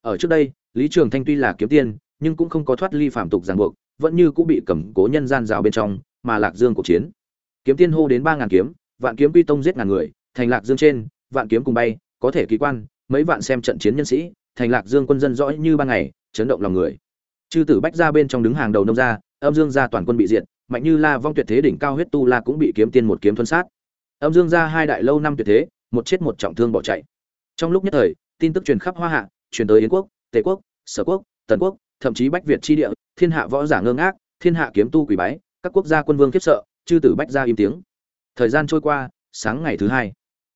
Ở trước đây, lý trường thanh tuy là kiếm tiên, nhưng cũng không có thoát ly phạm tục ràng buộc, vẫn như cũng bị cầm cố nhân gian rào bên trong, mà lạc dương cuộc chiến. Kiếm tiên hô đến ba ngàn kiếm, vạn kiếm quy tông giết ngàn người, thành lạc dương trên, vạn kiếm cùng bay, có thể kỳ quan, mấy vạn xem trận chiến nhân sĩ, thành lạc dương quân dân rõ như ban ngày, chấn động lòng người. Chư tử bách ra bên trong đứng hàng đầu nông gia âm dương gia toàn quân bị diệt, mạnh như la vong tuyệt thế đỉnh cao huyết tu la cũng bị kiếm tiên một kiếm thuân sát. Âm dương gia hai đại lâu năm tuyệt thế, một chết một trọng thương bỏ chạy. Trong lúc nhất thời, tin tức truyền khắp hoa hạ, truyền tới yến quốc, tề quốc, sở quốc, tần quốc, thậm chí bách việt chi địa, thiên hạ võ giả ngơ ngác, thiên hạ kiếm tu quỷ bái, các quốc gia quân vương khiếp sợ, chư tử bách gia im tiếng. Thời gian trôi qua, sáng ngày thứ hai,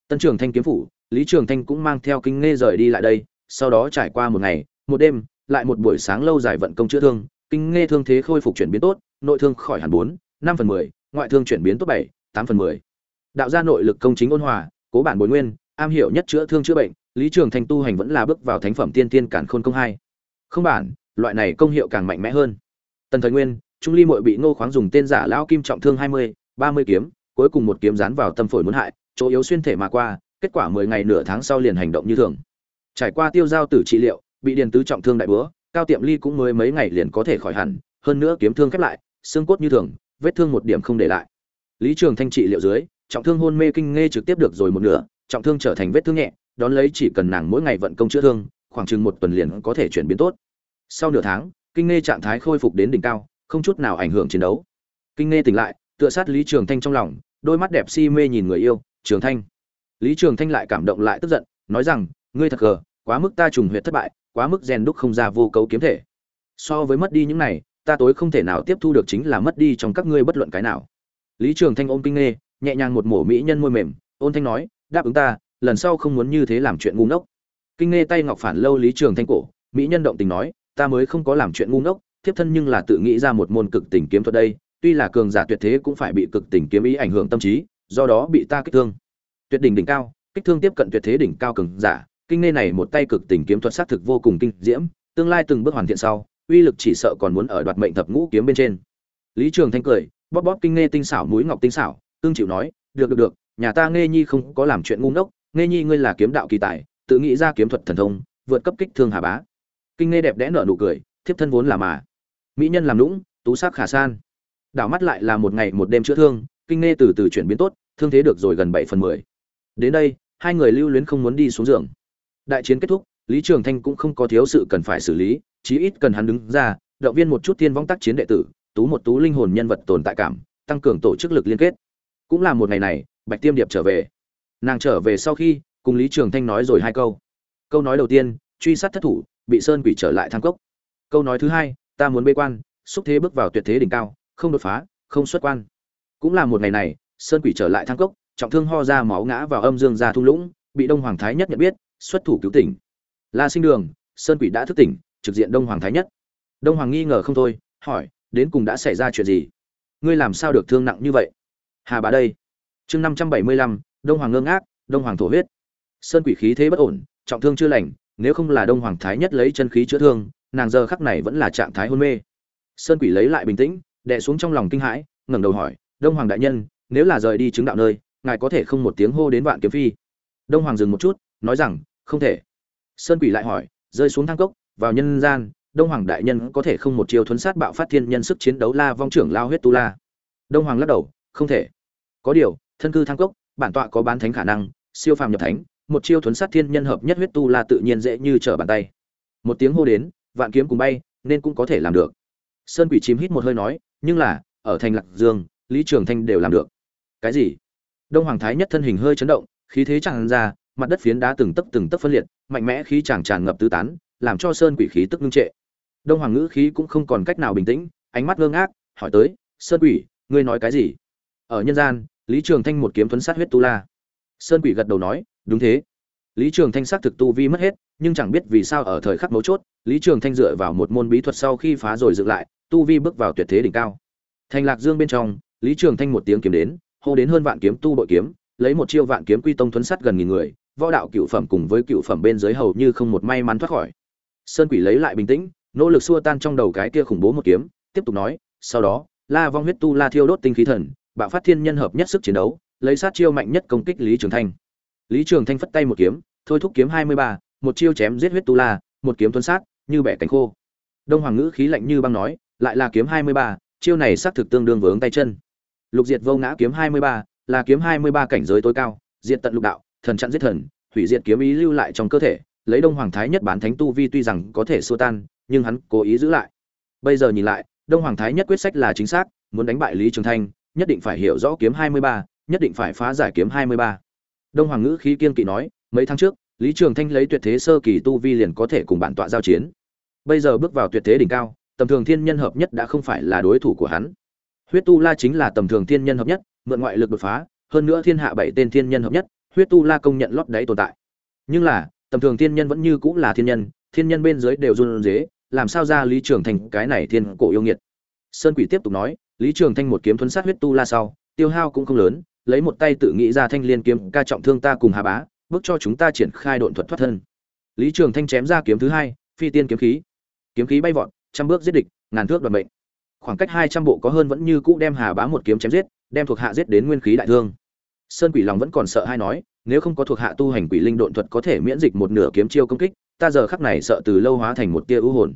tân trường thanh kiếm phủ, lý trường thanh cũng mang theo kinh nghe rời đi lại đây, sau đó trải qua một ngày, một đêm, lại một buổi sáng lâu dài vận công chữa thương kinh nghe thương thế khôi phục chuyển biến tốt, nội thương khỏi hẳn bốn, năm phần mười, ngoại thương chuyển biến tốt bảy, tám phần mười. Đạo gia nội lực công chính ôn hòa, cố bản bồi nguyên, am hiểu nhất chữa thương chữa bệnh, lý trường thành tu hành vẫn là bước vào thánh phẩm tiên tiên cản khôn công hai. Không bản, loại này công hiệu càng mạnh mẽ hơn. Tần thời nguyên, trung ly mội bị ngô khoáng dùng tên giả lão kim trọng thương hai mươi, ba mươi kiếm, cuối cùng một kiếm dán vào tâm phổi muốn hại, chỗ yếu xuyên thể mà qua, kết quả mười ngày nửa tháng sau liền hành động như thường. Trải qua tiêu giao tử trị liệu, bị điền tứ trọng thương đại búa cao tiệm ly cũng mới mấy ngày liền có thể khỏi hẳn, hơn nữa kiếm thương khép lại, xương cốt như thường, vết thương một điểm không để lại. Lý trường thanh trị liệu dưới, trọng thương hôn mê kinh nghe trực tiếp được rồi một nửa, trọng thương trở thành vết thương nhẹ, đón lấy chỉ cần nàng mỗi ngày vận công chữa thương, khoảng chừng một tuần liền có thể chuyển biến tốt. Sau nửa tháng, kinh nghe trạng thái khôi phục đến đỉnh cao, không chút nào ảnh hưởng chiến đấu. Kinh nghe tỉnh lại, tựa sát lý trường thanh trong lòng, đôi mắt đẹp si mê nhìn người yêu, trường thanh. Lý trường thanh lại cảm động lại tức giận, nói rằng, ngươi thật gờ, quá mức ta trùng huyệt thất bại quá mức rèn đúc không ra vô cấu kiếm thể. So với mất đi những này, ta tối không thể nào tiếp thu được chính là mất đi trong các ngươi bất luận cái nào. Lý trường thanh ôm kinh nghe, nhẹ nhàng một mổ mỹ nhân môi mềm, ôn thanh nói, đáp ứng ta, lần sau không muốn như thế làm chuyện ngu ngốc. Kinh nghe tay ngọc phản lâu lý trường thanh cổ, mỹ nhân động tình nói, ta mới không có làm chuyện ngu ngốc, thiếp thân nhưng là tự nghĩ ra một môn cực tình kiếm thuật đây, tuy là cường giả tuyệt thế cũng phải bị cực tình kiếm ý ảnh hưởng tâm trí, do đó bị ta kích thương. Tuyệt đỉnh đỉnh cao, kích thương tiếp cận tuyệt thế đỉnh cao cường giả kinh nghe này một tay cực tình kiếm thuật sát thực vô cùng kinh diễm, tương lai từng bước hoàn thiện sau, uy lực chỉ sợ còn muốn ở đoạt mệnh thập ngũ kiếm bên trên. Lý trường thanh cười, bóp bóp kinh nghe tinh xảo mũi ngọc tinh xảo tương chịu nói, được được được, nhà ta nghe nhi không có làm chuyện ngu ngốc nghe nhi ngươi là kiếm đạo kỳ tài, tự nghĩ ra kiếm thuật thần thông, vượt cấp kích thương hà bá. Kinh nghe đẹp đẽ nở nụ cười, thiếp thân vốn là mà. Mỹ nhân làm lũng tú sắc khả san. Đảo mắt lại là một ngày một đêm chữa thương, kinh nghe từ từ chuyển biến tốt, thương thế được rồi gần bảy phần mười. Đến đây, hai người lưu luyến không muốn đi xuống giường đại chiến kết thúc, lý trường thanh cũng không có thiếu sự cần phải xử lý, chí ít cần hắn đứng ra, động viên một chút tiên vong tác chiến đệ tử, tú một tú linh hồn nhân vật tồn tại cảm, tăng cường tổ chức lực liên kết. Cũng là một ngày này, bạch tiêm điệp trở về. Nàng trở về sau khi, cùng lý trường thanh nói rồi hai câu. Câu nói đầu tiên, truy sát thất thủ, bị sơn quỷ trở lại thang cốc. Câu nói thứ hai, ta muốn bê quan, xúc thế bước vào tuyệt thế đỉnh cao, không đột phá, không xuất quan. Cũng là một ngày này, sơn quỷ trở lại thang cốc, trọng thương ho ra máu ngã vào âm dương ra thung lũng, bị đông hoàng thái nhất nhận biết xuất thủ cứu tỉnh. La sinh đường, sơn quỷ đã thức tỉnh, trực diện đông hoàng thái nhất. Đông hoàng nghi ngờ không thôi, hỏi, đến cùng đã xảy ra chuyện gì? Ngươi làm sao được thương nặng như vậy? Hà bà đây. Chương năm trăm bảy mươi lăm, đông hoàng ngơ ngác, đông hoàng thổ huyết. Sơn quỷ khí thế bất ổn, trọng thương chưa lành, nếu không là đông hoàng thái nhất lấy chân khí chữa thương, nàng giờ khắc này vẫn là trạng thái hôn mê. Sơn quỷ lấy lại bình tĩnh, đè xuống trong lòng kinh hãi, ngẩng đầu hỏi, đông hoàng đại nhân, nếu là rời đi chứng đạo nơi, ngài có thể không một tiếng hô đến vạn kiếm phi? Đông hoàng dừng một chút nói rằng, không thể. Sơn quỷ lại hỏi, rơi xuống thang cốc, vào nhân gian, đông hoàng đại nhân có thể không một chiều thuấn sát bạo phát thiên nhân sức chiến đấu la vong trưởng lao huyết tu la? Đông hoàng lắc đầu, không thể. Có điều, thân cư thang cốc, bản tọa có bán thánh khả năng, siêu phàm nhập thánh, một chiêu thuấn sát thiên nhân hợp nhất huyết tu la tự nhiên dễ như trở bàn tay. Một tiếng hô đến, vạn kiếm cùng bay, nên cũng có thể làm được. Sơn quỷ chìm hít một hơi nói, nhưng là, ở thành lạc dương, lý trường thanh đều làm được. Cái gì? Đông hoàng thái nhất thân hình hơi chấn động, khí thế tràn ra mặt đất phiến đá từng tấc từng tấc phân liệt, mạnh mẽ khí tràn tràn ngập tứ tán, làm cho sơn quỷ khí tức ngưng trệ. Đông hoàng ngữ khí cũng không còn cách nào bình tĩnh, ánh mắt ngơ ngác, hỏi tới, sơn quỷ, ngươi nói cái gì? Ở nhân gian, lý trường thanh một kiếm thuấn sát huyết tu la. Sơn quỷ gật đầu nói, đúng thế. Lý trường thanh xác thực tu vi mất hết, nhưng chẳng biết vì sao ở thời khắc mấu chốt, lý trường thanh dựa vào một môn bí thuật sau khi phá rồi dựng lại, tu vi bước vào tuyệt thế đỉnh cao. Thành lạc dương bên trong, lý trường thanh một tiếng kiếm đến, hô đến hơn vạn kiếm tu bội kiếm, lấy một chiêu vạn kiếm quy tông thuấn sát gần nghìn người võ đạo cựu phẩm cùng với cựu phẩm bên dưới hầu như không một may mắn thoát khỏi. Sơn quỷ lấy lại bình tĩnh, nỗ lực xua tan trong đầu cái kia khủng bố một kiếm, tiếp tục nói, sau đó, la vong huyết tu la thiêu đốt tinh khí thần, bạo phát thiên nhân hợp nhất sức chiến đấu, lấy sát chiêu mạnh nhất công kích lý trường thanh. Lý trường thanh phất tay một kiếm, thôi thúc kiếm hai mươi ba, một chiêu chém giết huyết tu la, một kiếm tuấn sát, như bẻ cánh khô. Đông hoàng ngữ khí lạnh như băng nói, lại là kiếm hai mươi ba, chiêu này xác thực tương đương vướng tay chân. Lục diệt vô ngã kiếm hai mươi ba, là kiếm hai mươi ba cảnh giới tối cao, diệt tận lục đạo thần chặn giết thần, hủy diệt kiếm ý lưu lại trong cơ thể, lấy đông hoàng thái nhất bán thánh tu vi tuy rằng có thể xua tan, nhưng hắn cố ý giữ lại. Bây giờ nhìn lại, đông hoàng thái nhất quyết sách là chính xác, muốn đánh bại lý trường thanh, nhất định phải hiểu rõ kiếm hai mươi ba, nhất định phải phá giải kiếm hai mươi ba. Đông hoàng ngữ khí kiên kỵ nói, mấy tháng trước, lý trường thanh lấy tuyệt thế sơ kỳ tu vi liền có thể cùng bản tọa giao chiến. Bây giờ bước vào tuyệt thế đỉnh cao, tầm thường thiên nhân hợp nhất đã không phải là đối thủ của hắn. Huyết tu la chính là tầm thường thiên nhân hợp nhất, mượn ngoại lực đột phá, hơn nữa thiên hạ bảy tên thiên nhân hợp nhất huyết tu la công nhận lót đáy tồn tại. Nhưng là, tầm thường thiên nhân vẫn như cũng là thiên nhân thiên nhân bên dưới đều run rế, làm sao ra lý trường thành cái này thiên cổ yêu nghiệt? Sơn quỷ tiếp tục nói, lý trường thanh một kiếm thuấn sát huyết tu la sau, tiêu hao cũng không lớn, lấy một tay tự nghĩ ra thanh liên kiếm, ca trọng thương ta cùng hà bá, bước cho chúng ta triển khai độn thuật thoát thân. Lý trường thanh chém ra kiếm thứ hai, phi tiên kiếm khí. Kiếm khí bay vọt, trăm bước giết địch, ngàn thước đoạt mệnh. Khoảng cách hai trăm bộ có hơn vẫn như cũ đem hà bá một kiếm chém giết, đem thuộc hạ giết đến nguyên khí đại thương sơn quỷ lòng vẫn còn sợ hay nói nếu không có thuộc hạ tu hành quỷ linh độn thuật có thể miễn dịch một nửa kiếm chiêu công kích ta giờ khắc này sợ từ lâu hóa thành một tia ưu hồn.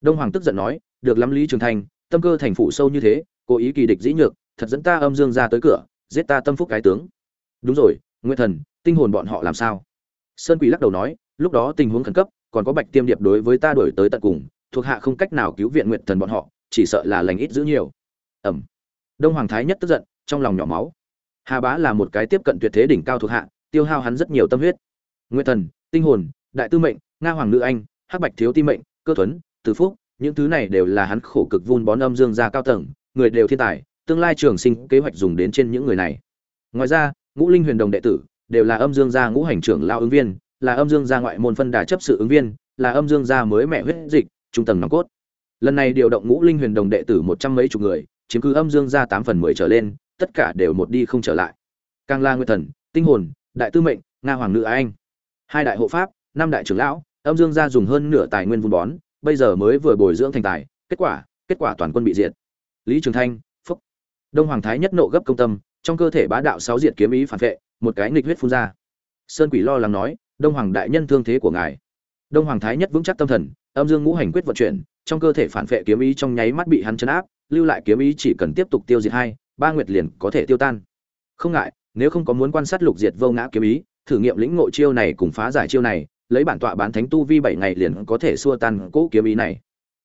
Đông hoàng tức giận nói được lắm lý trường Thành, tâm cơ thành phụ sâu như thế cố ý kỳ địch dĩ nhược thật dẫn ta âm dương ra tới cửa giết ta tâm phúc cái tướng. Đúng rồi nguyên thần tinh hồn bọn họ làm sao? Sơn quỷ lắc đầu nói lúc đó tình huống khẩn cấp còn có bạch tiêm điệp đối với ta đổi tới tận cùng thuộc hạ không cách nào cứu viện nguyện thần bọn họ chỉ sợ là lành ít giữ nhiều. Ẩm. Đông hoàng thái nhất tức giận trong lòng nhỏ máu hà bá là một cái tiếp cận tuyệt thế đỉnh cao thuộc hạ, tiêu hao hắn rất nhiều tâm huyết. Nguyên thần, tinh hồn, đại tư mệnh, nga hoàng nữ anh, hắc bạch thiếu ti mệnh, cơ tuấn từ phúc, những thứ này đều là hắn khổ cực vun bón âm dương gia cao tầng, người đều thiên tài, tương lai trường sinh kế hoạch dùng đến trên những người này. Ngoài ra, ngũ linh huyền đồng đệ tử đều là âm dương gia ngũ hành trưởng lao ứng viên, là âm dương gia ngoại môn phân đà chấp sự ứng viên, là âm dương gia mới mẹ huyết dịch, trung tầng nòng cốt. Lần này điều động ngũ linh huyền đồng đệ tử một trăm mấy chục người, chiếm cứ âm dương gia tám phần mười trở lên tất cả đều một đi không trở lại. Càng la nguyệt thần, tinh hồn, đại tư mệnh, nga hoàng nữ anh. Hai đại hộ pháp, năm đại trưởng lão, âm dương gia dùng hơn nửa tài nguyên vun bón, bây giờ mới vừa bồi dưỡng thành tài, kết quả kết quả toàn quân bị diệt. Lý trường thanh, phúc. Đông hoàng thái nhất nộ gấp công tâm, trong cơ thể bá đạo sáu diệt kiếm ý phản vệ, một cái nghịch huyết phun ra. Sơn quỷ lo lắng nói, đông hoàng đại nhân thương thế của ngài. Đông hoàng thái nhất vững chắc tâm thần, âm dương ngũ hành quyết vận chuyển, trong cơ thể phản vệ kiếm ý trong nháy mắt bị hắn chấn áp, lưu lại kiếm ý chỉ cần tiếp tục tiêu diệt hai ba nguyệt liền có thể tiêu tan. Không ngại, nếu không có muốn quan sát lục diệt vô ngã kiếm ý, thử nghiệm lĩnh ngộ chiêu này cùng phá giải chiêu này, lấy bản tọa bán thánh tu vi bảy ngày liền có thể xua tan cỗ kiếm ý này.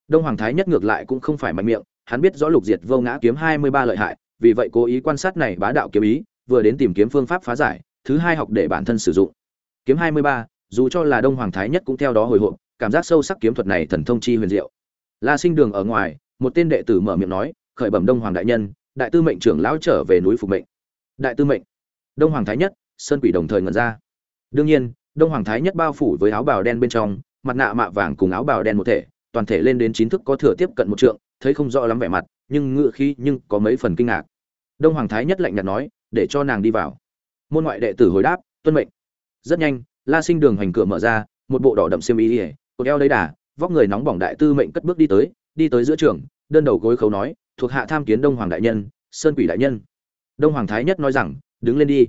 Đông hoàng thái nhất ngược lại cũng không phải mạnh miệng, hắn biết rõ lục diệt vô ngã kiếm hai mươi ba lợi hại, vì vậy cố ý quan sát này bá đạo kiếm ý, vừa đến tìm kiếm phương pháp phá giải, thứ hai học để bản thân sử dụng. Kiếm hai mươi ba, dù cho là đông hoàng thái nhất cũng theo đó hồi hộp, cảm giác sâu sắc kiếm thuật này thần thông chi huyền diệu. La sinh đường ở ngoài, một tên đệ tử mở miệng nói, khởi bẩm đông hoàng đại nhân đại tư mệnh trưởng lão trở về núi phục mệnh. Đại tư mệnh. Đông hoàng thái nhất, sơn quỷ đồng thời ngẩn ra. Đương nhiên, đông hoàng thái nhất bao phủ với áo bào đen bên trong, mặt nạ mạ vàng cùng áo bào đen một thể, toàn thể lên đến chín thức có thừa tiếp cận một trượng, thấy không rõ lắm vẻ mặt, nhưng ngựa khí nhưng có mấy phần kinh ngạc. Đông hoàng thái nhất lạnh nhạt nói, để cho nàng đi vào. Môn ngoại đệ tử hồi đáp, tuân mệnh. Rất nhanh, la sinh đường hành cửa mở ra, một bộ đỏ đậm xiêm y ỉa cột eo lấy đà, vóc người nóng bỏng đại tư mệnh cất bước đi tới đi tới giữa trường, đơn đầu gối khấu nói thuộc hạ tham kiến đông hoàng đại nhân, sơn quỷ đại nhân. Đông hoàng thái nhất nói rằng, đứng lên đi.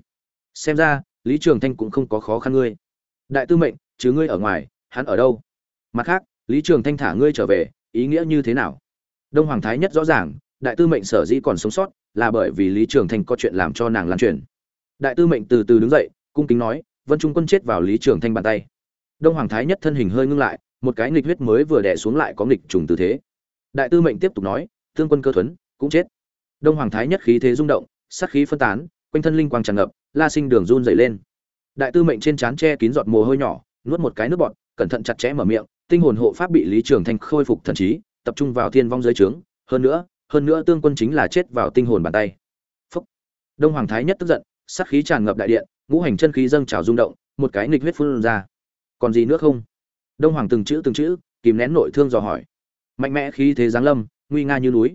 Xem ra, lý trường thanh cũng không có khó khăn ngươi. Đại tư mệnh, chứ ngươi ở ngoài, hắn ở đâu? Mặt khác, lý trường thanh thả ngươi trở về, ý nghĩa như thế nào? Đông hoàng thái nhất rõ ràng, đại tư mệnh sở dĩ còn sống sót, là bởi vì lý trường thanh có chuyện làm cho nàng lan truyền. Đại tư mệnh từ từ đứng dậy, cung kính nói, vân trung quân chết vào lý trường thanh bàn tay. Đông hoàng thái nhất thân hình hơi ngưng lại, một cái nghịch huyết mới vừa đẻ xuống lại có nghịch trùng tư thế. Đại tư mệnh tiếp tục nói tương quân cơ thuấn, cũng chết. Đông hoàng thái nhất khí thế rung động, sát khí phân tán, quanh thân linh quang tràn ngập, la sinh đường run dậy lên. Đại tư mệnh trên trán che kín giọt mồ hôi nhỏ, nuốt một cái nước bọt, cẩn thận chặt chẽ mở miệng, tinh hồn hộ pháp bị lý trường thanh khôi phục thần trí, tập trung vào thiên vong giới trướng. Hơn nữa hơn nữa tương quân chính là chết vào tinh hồn bàn tay. Phúc. đông hoàng thái nhất tức giận, sát khí tràn ngập đại điện, ngũ hành chân khí dâng trào rung động, một cái nghịch huyết phun ra. Còn gì nữa không? Đông hoàng từng chữ từng chữ, kìm nén nội thương dò hỏi. Mạnh mẽ khí thế giáng lâm nguy nga như núi.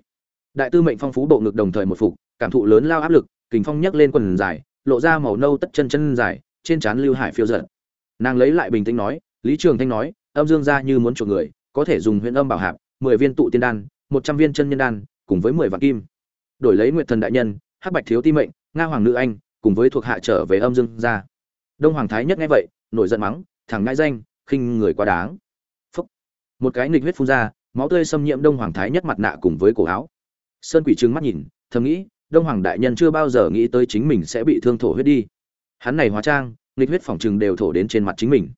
Đại tư mệnh phong phú bộ ngực đồng thời một phục, cảm thụ lớn lao áp lực, kình phong nhấc lên quần dài, lộ ra màu nâu tất chân chân dài, trên trán lưu hải phiêu giận nàng lấy lại bình tĩnh nói, lý trường thanh nói, âm dương gia như muốn chuộc người, có thể dùng huyện âm bảo hạp, mười viên tụ tiên đan, một trăm viên chân nhân đan, cùng với mười vạn kim. Đổi lấy nguyệt thần đại nhân, hắc bạch thiếu ti mệnh, nga hoàng nữ anh, cùng với thuộc hạ trở về âm dương gia. Đông hoàng thái nhất nghe vậy, nổi giận mắng, thằng ngãi danh, khinh người quá đáng. Phúc. một cái nghịch huyết phun ra máu tươi xâm nhiễm đông hoàng thái nhất mặt nạ cùng với cổ áo. Sơn quỷ trừng mắt nhìn, thầm nghĩ, đông hoàng đại nhân chưa bao giờ nghĩ tới chính mình sẽ bị thương thổ huyết đi. Hắn này hóa trang, nghịch huyết phỏng trừng đều thổ đến trên mặt chính mình.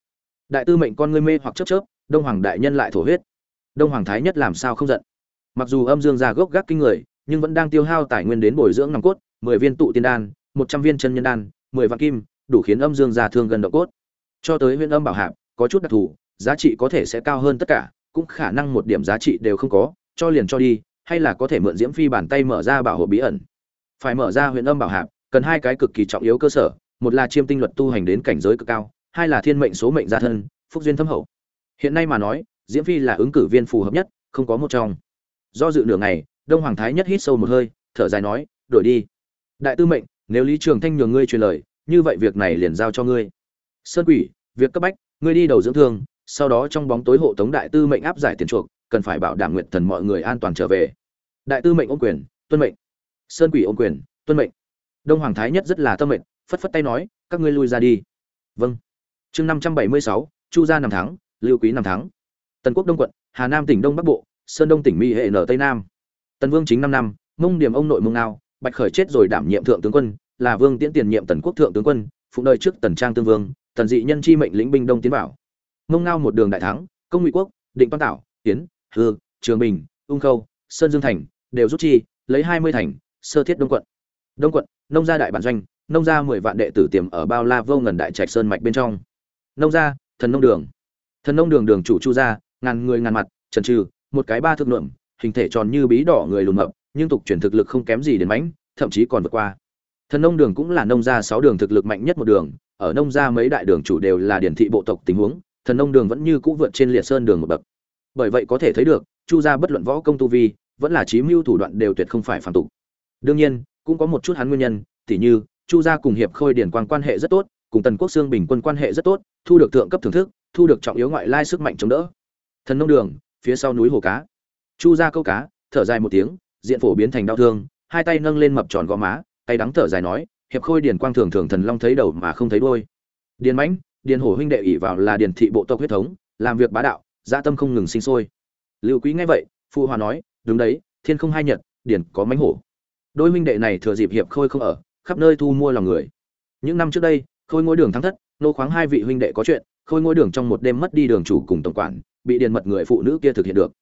Đại tư mệnh con ngươi mê hoặc chớp chớp, đông hoàng đại nhân lại thổ huyết. Đông hoàng thái nhất làm sao không giận? Mặc dù âm dương ra gốc gác kinh người, nhưng vẫn đang tiêu hao tài nguyên đến bồi dưỡng nòng cốt, mười viên tụ tiên đan, một trăm viên chân nhân đan, mười vạn kim, đủ khiến âm dương ra thương gần độ cốt. Cho tới huyện âm bảo hạp, có chút đặc thù, giá trị có thể sẽ cao hơn tất cả cũng khả năng một điểm giá trị đều không có, cho liền cho đi, hay là có thể mượn diễm phi bàn tay mở ra bảo hộ bí ẩn. Phải mở ra huyện âm bảo hạp, cần hai cái cực kỳ trọng yếu cơ sở, một là chiêm tinh luật tu hành đến cảnh giới cực cao, hai là thiên mệnh số mệnh gia thân, phúc duyên thâm hậu. Hiện nay mà nói, diễm phi là ứng cử viên phù hợp nhất, không có một trong. Do dự nửa ngày, đông hoàng thái nhất hít sâu một hơi, thở dài nói, đổi đi. Đại tư mệnh, nếu lý trường thanh nhường ngươi truyền lời, như vậy việc này liền giao cho ngươi. Sơn quỷ, việc cấp bách, ngươi đi đầu dưỡng thương sau đó trong bóng tối hộ tống đại tư mệnh áp giải tiền chuộc, cần phải bảo đảm nguyện thần mọi người an toàn trở về. Đại tư mệnh ôm quyền, tuân mệnh. Sơn quỷ ôm quyền, tuân mệnh. Đông hoàng thái nhất rất là tâm mệnh, phất phất tay nói, các ngươi lui ra đi. Vâng. Chương năm trăm bảy mươi sáu, chu gia năm tháng lưu quý năm tháng tần quốc đông quận, hà nam tỉnh đông bắc bộ, sơn đông tỉnh mỹ hệ nở tây nam. Tần vương chính năm năm, mông điểm ông nội mông ngao, bạch khởi chết rồi đảm nhiệm thượng tướng quân, là vương tiễn tiền nhiệm tần quốc thượng tướng quân, phụ đời trước tần trang tương vương, tần dị nhân chi mệnh lĩnh binh đông tiến bảo mông ngao một đường đại thắng công ngụy quốc định toan tảo, tiến hư trường bình ung khâu sơn dương thành đều rút chi lấy hai mươi thành sơ thiết đông quận. Đông quận nông gia đại bản doanh nông gia mười vạn đệ tử tiềm ở bao la vô ngần đại trạch sơn mạch bên trong. Nông gia thần nông đường. Thần nông đường đường chủ chu gia ngàn người ngàn mặt trần trừ một cái ba thước lượng hình thể tròn như bí đỏ người lùn mập nhưng tục chuyển thực lực không kém gì đến mãnh thậm chí còn vượt qua. Thần nông đường cũng là nông gia sáu đường thực lực mạnh nhất một đường ở nông gia mấy đại đường chủ đều là điển thị bộ tộc tình huống thần nông đường vẫn như cũ vượt trên liệt sơn đường một bậc. Bởi vậy có thể thấy được, chu gia bất luận võ công tu vi, vẫn là trí mưu thủ đoạn đều tuyệt không phải phản tục. Đương nhiên, cũng có một chút hắn nguyên nhân, tỉ như, chu gia cùng hiệp khôi điển Quang quan hệ rất tốt, cùng tần quốc xương bình quân quan hệ rất tốt, thu được thượng cấp thưởng thức, thu được trọng yếu ngoại lai sức mạnh chống đỡ. Thần nông đường, phía sau núi hồ cá. Chu gia câu cá, thở dài một tiếng, diện phổ biến thành đau thương, hai tay nâng lên mập tròn gò má, tay đắng thở dài nói, hiệp khôi điền quang thường thường thần long thấy đầu mà không thấy đuôi. Điền mãnh điền hổ huynh đệ ỷ vào là điền thị bộ tộc huyết thống, làm việc bá đạo gia tâm không ngừng sinh sôi. Lưu quý nghe vậy phụ hòa nói, đúng đấy, thiên không hai nhật, điền có mánh hổ. Đôi huynh đệ này thừa dịp hiệp khôi không ở, khắp nơi thu mua lòng người. Những năm trước đây, khôi ngôi đường thắng thất, nô khoáng hai vị huynh đệ có chuyện, khôi ngôi đường trong một đêm mất đi đường chủ cùng tổng quản, bị điền mật người phụ nữ kia thực hiện được.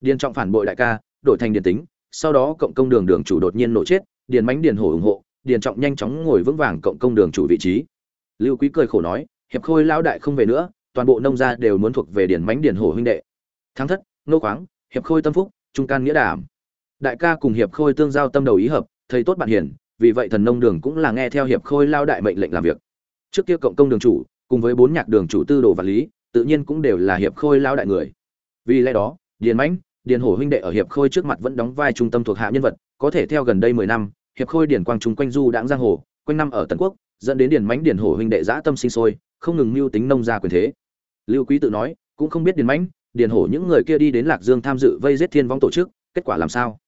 Điền trọng phản bội đại ca, đổi thành điền tính, sau đó cộng công đường đường chủ đột nhiên nổ chết, điền mánh điền hổ ủng hộ, điền trọng nhanh chóng ngồi vững vàng cộng công đường chủ vị trí. Lưu quý cười khổ nói hiệp khôi lão đại không về nữa, toàn bộ nông gia đều muốn thuộc về điền mánh điền hổ huynh đệ. Thắng thất, nô khoáng, hiệp khôi tâm phúc, trung can nghĩa đảm. Đại ca cùng hiệp khôi tương giao tâm đầu ý hợp, thầy tốt bạn hiền, vì vậy thần nông đường cũng là nghe theo hiệp khôi lao đại mệnh lệnh làm việc. Trước kia cộng công đường chủ, cùng với bốn nhạc đường chủ tư đồ và lý, tự nhiên cũng đều là hiệp khôi lao đại người. Vì lẽ đó, điền mãnh, điền hổ huynh đệ ở hiệp khôi trước mặt vẫn đóng vai trung tâm thuộc hạ nhân vật, có thể theo gần đây mười năm, hiệp khôi điền quang trung quanh du đãng giang hồ, quanh năm ở tần quốc, dẫn đến điền mãnh điền hổ huynh đệ dã tâm sinh sôi không ngừng mưu tính nông gia quyền thế. Lưu quý tự nói, cũng không biết điền mãnh, điền hổ những người kia đi đến lạc dương tham dự vây giết thiên vong tổ chức, kết quả làm sao?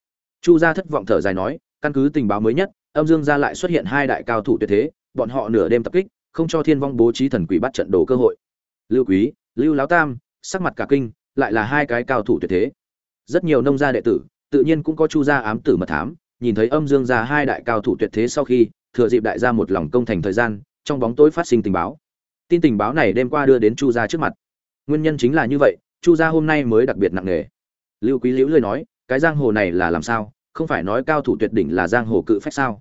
Chu gia thất vọng thở dài nói, căn cứ tình báo mới nhất, âm dương gia lại xuất hiện hai đại cao thủ tuyệt thế, bọn họ nửa đêm tập kích, không cho thiên vong bố trí thần quỷ bắt trận đồ cơ hội. Lưu quý, lưu láo tam, sắc mặt cả kinh, lại là hai cái cao thủ tuyệt thế. Rất nhiều nông gia đệ tử, tự nhiên cũng có chu gia ám tử mật thám, nhìn thấy âm dương gia hai đại cao thủ tuyệt thế sau khi, thừa dịp đại gia một lòng công thành thời gian, trong bóng tối phát sinh tình báo tin tình báo này đêm qua đưa đến chu gia trước mặt. Nguyên nhân chính là như vậy, chu gia hôm nay mới đặc biệt nặng nề. Lưu quý liễu lời nói, cái giang hồ này là làm sao, không phải nói cao thủ tuyệt đỉnh là giang hồ cự phách sao?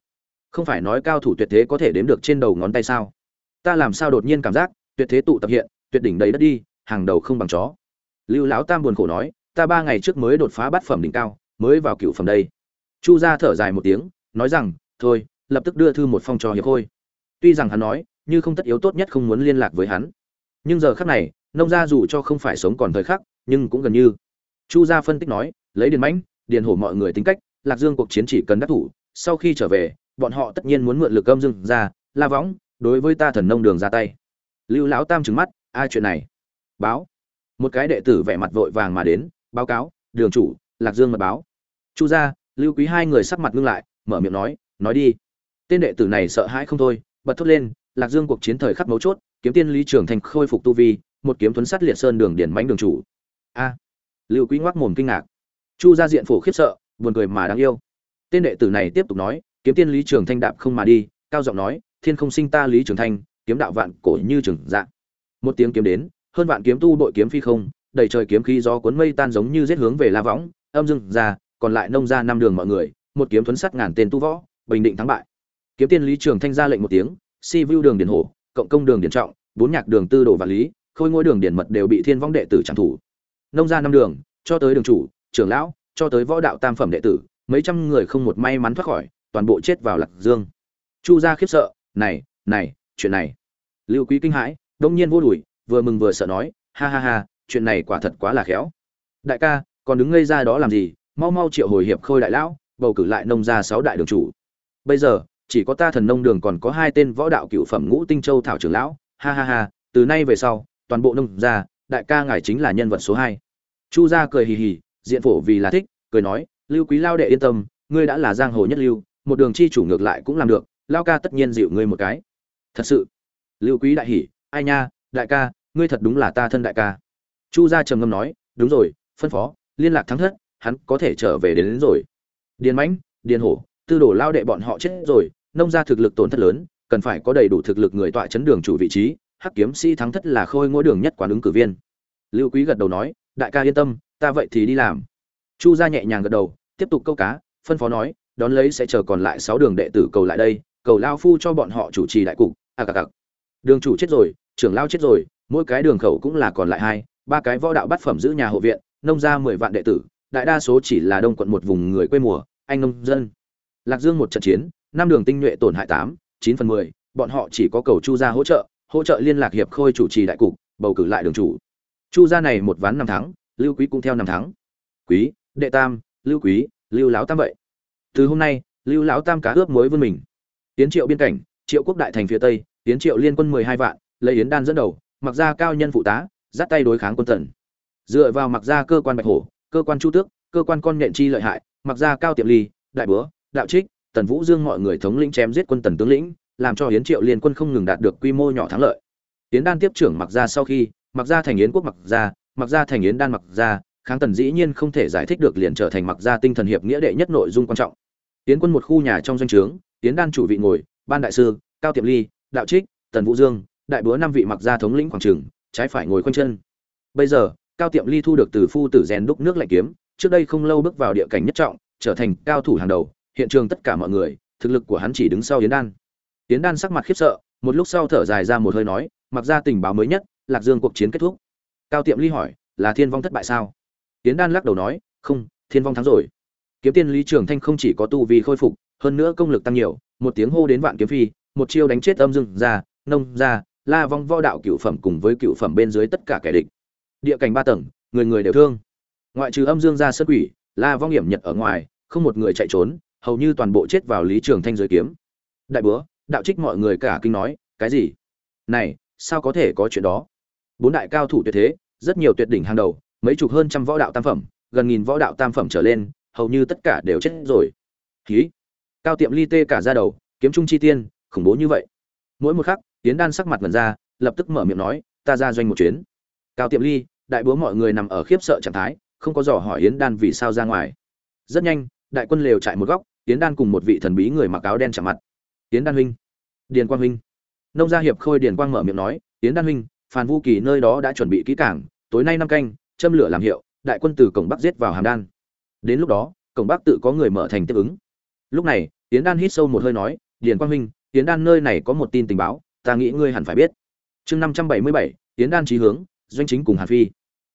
Không phải nói cao thủ tuyệt thế có thể đếm được trên đầu ngón tay sao? Ta làm sao đột nhiên cảm giác, tuyệt thế tụ tập hiện, tuyệt đỉnh đầy đất đi, hàng đầu không bằng chó. Lưu lão tam buồn khổ nói, ta ba ngày trước mới đột phá bát phẩm đỉnh cao, mới vào cựu phẩm đây. Chu gia thở dài một tiếng, nói rằng, thôi, lập tức đưa thư một phong cho hiệp khôi tuy rằng hắn nói như không tất yếu tốt nhất không muốn liên lạc với hắn. Nhưng giờ khắc này, nông gia dù cho không phải sống còn thời khắc, nhưng cũng gần như. Chu gia phân tích nói, lấy điền mãnh, điền hổ mọi người tính cách, lạc dương cuộc chiến chỉ cần đắc thủ, sau khi trở về, bọn họ tất nhiên muốn mượn lực âm dương ra, la võng, đối với ta thần nông đường ra tay. Lưu lão tam trừng mắt ai chuyện này. Báo. Một cái đệ tử vẻ mặt vội vàng mà đến, báo cáo, đường chủ, lạc dương mật báo. Chu gia, lưu quý hai người sắc mặt ngưng lại, mở miệng nói nói đi. Tên đệ tử này sợ hãi không thôi, bật thốt lên lạc dương cuộc chiến thời khắc mấu chốt, kiếm tiên lý trường thành khôi phục tu vi, một kiếm thuấn sắt liệt sơn đường điển mãnh đường chủ. A. Lưu quý ngoác mồm kinh ngạc. Chu gia diện phổ khiếp sợ, buồn cười mà đáng yêu. Tên đệ tử này tiếp tục nói, kiếm tiên lý trường thanh đạp không mà đi, cao giọng nói, thiên không sinh ta lý trường thanh kiếm đạo vạn cổ như trường dạng một tiếng kiếm đến, hơn vạn kiếm tu đội kiếm phi không, đầy trời kiếm khí gió cuốn mây tan giống như giết hướng về la võng, âm dưng ra, còn lại nông ra năm đường mọi người, một kiếm thuấn sắt ngàn tên tu võ, bình định thắng bại. Kiếm tiên lý trường thanh ra lệnh một tiếng si vu đường Điền hổ, cộng công đường Điền trọng, bốn nhạc đường tư đồ và lý, khôi ngôi đường Điền mật đều bị thiên vong đệ tử trảm thủ. Nông ra năm đường, cho tới đường chủ, trưởng lão, cho tới võ đạo tam phẩm đệ tử, mấy trăm người không một may mắn thoát khỏi, toàn bộ chết vào lạc dương. Chu gia khiếp sợ, này này, chuyện này. Lưu quý kinh hãi, đông nhiên vô đùi, vừa mừng vừa sợ nói, ha ha ha, chuyện này quả thật quá là khéo. Đại ca, còn đứng ngây ra đó làm gì? Mau mau triệu hồi hiệp khôi đại lão, bầu cử lại nông gia sáu đại đường chủ. Bây giờ chỉ có ta thần nông đường còn có hai tên võ đạo cựu phẩm ngũ tinh châu thảo trưởng lão. Ha ha ha từ nay về sau toàn bộ nông gia đại ca ngài chính là nhân vật số hai. Chu gia cười hì hì diện phổ vì là thích cười nói lưu quý lao đệ yên tâm ngươi đã là giang hồ nhất lưu một đường chi chủ ngược lại cũng làm được lao ca tất nhiên dịu ngươi một cái. Thật sự? Lưu quý đại hỉ ai nha đại ca ngươi thật đúng là ta thân đại ca. Chu gia trầm ngâm nói đúng rồi phân phó liên lạc thắng thất hắn có thể trở về đến, đến rồi. Điền mãnh điền hổ tư đồ lao đệ bọn họ chết rồi nông gia thực lực tổn thất lớn, cần phải có đầy đủ thực lực người tọa chấn đường chủ vị trí, hắc kiếm sĩ thắng thất là khôi ngôi đường nhất quán ứng cử viên. Lưu quý gật đầu nói, đại ca yên tâm, ta vậy thì đi làm. Chu gia nhẹ nhàng gật đầu, tiếp tục câu cá, phân phó nói, đón lấy sẽ chờ còn lại sáu đường đệ tử cầu lại đây, cầu lao phu cho bọn họ chủ trì đại cục. À cặc cặc. Đường chủ chết rồi, trưởng lao chết rồi, mỗi cái đường khẩu cũng là còn lại hai, ba cái võ đạo bát phẩm giữ nhà hộ viện, nông gia mười vạn đệ tử, đại đa số chỉ là đông quận một vùng người quê mùa, anh nông dân. Lạc dương một trận chiến năm đường tinh nhuệ tổn hại tám, chín phần mười, bọn họ chỉ có cầu chu gia hỗ trợ hỗ trợ liên lạc hiệp khôi chủ trì đại cục, bầu cử lại đường chủ. Chu gia này một ván năm tháng lưu quý cũng theo năm tháng quý, đệ tam, lưu quý, lưu lão tam vậy. Từ hôm nay, lưu lão tam cá ướp muối vươn mình. Tiến triệu biên cảnh, triệu quốc đại thành phía tây, tiến triệu liên quân mười hai vạn, lấy yến đan dẫn đầu mặc ra cao nhân phụ tá, dắt tay đối kháng quân tần dựa vào mặc ra cơ quan bạch hổ, cơ quan chu tước, cơ quan con nhện chi lợi hại mặc ra cao tiệm ly, đại búa, đạo trích tần vũ dương mọi người thống lĩnh chém giết quân tần tướng lĩnh làm cho hiến triệu liên quân không ngừng đạt được quy mô nhỏ thắng lợi Yến Đan tiếp trưởng mặc ra sau khi, mặc ra thành Yến quốc mặc ra, mặc ra thành Yến Đan mặc ra, kháng tần dĩ nhiên không thể giải thích được liền trở thành mặc ra tinh thần hiệp nghĩa đệ nhất nội dung quan trọng. Yến quân một khu nhà trong doanh trướng, Yến Đan chủ vị ngồi, ban đại sư, Cao Tiệm Ly, đạo trích, Tần Vũ Dương, đại búa năm vị mặc gia thống lĩnh khoảng trường, trái phải ngồi quanh chân. Bây giờ, Cao Tiệm Ly thu được từ phu tử rèn đúc nước lạnh kiếm, trước đây không lâu bước vào địa cảnh nhất trọng, trở thành cao thủ hàng đầu, hiện trường tất cả mọi người, thực lực của hắn chỉ đứng sau Yến Đan. Yến Đan sắc mặt khiếp sợ, một lúc sau thở dài ra một hơi nói, mặc ra tình báo mới nhất lạc dương cuộc chiến kết thúc. Cao tiệm ly hỏi là thiên vong thất bại sao? Yến đan lắc đầu nói không thiên vong thắng rồi. Kiếm tiên lý trường thanh không chỉ có tu vi khôi phục hơn nữa công lực tăng nhiều một tiếng hô đến vạn kiếm phi một chiêu đánh chết âm dương ra nông ra la vong võ đạo cựu phẩm cùng với cựu phẩm bên dưới tất cả kẻ địch. Địa cảnh ba tầng người người đều thương. Ngoại trừ âm dương ra sơn quỷ la vong hiểm nhật ở ngoài không một người chạy trốn hầu như toàn bộ chết vào lý trường thanh dưới kiếm. Đại búa đạo trích mọi người cả kinh nói, cái gì? Này, sao có thể có chuyện đó? Bốn đại cao thủ tuyệt thế, rất nhiều tuyệt đỉnh hàng đầu, mấy chục hơn trăm võ đạo tam phẩm, gần nghìn võ đạo tam phẩm trở lên, hầu như tất cả đều chết rồi. Khí cao tiệm ly tê cả ra đầu, kiếm trung chi tiên, khủng bố như vậy. Mỗi một khắc tiến đan sắc mặt vần ra, lập tức mở miệng nói, ta ra doanh một chuyến. Cao tiệm ly, đại búa mọi người nằm ở khiếp sợ trạng thái, không có dò hỏi yến đan vì sao ra ngoài. Rất nhanh, đại quân lều chạy một góc Tiến đan cùng một vị thần bí người mặc áo đen chạm mặt. Tiến đan huynh. Điền quang huynh. Nông gia hiệp khôi điền quang mở miệng nói, tiến đan huynh phàn vu kỳ nơi đó đã chuẩn bị kỹ cảng tối nay năm canh, châm lửa làm hiệu, đại quân từ cổng bắc giết vào hàm đan. Đến lúc đó, cổng bắc tự có người mở thành tiếp ứng. Lúc này, tiến đan hít sâu một hơi nói, điền quang huynh, tiến đan nơi này có một tin tình báo, ta nghĩ ngươi hẳn phải biết. Chương năm trăm bảy mươi bảy, tiến đan trí hướng, doanh chính cùng hàn phi.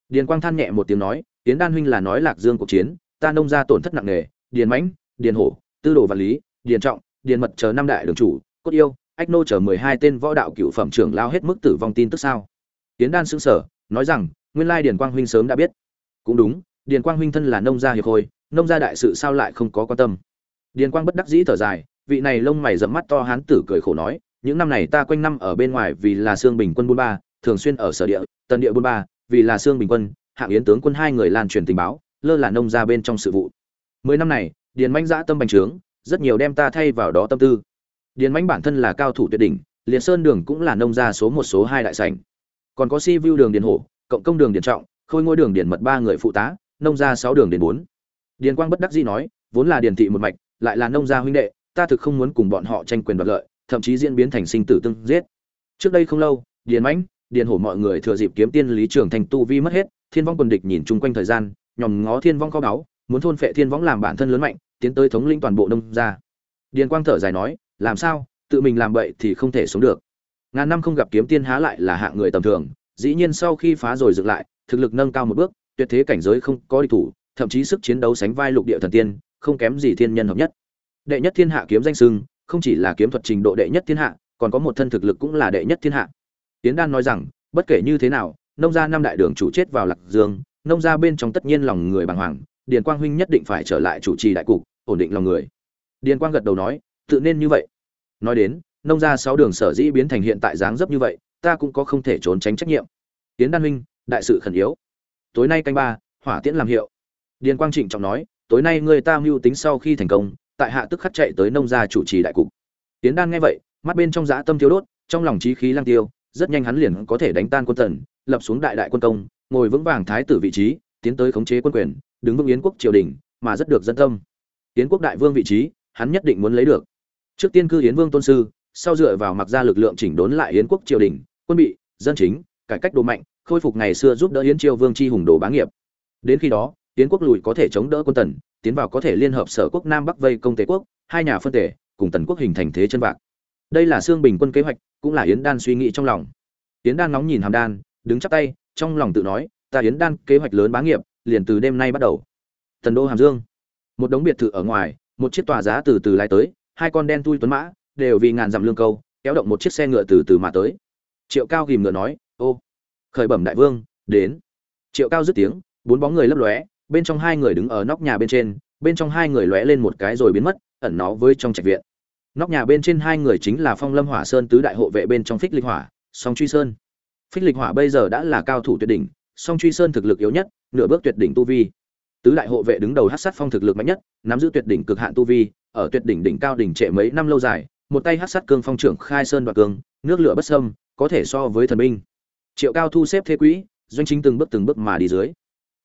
Điền quang than nhẹ một tiếng nói, tiến đan huynh là nói lạc dương cuộc chiến, ta nông ra tổn thất nặng nề, điền mãnh điền hổ, tư đồ văn lý, điền trọng, điền mật chờ năm đại đường chủ, cốt yêu, ách nô chờ mười hai tên võ đạo cựu phẩm trưởng lao hết mức tử vong tin tức sao? Tiến đan xưng sở, nói rằng, nguyên lai điền quang huynh sớm đã biết. Cũng đúng, điền quang huynh thân là nông gia hiệp hội, nông gia đại sự sao lại không có quan tâm? Điền quang bất đắc dĩ thở dài, vị này lông mày rậm mắt to hán tử cười khổ nói, những năm này ta quanh năm ở bên ngoài vì là xương bình quân buôn ba, thường xuyên ở sở địa, tần địa buôn ba, vì là xương bình quân, hạng yến tướng quân hai người lan truyền tình báo, lơ là nông gia bên trong sự vụ. Mười năm này điền manh dã tâm bành trướng, rất nhiều đem ta thay vào đó tâm tư. Điền mãnh bản thân là cao thủ tuyệt đỉnh liền sơn đường cũng là nông gia số một số hai đại sảnh. Còn có si vu đường điền hổ, cộng công đường điền trọng, khôi ngôi đường điền mật ba người phụ tá, nông gia sáu đường điền bốn. Điền quang bất đắc dĩ nói, vốn là điền thị một mạch, lại là nông gia huynh đệ, ta thực không muốn cùng bọn họ tranh quyền đoạt lợi, thậm chí diễn biến thành sinh tử tương giết. Trước đây không lâu, điền mãnh, điền hổ mọi người thừa dịp kiếm tiên lý trường thành tu vi mất hết, thiên vong quân địch nhìn chung quanh thời gian, nhòm ngó thiên vong kho báu muốn thôn phệ thiên võng làm bản thân lớn mạnh, tiến tới thống lĩnh toàn bộ nông gia. Điền quang thở dài nói, làm sao? Tự mình làm vậy thì không thể sống được. Ngàn năm không gặp kiếm tiên há lại là hạng người tầm thường, dĩ nhiên sau khi phá rồi dựng lại, thực lực nâng cao một bước, tuyệt thế cảnh giới không có địch thủ, thậm chí sức chiến đấu sánh vai lục địa thần tiên, không kém gì thiên nhân hợp nhất. Đệ nhất thiên hạ kiếm danh sưng, không chỉ là kiếm thuật trình độ đệ nhất thiên hạ, còn có một thân thực lực cũng là đệ nhất thiên hạ. Tiến đan nói rằng, bất kể như thế nào, nông gia năm đại đường chủ chết vào lạc dương, nông gia bên trong tất nhiên lòng người bàng hoàng điền quang huynh nhất định phải trở lại chủ trì đại cục, ổn định lòng người. Điền quang gật đầu nói, tự nên như vậy. Nói đến, nông gia sáu đường sở dĩ biến thành hiện tại dáng dấp như vậy, ta cũng có không thể trốn tránh trách nhiệm. Tiến đan huynh, đại sự khẩn yếu. Tối nay canh ba, hỏa tiễn làm hiệu. Điền quang trịnh trọng nói, tối nay người ta mưu tính sau khi thành công, tại hạ tức khắc chạy tới nông gia chủ trì đại cục. Tiến đan nghe vậy, mắt bên trong dã tâm thiếu đốt, trong lòng trí khí lang tiêu, rất nhanh hắn liền có thể đánh tan quân tần, lập xuống đại đại quân công, ngồi vững vàng thái tử vị trí, tiến tới khống chế quân quyền đứng vững yến quốc triều đình, mà rất được dân tâm. Yến quốc đại vương vị trí, hắn nhất định muốn lấy được. Trước tiên cư yến vương tôn sư, sau dựa vào mặc ra lực lượng chỉnh đốn lại yến quốc triều đình, quân bị, dân chính, cải cách đồ mạnh, khôi phục ngày xưa giúp đỡ yến triều vương chi hùng đồ bá nghiệp. Đến khi đó, yến quốc lùi có thể chống đỡ quân tần, tiến vào có thể liên hợp sở quốc nam bắc vây công tế quốc, hai nhà phân tể cùng tần quốc hình thành thế chân bạc đây là xương bình quân kế hoạch, cũng là yến đan suy nghĩ trong lòng. Yến đan nóng nhìn hàm đan, đứng chắp tay, trong lòng tự nói, ta yến đan kế hoạch lớn bá nghiệp liền từ đêm nay bắt đầu. Tần đô hàm dương. Một đống biệt thự ở ngoài, một chiếc tòa giá từ từ lái tới, hai con đen tui tuấn mã, đều vì ngàn dặm lương câu, kéo động một chiếc xe ngựa từ từ mà tới. Triệu cao ghìm ngựa nói, ô, khởi bẩm đại vương, đến. Triệu cao dứt tiếng, bốn bóng người lấp lóe, bên trong hai người đứng ở nóc nhà bên trên, bên trong hai người lóe lên một cái rồi biến mất, ẩn nó với trong trạch viện. Nóc nhà bên trên hai người chính là phong lâm hỏa sơn tứ đại hộ vệ bên trong phích lịch hỏa, song truy sơn. Phích lịch hỏa bây giờ đã là cao thủ tuyệt đỉnh, song truy sơn thực lực yếu nhất nửa bước tuyệt đỉnh tu vi. Tứ đại hộ vệ đứng đầu hát sát phong thực lực mạnh nhất, nắm giữ tuyệt đỉnh cực hạn tu vi, ở tuyệt đỉnh đỉnh cao đỉnh trệ mấy năm lâu dài, một tay hát sát cương phong trưởng khai sơn đoạt cương, nước lửa bất sâm có thể so với thần binh. Triệu cao thu xếp thế quỹ, doanh chính từng bước từng bước mà đi dưới.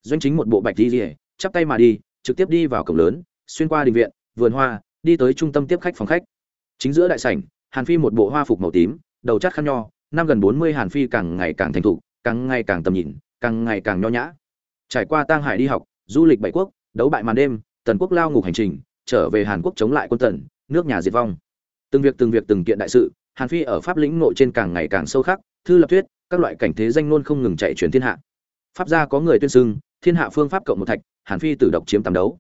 Doanh chính một bộ bạch đi rỉa chắp tay mà đi, trực tiếp đi vào cổng lớn, xuyên qua đình viện, vườn hoa, đi tới trung tâm tiếp khách phòng khách. Chính giữa đại sảnh, hàn phi một bộ hoa phục màu tím, đầu chắt khăn nho, năm gần bốn mươi hàn phi càng ngày càng thành thục, càng ngày càng tầm nhìn, càng ngày càng nho nhã trải qua tang hải đi học, du lịch bảy quốc, đấu bại màn đêm, tần quốc lao ngục hành trình, trở về hàn quốc chống lại quân tần, nước nhà diệt vong. Từng việc từng việc từng kiện đại sự, hàn phi ở pháp lĩnh nội trên càng ngày càng sâu khắc, thư lập thuyết, các loại cảnh thế danh luôn không ngừng chạy truyền thiên hạ. Pháp gia có người tuyên xưng, thiên hạ phương pháp cộng một thạch, hàn phi tử độc chiếm tam đấu.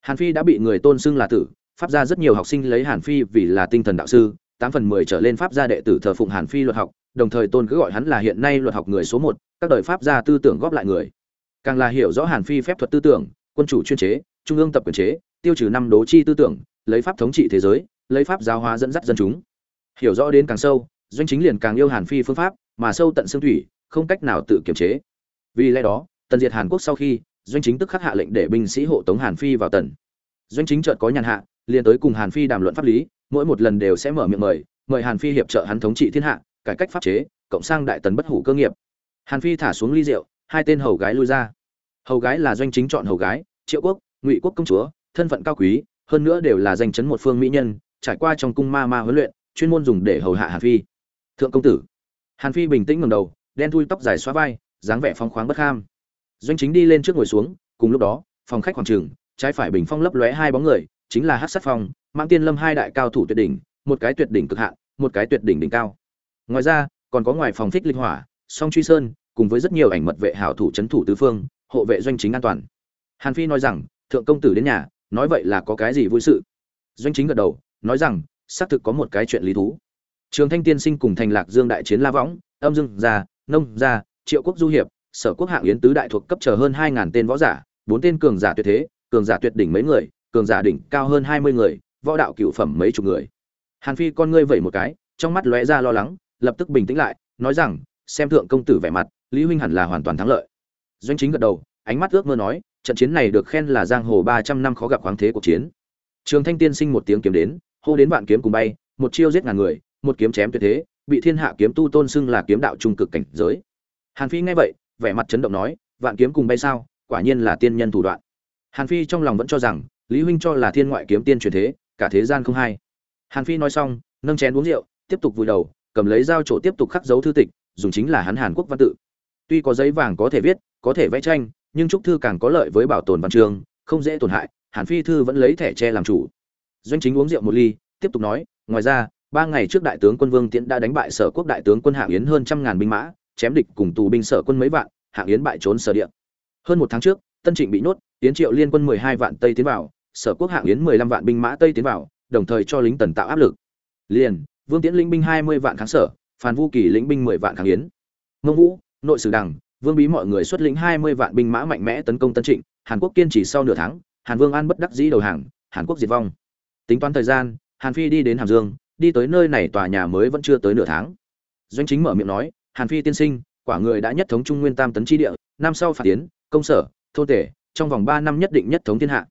Hàn phi đã bị người tôn xưng là tử, pháp gia rất nhiều học sinh lấy hàn phi vì là tinh thần đạo sư, tám phần mười trở lên pháp gia đệ tử thờ phụng hàn phi luật học, đồng thời tôn cứ gọi hắn là hiện nay luật học người số một, các đời pháp gia tư tưởng góp lại người càng là hiểu rõ hàn phi phép thuật tư tưởng, quân chủ chuyên chế, trung ương tập quyền chế, tiêu trừ năm đố chi tư tưởng, lấy pháp thống trị thế giới, lấy pháp giáo hóa dẫn dắt dân chúng. Hiểu rõ đến càng sâu, doanh chính liền càng yêu hàn phi phương pháp, mà sâu tận xương thủy, không cách nào tự kiềm chế. Vì lẽ đó, tần diệt hàn quốc sau khi, doanh chính tức khắc hạ lệnh để binh sĩ hộ tống hàn phi vào tần. Doanh chính chợt có nhàn hạ, liền tới cùng hàn phi đàm luận pháp lý, mỗi một lần đều sẽ mở miệng mời mời hàn phi hiệp trợ hắn thống trị thiên hạ, cải cách pháp chế, cộng sang đại tần bất hủ cơ nghiệp. Hàn phi thả xuống ly rượu hai tên hầu gái lui ra. Hầu gái là doanh chính chọn hầu gái, triệu quốc, ngụy quốc công chúa, thân phận cao quý, hơn nữa đều là danh chấn một phương mỹ nhân, trải qua trong cung ma ma huấn luyện, chuyên môn dùng để hầu hạ hàn phi. Thượng công tử. Hàn phi bình tĩnh ngẩng đầu, đen thui tóc dài xóa vai, dáng vẻ phong khoáng bất kham doanh chính đi lên trước ngồi xuống, cùng lúc đó, phòng khách hoàng trường, trái phải bình phong lấp lóe hai bóng người, chính là hát sát phong mang tiên lâm hai đại cao thủ tuyệt đỉnh, một cái tuyệt đỉnh cực hạn, một cái tuyệt đỉnh đỉnh cao. Ngoài ra, còn có ngoài phòng thích linh hỏa, song truy sơn cùng với rất nhiều ảnh mật vệ hảo thủ c thủ tứ phương, hộ vệ doanh chính an toàn. Hàn phi nói rằng, thượng công tử đến nhà, nói vậy là có cái gì vui sự? Doanh chính gật đầu, nói rằng, xác thực có một cái chuyện lý thú. Trường thanh tiên sinh cùng thành lạc dương đại chiến la võng, âm dương gia, nông gia, triệu quốc du hiệp, sở quốc hạng yến tứ đại thuộc cấp chờ hơn hai ngàn tên võ giả, bốn tên cường giả tuyệt thế, cường giả tuyệt đỉnh mấy người, cường giả đỉnh cao hơn hai mươi người, võ đạo cựu phẩm mấy chục người. Hàn phi con ngươi vẩy một cái, trong mắt lóe ra lo lắng, lập tức bình tĩnh lại, nói rằng, xem thượng công tử vẻ mặt lý huynh hẳn là hoàn toàn thắng lợi. Doanh chính gật đầu, ánh mắt ước mơ nói, trận chiến này được khen là giang hồ ba trăm năm khó gặp khoáng thế cuộc chiến. Trường thanh tiên sinh một tiếng kiếm đến, hô đến vạn kiếm cùng bay, một chiêu giết ngàn người, một kiếm chém tuyệt thế, bị thiên hạ kiếm tu tôn xưng là kiếm đạo trung cực cảnh giới. Hàn phi nghe vậy, vẻ mặt chấn động nói, vạn kiếm cùng bay sao, quả nhiên là tiên nhân thủ đoạn. Hàn phi trong lòng vẫn cho rằng, lý huynh cho là thiên ngoại kiếm tiên truyền thế, cả thế gian không hay. Hàn phi nói xong, nâng chén uống rượu, tiếp tục vùi đầu, cầm lấy dao chỗ tiếp tục khắc dấu thư tịch, dùng chính là hắn hàn quốc văn tự tuy có giấy vàng có thể viết, có thể vẽ tranh, nhưng trúc thư càng có lợi với bảo tồn văn chương, không dễ tổn hại, hàn phi thư vẫn lấy thẻ tre làm chủ. Doanh chính uống rượu một ly, tiếp tục nói, ngoài ra, ba ngày trước đại tướng quân vương tiễn đã đánh bại sở quốc đại tướng quân hạng yến hơn trăm ngàn binh mã, chém địch cùng tù binh sở quân mấy vạn hạng yến bại trốn sở địa. Hơn một tháng trước, tân trịnh bị nhốt, yến triệu liên quân mười hai vạn tây tiến vào, sở quốc hạng yến mười lăm vạn binh mã tây tiến vào, đồng thời cho lính tần tạo áp lực. Liền, vương tiễn lĩnh binh hai mươi vạn kháng sở, phan vu kỳ lĩnh binh mười vạn kháng yến. Mông vũ nội sử đằng vương bí mọi người xuất lĩnh hai mươi vạn binh mã mạnh mẽ tấn công tân trịnh, hàn quốc kiên trì sau nửa tháng, hàn vương an bất đắc dĩ đầu hàng, hàn quốc diệt vong. Tính toán thời gian, hàn phi đi đến hàm dương, đi tới nơi này tòa nhà mới vẫn chưa tới nửa tháng. Doanh chính mở miệng nói, hàn phi tiên sinh, quả người đã nhất thống trung nguyên tam tấn chi địa, năm sau phạt tiến, công sở thô tể, trong vòng ba năm nhất định nhất thống thiên hạ.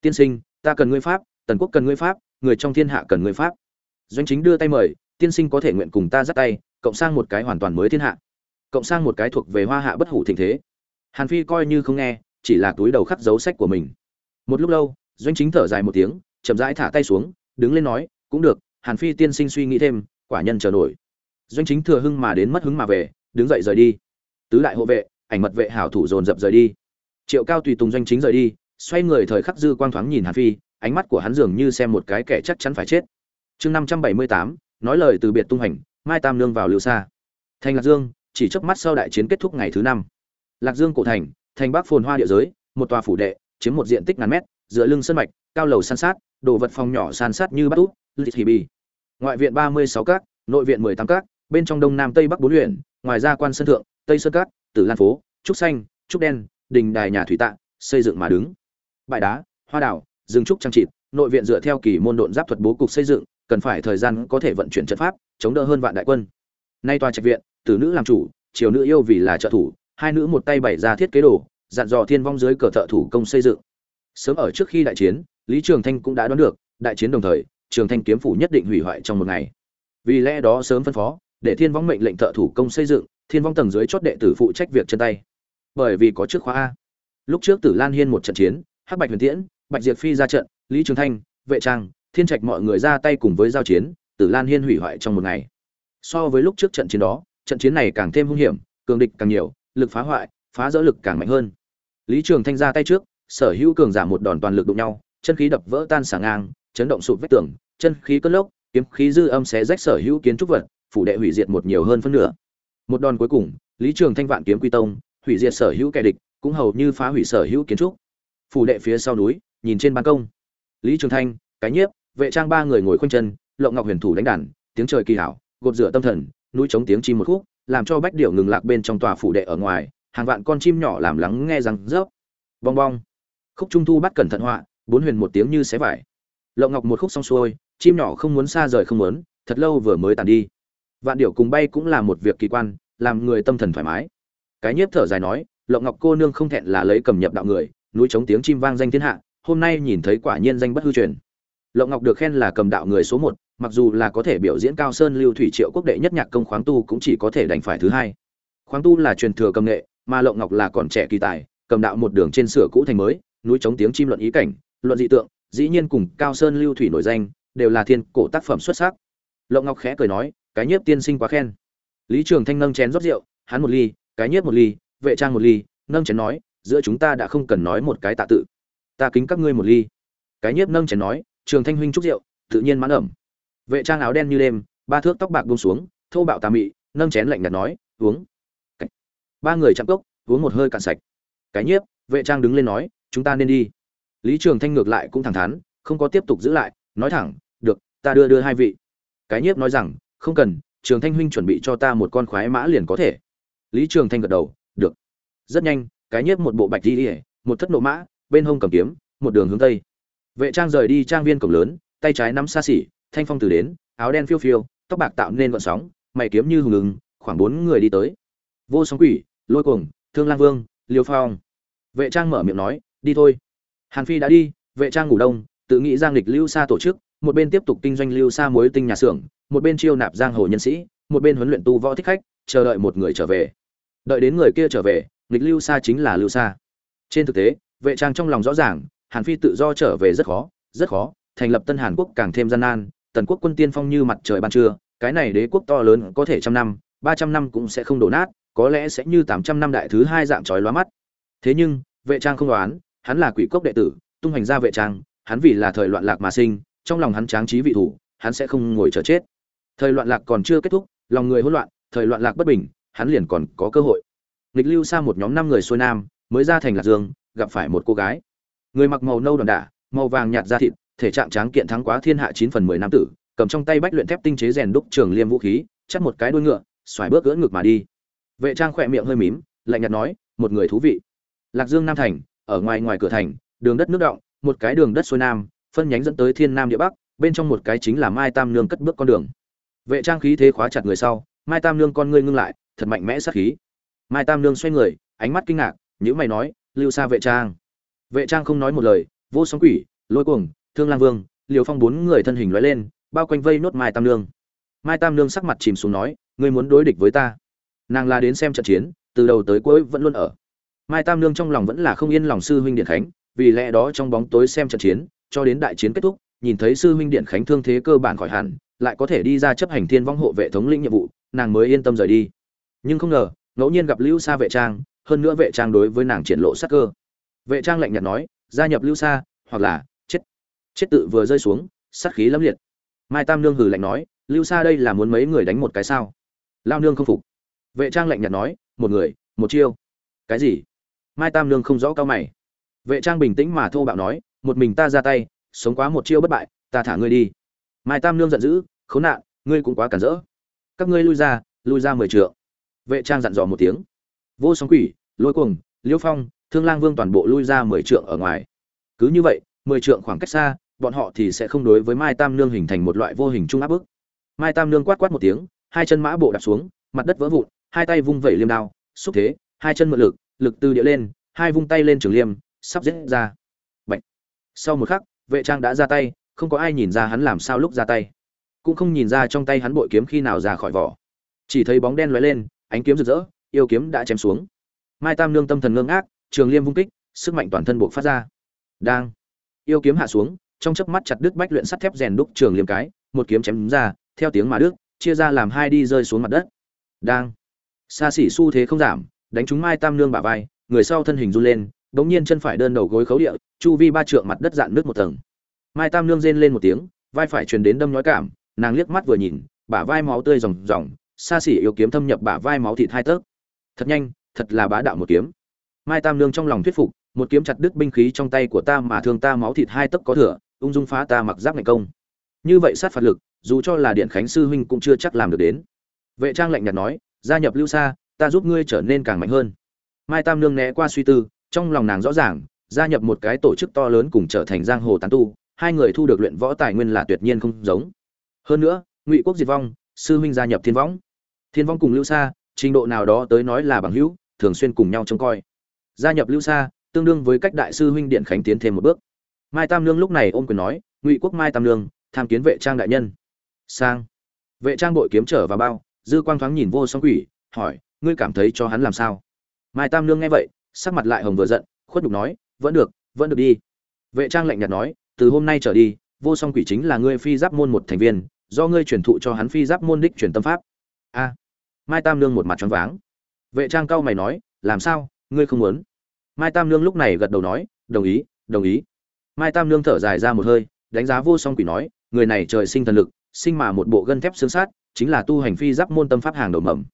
Tiên sinh, ta cần ngươi pháp, tần quốc cần ngươi pháp, người trong thiên hạ cần ngươi pháp. Doanh chính đưa tay mời, tiên sinh có thể nguyện cùng ta dắt tay, cộng sang một cái hoàn toàn mới thiên hạ cộng sang một cái thuộc về hoa hạ bất hủ thịnh thế. Hàn phi coi như không nghe, chỉ là túi đầu khắc dấu sách của mình. Một lúc lâu, doanh chính thở dài một tiếng, chậm rãi thả tay xuống, đứng lên nói, cũng được, hàn phi tiên sinh suy nghĩ thêm, quả nhân chờ nổi. Doanh chính thừa hưng mà đến mất hứng mà về, đứng dậy rời đi. Tứ đại hộ vệ, ảnh mật vệ hảo thủ dồn dập rời đi. Triệu cao tùy tùng doanh chính rời đi, xoay người thời khắc dư quang thoáng nhìn hàn phi, ánh mắt của hắn dường như xem một cái kẻ chắc chắn phải chết. Chương năm trăm bảy mươi tám, nói lời từ biệt tung hành, mai tam nương vào lưu xa. Thành lạc dương chỉ chớp mắt sau đại chiến kết thúc ngày thứ năm. Lạc dương cổ thành thành bắc phồn hoa địa giới, một tòa phủ đệ, chiếm một diện tích ngàn mét, giữa lưng sân mạch, cao lầu san sát, đồ vật phòng nhỏ san sát như bắt úp lịch thì bì. Ngoại viện ba mươi sáu các, nội viện mười tám các, bên trong đông nam tây bắc bốn huyện, ngoài ra quan sân thượng, tây sơn các, tử lan phố, trúc xanh, trúc đen, đình đài nhà thủy tạ, xây dựng mà đứng. Bãi đá, hoa đảo, rừng trúc trang trịt, nội viện dựa theo kỳ môn độn giáp thuật bố cục xây dựng, cần phải thời gian có thể vận chuyển trận pháp, chống đỡ hơn vạn đại quân. Nay tòa trạch viện tử nữ làm chủ triều nữ yêu vì là trợ thủ, hai nữ một tay bày ra thiết kế đồ, dặn dò thiên vong dưới cờ thợ thủ công xây dựng. Sớm ở trước khi đại chiến, lý trường thanh cũng đã đoán được, đại chiến đồng thời, trường thanh kiếm phủ nhất định hủy hoại trong một ngày. Vì lẽ đó sớm phân phó, để thiên vong mệnh lệnh thợ thủ công xây dựng, thiên vong tầng dưới chót đệ tử phụ trách việc chân tay. Bởi vì có trước khóa a. Lúc trước tử lan hiên một trận chiến, hắc bạch huyền tiễn, bạch diệp phi ra trận, lý trường thanh, vệ trang, thiên trạch mọi người ra tay cùng với giao chiến, tử lan hiên hủy hoại trong một ngày. So với lúc trước trận chiến đó trận chiến này càng thêm hung hiểm, cường địch càng nhiều, lực phá hoại, phá dỡ lực càng mạnh hơn. Lý trường thanh ra tay trước, sở hữu cường giả một đòn toàn lực đụng nhau, chân khí đập vỡ tan xả ngang, chấn động sụp vách tường, chân khí cất lốc, kiếm khí dư âm xé rách sở hữu kiến trúc vật, phủ đệ hủy diệt một nhiều hơn phân nửa. Một đòn cuối cùng, lý trường thanh vạn kiếm quy tông, hủy diệt sở hữu kẻ địch, cũng hầu như phá hủy sở hữu kiến trúc. Phủ đệ phía sau núi, nhìn trên ban công. Lý trường thanh, cái nhiếp, vệ trang ba người ngồi khoanh chân, lộng ngọc huyền thủ đánh đàn, tiếng trời kỳ hảo, gột rửa tâm thần núi chống tiếng chim một khúc, làm cho bách điệu ngừng lạc bên trong tòa phủ đệ ở ngoài, hàng vạn con chim nhỏ làm lắng nghe rằng rớp. Bong bong. Khúc trung thu bắt cẩn thận họa, bốn huyền một tiếng như xé vải. Lộng ngọc một khúc xong xuôi, chim nhỏ không muốn xa rời không muốn, thật lâu vừa mới tàn đi. Vạn điệu cùng bay cũng là một việc kỳ quan, làm người tâm thần thoải mái. Cái nhiếp thở dài nói, lộng ngọc cô nương không thẹn là lấy cầm nhập đạo người, núi chống tiếng chim vang danh thiên hạ, hôm nay nhìn thấy quả nhiên danh bất hư truyền. Lộng ngọc được khen là cầm đạo người số một mặc dù là có thể biểu diễn cao sơn lưu thủy triệu quốc đệ nhất nhạc công khoáng tu cũng chỉ có thể đành phải thứ hai. Khoáng tu là truyền thừa cầm nghệ, mà lộng ngọc là còn trẻ kỳ tài, cầm đạo một đường trên sửa cũ thành mới, núi chống tiếng chim luận ý cảnh, luận dị tượng, dĩ nhiên cùng cao sơn lưu thủy nổi danh, đều là thiên cổ tác phẩm xuất sắc. Lộng ngọc khẽ cười nói, cái nhiếp tiên sinh quá khen. Lý trường thanh nâng chén rót rượu, hắn một ly, cái nhiếp một ly, vệ trang một ly, nâng chén nói, giữa chúng ta đã không cần nói một cái tạ tự. Ta kính các ngươi một ly. Cái nhiếp nâng chén nói, trường thanh huynh chúc rượu, tự nhiên mãn ẩm vệ trang áo đen như đêm ba thước tóc bạc buông xuống, thô bạo tà mị, nâng chén lạnh nhạt nói, uống. Ba người chạm cốc, uống một hơi cạn sạch. Cái nhiếp, vệ trang đứng lên nói, chúng ta nên đi. Lý trường thanh ngược lại cũng thẳng thắn, không có tiếp tục giữ lại, nói thẳng, được, ta đưa đưa hai vị. Cái nhiếp nói rằng, không cần, trường thanh huynh chuẩn bị cho ta một con khoái mã liền có thể. Lý trường thanh gật đầu, được. Rất nhanh, cái nhiếp một bộ bạch đi ỉa một thất nộ mã, bên hông cầm kiếm, một đường hướng tây. Vệ trang rời đi trang viên cổng lớn, tay trái nắm xa xỉ thanh phong từ đến, áo đen phiêu phiêu, tóc bạc tạo nên vận sóng, mày kiếm như hùng ứng khoảng bốn người đi tới. Vô sóng quỷ, lôi cuồng, thương lang vương, liêu phong. Vệ trang mở miệng nói, đi thôi. Hàn phi đã đi, vệ trang ngủ đông, tự nghĩ giang lịch lưu xa tổ chức, một bên tiếp tục kinh doanh lưu xa muối tinh nhà xưởng, một bên chiêu nạp giang hồ nhân sĩ, một bên huấn luyện tu võ thích khách, chờ đợi một người trở về. Đợi đến người kia trở về nghịch lưu xa chính là lưu xa trên thực tế, vệ trang trong lòng rõ ràng, hàn phi tự do trở về rất khó rất khó, thành lập tân hàn quốc càng thêm gian nan tần quốc quân tiên phong như mặt trời ban trưa, cái này đế quốc to lớn có thể trăm năm, ba trăm năm cũng sẽ không đổ nát, có lẽ sẽ như tám trăm năm đại thứ hai dạng trói lóa mắt. Thế nhưng, vệ trang không đoán, hắn là quỷ cốc đệ tử, tung hành ra vệ trang, hắn vì là thời loạn lạc mà sinh, trong lòng hắn tráng trí vị thủ, hắn sẽ không ngồi chờ chết. Thời loạn lạc còn chưa kết thúc, lòng người hỗn loạn, thời loạn lạc bất bình, hắn liền còn có cơ hội. Nghịch lưu xa một nhóm năm người xuôi nam, mới ra thành lạc dương, gặp phải một cô gái. Người mặc màu nâu đòn đả, màu vàng nhạt da thịt thể trạng tráng kiện thắng quá thiên hạ chín phần mười nam tử, cầm trong tay bách luyện thép tinh chế rèn đúc trường liêm vũ khí chắc một cái đuôi ngựa, xoài bước gỡ ngực mà đi. Vệ trang khỏe miệng hơi mím, lạnh nhạt nói, một người thú vị. Lạc dương nam thành, ở ngoài ngoài cửa thành, đường đất nước động, một cái đường đất xuôi nam, phân nhánh dẫn tới thiên nam địa bắc, bên trong một cái chính là mai tam nương cất bước con đường. Vệ trang khí thế khóa chặt người sau, mai tam nương con ngươi ngưng lại, thật mạnh mẽ sát khí. Mai tam nương xoay người, ánh mắt kinh ngạc, nhíu mày nói, lưu xa vệ trang. Vệ trang không nói một lời, vô sóng quỷ, lôi cuồng thương lang vương, liều phong bốn người thân hình lóe lên, bao quanh vây nốt mai tam nương. Mai tam nương sắc mặt chìm xuống nói, ngươi muốn đối địch với ta? Nàng là đến xem trận chiến, từ đầu tới cuối vẫn luôn ở. Mai tam nương trong lòng vẫn là không yên lòng sư huynh điện khánh, vì lẽ đó trong bóng tối xem trận chiến, cho đến đại chiến kết thúc, nhìn thấy sư huynh điện khánh thương thế cơ bản khỏi hẳn, lại có thể đi ra chấp hành thiên vong hộ vệ thống lĩnh nhiệm vụ, nàng mới yên tâm rời đi. Nhưng không ngờ, ngẫu nhiên gặp lưu sa vệ trang, hơn nữa vệ trang đối với nàng triển lộ sắc cơ. Vệ trang lạnh nhạt nói, gia nhập lưu sa, hoặc là chết tự vừa rơi xuống, sát khí lẫm liệt. Mai tam nương hừ lạnh nói, lưu xa đây là muốn mấy người đánh một cái sao? Lao nương không phục. Vệ trang lạnh nhạt nói, một người, một chiêu. Cái gì? Mai tam nương không rõ cao mày. Vệ trang bình tĩnh mà thô bạo nói, một mình ta ra tay, sống quá một chiêu bất bại, ta thả ngươi đi. Mai tam nương giận dữ, khốn nạn, ngươi cũng quá cản rỡ. Các ngươi lui ra lui ra mười trượng. Vệ trang dặn dò một tiếng. Vô sóng quỷ, lôi cuồng, liêu phong, thương lang vương toàn bộ lui ra mười trượng ở ngoài. Cứ như vậy, mười trượng khoảng cách xa bọn họ thì sẽ không đối với mai tam nương hình thành một loại vô hình trung áp bức. Mai tam nương quát quát một tiếng hai chân mã bộ đạp xuống mặt đất vỡ vụn hai tay vung vẩy liêm đao xúc thế hai chân mượn lực lực từ địa lên hai vung tay lên trường liêm sắp giết ra. Bạch. sau một khắc vệ trang đã ra tay không có ai nhìn ra hắn làm sao lúc ra tay. Cũng không nhìn ra trong tay hắn bội kiếm khi nào ra khỏi vỏ. Chỉ thấy bóng đen lóe lên ánh kiếm rực rỡ yêu kiếm đã chém xuống. Mai tam nương tâm thần ngưng ác, trường liêm vung kích sức mạnh toàn thân buộc phát ra. Đang. Yêu kiếm hạ xuống trong chớp mắt chặt đứt bách luyện sắt thép rèn đúc trường liêm cái, một kiếm chém ra, theo tiếng mà đứt, chia ra làm hai đi rơi xuống mặt đất. Đang. Xa xỉ xu thế không giảm, đánh trúng mai tam nương bả vai, người sau thân hình run lên bỗng nhiên chân phải đơn đầu gối khấu địa, chu vi ba trượng mặt đất dạn nước một tầng. Mai tam nương rên lên một tiếng, vai phải truyền đến đâm nhói cảm, nàng liếc mắt vừa nhìn, bả vai máu tươi ròng ròng, xa xỉ yêu kiếm thâm nhập bả vai máu thịt hai tấc. Thật nhanh, thật là bá đạo một kiếm. Mai tam nương trong lòng thuyết phục một kiếm chặt đứt binh khí trong tay của ta mà thương ta máu thịt hai tấc có thừa, ung dung phá ta mặc giáp ngày công. Như vậy sát phạt lực, dù cho là điện khánh sư huynh cũng chưa chắc làm được đến. Vệ trang lạnh nhạt nói, gia nhập lưu xa ta giúp ngươi trở nên càng mạnh hơn. Mai tam nương né qua suy tư, trong lòng nàng rõ ràng, gia nhập một cái tổ chức to lớn cùng trở thành giang hồ tán tu, hai người thu được luyện võ tài nguyên là tuyệt nhiên không giống. Hơn nữa, ngụy quốc diệt vong, sư huynh gia nhập thiên võng. Thiên võng cùng lưu xa trình độ nào đó tới nói là bằng hữu, thường xuyên cùng nhau trông coi. Gia nhập lưu xa tương đương với cách đại sư huynh điện khánh tiến thêm một bước. Mai tam lương lúc này ôm quyền nói, ngụy quốc mai tam lương tham kiến vệ trang đại nhân. Sang. Vệ trang bội kiếm trở vào bao, dư quang thoáng nhìn vô song quỷ, hỏi, ngươi cảm thấy cho hắn làm sao? Mai tam lương nghe vậy, sắc mặt lại hồng vừa giận, khuất nhục nói, vẫn được vẫn được đi. Vệ trang lạnh nhạt nói, từ hôm nay trở đi, vô song quỷ chính là ngươi phi giáp môn một thành viên, do ngươi truyền thụ cho hắn phi giáp môn đích truyền tâm pháp. A. Mai tam lương một mặt choáng váng. Vệ trang cau mày nói, làm sao? Ngươi không muốn? Mai tam nương lúc này gật đầu nói, đồng ý đồng ý. Mai tam nương thở dài ra một hơi, đánh giá vô song quỷ nói, người này trời sinh thần lực, sinh mà một bộ gân thép xương sát chính là tu hành phi giáp môn tâm pháp hàng đầu mầm.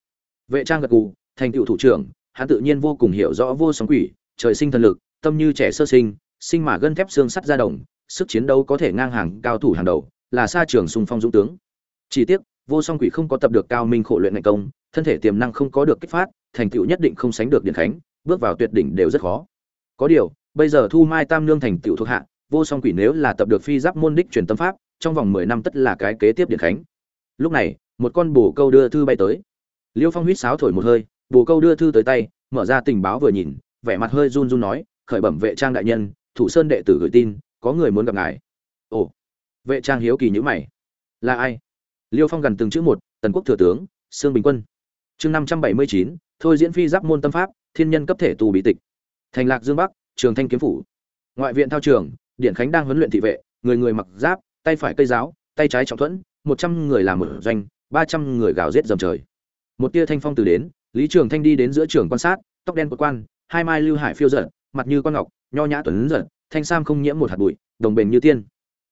Vệ trang gật gù, thành tựu thủ trưởng, hắn tự nhiên vô cùng hiểu rõ vô song quỷ, trời sinh thần lực, tâm như trẻ sơ sinh sinh mà gân thép xương sắt ra đồng, sức chiến đấu có thể ngang hàng cao thủ hàng đầu, là xa trường xung phong dũng tướng. Chỉ tiếc, vô song quỷ không có tập được cao minh khổ luyện ngành công, thân thể tiềm năng không có được kích phát, thành tựu nhất định không sánh được điện khánh bước vào tuyệt đỉnh đều rất khó. Có điều, bây giờ thu mai tam nương thành tựu thuộc hạ, vô song quỷ nếu là tập được phi giáp môn đích truyền tâm pháp, trong vòng mười năm tất là cái kế tiếp điện khánh. Lúc này, một con bồ câu đưa thư bay tới. Liêu phong huýt sáo thổi một hơi, bồ câu đưa thư tới tay, mở ra tình báo vừa nhìn, vẻ mặt hơi run run nói, khởi bẩm vệ trang đại nhân, thủ sơn đệ tử gửi tin, có người muốn gặp ngài. Ồ, vệ trang hiếu kỳ nhữ mày. Là ai? Liêu phong gần từng chữ một, tần quốc thừa tướng, sương bình quân. Chương năm trăm bảy mươi chín, thôi diễn phi giáp môn tâm pháp thiên nhân cấp thể tù bí tịch. Thành lạc dương bắc, trường thanh kiếm phủ. Ngoại viện thao trường, điện khánh đang huấn luyện thị vệ, người người mặc giáp, tay phải cây giáo, tay trái trọng thuẫn, một trăm người làm một doanh, ba trăm người gào rết dầm trời. Một tia thanh phong từ đến, lý trường thanh đi đến giữa trường quan sát, tóc đen của quan, hai mai lưu hải phiêu giận mặt như con ngọc, nho nhã tuấn giận thanh sam không nhiễm một hạt bụi, đồng bền như tiên.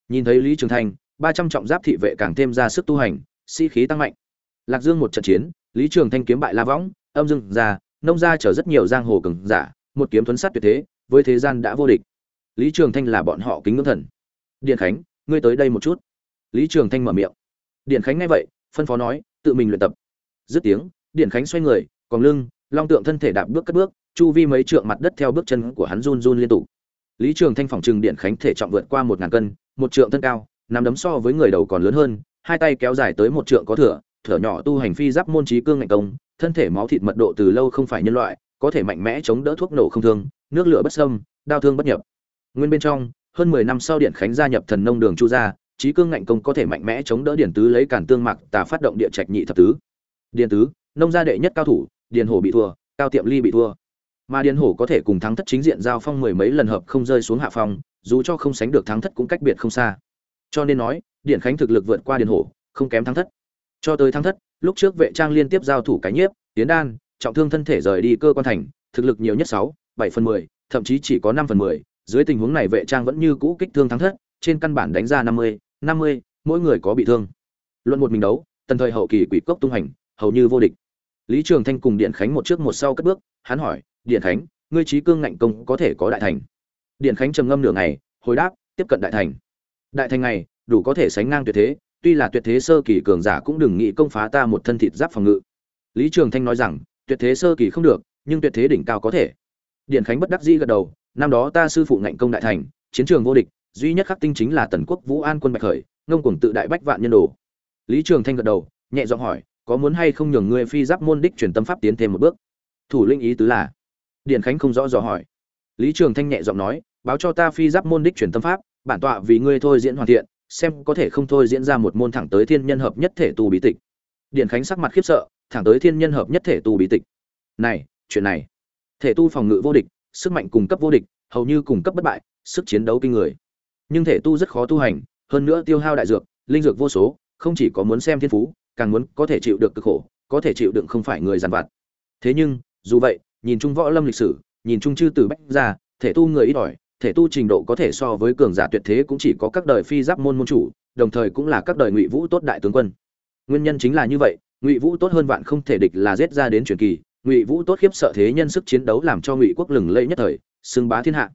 Nhìn thấy lý trường thanh, ba trăm trọng giáp thị vệ càng thêm ra sức tu hành, sĩ、si、khí tăng mạnh. Lạc dương một trận chiến, lý trường thanh kiếm bại la võng, âm dương ra nông gia chở rất nhiều giang hồ cường giả một kiếm thuấn sát tuyệt thế với thế gian đã vô địch. Lý trường thanh là bọn họ kính ngưỡng thần. Điện khánh ngươi tới đây một chút. Lý trường thanh mở miệng. Điện khánh nghe vậy phân phó nói tự mình luyện tập. Dứt tiếng điện khánh xoay người còn lưng long tượng thân thể đạp bước cất bước chu vi mấy trượng mặt đất theo bước chân của hắn run run liên tục. Lý trường thanh phòng trừng điện khánh thể trọng vượt qua một ngàn cân một trượng thân cao nằm đấm so với người đầu còn lớn hơn hai tay kéo dài tới một trượng có thừa, thở nhỏ tu hành phi giáp môn trí cương ngạnh công thân thể máu thịt mật độ từ lâu không phải nhân loại, có thể mạnh mẽ chống đỡ thuốc nổ không thương, nước lửa bất sâm đau thương bất nhập. Nguyên bên trong, hơn mười năm sau điện khánh gia nhập thần nông đường chu gia trí cương ngạnh công có thể mạnh mẽ chống đỡ điện tứ lấy cản tương mạc, tà phát động địa trạch nhị thập tứ. Điện tứ, nông gia đệ nhất cao thủ, điện hổ bị thua, cao tiệm ly bị thua. Mà điện hổ có thể cùng thắng thất chính diện giao phong mười mấy lần hợp không rơi xuống hạ phong, dù cho không sánh được thắng thất cũng cách biệt không xa. Cho nên nói, điện khánh thực lực vượt qua điện hổ, không kém thắng thất. Cho tới thắng thất lúc trước vệ trang liên tiếp giao thủ cái nhiếp tiến đan, trọng thương thân thể rời đi cơ quan thành, thực lực nhiều nhất sáu, bảy phần mười, thậm chí chỉ có năm phần mười. Dưới tình huống này vệ trang vẫn như cũ kích thương thắng thất, trên căn bản đánh ra năm mươi năm mươi, mỗi người có bị thương. Luận một mình đấu, tần thời hậu kỳ quỷ cốc tung hành, hầu như vô địch. Lý trường thanh cùng điện khánh một trước một sau cất bước, hắn hỏi, điện khánh, ngươi trí cương ngạnh công có thể có đại thành? Điện khánh trầm ngâm nửa ngày, hồi đáp, tiếp cận đại thành. Đại thành này, đủ có thể sánh ngang tuyệt thế tuy là tuyệt thế sơ kỳ cường giả cũng đừng nghĩ công phá ta một thân thịt giáp phòng ngự. Lý trường thanh nói rằng, tuyệt thế sơ kỳ không được, nhưng tuyệt thế đỉnh cao có thể. Điện khánh bất đắc dĩ gật đầu, năm đó ta sư phụ ngạnh công đại thành, chiến trường vô địch, duy nhất khắc tinh chính là tần quốc vũ an quân bạch khởi, ngông cuồng tự đại bách vạn nhân đồ. Lý trường thanh gật đầu, nhẹ giọng hỏi, có muốn hay không nhường ngươi phi giáp môn đích truyền tâm pháp tiến thêm một bước? Thủ linh ý tứ là điện khánh không rõ dò hỏi. Lý trường thanh nhẹ giọng nói, báo cho ta phi giáp môn đích truyền tâm pháp, bản tọa vì ngươi thôi diễn hoàn thiện xem có thể không thôi diễn ra một môn thẳng tới thiên nhân hợp nhất thể tu bí tịch. Điển khánh sắc mặt khiếp sợ, thẳng tới thiên nhân hợp nhất thể tu bí tịch. Này, chuyện này. Thể tu phòng ngự vô địch, sức mạnh cung cấp vô địch, hầu như cung cấp bất bại, sức chiến đấu kinh người. Nhưng thể tu rất khó tu hành, hơn nữa tiêu hao đại dược, linh dược vô số, không chỉ có muốn xem thiên phú, càng muốn có thể chịu được cực khổ, có thể chịu đựng không phải người giàn vặt. Thế nhưng, dù vậy, nhìn chung võ lâm lịch sử, nhìn chung chư từ bách ra thể tu người ít ỏi thể tu trình độ có thể so với cường giả tuyệt thế cũng chỉ có các đời phi giáp môn môn chủ, đồng thời cũng là các đời ngụy vũ tốt đại tướng quân. Nguyên nhân chính là như vậy, ngụy vũ tốt hơn vạn không thể địch là giết ra đến truyền kỳ, ngụy vũ tốt khiếp sợ thế nhân sức chiến đấu làm cho ngụy quốc lừng lẫy nhất thời, xưng bá thiên hạ.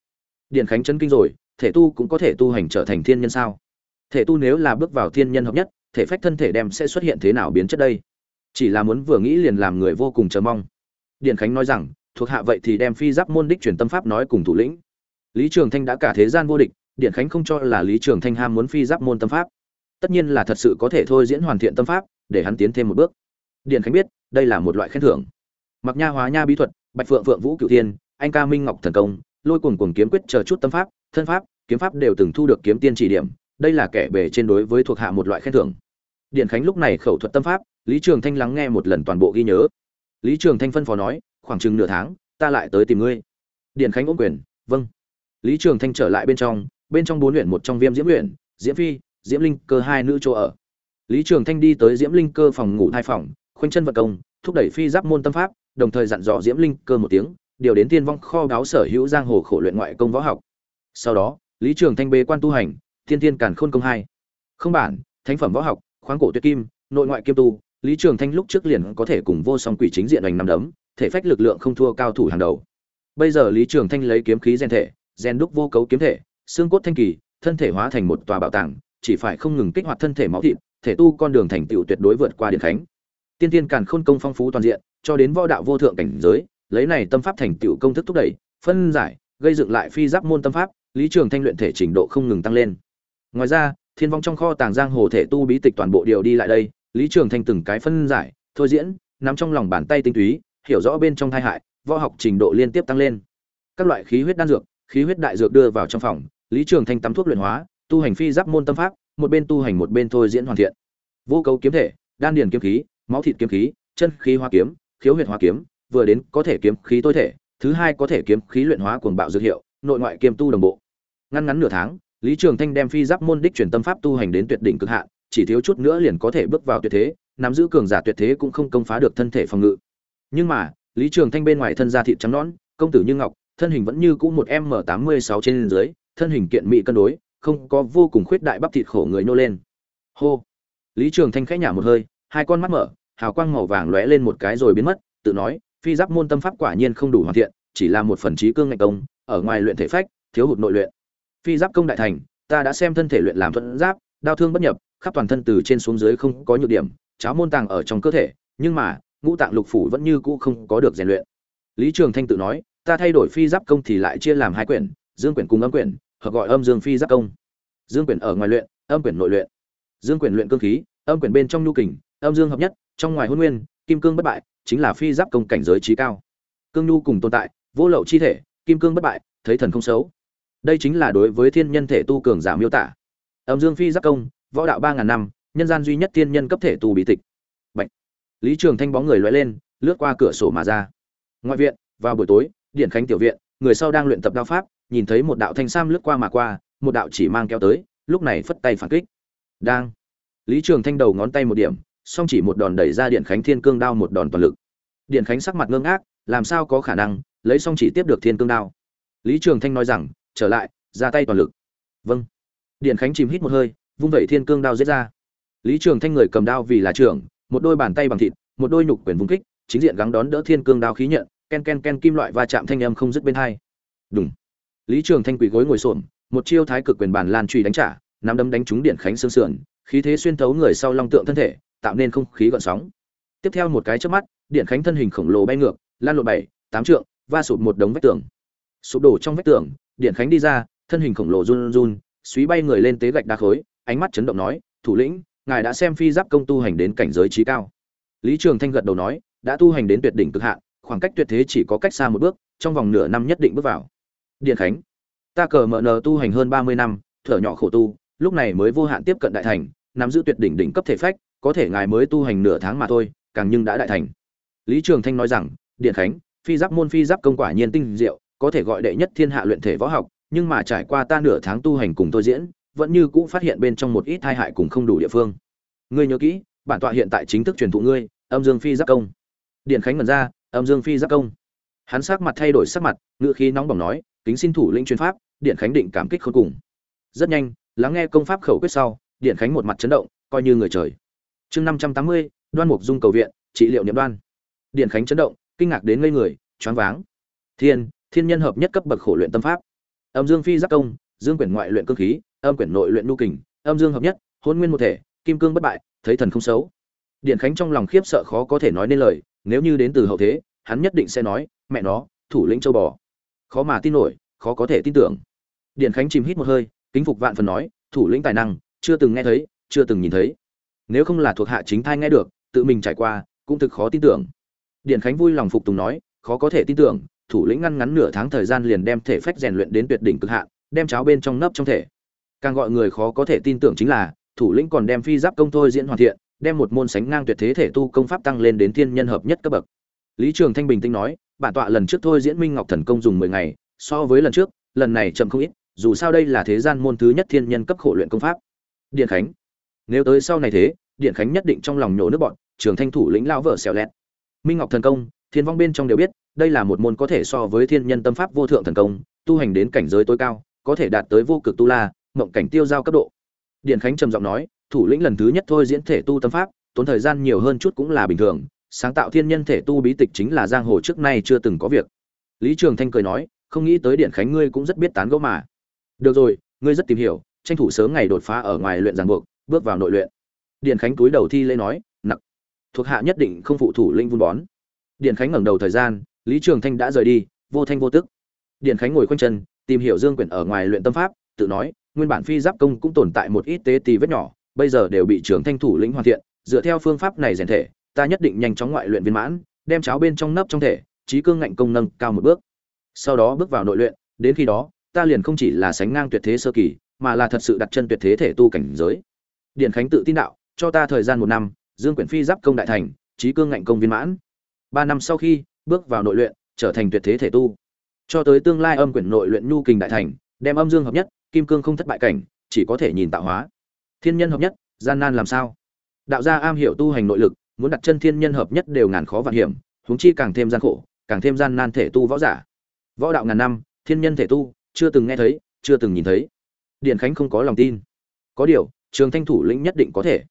Điện khánh chân kinh rồi, thể tu cũng có thể tu hành trở thành thiên nhân sao? Thể tu nếu là bước vào thiên nhân hợp nhất, thể phách thân thể đem sẽ xuất hiện thế nào biến chất đây? Chỉ là muốn vừa nghĩ liền làm người vô cùng chờ mong. Điện khánh nói rằng, thuộc hạ vậy thì đem phi giáp môn đích truyền tâm pháp nói cùng thủ lĩnh lý trường thanh đã cả thế gian vô địch, điện khánh không cho là lý trường thanh ham muốn phi giáp môn tâm pháp. Tất nhiên là thật sự có thể thôi diễn hoàn thiện tâm pháp, để hắn tiến thêm một bước. Điện khánh biết, đây là một loại khen thưởng. Mặc nha hóa nha bí thuật, bạch phượng phượng vũ cựu thiên, anh ca minh ngọc thần công, lôi cuồng cuồng kiếm quyết chờ chút tâm pháp, thân pháp, kiếm pháp đều từng thu được kiếm tiên chỉ điểm, đây là kẻ bề trên đối với thuộc hạ một loại khen thưởng. Điện khánh lúc này khẩu thuật tâm pháp, lý trường thanh lắng nghe một lần toàn bộ ghi nhớ. Lý trường thanh phân phó nói, khoảng chừng nửa tháng, ta lại tới tìm ngươi. Điện khánh ổn quyền vâng lý trường thanh trở lại bên trong bên trong bốn huyện một trong viêm diễm huyện, diễm phi, diễm linh cơ hai nữ chỗ ở. Lý trường thanh đi tới diễm linh cơ phòng ngủ hai phòng, khoanh chân vận công, thúc đẩy phi giáp môn tâm pháp, đồng thời dặn dò diễm linh cơ một tiếng, điều đến tiên vong kho đáo sở hữu giang hồ khổ luyện ngoại công võ học. Sau đó, lý trường thanh bê quan tu hành, thiên tiên càn khôn công hai. Không bản, thánh phẩm võ học, khoáng cổ tuyệt kim, nội ngoại kiêm tu, lý trường thanh lúc trước liền có thể cùng vô song quỷ chính diện hoành năm đấm, thể phách lực lượng không thua cao thủ hàng đầu. Bây giờ lý trường thanh lấy kiếm khí gen thể gen đúc vô cấu kiếm thể, xương cốt thanh kỳ, thân thể hóa thành một tòa bảo tàng, chỉ phải không ngừng kích hoạt thân thể máu thịt, thể tu con đường thành tựu tuyệt đối vượt qua điện khánh. Tiên tiên càn khôn công phong phú toàn diện, cho đến võ đạo vô thượng cảnh giới, lấy này tâm pháp thành tựu công thức thúc đẩy, phân giải, gây dựng lại phi giáp môn tâm pháp, lý trường thanh luyện thể trình độ không ngừng tăng lên. Ngoài ra, thiên vong trong kho tàng giang hồ thể tu bí tịch toàn bộ điều đi lại đây, lý trường thanh từng cái phân giải, thôi diễn, nắm trong lòng bàn tay tinh túy, hiểu rõ bên trong thai hại, võ học trình độ liên tiếp tăng lên. Các loại khí huyết đan dược khí huyết đại dược đưa vào trong phòng, lý trường thanh tắm thuốc luyện hóa, tu hành phi giáp môn tâm pháp, một bên tu hành một bên thôi diễn hoàn thiện. Vô cấu kiếm thể, đan điền kiếm khí, máu thịt kiếm khí, chân khí hoa kiếm, khiếu huyệt hoa kiếm, vừa đến có thể kiếm khí tối thể, thứ hai có thể kiếm khí luyện hóa cuồng bạo dược hiệu, nội ngoại kiêm tu đồng bộ. Ngăn ngắn nửa tháng, lý trường thanh đem phi giáp môn đích truyền tâm pháp tu hành đến tuyệt đỉnh cực hạn, chỉ thiếu chút nữa liền có thể bước vào tuyệt thế, nắm giữ cường giả tuyệt thế cũng không công phá được thân thể phòng ngự. Nhưng mà, lý trường thanh bên ngoài thân gia thị trắng nõn, công tử như ngọc thân hình vẫn như cũ một m tám mươi sáu trên dưới, thân hình kiện mỹ cân đối, không có vô cùng khuyết đại bắp thịt khổ người nô lên. Hô. Lý trường thanh khẽ nhả một hơi, hai con mắt mở, hào quang màu vàng lóe lên một cái rồi biến mất, tự nói, phi giáp môn tâm pháp quả nhiên không đủ hoàn thiện, chỉ là một phần trí cương ngạch công, ở ngoài luyện thể phách, thiếu hụt nội luyện. Phi giáp công đại thành, ta đã xem thân thể luyện làm thuận giáp, đao thương bất nhập, khắp toàn thân từ trên xuống dưới không có nhược điểm, cháo môn tàng ở trong cơ thể, nhưng mà, ngũ tạng lục phủ vẫn như cũ không có được rèn luyện. Lý trường thanh tự nói ta thay đổi phi giáp công thì lại chia làm hai quyển, dương quyển cùng âm quyển hoặc gọi âm dương phi giáp công. Dương quyển ở ngoài luyện, âm quyển nội luyện. Dương quyển luyện cương khí, âm quyển bên trong nhu kình, âm dương hợp nhất, trong ngoài hôn nguyên, kim cương bất bại, chính là phi giáp công cảnh giới trí cao. Cương nhu cùng tồn tại, vô lậu chi thể, kim cương bất bại, thấy thần không xấu. Đây chính là đối với thiên nhân thể tu cường giả miêu tả. Âm dương phi giáp công, võ đạo ba ngàn năm, nhân gian duy nhất thiên nhân cấp thể tu bí tịch. Bạch. lý trường thanh bóng người lóe lên, lướt qua cửa sổ mà ra. Ngoại viện, vào buổi tối điện khánh tiểu viện, người sau đang luyện tập đao pháp, nhìn thấy một đạo thanh sam lướt qua mà qua, một đạo chỉ mang kéo tới, lúc này phất tay phản kích. Đang. Lý trường thanh đầu ngón tay một điểm, song chỉ một đòn đẩy ra điện khánh thiên cương đao một đòn toàn lực. Điện khánh sắc mặt ngơ ngác, làm sao có khả năng, lấy song chỉ tiếp được thiên cương đao. Lý trường thanh nói rằng, trở lại, ra tay toàn lực. Vâng. Điện khánh chìm hít một hơi, vung vẩy thiên cương đao giết ra. Lý trường thanh người cầm đao vì là trưởng, một đôi bàn tay bằng thịt, một đôi nhục quyền vung kích, chính diện gắng đón đỡ thiên cương đao khí nhận ken ken ken kim loại va chạm thanh âm không dứt bên hai. Đúng lý trường thanh quỳ gối ngồi xổm, một chiêu thái cực quyền bàn lan truy đánh trả, nắm đấm đánh trúng điện khánh xương sườn, khí thế xuyên thấu người sau long tượng thân thể, tạo nên không khí gợn sóng. Tiếp theo một cái chớp mắt, điện khánh thân hình khổng lồ bay ngược, lan lộn bảy, tám trượng, va sụp một đống vách tường. Sụp đổ trong vách tường, điện khánh đi ra, thân hình khổng lồ run run, suý bay người lên tế gạch đá khối, ánh mắt chấn động nói, thủ lĩnh, ngài đã xem phi giáp công tu hành đến cảnh giới trí cao. Lý trường thanh gật đầu nói, đã tu hành đến tuyệt đỉnh cực hạn khoảng cách tuyệt thế chỉ có cách xa một bước, trong vòng nửa năm nhất định bước vào. Điện khánh, ta cờ mở nờ tu hành hơn ba mươi năm, thở nhỏ khổ tu, lúc này mới vô hạn tiếp cận đại thành, nắm giữ tuyệt đỉnh đỉnh cấp thể phách, có thể ngài mới tu hành nửa tháng mà thôi, càng nhưng đã đại thành. Lý trường thanh nói rằng, điện khánh, phi giáp môn phi giáp công quả nhiên tinh diệu, có thể gọi đệ nhất thiên hạ luyện thể võ học, nhưng mà trải qua ta nửa tháng tu hành cùng tôi diễn, vẫn như cũ phát hiện bên trong một ít tai hại cùng không đủ địa phương. Ngươi nhớ kỹ, bản tọa hiện tại chính thức truyền thụ ngươi, âm dương phi giáp công. Điện khánh mở ra âm dương phi giáp công. Hắn sắc mặt thay đổi sắc mặt ngựa khí nóng bỏng nói, kính xin thủ lĩnh truyền pháp, điện khánh định cảm kích khôn cùng. Rất nhanh, lắng nghe công pháp khẩu quyết sau, điện khánh một mặt chấn động, coi như người trời. Chương năm trăm tám mươi, đoan mục dung cầu viện, trị liệu niệm đoan. Điện khánh chấn động, kinh ngạc đến ngây người, choáng váng. Thiên thiên nhân hợp nhất cấp bậc khổ luyện tâm pháp. Âm dương phi giác công, dương quyển ngoại luyện cơ khí, âm quyển nội luyện nu kình, âm dương hợp nhất, hôn nguyên một thể, kim cương bất bại, thấy thần không xấu. Điện khánh trong lòng khiếp sợ khó có thể nói nên lời nếu như đến từ hậu thế, hắn nhất định sẽ nói, mẹ nó, thủ lĩnh châu bò. Khó mà tin nổi, khó có thể tin tưởng. Điện khánh chìm hít một hơi, kính phục vạn phần nói, thủ lĩnh tài năng, chưa từng nghe thấy, chưa từng nhìn thấy. Nếu không là thuộc hạ chính thai nghe được, tự mình trải qua, cũng thực khó tin tưởng. Điện khánh vui lòng phục tùng nói, khó có thể tin tưởng, thủ lĩnh ngăn ngắn nửa tháng thời gian liền đem thể phách rèn luyện đến tuyệt đỉnh cực hạn, đem cháo bên trong nấp trong thể. Càng gọi người khó có thể tin tưởng chính là, thủ lĩnh còn đem phi giáp công thôi diễn hoàn thiện đem một môn sánh ngang tuyệt thế thể tu công pháp tăng lên đến thiên nhân hợp nhất cấp bậc. Lý trường thanh bình tĩnh nói, bản tọa lần trước thôi diễn minh ngọc thần công dùng mười ngày, so với lần trước, lần này chậm không ít, dù sao đây là thế gian môn thứ nhất thiên nhân cấp khổ luyện công pháp. Điện khánh. Nếu tới sau này thế, điện khánh nhất định trong lòng nhổ nước bọn, trường thanh thủ lĩnh lão vợ xèo lẹt. Minh ngọc thần công, thiên vong bên trong đều biết, đây là một môn có thể so với thiên nhân tâm pháp vô thượng thần công, tu hành đến cảnh giới tối cao, có thể đạt tới vô cực tu la, mộng cảnh tiêu giao cấp độ. Điện khánh trầm giọng nói thủ lĩnh lần thứ nhất thôi diễn thể tu tâm pháp, tốn thời gian nhiều hơn chút cũng là bình thường, sáng tạo thiên nhân thể tu bí tịch chính là giang hồ trước nay chưa từng có việc. Lý trường thanh cười nói, không nghĩ tới điện khánh ngươi cũng rất biết tán gẫu mà. Được rồi, ngươi rất tìm hiểu, tranh thủ sớm ngày đột phá ở ngoài luyện giảng buộc, bước vào nội luyện. Điện khánh túi đầu thi lễ nói nặng thuộc hạ nhất định không phụ thủ linh vun bón. Điện khánh ngẩng đầu thời gian, lý trường thanh đã rời đi, vô thanh vô tức. Điện khánh ngồi khoanh chân, tìm hiểu dương quyển ở ngoài luyện tâm pháp, tự nói, nguyên bản phi giáp công cũng tồn tại một ít tế tì vết nhỏ bây giờ đều bị trưởng thanh thủ lĩnh hoàn thiện, dựa theo phương pháp này rèn thể, ta nhất định nhanh chóng ngoại luyện viên mãn, đem cháo bên trong nấp trong thể, trí cương ngạnh công nâng cao một bước. Sau đó bước vào nội luyện, đến khi đó, ta liền không chỉ là sánh ngang tuyệt thế sơ kỳ, mà là thật sự đặt chân tuyệt thế thể tu cảnh giới. Điện khánh tự tin đạo, cho ta thời gian một năm, dương quyển phi giáp công đại thành, trí cương ngạnh công viên mãn. Ba năm sau khi, bước vào nội luyện, trở thành tuyệt thế thể tu. Cho tới tương lai âm quyển nội luyện nhu kình đại thành, đem âm dương hợp nhất, kim cương không thất bại cảnh, chỉ có thể nhìn tạo hóa thiên nhân hợp nhất, gian nan làm sao? Đạo gia am hiểu tu hành nội lực, muốn đặt chân thiên nhân hợp nhất đều ngàn khó vạn hiểm, huống chi càng thêm gian khổ, càng thêm gian nan thể tu võ giả. Võ đạo ngàn năm, thiên nhân thể tu, chưa từng nghe thấy, chưa từng nhìn thấy. Điện khánh không có lòng tin. Có điều, trường thanh thủ lĩnh nhất định có thể.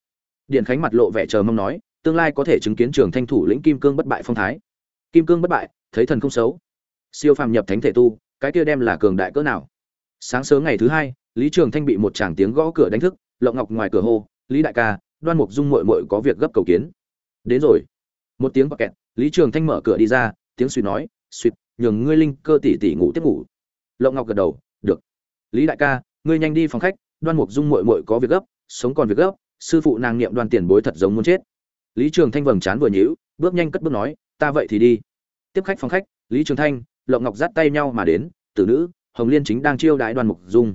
Điện khánh mặt lộ vẻ chờ mong nói, tương lai có thể chứng kiến trường thanh thủ lĩnh kim cương bất bại phong thái. Kim cương bất bại, thấy thần không xấu. Siêu phàm nhập thánh thể tu, cái kia đem là cường đại cỡ nào? Sáng sớm ngày thứ hai, lý trường thanh bị một chàng tiếng gõ cửa đánh thức lộng ngọc ngoài cửa hô, lý đại ca, đoan mục dung mội mội có việc gấp cầu kiến. Đến rồi. Một tiếng bọc kẹt lý trường thanh mở cửa đi ra, tiếng suy nói suýt nhường ngươi linh cơ tỷ tỷ ngủ tiếp ngủ. Lộng ngọc gật đầu, được. Lý đại ca, ngươi nhanh đi phòng khách, đoan mục dung mội mội có việc gấp, sống còn việc gấp, sư phụ nàng niệm đoan tiền bối thật giống muốn chết. Lý trường thanh vầng trán vừa nhíu, bước nhanh cất bước nói, ta vậy thì đi. Tiếp khách phòng khách, lý trường thanh, lộng ngọc dắt tay nhau mà đến, tử nữ, hồng liên chính đang chiêu đãi đoan mục dung.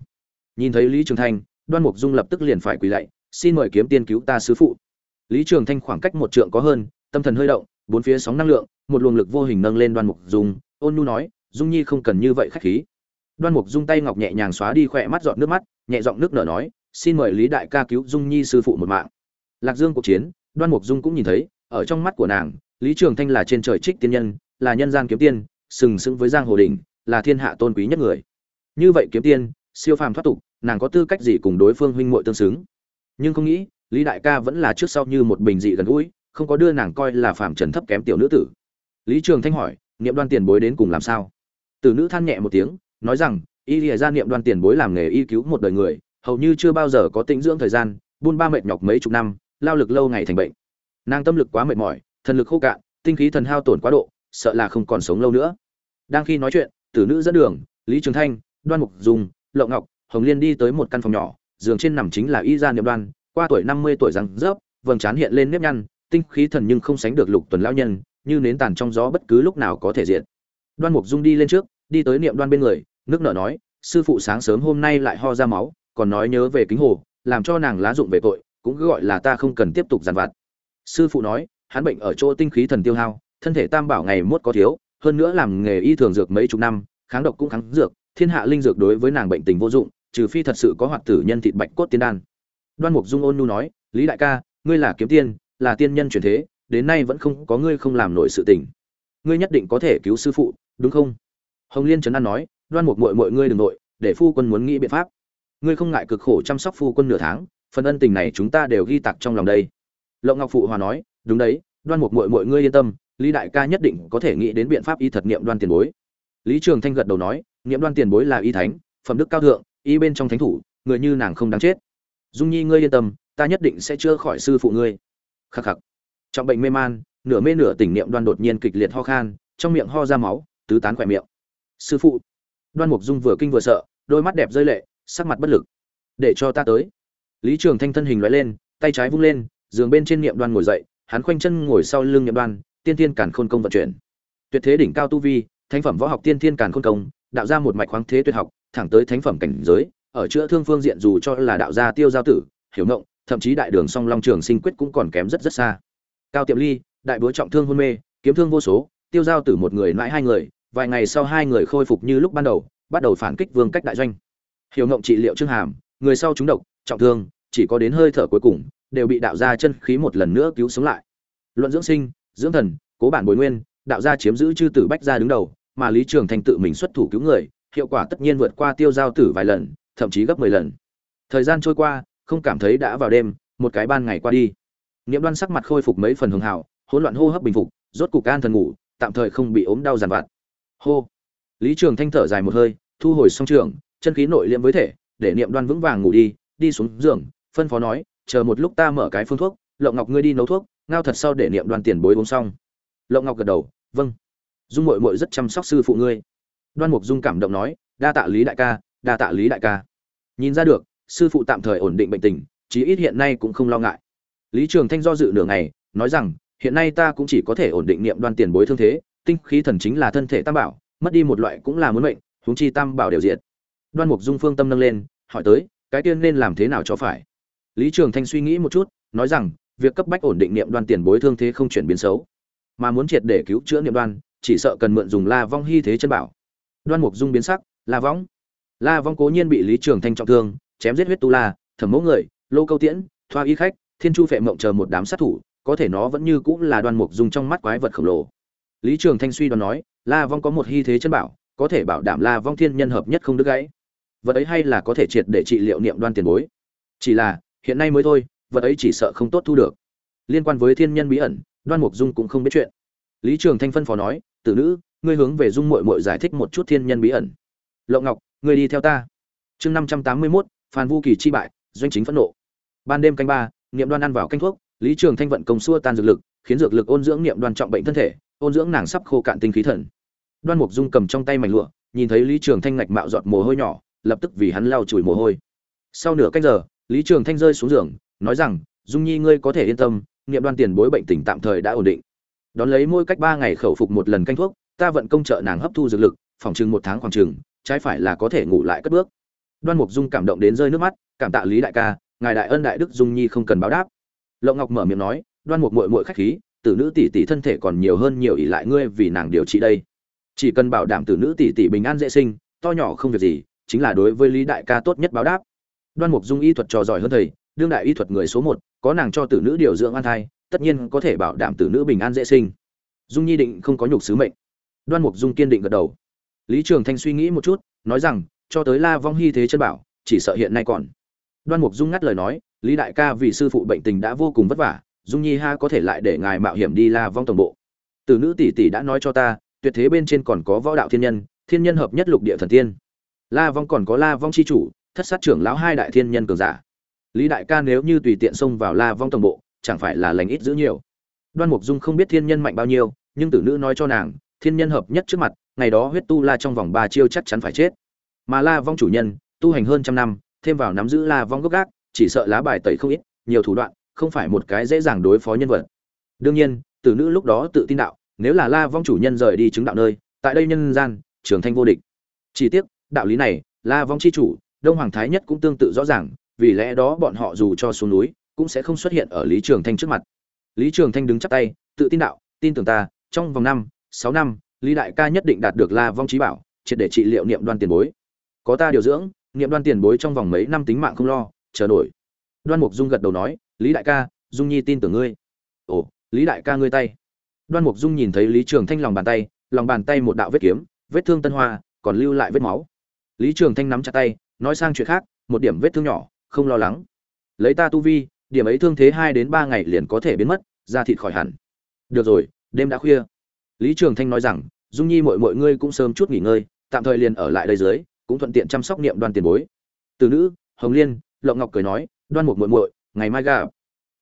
Nhìn thấy lý trường thanh đoan mục dung lập tức liền phải quỳ lạy, xin mời kiếm tiên cứu ta sứ phụ. Lý trường thanh khoảng cách một trượng có hơn, tâm thần hơi động, bốn phía sóng năng lượng, một luồng lực vô hình nâng lên đoan mục dung, ôn nhu nói, dung nhi không cần như vậy khách khí. Đoan mục dung tay ngọc nhẹ nhàng xóa đi khỏe mắt giọt nước mắt, nhẹ giọng nước nở nói, xin mời lý đại ca cứu dung nhi sư phụ một mạng. Lạc dương cuộc chiến, đoan mục dung cũng nhìn thấy, ở trong mắt của nàng, lý trường thanh là trên trời trích tiên nhân, là nhân gian kiếm tiên, sừng sững với giang hồ đình là thiên hạ tôn quý nhất người. Như vậy kiếm tiên, siêu phàm thoát tục nàng có tư cách gì cùng đối phương huynh muội tương xứng? Nhưng không nghĩ, lý đại ca vẫn là trước sau như một bình dị gần gũi, không có đưa nàng coi là phàm trần thấp kém tiểu nữ tử. Lý trường thanh hỏi, niệm đoan tiền bối đến cùng làm sao? Tử nữ than nhẹ một tiếng, nói rằng, y lìa ra niệm đoan tiền bối làm nghề y cứu một đời người, hầu như chưa bao giờ có tĩnh dưỡng thời gian, buôn ba mệt nhọc mấy chục năm, lao lực lâu ngày thành bệnh. Nàng tâm lực quá mệt mỏi, thần lực khô cạn, tinh khí thần hao tổn quá độ, sợ là không còn sống lâu nữa. Đang khi nói chuyện, tử nữ dẫn đường, lý trường thanh, đoan mục dùng lậu ngọc hồng liên đi tới một căn phòng nhỏ, giường trên nằm chính là y gia niệm đoan, qua tuổi năm mươi tuổi răng rớp, vầng trán hiện lên nếp nhăn, tinh khí thần nhưng không sánh được lục tuần lão nhân, như nến tàn trong gió bất cứ lúc nào có thể diện đoan mục dung đi lên trước, đi tới niệm đoan bên người, nước nở nói, sư phụ sáng sớm hôm nay lại ho ra máu, còn nói nhớ về kính hồ, làm cho nàng lá dụng về tội, cũng cứ gọi là ta không cần tiếp tục giàn vặt. Sư phụ nói, hắn bệnh ở chỗ tinh khí thần tiêu hao, thân thể tam bảo ngày mốt có thiếu, hơn nữa làm nghề y thường dược mấy chục năm, kháng độc cũng kháng dược, thiên hạ linh dược đối với nàng bệnh tình vô dụng trừ phi thật sự có hoạt tử nhân thịt bạch cốt tiên đan. Đoan mục dung ôn nu nói, lý đại ca, ngươi là kiếm tiên, là tiên nhân truyền thế, đến nay vẫn không có ngươi không làm nổi sự tình. Ngươi nhất định có thể cứu sư phụ, đúng không? Hồng liên trấn an nói, đoan mục mội mội ngươi đừng nội, để phu quân muốn nghĩ biện pháp. Ngươi không ngại cực khổ chăm sóc phu quân nửa tháng, phần ân tình này chúng ta đều ghi tạc trong lòng đây. Lộng ngọc phụ hòa nói, đúng đấy, đoan mục mội mội ngươi yên tâm, lý đại ca nhất định có thể nghĩ đến biện pháp y thật niệm đoan tiền bối. Lý trường thanh gật đầu nói niệm đoan tiền bối là y thánh, phẩm đức cao thượng y bên trong thánh thủ, người như nàng không đáng chết. Dung nhi, ngươi yên tâm, ta nhất định sẽ chữa khỏi sư phụ ngươi. Khắc khắc. Trong bệnh mê man, nửa mê nửa tỉnh niệm đoan đột nhiên kịch liệt ho khan, trong miệng ho ra máu, tứ tán khỏe miệng. Sư phụ. Đoan mục dung vừa kinh vừa sợ, đôi mắt đẹp rơi lệ, sắc mặt bất lực. Để cho ta tới. Lý trường thanh thân hình loại lên, tay trái vung lên, giường bên trên niệm đoan ngồi dậy, hắn khoanh chân ngồi sau lưng niệm đoan, tiên tiên càn khôn công vận chuyển. Tuyệt thế đỉnh cao tu vi, thánh phẩm võ học tiên tiên càn khôn công, đạo ra một mạch khoáng thế tuyệt học thẳng tới thánh phẩm cảnh giới, ở chữa thương phương diện dù cho là đạo gia tiêu giao tử, hiểu ngộng, thậm chí đại đường song long trường sinh quyết cũng còn kém rất rất xa. Cao tiệm ly, đại búa trọng thương hôn mê, kiếm thương vô số, tiêu giao tử một người mãi hai người, vài ngày sau hai người khôi phục như lúc ban đầu, bắt đầu phản kích vương cách đại doanh. Hiểu ngộng trị liệu trương hàm, người sau trúng độc, trọng thương, chỉ có đến hơi thở cuối cùng, đều bị đạo gia chân khí một lần nữa cứu sống lại. Luận dưỡng sinh, dưỡng thần, cố bản bồi nguyên, đạo gia chiếm giữ chư tử bách gia đứng đầu, mà lý trường thành tự mình xuất thủ cứu người hiệu quả tất nhiên vượt qua tiêu giao tử vài lần, thậm chí gấp mười lần. Thời gian trôi qua, không cảm thấy đã vào đêm, một cái ban ngày qua đi. Niệm đoan sắc mặt khôi phục mấy phần hường hảo hỗn loạn hô hấp bình phục, rốt cục an thần ngủ, tạm thời không bị ốm đau giàn vặt. Hô. Lý trường thanh thở dài một hơi, thu hồi song trường, chân khí nội liệm với thể, để niệm đoan vững vàng ngủ đi đi xuống giường, phân phó nói, chờ một lúc ta mở cái phương thuốc, lộng ngọc ngươi đi nấu thuốc, ngao thật sau để niệm đoan tiền bối uống xong. Lộng ngọc gật đầu vâng. Dung mội mội rất chăm sóc sư phụ ngươi đoan mục dung cảm động nói, đa tạ lý đại ca, đa tạ lý đại ca. Nhìn ra được, sư phụ tạm thời ổn định bệnh tình, chí ít hiện nay cũng không lo ngại. Lý trường thanh do dự nửa ngày, nói rằng, hiện nay ta cũng chỉ có thể ổn định niệm đoan tiền bối thương thế, tinh khí thần chính là thân thể tam bảo, mất đi một loại cũng là muốn mệnh, huống chi tam bảo đều diệt. Đoan mục dung phương tâm nâng lên, hỏi tới, cái tiên nên làm thế nào cho phải? Lý trường thanh suy nghĩ một chút, nói rằng, việc cấp bách ổn định niệm đoan tiền bối thương thế không chuyển biến xấu, mà muốn triệt để cứu chữa niệm đoan, chỉ sợ cần mượn dùng la vong hy thế chân bảo đoan mục dung biến sắc, la vong la vong cố nhiên bị lý trường thanh trọng thương, chém giết huyết tu la, thẩm mẫu người, lô câu tiễn, thoa y khách, thiên chu phệ mộng chờ một đám sát thủ, có thể nó vẫn như cũng là đoan mục dung trong mắt quái vật khổng lồ. Lý trường thanh suy đoán nói, la vong có một hy thế chân bảo, có thể bảo đảm la vong thiên nhân hợp nhất không đứt gãy. Vật ấy hay là có thể triệt để trị liệu niệm đoan tiền bối. Chỉ là, hiện nay mới thôi, vật ấy chỉ sợ không tốt thu được. Liên quan với thiên nhân bí ẩn, đoan mục dung cũng không biết chuyện. Lý trường thanh phân phó nói, tử nữ ngươi hướng về dung muội muội giải thích một chút thiên nhân bí ẩn. Lộng ngọc, ngươi đi theo ta. Chương năm trăm tám mươi mốt phan vu kỳ chi bại, doanh chính phẫn nộ. Ban đêm canh ba, niệm đoan ăn vào canh thuốc, lý trường thanh vận công xua tan dược lực, khiến dược lực ôn dưỡng niệm đoan trọng bệnh thân thể, ôn dưỡng nàng sắp khô cạn tinh khí thần. Đoan mục dung cầm trong tay mảnh lụa, nhìn thấy lý trường thanh ngạch mạo giọt mồ hôi nhỏ, lập tức vì hắn lau chùi mồ hôi. Sau nửa canh giờ, lý trường thanh rơi xuống giường, nói rằng, dung nhi ngươi có thể yên tâm, niệm đoan tiền bối bệnh tình tạm thời đã ổn định. Đón lấy mỗi cách ba ngày khẩu phục một lần canh thuốc ta vận công trợ nàng hấp thu dược lực, phòng chừng một tháng khoảng chừng, trái phải là có thể ngủ lại cất bước. Đoan mục dung cảm động đến rơi nước mắt, cảm tạ lý đại ca, ngài đại ân đại đức dung nhi không cần báo đáp. Lộng ngọc mở miệng nói, đoan mục mội mội khách khí, tử nữ tỷ tỷ thân thể còn nhiều hơn nhiều ỷ lại ngươi vì nàng điều trị đây. Chỉ cần bảo đảm tử nữ tỷ tỷ bình an dễ sinh, to nhỏ không việc gì, chính là đối với lý đại ca tốt nhất báo đáp. Đoan mục dung y thuật trò giỏi hơn thầy, đương đại y thuật người số một, có nàng cho tử nữ điều dưỡng an thai, tất nhiên có thể bảo đảm tử nữ bình an dễ sinh. Dung nhi định không có nhục sứ mệnh đoan mục dung kiên định gật đầu. Lý trường thanh suy nghĩ một chút, nói rằng, cho tới la vong hy thế chân bảo, chỉ sợ hiện nay còn. Đoan mục dung ngắt lời nói, lý đại ca vì sư phụ bệnh tình đã vô cùng vất vả, dung nhi ha có thể lại để ngài mạo hiểm đi la vong tổng bộ. Từ nữ tỷ tỷ đã nói cho ta, tuyệt thế bên trên còn có võ đạo thiên nhân thiên nhân hợp nhất lục địa thần tiên. La vong còn có la vong chi chủ, thất sát trưởng lão hai đại thiên nhân cường giả. Lý đại ca nếu như tùy tiện xông vào la vong tổng bộ, chẳng phải là lành ít giữ nhiều. Đoan mục dung không biết thiên nhân mạnh bao nhiêu, nhưng tử nữ nói cho nàng thiên nhân hợp nhất trước mặt, ngày đó huyết tu la trong vòng ba chiêu chắc chắn phải chết. Mà la vong chủ nhân, tu hành hơn trăm năm, thêm vào nắm giữ la vong gốc gác, chỉ sợ lá bài tẩy không ít, nhiều thủ đoạn, không phải một cái dễ dàng đối phó nhân vật. Đương nhiên, tử nữ lúc đó tự tin đạo, nếu là la vong chủ nhân rời đi chứng đạo nơi, tại đây nhân gian trường thanh vô địch. Chỉ tiếc, đạo lý này, la vong chi chủ, đông hoàng thái nhất cũng tương tự rõ ràng, vì lẽ đó bọn họ dù cho xuống núi, cũng sẽ không xuất hiện ở lý trường thanh trước mặt. Lý trường thanh đứng chắp tay, tự tin đạo, tin tưởng ta, trong vòng năm sáu năm, lý đại ca nhất định đạt được la vong trí bảo, triệt để trị liệu niệm đoan tiền bối. Có ta điều dưỡng, niệm đoan tiền bối trong vòng mấy năm tính mạng không lo, chờ nổi đoan mục dung gật đầu nói, lý đại ca, dung nhi tin tưởng ngươi. Ồ, lý đại ca ngươi tay. Đoan mục dung nhìn thấy lý trường thanh lòng bàn tay, lòng bàn tay một đạo vết kiếm, vết thương tân hoa, còn lưu lại vết máu. Lý trường thanh nắm chặt tay, nói sang chuyện khác, một điểm vết thương nhỏ, không lo lắng. Lấy ta tu vi, điểm ấy thương thế hai đến ba ngày liền có thể biến mất, da thịt khỏi hẳn. Được rồi, đêm đã khuya lý trường thanh nói rằng, dung nhi mọi mọi ngươi cũng sớm chút nghỉ ngơi, tạm thời liền ở lại đây dưới, cũng thuận tiện chăm sóc niệm đoan tiền bối. Từ nữ, hồng liên, lộng ngọc cười nói, đoan một muội muội, ngày mai gặp.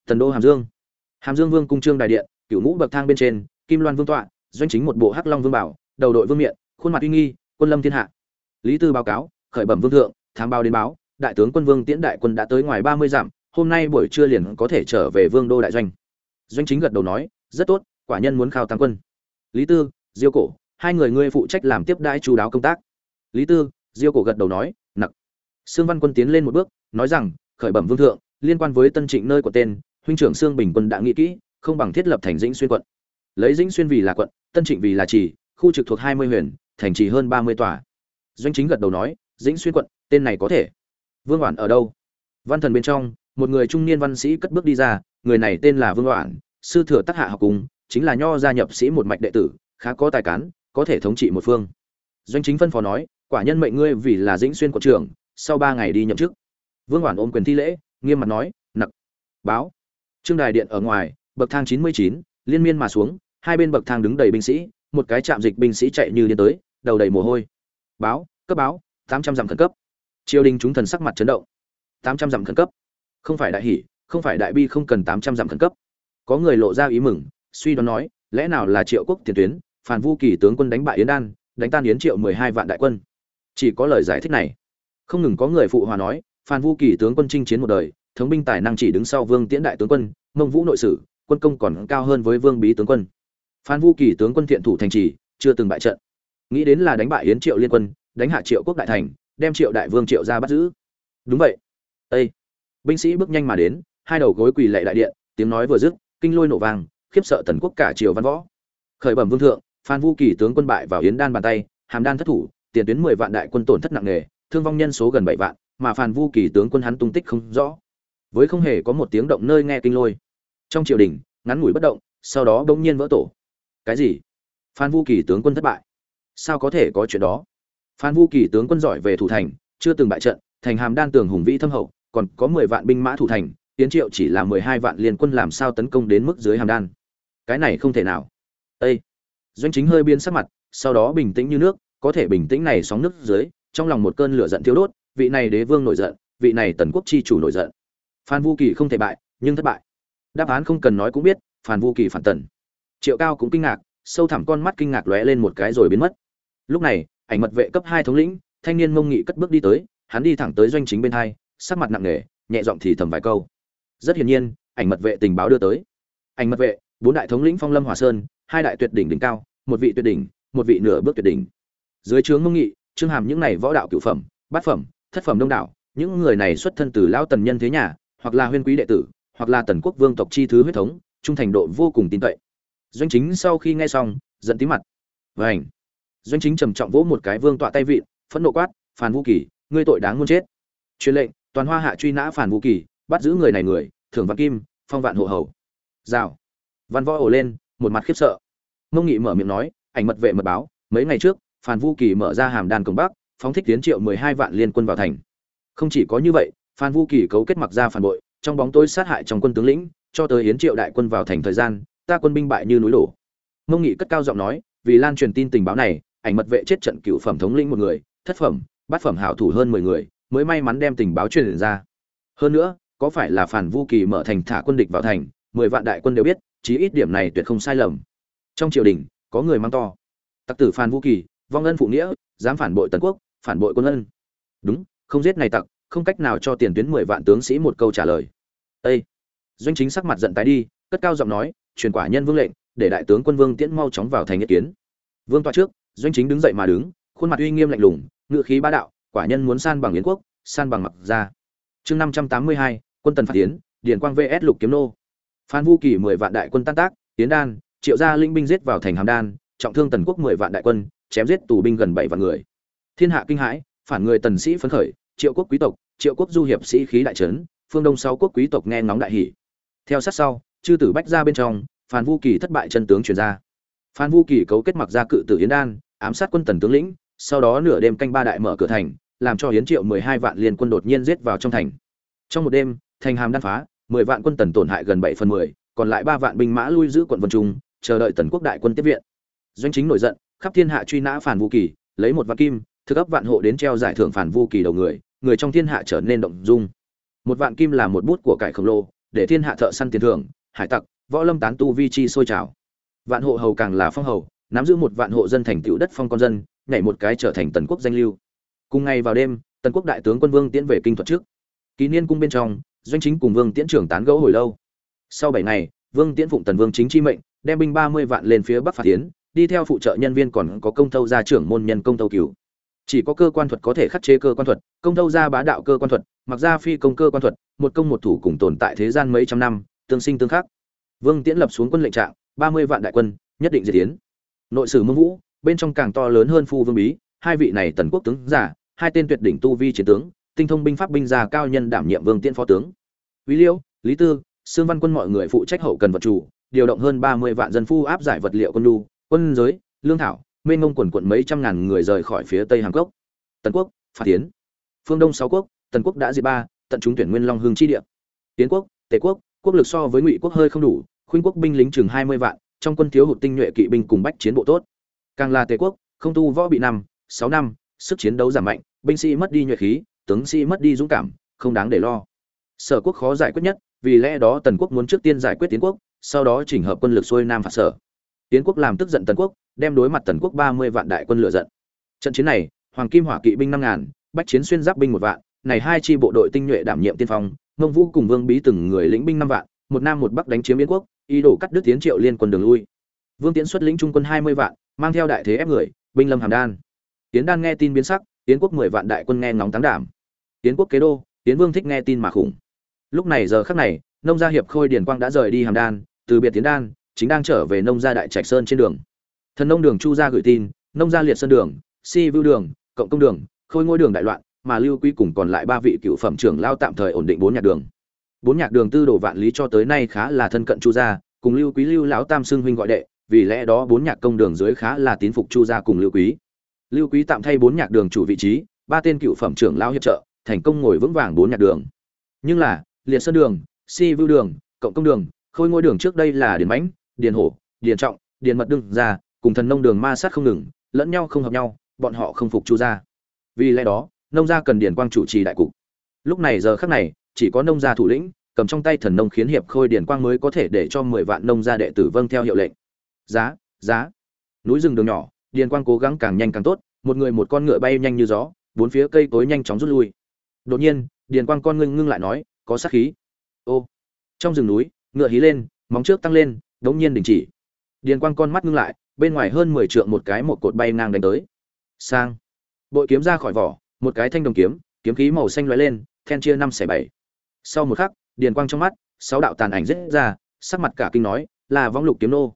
Thần đô hàm dương. Hàm dương vương cung trương đại điện, cửu ngũ bậc thang bên trên, kim loan vương tọa, doanh chính một bộ hắc long vương bảo, đầu đội vương miện, khuôn mặt uy nghi, quân lâm thiên hạ. Lý tư báo cáo, khởi bẩm vương thượng, thám báo đến báo, đại tướng quân vương tiễn đại quân đã tới ngoài ba mươi dặm, hôm nay buổi trưa liền có thể trở về vương đô đại doanh. Doanh chính gật đầu nói, rất tốt, quả nhân muốn khao tăng quân lý tư diêu cổ hai người ngươi phụ trách làm tiếp đãi chú đáo công tác. Lý tư diêu cổ gật đầu nói nặc. Sương văn quân tiến lên một bước nói rằng khởi bẩm vương thượng liên quan với tân trịnh nơi của tên huynh trưởng sương bình quân đã nghĩ kỹ không bằng thiết lập thành dĩnh xuyên quận. Lấy dĩnh xuyên vì là quận tân trịnh vì là trì khu trực thuộc hai mươi huyện, thành trì hơn ba mươi tòa. Doanh chính gật đầu nói dĩnh xuyên quận tên này có thể. Vương oản ở đâu? Văn thần bên trong một người trung niên văn sĩ cất bước đi ra người này tên là vương oản sư thừa tác hạ học cùng chính là nho gia nhập sĩ một mạch đệ tử, khá có tài cán, có thể thống trị một phương. Doanh chính phân phó nói, quả nhân mệnh ngươi vì là dĩnh xuyên quận trưởng, sau ba ngày đi nhậm chức. Vương hoàn ôm quyền thi lễ, nghiêm mặt nói, nặc. Báo. Trương đài điện ở ngoài, bậc thang chín mươi chín, liên miên mà xuống, hai bên bậc thang đứng đầy binh sĩ, một cái trạm dịch binh sĩ chạy như điên tới, đầu đầy mồ hôi. Báo, cấp báo, tám trăm dặm khẩn cấp. Triều đình chúng thần sắc mặt chấn động. tám trăm dặm khẩn cấp. Không phải đại hỷ, không phải đại bi không cần tám trăm dặm khẩn cấp. Có người lộ ra ý mừng suy đoán nói, lẽ nào là triệu quốc tiền tuyến phản vu kỳ tướng quân đánh bại yến đan, đánh tan yến triệu mười hai vạn đại quân. Chỉ có lời giải thích này. Không ngừng có người phụ hòa nói phan vu kỳ tướng quân chinh chiến một đời, thống binh tài năng chỉ đứng sau vương tiễn đại tướng quân, mông vũ nội sử, quân công còn cao hơn với vương bí tướng quân. Phan vu kỳ tướng quân thiện thủ thành trì, chưa từng bại trận. Nghĩ đến là đánh bại yến triệu liên quân, đánh hạ triệu quốc đại thành, đem triệu đại vương triệu ra bắt giữ. Đúng vậy. Ây binh sĩ bước nhanh mà đến, hai đầu gối quỳ lệ đại điện, tiếng nói vừa dứt, kinh lôi nổ vang khiếp sợ tần quốc cả triều văn võ. Khởi bẩm vương thượng, phan vu kỳ tướng quân bại vào yến đan bàn tay, hàm đan thất thủ, tiền tuyến mười vạn đại quân tổn thất nặng nề, thương vong nhân số gần bảy vạn, mà phan vu kỳ tướng quân hắn tung tích không rõ. Với không hề có một tiếng động nơi nghe kinh lôi. Trong triều đình, ngắn ngủi bất động, sau đó bỗng nhiên vỡ tổ. Cái gì? Phan vu kỳ tướng quân thất bại. Sao có thể có chuyện đó? Phan vu kỳ tướng quân giỏi về thủ thành, chưa từng bại trận, thành hàm đan tường hùng vĩ thâm hậu, còn có mười vạn binh mã thủ thành, tiến triệu chỉ là mười hai vạn liên quân làm sao tấn công đến mức dưới hàm đan? Cái này không thể nào. Ây doanh chính hơi biên sắc mặt, sau đó bình tĩnh như nước, có thể bình tĩnh này sóng nước dưới, trong lòng một cơn lửa giận thiếu đốt, vị này đế vương nổi giận, vị này tần quốc chi chủ nổi giận. Phan vu kỳ không thể bại, nhưng thất bại. Đáp án không cần nói cũng biết, phan vu kỳ phản tần. Triệu cao cũng kinh ngạc, sâu thẳm con mắt kinh ngạc lóe lên một cái rồi biến mất. Lúc này, ảnh mật vệ cấp hai thống lĩnh, thanh niên mông nghị cất bước đi tới, hắn đi thẳng tới doanh chính bên hai, sắc mặt nặng nề, nhẹ giọng thì thầm vài câu. Rất hiển nhiên, ảnh mật vệ tình báo đưa tới. Ảnh mật vệ bốn đại thống lĩnh phong lâm hòa sơn, hai đại tuyệt đỉnh đỉnh cao, một vị tuyệt đỉnh, một vị nửa bước tuyệt đỉnh. Dưới trướng mông nghị, trương hàm những này võ đạo cửu phẩm, bát phẩm, thất phẩm đông đảo, những người này xuất thân từ lão tần nhân thế nhà, hoặc là huyên quý đệ tử, hoặc là tần quốc vương tộc chi thứ huyết thống, trung thành độ vô cùng tin cậy. Doanh chính sau khi nghe xong, giận tí mặt. Vảnh doanh chính trầm trọng vỗ một cái vương tọa tay vị phẫn nộ quát phản vũ kỳ, ngươi tội đáng muôn chết. Truyền lệnh, toàn hoa hạ truy nã phản vũ kỳ, bắt giữ người này người, thưởng văn kim, phong vạn hộ hầu. Rào văn võ ồ lên, một mặt khiếp sợ. Mông nghị mở miệng nói, ảnh mật vệ mật báo, mấy ngày trước, Phan Vu kỳ mở ra hàm đàn cường bắc, phóng thích tiến triệu mười hai vạn liên quân vào thành. Không chỉ có như vậy, phan Vu kỳ cấu kết mặc ra phản bội, trong bóng tối sát hại trong quân tướng lĩnh, cho tới hiến triệu đại quân vào thành thời gian, ta quân binh bại như núi đổ. Mông nghị cất cao giọng nói, vì lan truyền tin tình báo này, ảnh mật vệ chết trận cựu phẩm thống lĩnh một người, thất phẩm, bát phẩm hảo thủ hơn mười người, mới may mắn đem tình báo truyền ra. Hơn nữa, có phải là phản vu kỳ mở thành thả quân địch vào thành, mười vạn đại quân đều biết chí ít điểm này tuyệt không sai lầm. Trong triều đình, có người mang to. Tặc tử phan vũ kỳ, vong ân phụ nghĩa, dám phản bội tần quốc, phản bội quân ân. Đúng, không giết này tặc, không cách nào cho tiền tuyến mười vạn tướng sĩ một câu trả lời. Ê! doanh chính sắc mặt giận tái đi, cất cao giọng nói, truyền quả nhân vương lệnh, để đại tướng quân vương tiễn mau chóng vào thành ý kiến. Vương toa trước, doanh chính đứng dậy mà đứng, khuôn mặt uy nghiêm lạnh lùng, ngựa khí bá đạo, quả nhân muốn san bằng yến quốc, san bằng mặc ra chương năm trăm tám mươi hai, quân tần phạt tiến điền quang vs lục kiếm nô phan vu kỳ mười vạn đại quân tan tác tiến đan, triệu gia linh binh giết vào thành hàm đan, trọng thương tần quốc mười vạn đại quân, chém giết tù binh gần bảy vạn người. Thiên hạ kinh hãi, phản người tần sĩ phấn khởi, triệu quốc quý tộc, triệu quốc du hiệp sĩ khí đại trấn, phương đông sáu quốc quý tộc nghe ngóng đại hỉ. theo sát sau, chư tử bách ra bên trong, phan vu kỳ thất bại chân tướng truyền ra. Phan vu kỳ cấu kết mặc ra cự tử yến đan, ám sát quân tần tướng lĩnh, sau đó nửa đêm canh ba đại mở cửa thành, làm cho hiến triệu mười hai vạn liên quân đột nhiên giết vào trong thành. Trong một đêm, thành hàm đan phá mười vạn quân tần tổn hại gần bảy phần mười, còn lại ba vạn binh mã lui giữ quận vân trung, chờ đợi tần quốc đại quân tiếp viện. Doanh chính nổi giận, khắp thiên hạ truy nã phản vu kỳ, lấy một vạn kim, thực ấp vạn hộ đến treo giải thưởng phản vu kỳ đầu người người trong thiên hạ trở nên động dung. Một vạn kim là một bút của cải khổng lồ, để thiên hạ thợ săn tiền thưởng, hải tặc, võ lâm tán tu vi chi sôi trào. Vạn hộ hầu càng là phong hầu, nắm giữ một vạn hộ dân thành tựu đất phong con dân, nhảy một cái trở thành tần quốc danh lưu. Cùng ngày vào đêm, tần quốc đại tướng quân vương tiến về kinh thuật trước. Ký niên cung bên trong doanh chính cùng vương tiễn trưởng tán gẫu hồi lâu. Sau bảy ngày, vương tiễn phụng tần vương chính chi mệnh, đem binh ba mươi vạn lên phía bắc phạt tiến, đi theo phụ trợ nhân viên còn có công thâu gia trưởng môn nhân công thâu cửu. Chỉ có cơ quan thuật có thể khắc chế cơ quan thuật, công thâu gia bá đạo cơ quan thuật, mặc ra phi công cơ quan thuật, một công một thủ cùng tồn tại thế gian mấy trăm năm, tương sinh tương khắc. Vương tiễn lập xuống quân lệnh trạng, ba mươi vạn đại quân, nhất định diệt tiến. Nội sử mông vũ, bên trong càng to lớn hơn phu vương bí, hai vị này tần quốc tướng giả, hai tên tuyệt đỉnh tu vi chiến tướng tinh thông binh pháp binh gia cao nhân đảm nhiệm vương tiễn phó tướng. Quý liêu, lý tư, sương văn quân mọi người phụ trách hậu cần vật chủ, điều động hơn ba mươi vạn dân phu áp giải vật liệu quân lu quân giới, lương thảo, mênh ngông quần quận mấy trăm ngàn người rời khỏi phía tây hàn quốc tần quốc phạt tiến. Phương đông sáu quốc, tần quốc đã diệt ba, tận chúng tuyển nguyên long hương chi địa. Tiến quốc, tề quốc quốc lực so với ngụy quốc hơi không đủ, khuynh quốc binh lính chừng hai mươi vạn, trong quân thiếu hụt tinh nhuệ kỵ binh cùng bách chiến bộ tốt. Càng là tề quốc, không tu võ bị năm, sáu năm, sức chiến đấu giảm mạnh, binh sĩ mất đi nhuệ khí tướng sĩ mất đi dũng cảm, không đáng để lo. Sở quốc khó giải quyết nhất, vì lẽ đó tần quốc muốn trước tiên giải quyết tiến quốc, sau đó chỉnh hợp quân lực xuôi nam phạt sở. Tiến quốc làm tức giận tần quốc, đem đối mặt tần quốc ba mươi vạn đại quân lựa giận. Trận chiến này, hoàng kim hỏa kỵ binh năm ngàn, bách chiến xuyên giáp binh một vạn, này hai chi bộ đội tinh nhuệ đảm nhiệm tiên phong, ngông vũ cùng vương bí từng người lĩnh binh năm vạn, một nam một bắc đánh chiếm yến quốc, ý đồ cắt đứt tiến triệu liên quân đường lui. Vương tiến xuất lĩnh trung quân hai mươi vạn, mang theo đại thế ép người, binh lâm hàm đan. Tiến đan nghe tin biến sắc tiến quốc mười vạn đại quân nghe ngóng táng đảm tiến quốc kế đô, tiến vương thích nghe tin mà khủng. Lúc này giờ khắc này, nông gia hiệp khôi điền quang đã rời đi hàm đan, từ biệt tiến đan, chính đang trở về nông gia đại trạch sơn trên đường. Thần nông đường chu gia gửi tin, nông gia liệt sơn đường, si vưu đường, cộng công đường, khôi ngôi đường đại loạn, mà lưu quý cùng còn lại ba vị cựu phẩm trưởng lao tạm thời ổn định bốn nhạc đường. Bốn nhạc đường tư đồ vạn lý cho tới nay khá là thân cận chu gia, cùng lưu quý lưu lão tam xưng huynh gọi đệ, vì lẽ đó bốn nhạc công đường dưới khá là tín phục chu gia cùng lưu quý. Lưu quý tạm thay bốn nhạc đường chủ vị trí, ba tên cựu phẩm trưởng lao hiệp trợ thành công ngồi vững vàng bốn nhạc đường. Nhưng là, liệt sơn đường, si vưu đường, cộng công đường, khôi ngôi đường trước đây là điền mãnh, điền hổ, điền trọng, điền mật đương ra, cùng thần nông đường ma sát không ngừng, lẫn nhau không hợp nhau, bọn họ không phục chu gia. Vì lẽ đó, nông gia cần điền quang chủ trì đại cục. Lúc này giờ khắc này, chỉ có nông gia thủ lĩnh, cầm trong tay thần nông khiến hiệp khôi điền quang mới có thể để cho mười vạn nông gia đệ tử vâng theo hiệu lệnh. Giá giá. Núi rừng đường nhỏ, điền quang cố gắng càng nhanh càng tốt, một người một con ngựa bay nhanh như gió, bốn phía cây cối nhanh chóng rút lui đột nhiên, điền quang con ngưng ngưng lại nói, có sát khí. Ô. Trong rừng núi, ngựa hí lên, móng trước tăng lên, đống nhiên đình chỉ. Điền quang con mắt ngưng lại, bên ngoài hơn mười trượng một cái một cột bay ngang đánh tới. Sang. Bội kiếm ra khỏi vỏ, một cái thanh đồng kiếm kiếm khí màu xanh lóe lên, then chia năm xẻ bảy. Sau một khắc, điền quang trong mắt, sáu đạo tàn ảnh rết ra, sắc mặt cả kinh nói là vong lục kiếm nô.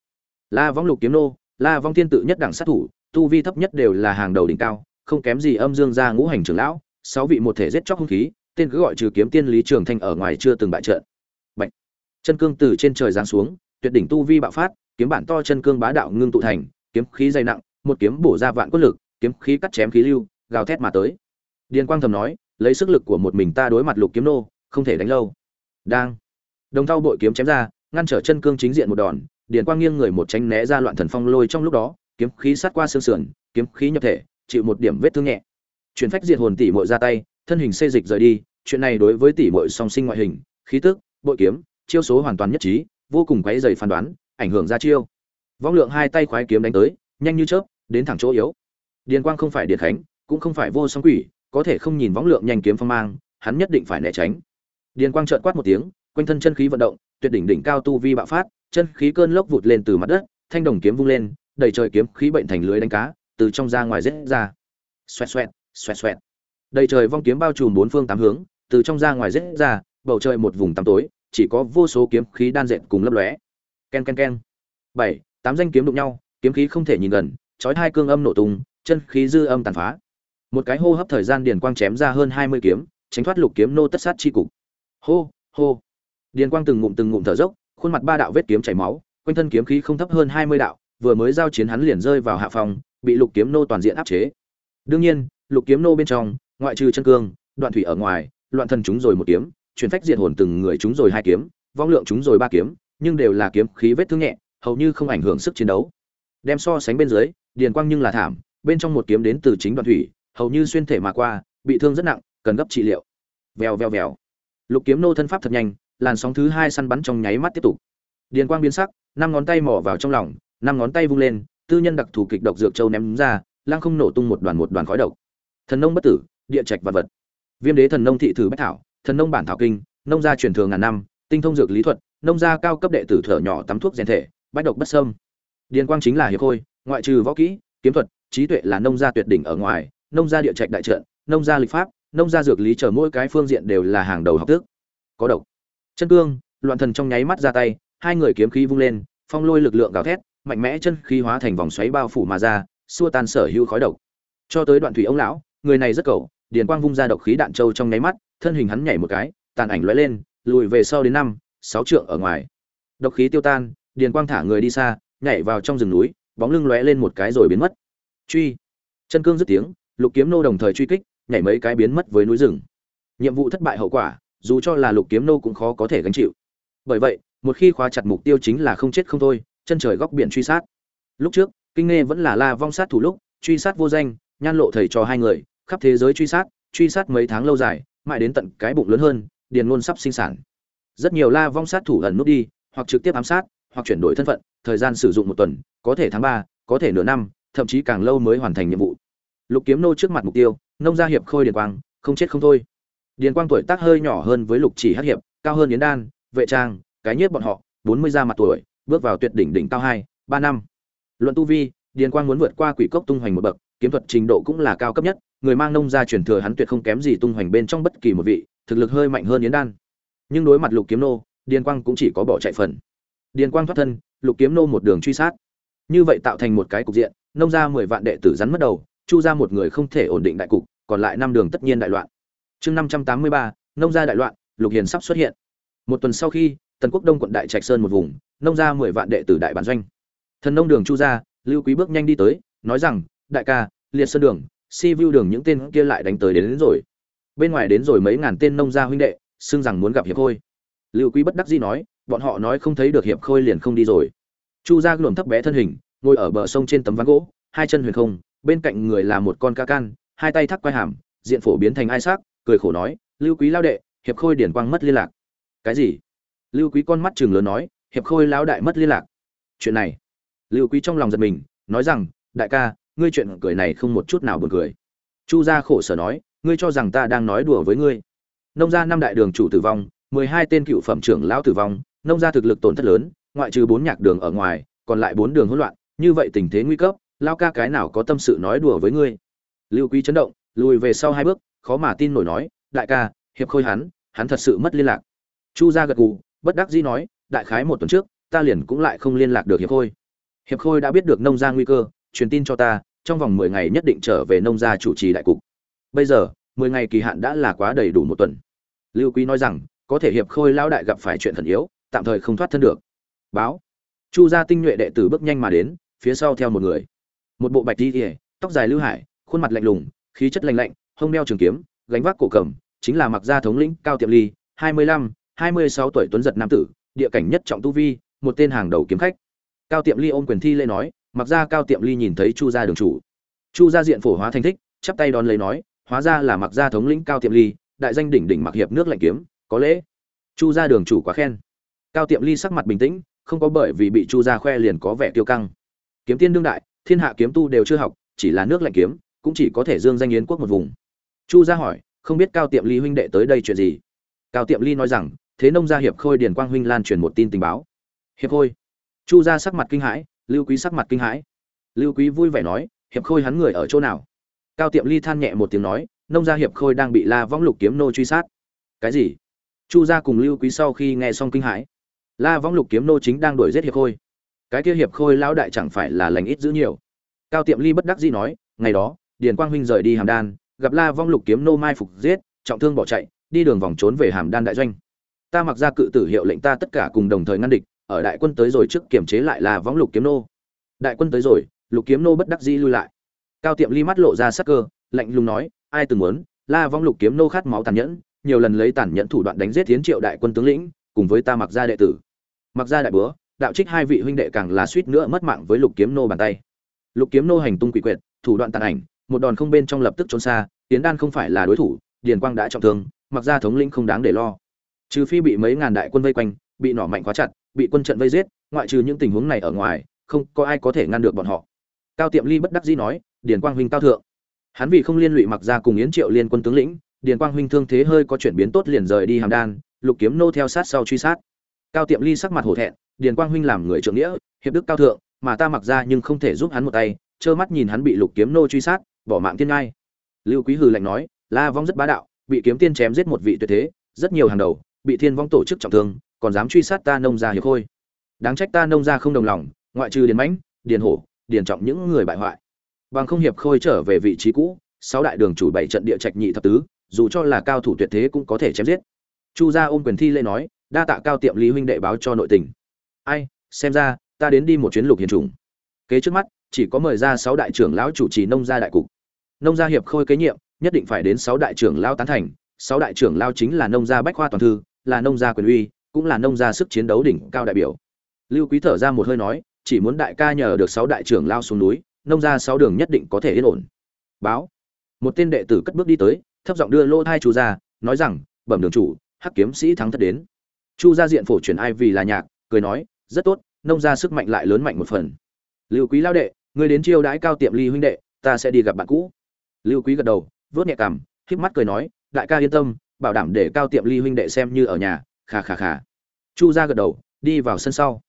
La vong lục kiếm nô, la vong thiên tự nhất đẳng sát thủ, tu vi thấp nhất đều là hàng đầu đỉnh cao, không kém gì âm dương gia ngũ hành trưởng lão sáu vị một thể giết chóc hung khí, tên cứ gọi trừ kiếm tiên lý trường thanh ở ngoài chưa từng bại trận. Bạch. chân cương từ trên trời giáng xuống, tuyệt đỉnh tu vi bạo phát, kiếm bản to chân cương bá đạo ngưng tụ thành, kiếm khí dày nặng, một kiếm bổ ra vạn quân lực, kiếm khí cắt chém khí lưu, gào thét mà tới. Điền quang thầm nói, lấy sức lực của một mình ta đối mặt lục kiếm nô, không thể đánh lâu. Đang. Đồng thau bội kiếm chém ra, ngăn trở chân cương chính diện một đòn, điền quang nghiêng người một tránh né ra loạn thần phong lôi trong lúc đó, kiếm khí sát qua xương sườn, kiếm khí nhập thể, chịu một điểm vết thương nhẹ chuyển phách diệt hồn tỷ muội ra tay, thân hình xê dịch rời đi, chuyện này đối với tỷ muội song sinh ngoại hình, khí tức, bội kiếm, chiêu số hoàn toàn nhất trí, vô cùng quấy rầy phán đoán, ảnh hưởng ra chiêu. Vong lượng hai tay khoái kiếm đánh tới, nhanh như chớp, đến thẳng chỗ yếu. Điền quang không phải Điền khánh, cũng không phải vô song quỷ, có thể không nhìn vong lượng nhanh kiếm phong mang, hắn nhất định phải né tránh. Điền quang trợn quát một tiếng, quanh thân chân khí vận động, tuyệt đỉnh đỉnh cao tu vi bạo phát, chân khí cơn lốc vụt lên từ mặt đất, thanh đồng kiếm vung lên, đầy trời kiếm khí bệnh thành lưới đánh cá, từ trong ra ngoài rết ra. Xoẹt xoẹt xoẹt xoẹt. Đầy trời vong kiếm bao trùm bốn phương tám hướng, từ trong ra ngoài rết ra, bầu trời một vùng tăm tối, chỉ có vô số kiếm khí đan dệt cùng lấp lóe. Ken ken ken. Bảy, tám danh kiếm đụng nhau, kiếm khí không thể nhìn gần, chói hai cương âm nổ tung, chân khí dư âm tàn phá. Một cái hô hấp thời gian điền quang chém ra hơn hai mươi kiếm, tránh thoát lục kiếm nô tất sát chi cục. Hô hô. Điền quang từng ngụm từng ngụm thở dốc, khuôn mặt ba đạo vết kiếm chảy máu, quanh thân kiếm khí không thấp hơn hai mươi đạo, vừa mới giao chiến hắn liền rơi vào hạ phòng, bị lục kiếm nô toàn diện áp chế. Đương nhiên lục kiếm nô bên trong, ngoại trừ chân cương, đoạn thủy ở ngoài, loạn thần chúng rồi một kiếm chuyển phách diệt hồn từng người chúng rồi hai kiếm, vong lượng chúng rồi ba kiếm, nhưng đều là kiếm khí vết thương nhẹ, hầu như không ảnh hưởng sức chiến đấu. Đem so sánh bên dưới, điền quang nhưng là thảm, bên trong một kiếm đến từ chính đoạn thủy, hầu như xuyên thể mà qua, bị thương rất nặng, cần gấp trị liệu. Vèo vèo vèo. Lục kiếm nô thân pháp thật nhanh, làn sóng thứ hai săn bắn trong nháy mắt tiếp tục. Điền quang biến sắc, năm ngón tay mỏ vào trong lòng, năm ngón tay vung lên, tư nhân đặc thù kịch độc dược châu ném ra lang không nổ tung một đoàn một đoàn khói độc thần nông bất tử, địa trạch vật vật. Viêm đế thần nông thị thử bách thảo, thần nông bản thảo kinh, nông gia truyền thừa ngàn năm, tinh thông dược lý thuật, nông gia cao cấp đệ tử thở nhỏ tắm thuốc rèn thể, bách độc bất sâm điền quang chính là hiệp khôi, ngoại trừ võ kỹ, kiếm thuật, trí tuệ là nông gia tuyệt đỉnh ở ngoài, nông gia địa trạch đại trận, nông gia lịch pháp, nông gia dược lý chờ mỗi cái phương diện đều là hàng đầu học tước có độc. Chân cương, loạn thần trong nháy mắt ra tay, hai người kiếm khí vung lên, phong lôi lực lượng gào thét, mạnh mẽ chân khí hóa thành vòng xoáy bao phủ mà ra, xua tan sở hữu khói độc. Cho tới đoạn thủy ông lão người này rất cầu, điền quang vung ra độc khí đạn châu trong nháy mắt, thân hình hắn nhảy một cái, tàn ảnh lóe lên, lùi về sau đến năm, sáu trượng ở ngoài. Độc khí tiêu tan, điền quang thả người đi xa, nhảy vào trong rừng núi, bóng lưng lóe lên một cái rồi biến mất. Truy. Chân cương dứt tiếng, lục kiếm nô đồng thời truy kích, nhảy mấy cái biến mất với núi rừng. Nhiệm vụ thất bại hậu quả, dù cho là lục kiếm nô cũng khó có thể gánh chịu. Bởi vậy, một khi khóa chặt mục tiêu chính là không chết không thôi, chân trời góc biển truy sát. Lúc trước, kinh nghe vẫn là la vong sát thủ lúc, truy sát vô danh, nhan lộ thầy cho hai người khắp thế giới truy sát truy sát mấy tháng lâu dài, mãi đến tận cái bụng lớn hơn, điền ngôn sắp sinh sản. Rất nhiều la vong sát thủ ẩn nút đi, hoặc trực tiếp ám sát, hoặc chuyển đổi thân phận, thời gian sử dụng một tuần, có thể tháng ba, có thể nửa năm, thậm chí càng lâu mới hoàn thành nhiệm vụ. Lục kiếm nô trước mặt mục tiêu, nông gia hiệp khôi điền quang, không chết không thôi. Điền quang tuổi tác hơi nhỏ hơn với lục chỉ hắc hiệp, cao hơn yến đan, vệ trang, cái nhất bọn họ, bốn mươi ra mặt tuổi, bước vào tuyệt đỉnh đỉnh cao hai, ba năm. Luận tu vi, điền quang muốn vượt qua quỷ cốc tung hoành một bậc, kiếm thuật trình độ cũng là cao cấp nhất người mang nông gia truyền thừa hắn tuyệt không kém gì tung hoành bên trong bất kỳ một vị, thực lực hơi mạnh hơn yến đan. Nhưng đối mặt lục kiếm nô, điền quang cũng chỉ có bỏ chạy phần. Điền quang thoát thân, lục kiếm nô một đường truy sát. Như vậy tạo thành một cái cục diện, nông gia mười vạn đệ tử rắn mất đầu, chu gia một người không thể ổn định đại cục, còn lại năm đường tất nhiên đại loạn. Chương năm trăm tám mươi ba, nông gia đại loạn, lục hiền sắp xuất hiện. Một tuần sau khi, tần quốc đông quận đại trạch sơn một vùng, nông gia mười vạn đệ tử đại bản doanh. Thần nông đường chu gia, lưu quý bước nhanh đi tới, nói rằng, đại ca, liệt sơn đường si vu đường những tên kia lại đánh tới đến, đến rồi. Bên ngoài đến rồi mấy ngàn tên nông gia huynh đệ xưng rằng muốn gặp hiệp khôi. Lưu quý bất đắc dĩ nói bọn họ nói không thấy được hiệp khôi liền không đi rồi. Chu gia luồn thấp bé thân hình ngồi ở bờ sông trên tấm ván gỗ hai chân huyền không bên cạnh người là một con ca can hai tay thắt quai hàm diện phổ biến thành ai xác cười khổ nói lưu quý lao đệ hiệp khôi điển quang mất liên lạc. Cái gì? Lưu quý con mắt chừng lớn nói hiệp khôi lão đại mất liên lạc. Chuyện này. Lưu quý trong lòng giật mình nói rằng đại ca ngươi chuyện cười này không một chút nào buồn cười. Chu gia khổ sở nói, ngươi cho rằng ta đang nói đùa với ngươi. Nông gia năm đại đường chủ tử vong, mười hai tên cựu phẩm trưởng lão tử vong, nông gia thực lực tổn thất lớn, ngoại trừ bốn nhạc đường ở ngoài, còn lại bốn đường hỗn loạn, như vậy tình thế nguy cấp lao ca cái nào có tâm sự nói đùa với ngươi? Lưu quý chấn động, lùi về sau hai bước, khó mà tin nổi nói, đại ca, hiệp khôi hắn hắn thật sự mất liên lạc. Chu gia gật gù, bất đắc dĩ nói, đại khái một tuần trước, ta liền cũng lại không liên lạc được hiệp khôi. Hiệp khôi đã biết được nông gia nguy cơ, truyền tin cho ta trong vòng mười ngày nhất định trở về nông gia chủ trì đại cục. Bây giờ mười ngày kỳ hạn đã là quá đầy đủ một tuần. Lưu quý nói rằng có thể hiệp khôi lão đại gặp phải chuyện thần yếu tạm thời không thoát thân được. Báo. Chu gia tinh nhuệ đệ tử bước nhanh mà đến phía sau theo một người. Một bộ bạch y, tóc dài lưu hải khuôn mặt lạnh lùng khí chất lạnh lạnh hông đeo trường kiếm gánh vác cổ cầm chính là mặc gia thống lĩnh cao tiệm ly hai mươi lăm hai mươi sáu tuổi tuấn giật nam tử địa cảnh nhất trọng tu vi một tên hàng đầu kiếm khách. Cao tiệm ly ôm quyền thi lễ nói mặc ra cao tiệm ly nhìn thấy chu gia đường chủ. Chu gia diện phổ hóa thành thích, chắp tay đón lấy nói, hóa ra là mặc gia thống lĩnh cao tiệm ly, đại danh đỉnh đỉnh mặc hiệp nước lạnh kiếm, có lễ. Chu gia đường chủ quá khen. Cao tiệm ly sắc mặt bình tĩnh, không có bởi vì bị chu gia khoe liền có vẻ kiêu căng. Kiếm tiên đương đại, thiên hạ kiếm tu đều chưa học, chỉ là nước lạnh kiếm, cũng chỉ có thể dương danh yến quốc một vùng. Chu gia hỏi, không biết cao tiệm ly huynh đệ tới đây chuyện gì? Cao tiệm ly nói rằng, thế nông gia hiệp khôi điền quang huynh lan truyền một tin tình báo. Hiệp khôi. Chu gia sắc mặt kinh hãi lưu quý sắc mặt kinh hãi. Lưu quý vui vẻ nói, hiệp khôi hắn người ở chỗ nào? Cao tiệm ly than nhẹ một tiếng nói, nông gia hiệp khôi đang bị la võng lục kiếm nô truy sát. Cái gì? Chu gia cùng lưu quý sau khi nghe xong kinh hãi. La võng lục kiếm nô chính đang đuổi giết hiệp khôi. Cái kia hiệp khôi lão đại chẳng phải là lành ít giữ nhiều. Cao tiệm ly bất đắc dĩ nói, ngày đó, điền quang huynh rời đi hàm đan, gặp la vong lục kiếm nô mai phục giết, trọng thương bỏ chạy, đi đường vòng trốn về hàm đan đại doanh. Ta mặc ra cự tử hiệu lệnh ta tất cả cùng đồng thời ngăn địch ở đại quân tới rồi trước kiểm chế lại là võng lục kiếm nô. Đại quân tới rồi, lục kiếm nô bất đắc dĩ lui lại. Cao tiệm ly mắt lộ ra sắc cơ, lạnh lùng nói, ai từng muốn, la vong lục kiếm nô khát máu tàn nhẫn, nhiều lần lấy tàn nhẫn thủ đoạn đánh giết tiến triệu đại quân tướng lĩnh, cùng với ta mặc gia đệ tử. Mặc gia đại búa, đạo trích hai vị huynh đệ càng là suýt nữa mất mạng với lục kiếm nô bàn tay. Lục kiếm nô hành tung quỷ quyệt, thủ đoạn tàn ảnh, một đòn không bên trong lập tức trốn xa tiến đan không phải là đối thủ, điền quang đã trọng thương mặc gia thống lĩnh không đáng để lo. Trừ phi bị mấy ngàn đại quân vây quanh bị nỏ mạnh quá chặt, bị quân trận vây giết, ngoại trừ những tình huống này ở ngoài, không có ai có thể ngăn được bọn họ. Cao tiệm ly bất đắc dĩ nói, điền quang huynh cao thượng. Hắn vì không liên lụy mặc ra cùng yến triệu liên quân tướng lĩnh, điền quang huynh thương thế hơi có chuyển biến tốt liền rời đi hàm đan, lục kiếm nô theo sát sau truy sát. Cao tiệm ly sắc mặt hổ thẹn, điền quang huynh làm người trưởng nghĩa, hiệp đức cao thượng, mà ta mặc ra nhưng không thể giúp hắn một tay, trơ mắt nhìn hắn bị lục kiếm nô truy sát, bỏ mạng tiên ngai. Lưu quý hừ lạnh nói, la vong rất bá đạo, bị kiếm tiên chém giết một vị tuyệt thế, rất nhiều hàng đầu, bị thiên vong tổ chức trọng thương còn dám truy sát ta nông gia hiệp khôi. Đáng trách ta nông gia không đồng lòng, ngoại trừ điền mãnh, điền hổ, điền trọng những người bại hoại. Bằng không hiệp khôi trở về vị trí cũ, sáu đại đường chủ bảy trận địa trạch nhị thập tứ, dù cho là cao thủ tuyệt thế cũng có thể chém giết. Chu gia ôm quyền thi lễ nói, đa tạ cao tiệm lý huynh đệ báo cho nội tình. Ai, xem ra, ta đến đi một chuyến lục hiền trùng. Kế trước mắt, chỉ có mời ra sáu đại trưởng lão chủ trì nông gia đại cục. Nông gia hiệp khôi kế nhiệm, nhất định phải đến sáu đại trưởng lao tán thành, sáu đại trưởng lao chính là nông gia bách khoa toàn thư, là nông gia quyền uy cũng là nông gia sức chiến đấu đỉnh cao đại biểu. Lưu quý thở ra một hơi nói, chỉ muốn đại ca nhờ được sáu đại trưởng lao xuống núi, nông gia sáu đường nhất định có thể yên ổn. Báo. Một tên đệ tử cất bước đi tới, thấp giọng đưa lô thai chu ra nói rằng, bẩm đường chủ, hắc kiếm sĩ thắng thất đến. Chu gia diện phổ truyền ai vì là nhạc, cười nói, rất tốt, nông gia sức mạnh lại lớn mạnh một phần. Lưu quý lao đệ, ngươi đến chiêu đãi cao tiệm ly huynh đệ, ta sẽ đi gặp bạn cũ. Lưu quý gật đầu, vớt nhẹ cằm híp mắt cười nói, đại ca yên tâm, bảo đảm để cao tiệm ly huynh đệ xem như ở nhà khà khà khà chu ra gật đầu, đi vào sân sau.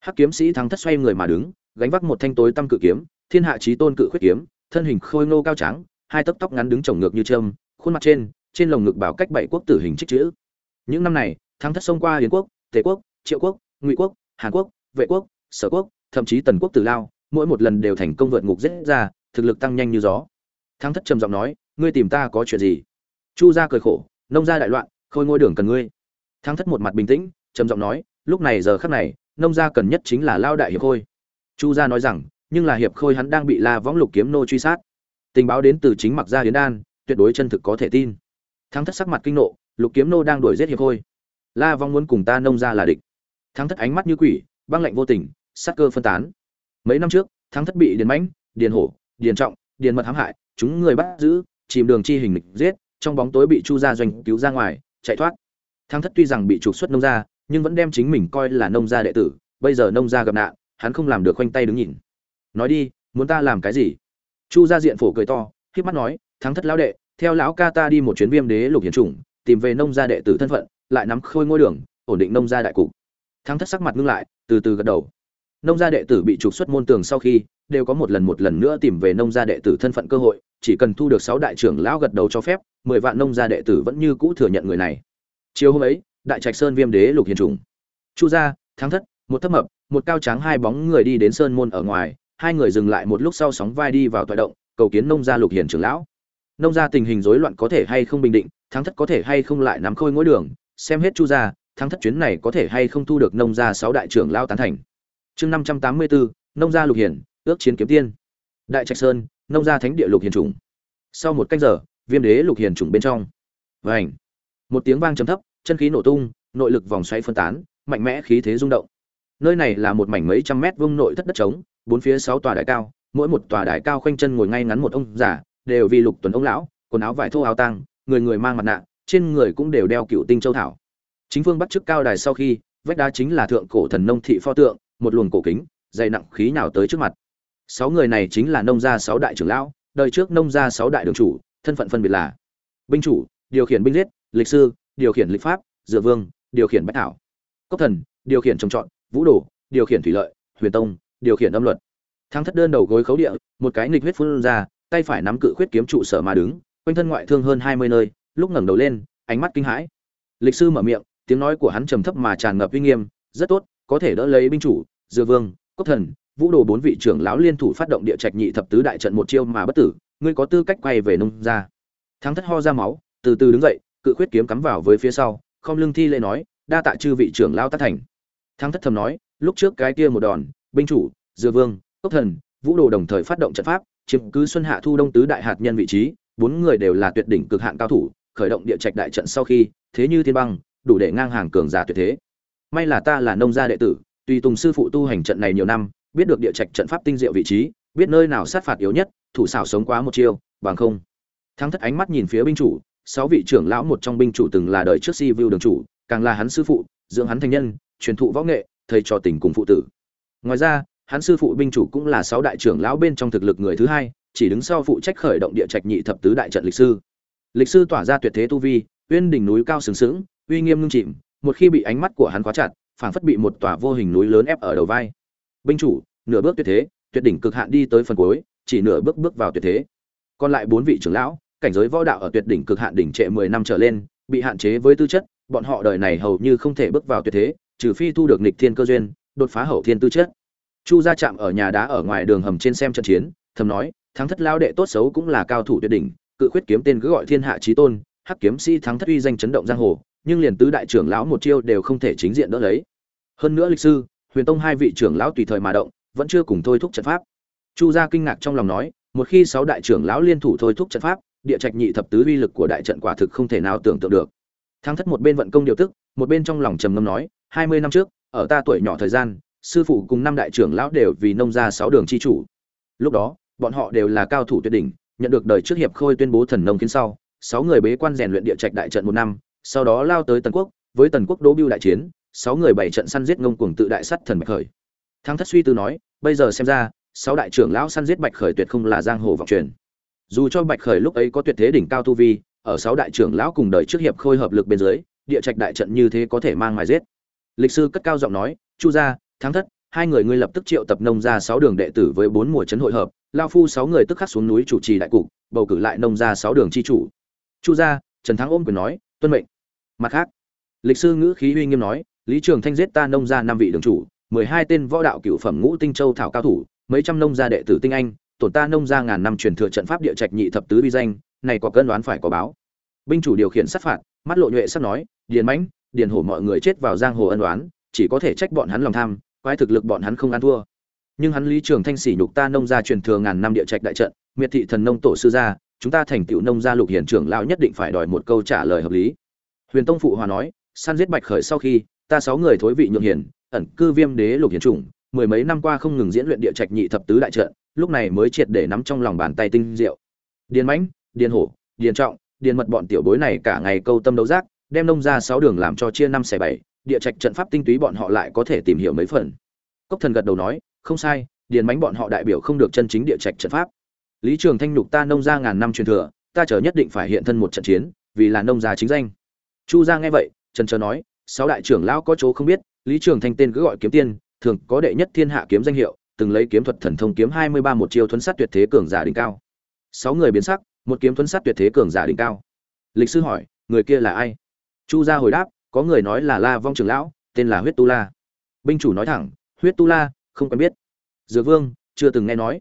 Hắc kiếm sĩ thắng thất xoay người mà đứng, gánh vác một thanh tối tăm cự kiếm, thiên hạ trí tôn cự khuyết kiếm, thân hình khôi ngô cao trắng hai tấc tóc ngắn đứng trồng ngược như trâm khuôn mặt trên trên lồng ngực bảo cách bảy quốc tử hình trích chữ. Những năm này, thắng thất xông qua hiến quốc, tề quốc, triệu quốc, ngụy quốc, hàn quốc, vệ quốc, sở quốc, thậm chí tần quốc tử lao, mỗi một lần đều thành công vượt ngục dễ ra, thực lực tăng nhanh như gió. Thắng thất trầm giọng nói, ngươi tìm ta có chuyện gì? Chu gia cười khổ, nông gia đại loạn, khôi ngôi đường cần ngươi thang thất một mặt bình tĩnh, trầm giọng nói, lúc này giờ khắc này, nông gia cần nhất chính là lao đại hiệp khôi. Chu gia nói rằng, nhưng là hiệp khôi hắn đang bị la võng lục kiếm nô truy sát. Tình báo đến từ chính mặc gia hiến đan, tuyệt đối chân thực có thể tin. Thang thất sắc mặt kinh nộ, lục kiếm nô đang đuổi giết hiệp khôi. La vong muốn cùng ta nông gia là địch. Thang thất ánh mắt như quỷ, băng lạnh vô tình, sát cơ phân tán. Mấy năm trước thang thất bị điền mãnh, điền hổ, điền trọng, điền mật hãm hại, chúng người bắt giữ, chìm đường chi hình lịch giết, trong bóng tối bị chu gia doanh cứu ra ngoài, chạy thoát thang thất tuy rằng bị trục xuất nông gia, nhưng vẫn đem chính mình coi là nông gia đệ tử, bây giờ nông gia gặp nạn, hắn không làm được khoanh tay đứng nhìn. Nói đi, muốn ta làm cái gì? Chu gia diện phổ cười to, khiếp mắt nói thắng thất lão đệ, theo lão ca ta đi một chuyến viêm đế lục hiển chủng, tìm về nông gia đệ tử thân phận, lại nắm khôi ngôi đường, ổn định nông gia đại cục. Thắng thất sắc mặt ngưng lại, từ từ gật đầu. Nông gia đệ tử bị trục xuất môn tường sau khi, đều có một lần một lần nữa tìm về nông gia đệ tử thân phận cơ hội, chỉ cần thu được sáu đại trưởng lão gật đầu cho phép, mười vạn nông gia đệ tử vẫn như cũ thừa nhận người này chiều hôm ấy, đại trạch sơn viêm đế lục hiền trùng. Chu gia, thắng thất, một thấp mập, một cao tráng hai bóng người đi đến sơn môn ở ngoài, hai người dừng lại một lúc sau sóng vai đi vào toại động, cầu kiến nông gia lục hiền trưởng lão. Nông gia tình hình rối loạn có thể hay không bình định, thắng thất có thể hay không lại nắm khôi ngôi đường, xem hết chu gia, thắng thất chuyến này có thể hay không thu được nông gia sáu đại trưởng lao tán thành. Chương năm trăm tám mươi bốn, nông gia lục hiển ước chiến kiếm tiên. Đại trạch sơn, nông gia thánh địa lục hiền trùng. Sau một canh giờ, viêm đế lục hiền trùng bên trong. Vảnh một tiếng vang trầm thấp chân khí nổ tung nội lực vòng xoáy phân tán mạnh mẽ khí thế rung động. Nơi này là một mảnh mấy trăm mét vuông nội thất đất trống bốn phía sáu tòa đại cao mỗi một tòa đại cao khoanh chân ngồi ngay ngắn một ông già, đều vì lục tuần ông lão quần áo vải thô áo tang người người mang mặt nạ trên người cũng đều đeo cựu tinh châu thảo. Chính phương bắt trước cao đài sau khi vách đá chính là thượng cổ thần nông thị pho tượng một luồng cổ kính dày nặng khí nào tới trước mặt. Sáu người này chính là nông gia sáu đại trưởng lão đời trước nông gia sáu đại đường chủ thân phận phân biệt là binh chủ điều khiển binh giết lịch sư điều khiển lịch pháp, dựa vương, điều khiển bách thảo. Cốc thần, điều khiển trồng trọt, vũ đồ, điều khiển thủy lợi, huyền tông, điều khiển âm luật. Thắng thất đơn đầu gối khấu địa, một cái nghịch huyết phun ra, tay phải nắm cự khuyết kiếm trụ sở mà đứng, quanh thân ngoại thương hơn hai mươi nơi, lúc ngẩng đầu lên, ánh mắt kinh hãi. Lịch sư mở miệng, tiếng nói của hắn trầm thấp mà tràn ngập uy nghiêm, rất tốt, có thể đỡ lấy binh chủ, dựa vương, cốc thần, vũ đồ bốn vị trưởng lão liên thủ phát động địa trạch nhị thập tứ đại trận một chiêu mà bất tử, ngươi có tư cách quay về nông ra thắng thất ho ra máu, từ từ đứng dậy cự khuyết kiếm cắm vào với phía sau không lưng thi lễ nói, đa tạ chư vị trưởng lao tác thành. Thắng thất thầm nói, lúc trước cái kia một đòn, binh chủ, dư vương, cốc thần, vũ đồ đồng thời phát động trận pháp, chiếm cứ xuân hạ thu đông tứ đại hạt nhân vị trí, bốn người đều là tuyệt đỉnh cực hạn cao thủ, khởi động địa trạch đại trận sau khi, thế như thiên băng, đủ để ngang hàng cường giả tuyệt thế. May là ta là nông gia đệ tử, tùy tùng sư phụ tu hành trận này nhiều năm, biết được địa trạch trận pháp tinh diệu vị trí, biết nơi nào sát phạt yếu nhất, thủ xảo sống quá một chiêu, bằng không. Thắng thất ánh mắt nhìn phía binh chủ sáu vị trưởng lão một trong binh chủ từng là đời trước si vu đường chủ, càng là hắn sư phụ, dưỡng hắn thành nhân, truyền thụ võ nghệ, thầy trò tình cùng phụ tử. Ngoài ra, hắn sư phụ binh chủ cũng là sáu đại trưởng lão bên trong thực lực người thứ hai, chỉ đứng sau phụ trách khởi động địa trạch nhị thập tứ đại trận lịch sư. Lịch sư tỏa ra tuyệt thế tu vi, uyên đỉnh núi cao sừng sững, uy nghiêm ngưng chìm, một khi bị ánh mắt của hắn khóa chặt, phảng phất bị một tòa vô hình núi lớn ép ở đầu vai. Binh chủ, nửa bước tuyệt thế, tuyệt đỉnh cực hạn đi tới phần cuối, chỉ nửa bước bước vào tuyệt thế. Còn lại bốn vị trưởng lão cảnh giới võ đạo ở tuyệt đỉnh cực hạn đỉnh trệ mười năm trở lên, bị hạn chế với tư chất, bọn họ đời này hầu như không thể bước vào tuyệt thế, trừ phi thu được nghịch thiên cơ duyên, đột phá hậu thiên tư chất. Chu gia chạm ở nhà đá ở ngoài đường hầm trên xem trận chiến, thầm nói, thắng thất lao đệ tốt xấu cũng là cao thủ tuyệt đỉnh, cự khuyết kiếm tên cứ gọi thiên hạ chí tôn, hắc kiếm sĩ thắng thất uy danh chấn động giang hồ, nhưng liền tứ đại trưởng lão một chiêu đều không thể chính diện đỡ lấy. Hơn nữa lịch sư, huyền tông hai vị trưởng lão tùy thời mà động, vẫn chưa cùng thôi thúc trận pháp. Chu gia kinh ngạc trong lòng nói, một khi sáu đại trưởng lão liên thủ thôi thúc trận pháp địa trạch nhị thập tứ uy lực của đại trận quả thực không thể nào tưởng tượng được. Thang thất một bên vận công điều tức, một bên trong lòng trầm ngâm nói, hai mươi năm trước, ở ta tuổi nhỏ thời gian, sư phụ cùng năm đại trưởng lão đều vì nông gia sáu đường chi chủ. Lúc đó, bọn họ đều là cao thủ tuyệt đỉnh, nhận được đời trước hiệp khôi tuyên bố thần nông kiến sau, sáu người bế quan rèn luyện địa trạch đại trận một năm, sau đó lao tới tần quốc, với tần quốc đố biêu đại chiến, sáu người bảy trận săn giết ngông cuồng tự đại sắt thần bạch khởi. Thang thất suy tư nói, bây giờ xem ra, sáu đại trưởng lão săn giết bạch khởi tuyệt không là giang hồ vọng truyền dù cho bạch khởi lúc ấy có tuyệt thế đỉnh cao tu vi, ở sáu đại trưởng lão cùng đời trước hiệp khôi hợp lực bên dưới, địa trạch đại trận như thế có thể mang ngoài giết. Lịch sư cất cao giọng nói, chu gia, thắng thất, hai người ngươi lập tức triệu tập nông gia sáu đường đệ tử với bốn mùa trấn hội hợp, lao phu sáu người tức khắc xuống núi chủ trì đại cục, bầu cử lại nông gia sáu đường chi chủ. Chu gia, trần thắng ôm quyền nói, tuân mệnh. Mặt khác, lịch sư ngữ khí uy nghiêm nói, lý trường thanh giết ta nông gia năm vị đường chủ, mười hai tên võ đạo cựu phẩm ngũ tinh châu thảo cao thủ, mấy trăm nông gia đệ tử tinh anh tổn ta nông gia ngàn năm truyền thừa trận pháp địa trạch nhị thập tứ vi danh, này có cân đoán phải có báo. Binh chủ điều khiển sát phạt, mắt lộ nhuệ sắp nói, điền mãnh, điền hổ mọi người chết vào giang hồ ân đoán chỉ có thể trách bọn hắn lòng tham, quái thực lực bọn hắn không ăn thua. Nhưng hắn lý trường thanh sỉ nhục ta nông gia truyền thừa ngàn năm địa trạch đại trận, miệt thị thần nông tổ sư gia, chúng ta thành tựu nông gia lục hiển trưởng lão nhất định phải đòi một câu trả lời hợp lý. Huyền tông phụ hòa nói, săn giết bạch khởi sau khi, ta sáu người thối vị nhượng hiển, ẩn cư viêm đế lục hiển chủng mười mấy năm qua không ngừng diễn luyện địa trạch nhị thập tứ đại trận, lúc này mới triệt để nắm trong lòng bàn tay tinh diệu. Điền mãnh, điền hổ, điền trọng, điền mật bọn tiểu bối này cả ngày câu tâm đấu giác, đem nông ra sáu đường làm cho chia năm xẻ bảy, địa trạch trận pháp tinh túy bọn họ lại có thể tìm hiểu mấy phần. Cốc thần gật đầu nói, không sai, điền mánh bọn họ đại biểu không được chân chính địa trạch trận pháp. Lý trường thanh nhục ta nông ra ngàn năm truyền thừa, ta chờ nhất định phải hiện thân một trận chiến, vì là nông gia chính danh. Chu gia nghe vậy, trần chờ nói, sáu đại trưởng lão có chỗ không biết, lý trường thanh tên cứ gọi kiếm tiên thường có đệ nhất thiên hạ kiếm danh hiệu, từng lấy kiếm thuật thần thông kiếm hai mươi ba một chiêu thuấn sát tuyệt thế cường giả đỉnh cao. Sáu người biến sắc, một kiếm thuấn sát tuyệt thế cường giả đỉnh cao. Lịch sư hỏi, người kia là ai? Chu gia hồi đáp, có người nói là la vong trưởng lão, tên là huyết tu la. Binh chủ nói thẳng, huyết tu la, không quen biết. Dược vương, chưa từng nghe nói.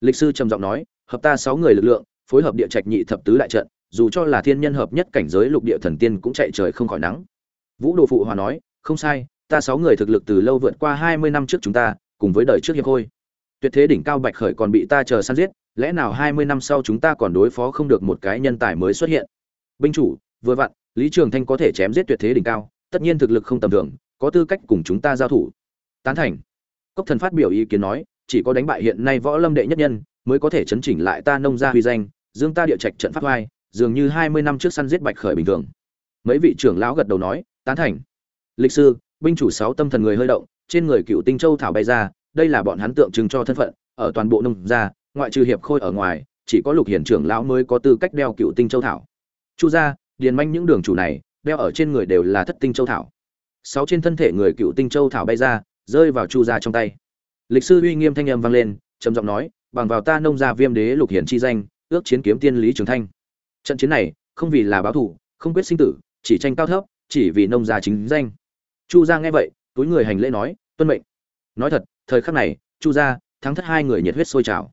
Lịch sư trầm giọng nói, hợp ta sáu người lực lượng, phối hợp địa trạch nhị thập tứ đại trận, dù cho là thiên nhân hợp nhất cảnh giới lục địa thần tiên cũng chạy trời không khỏi nắng. Vũ đồ phụ hòa nói, không sai ta sáu người thực lực từ lâu vượt qua hai mươi năm trước chúng ta, cùng với đời trước hiệp khôi tuyệt thế đỉnh cao bạch khởi còn bị ta chờ săn giết, lẽ nào hai mươi năm sau chúng ta còn đối phó không được một cái nhân tài mới xuất hiện? Binh chủ, vừa vặn, lý trường thanh có thể chém giết tuyệt thế đỉnh cao, tất nhiên thực lực không tầm thường, có tư cách cùng chúng ta giao thủ. Tán thành. Cốc thần phát biểu ý kiến nói, chỉ có đánh bại hiện nay võ lâm đệ nhất nhân, mới có thể chấn chỉnh lại ta nông gia huy danh, dương ta địa trạch trận pháp vai dường như hai mươi năm trước săn giết bạch khởi bình thường. Mấy vị trưởng lão gật đầu nói, tán thành. Lịch sư binh chủ sáu tâm thần người hơi động, trên người cựu tinh châu thảo bay ra, đây là bọn hắn tượng trưng cho thân phận, ở toàn bộ nông gia, ngoại trừ hiệp khôi ở ngoài, chỉ có lục hiển trưởng lão mới có tư cách đeo cựu tinh châu thảo. Chu gia, điền manh những đường chủ này, đeo ở trên người đều là thất tinh châu thảo. Sáu trên thân thể người cựu tinh châu thảo bay ra, rơi vào chu gia trong tay. Lịch sư uy nghiêm thanh âm vang lên, trầm giọng nói, bằng vào ta nông gia viêm đế lục hiển chi danh, ước chiến kiếm tiên lý trường thanh. Trận chiến này, không vì là báo thù, không quyết sinh tử, chỉ tranh cao thấp, chỉ vì nông gia chính danh chu gia nghe vậy, túi người hành lễ nói, tuân mệnh. Nói thật, thời khắc này, chu gia thắng thất hai người nhiệt huyết sôi trào.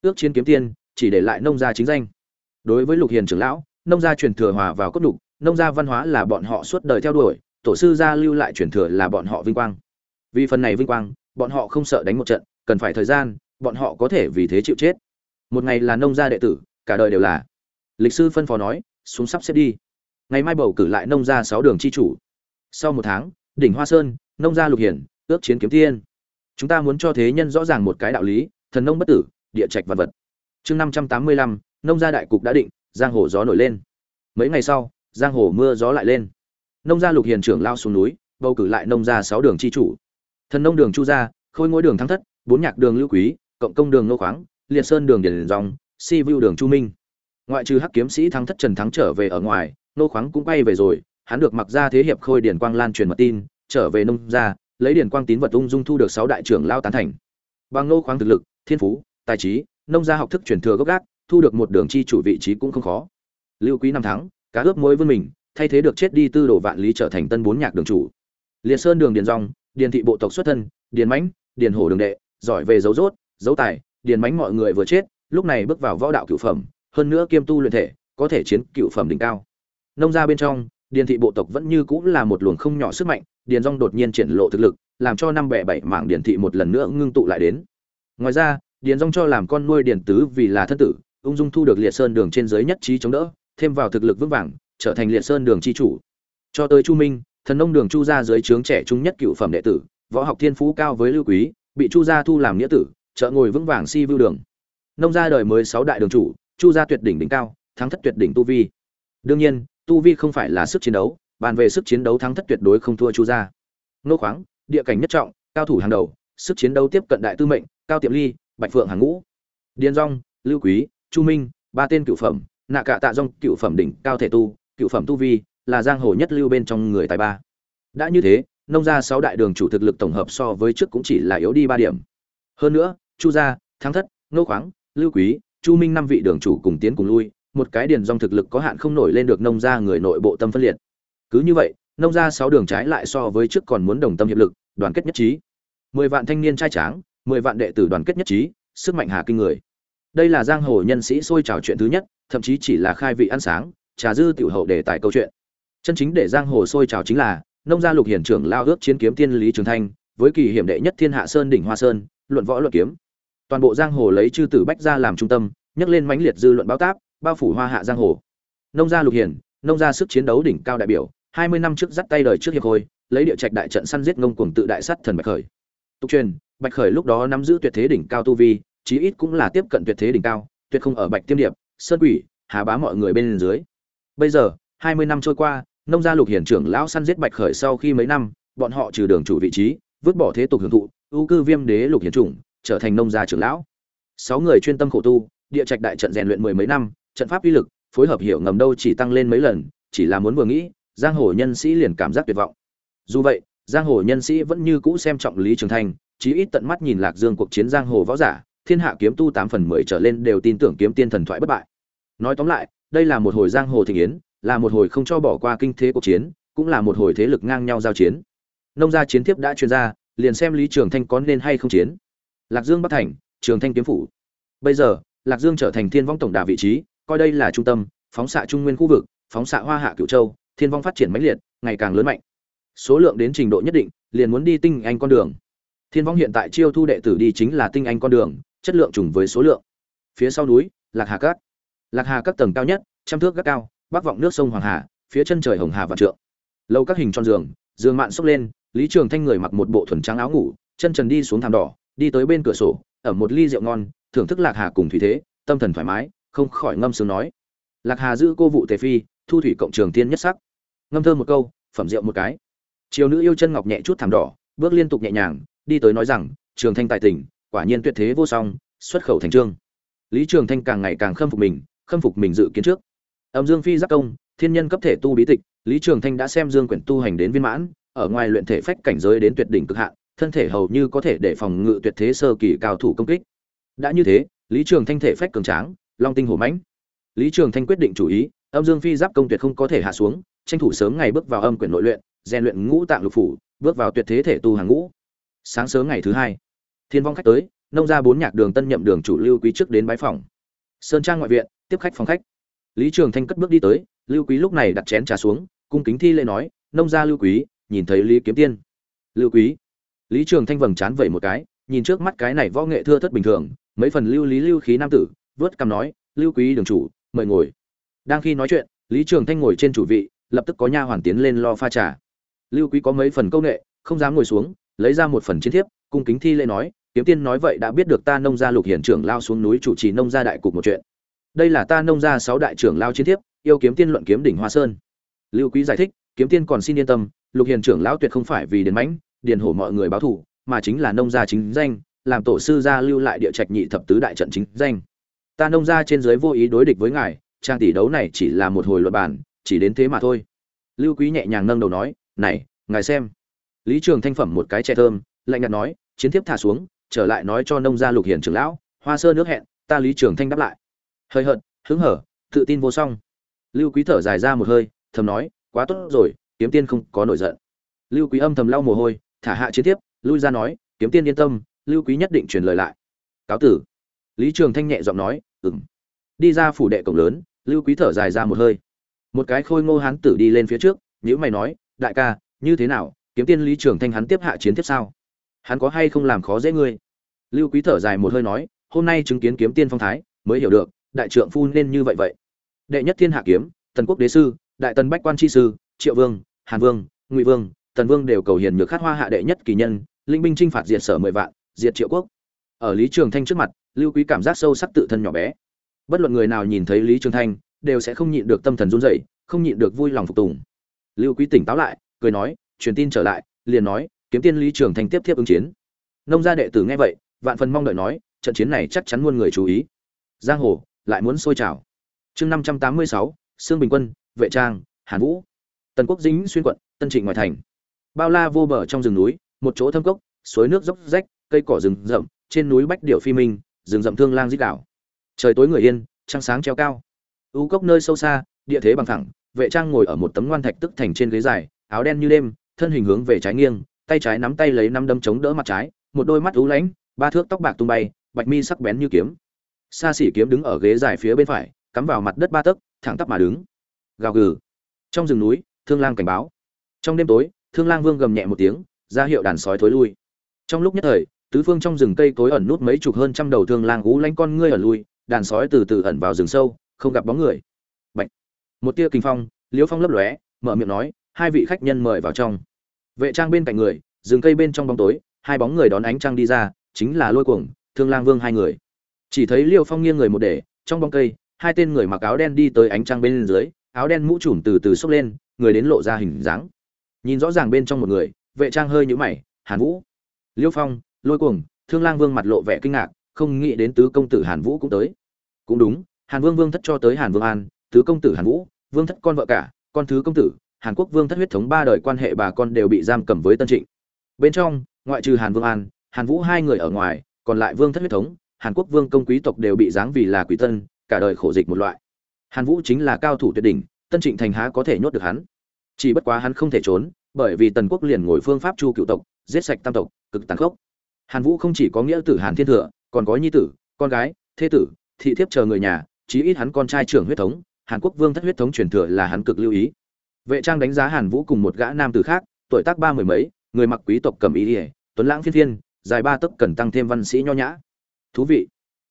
Ước chiến kiếm tiên, chỉ để lại nông gia chính danh. Đối với lục hiền trưởng lão, nông gia truyền thừa hòa vào cốt đục nông gia văn hóa là bọn họ suốt đời theo đuổi, tổ sư gia lưu lại truyền thừa là bọn họ vinh quang. Vì phần này vinh quang, bọn họ không sợ đánh một trận, cần phải thời gian, bọn họ có thể vì thế chịu chết. Một ngày là nông gia đệ tử, cả đời đều là. Lịch sư phân phó nói, xuống sắp xếp đi. Ngày mai bầu cử lại nông gia sáu đường chi chủ. Sau một tháng đỉnh hoa sơn, nông gia lục hiển, ước chiến kiếm thiên chúng ta muốn cho thế nhân rõ ràng một cái đạo lý, thần nông bất tử, địa trạch vật vật. Chương năm trăm tám mươi lăm, nông gia đại cục đã định, giang hồ gió nổi lên. Mấy ngày sau, giang hồ mưa gió lại lên. Nông gia lục hiền trưởng lao xuống núi, bầu cử lại nông gia sáu đường chi chủ. Thần nông đường chu gia, khôi ngôi đường thắng thất, bốn nhạc đường lưu quý, cộng công đường nô khoáng, liệt sơn đường điền dòng, si vu đường chu minh. Ngoại trừ hắc kiếm sĩ thắng thất trần thắng trở về ở ngoài, nô khoáng cũng quay về rồi hắn được mặc ra thế hiệp khôi điển quang lan truyền mật tin, trở về nông gia, lấy điển quang tín vật ung dung thu được sáu đại trưởng lao tán thành. Bằng nô khoáng thực lực, thiên phú, tài trí, nông gia học thức truyền thừa gốc gác, thu được một đường chi chủ vị trí cũng không khó. Lưu quý năm tháng, cá ướp mối vươn mình, thay thế được chết đi tư đồ vạn lý trở thành tân bốn nhạc đường chủ. Liệt sơn đường điền rong, điền thị bộ tộc xuất thân, điền mãnh, điền hổ đường đệ, giỏi về dấu rốt dấu tài, điền mãnh mọi người vừa chết, lúc này bước vào võ đạo cửu phẩm, hơn nữa kiêm tu luyện thể, có thể chiến cửu phẩm đỉnh cao. Nông gia bên trong điền thị bộ tộc vẫn như cũng là một luồng không nhỏ sức mạnh, điền rong đột nhiên triển lộ thực lực, làm cho năm bẻ bảy mảng điền thị một lần nữa ngưng tụ lại đến. Ngoài ra, điền rong cho làm con nuôi điền tứ vì là thân tử, ung dung thu được liệt sơn đường trên giới nhất trí chống đỡ, thêm vào thực lực vững vàng, trở thành liệt sơn đường chi chủ. Cho tới chu minh, thần nông đường chu gia dưới trướng trẻ trung nhất cựu phẩm đệ tử, võ học thiên phú cao với lưu quý, bị chu gia thu làm nghĩa tử trợ ngồi vững vàng si vưu đường. Nông gia đời mới sáu đại đường chủ, chu gia tuyệt đỉnh đỉnh cao, thắng thất tuyệt đỉnh tu vi. Đương nhiên tu vi không phải là sức chiến đấu, bàn về sức chiến đấu thắng thất tuyệt đối không thua chu gia. Nô khoáng, địa cảnh nhất trọng, cao thủ hàng đầu, sức chiến đấu tiếp cận đại tư mệnh, cao tiệm ly, bạch phượng hàng ngũ. Điền rong lưu quý, chu minh, ba tên cựu phẩm, nạ cả tạ dong, cựu phẩm đỉnh, cao thể tu, cựu phẩm tu vi, là giang hồ nhất lưu bên trong người tài ba. Đã như thế, nông gia sáu đại đường chủ thực lực tổng hợp so với trước cũng chỉ là yếu đi ba điểm. Hơn nữa, chu gia, thắng thất, nô khoáng, lưu quý, chu minh năm vị đường chủ cùng tiến cùng lui một cái điền dòng thực lực có hạn không nổi lên được nông gia người nội bộ tâm phân liệt. Cứ như vậy, nông gia sáu đường trái lại so với trước còn muốn đồng tâm hiệp lực, đoàn kết nhất trí. Mười vạn thanh niên trai tráng, mười vạn đệ tử đoàn kết nhất trí, sức mạnh hà kinh người. Đây là giang hồ nhân sĩ sôi trào chuyện thứ nhất, thậm chí chỉ là khai vị ăn sáng, trà dư tiểu hậu để tài câu chuyện. Chân chính để giang hồ sôi trào chính là, nông gia lục hiển trưởng lao ước chiến kiếm tiên lý trường thanh, với kỳ hiểm đệ nhất thiên hạ sơn đỉnh hoa sơn, luận võ luận kiếm. Toàn bộ giang hồ lấy chư tử bách gia làm trung tâm, nhấc lên mãnh liệt dư luận báo táp bao phủ hoa hạ giang hồ. Nông gia lục hiển nông gia sức chiến đấu đỉnh cao đại biểu, hai mươi năm trước dắt tay đời trước hiệp hồi lấy địa trạch đại trận săn giết ngông cuồng tự đại sắt thần bạch khởi. Tục truyền, bạch khởi lúc đó nắm giữ tuyệt thế đỉnh cao tu vi, chí ít cũng là tiếp cận tuyệt thế đỉnh cao, tuyệt không ở bạch tiêm điệp, sơn quỷ, hà bá mọi người bên dưới. Bây giờ, hai mươi năm trôi qua, nông gia lục hiển trưởng lão săn giết bạch khởi sau khi mấy năm, bọn họ trừ đường chủ vị trí, vứt bỏ thế tục hưởng thụ, ưu cư viêm đế lục hiển chủng, trở thành nông gia trưởng lão. Sáu người chuyên tâm khổ tu, địa trạch đại trận rèn luyện mười mấy năm trận pháp uy lực, phối hợp hiểu ngầm đâu chỉ tăng lên mấy lần, chỉ là muốn vừa nghĩ, giang hồ nhân sĩ liền cảm giác tuyệt vọng. Dù vậy, giang hồ nhân sĩ vẫn như cũ xem trọng lý trường thanh chí ít tận mắt nhìn lạc dương cuộc chiến giang hồ võ giả, thiên hạ kiếm tu tám phần mười trở lên đều tin tưởng kiếm tiên thần thoại bất bại. Nói tóm lại, đây là một hồi giang hồ thịnh yến, là một hồi không cho bỏ qua kinh thế cuộc chiến, cũng là một hồi thế lực ngang nhau giao chiến. Nông gia chiến thiếp đã chuyên ra, liền xem lý trường thanh có nên hay không chiến. Lạc dương bắc thành, trường thanh kiếm phủ. Bây giờ, lạc dương trở thành thiên vong tổng đà vị trí coi đây là trung tâm, phóng xạ trung nguyên khu vực, phóng xạ hoa hạ cửu châu, thiên vong phát triển mãnh liệt, ngày càng lớn mạnh. Số lượng đến trình độ nhất định, liền muốn đi tinh anh con đường. Thiên vong hiện tại chiêu thu đệ tử đi chính là tinh anh con đường, chất lượng trùng với số lượng. Phía sau núi, lạc hà cát lạc hà các tầng cao nhất, trăm thước gác cao, bắc vọng nước sông hoàng hà, phía chân trời hồng hà vạn trượng. Lâu các hình tròn giường giường mạn xốc lên, lý trường thanh người mặc một bộ thuần trắng áo ngủ, chân trần đi xuống thảm đỏ, đi tới bên cửa sổ, ở một ly rượu ngon, thưởng thức lạc hà cùng thủy thế, tâm thần thoải mái không khỏi ngâm sướng nói. Lạc hà giữ cô vụ tề phi, thu thủy cộng trường tiên nhất sắc. Ngâm thơ một câu, phẩm rượu một cái. Chiều nữ yêu chân ngọc nhẹ chút thảm đỏ, bước liên tục nhẹ nhàng, đi tới nói rằng, trường thanh tài tình, quả nhiên tuyệt thế vô song, xuất khẩu thành trương. Lý trường thanh càng ngày càng khâm phục mình, khâm phục mình dự kiến trước. Âm dương phi giác công, thiên nhân cấp thể tu bí tịch, lý trường thanh đã xem dương quyển tu hành đến viên mãn, ở ngoài luyện thể phách cảnh giới đến tuyệt đỉnh cực hạn, thân thể hầu như có thể để phòng ngự tuyệt thế sơ kỳ cao thủ công kích. Đã như thế, lý trường thanh thể phách cường tráng long tinh hổ mãnh. Lý trường thanh quyết định chủ ý, âm dương phi giáp công tuyệt không có thể hạ xuống, tranh thủ sớm ngày bước vào âm quyển nội luyện, rèn luyện ngũ tạng lục phủ, bước vào tuyệt thế thể tu hàng ngũ. Sáng sớm ngày thứ hai, thiên vong khách tới, nông ra bốn nhạc đường tân nhậm đường chủ lưu quý trước đến bái phòng. Sơn trang ngoại viện, tiếp khách phòng khách. Lý trường thanh cất bước đi tới, lưu quý lúc này đặt chén trà xuống, cung kính thi lễ nói, nông gia lưu quý, nhìn thấy lý kiếm tiên. Lưu quý? Lý trường thanh vầng chán vẩy một cái, nhìn trước mắt cái này võ nghệ thưa thất bình thường, mấy phần lưu lý lưu khí nam tử vớt cằm nói, lưu quý đường chủ, mời ngồi. Đang khi nói chuyện, lý trường thanh ngồi trên chủ vị, lập tức có nha hoàn tiến lên lo pha trà. Lưu quý có mấy phần công nghệ không dám ngồi xuống, lấy ra một phần chiến thiếp, cung kính thi lễ nói, kiếm tiên nói vậy đã biết được ta nông gia lục hiển trưởng lao xuống núi chủ trì nông gia đại cục một chuyện. Đây là ta nông gia sáu đại trưởng lao chiến thiếp, yêu kiếm tiên luận kiếm đỉnh hoa sơn. Lưu quý giải thích, kiếm tiên còn xin yên tâm, lục hiền trưởng lão tuyệt không phải vì điền mãnh, điền hổ mọi người báo thù, mà chính là nông gia chính danh, làm tổ sư gia lưu lại địa trạch nhị thập tứ đại trận chính danh ta nông gia trên dưới vô ý đối địch với ngài, trang tỷ đấu này chỉ là một hồi luật bản chỉ đến thế mà thôi. Lưu quý nhẹ nhàng nâng đầu nói, này, ngài xem. Lý trường thanh phẩm một cái chè thơm, lạnh nhạt nói, chiến thiếp thả xuống, trở lại nói cho nông gia lục hiền trưởng lão, hoa sơ nước hẹn, ta lý trường thanh đáp lại. Hơi hợt, hứng hở, tự tin vô song. Lưu quý thở dài ra một hơi, thầm nói, quá tốt rồi, kiếm tiên không có nổi giận. Lưu quý âm thầm lau mồ hôi, thả hạ chiến tiếp lui ra nói, kiếm tiên yên tâm, lưu quý nhất định truyền lời lại. Cáo tử. Lý trường thanh nhẹ giọng nói ừng đi ra phủ đệ cổng lớn, lưu quý thở dài ra một hơi. Một cái khôi ngô hán tử đi lên phía trước nhữ mày nói, đại ca, như thế nào, kiếm tiên lý trường thanh hắn tiếp hạ chiến tiếp sao? Hắn có hay không làm khó dễ ngươi? Lưu quý thở dài một hơi nói, hôm nay chứng kiến kiếm tiên phong thái, mới hiểu được, đại trượng phu nên như vậy vậy. Đệ nhất thiên hạ kiếm, tần quốc đế sư, đại tần bách quan tri sư, triệu vương, hàn vương, ngụy vương, tần vương đều cầu hiền nhược khát hoa hạ đệ nhất kỳ nhân, linh binh chinh phạt diệt sở mười vạn, diệt triệu quốc. Ở lý trường thanh trước mặt lưu quý cảm giác sâu sắc tự thân nhỏ bé. Bất luận người nào nhìn thấy lý trường thanh, đều sẽ không nhịn được tâm thần run rẩy, không nhịn được vui lòng phục tùng. Lưu quý tỉnh táo lại, cười nói, truyền tin trở lại, liền nói, kiếm tiên lý trường thanh tiếp tiếp ứng chiến. Nông gia đệ tử nghe vậy, vạn phần mong đợi nói, trận chiến này chắc chắn muôn người chú ý. Giang hồ, lại muốn sôi trào. Chương năm trăm tám mươi sáu, sương bình quân, vệ trang, hàn vũ. Tần quốc dính xuyên quận, tân trịnh ngoài thành. Bao la vô bờ trong rừng núi, một chỗ thâm cốc, suối nước dốc rách, cây cỏ rừng rậm, trên núi bách điệu phi minh rừng rậm thương lang dít đảo. Trời tối người yên, trăng sáng treo cao. U cốc nơi sâu xa, địa thế bằng thẳng, vệ trang ngồi ở một tấm ngoan thạch tức thành trên ghế dài, áo đen như đêm, thân hình hướng về trái nghiêng, tay trái nắm tay lấy năm đấm chống đỡ mặt trái, một đôi mắt ú lãnh, ba thước tóc bạc tung bay, bạch mi sắc bén như kiếm. Xa xỉ kiếm đứng ở ghế dài phía bên phải, cắm vào mặt đất ba tấc, thẳng tắp mà đứng. Gào gừ. Trong rừng núi, thương lang cảnh báo. Trong đêm tối, thương lang vương gầm nhẹ một tiếng, ra hiệu đàn sói thối lui. Trong lúc nhất thời tứ phương trong rừng cây tối ẩn nút mấy chục hơn trăm đầu thương lang gú lanh con ngươi ở lui, đàn sói từ từ ẩn vào rừng sâu, không gặp bóng người. Bạch. một tia kinh phong, liễu phong lấp lóe, mở miệng nói, hai vị khách nhân mời vào trong. Vệ trang bên cạnh người, rừng cây bên trong bóng tối, hai bóng người đón ánh trăng đi ra, chính là lôi cuồng, thương lang vương hai người. Chỉ thấy liêu phong nghiêng người một để, trong bóng cây, hai tên người mặc áo đen đi tới ánh trăng bên dưới, áo đen mũ trùm từ từ xốc lên, người đến lộ ra hình dáng. Nhìn rõ ràng bên trong một người, vệ trang hơi nhũ mày, hàn vũ. Liêu phong lôi cuồng, thương lang vương mặt lộ vẻ kinh ngạc, không nghĩ đến tứ công tử hàn vũ cũng tới. Cũng đúng, hàn vương vương thất cho tới hàn vương an, tứ công tử hàn vũ, vương thất con vợ cả, con thứ công tử, hàn quốc vương thất huyết thống ba đời quan hệ bà con đều bị giam cầm với tân trịnh. Bên trong, ngoại trừ hàn vương an, hàn vũ hai người ở ngoài, còn lại vương thất huyết thống, hàn quốc vương công quý tộc đều bị giáng vì là quý tân, cả đời khổ dịch một loại. Hàn vũ chính là cao thủ tuyệt đỉnh, tân trịnh thành há có thể nhốt được hắn. Chỉ bất quá hắn không thể trốn, bởi vì tần quốc liền ngồi phương pháp chu cựu tộc, giết sạch tam tộc, cực tàn khốc hàn vũ không chỉ có nghĩa tử hàn thiên thừa còn có nhi tử con gái thế tử thị thiếp chờ người nhà chí ít hắn con trai trưởng huyết thống hàn quốc vương thất huyết thống truyền thừa là hắn cực lưu ý. Vệ trang đánh giá hàn vũ cùng một gã nam tử khác tuổi tác ba mười mấy người mặc quý tộc cầm ý ỉa tuấn lãng phiên thiên, dài ba tấc cần tăng thêm văn sĩ nho nhã. Thú vị.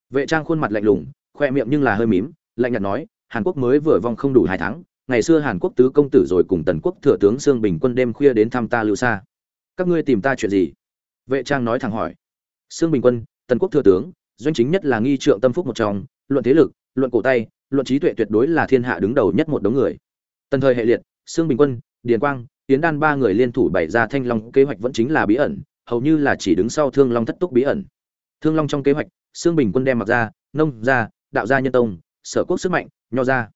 Vệ trang khuôn mặt lạnh lùng khoe miệng nhưng là hơi mím lạnh nhạt nói hàn quốc mới vừa vong không đủ hai tháng ngày xưa hàn quốc tứ công tử rồi cùng tần quốc thừa tướng sương bình quân đêm khuya đến thăm ta lưu xa các ngươi tìm ta chuyện gì? Vệ trang nói thẳng hỏi. Sương bình quân, tần quốc thừa tướng, doanh chính nhất là nghi trượng tâm phúc một trong, luận thế lực, luận cổ tay, luận trí tuệ tuyệt đối là thiên hạ đứng đầu nhất một đống người. Tần thời hệ liệt, sương bình quân, điền quang tiến đan ba người liên thủ bày ra thanh long, kế hoạch vẫn chính là bí ẩn, hầu như là chỉ đứng sau thương long thất túc bí ẩn. Thương long trong kế hoạch, sương bình quân đem mặc ra, nông ra, đạo gia nhân tông, sở quốc sức mạnh, nho ra.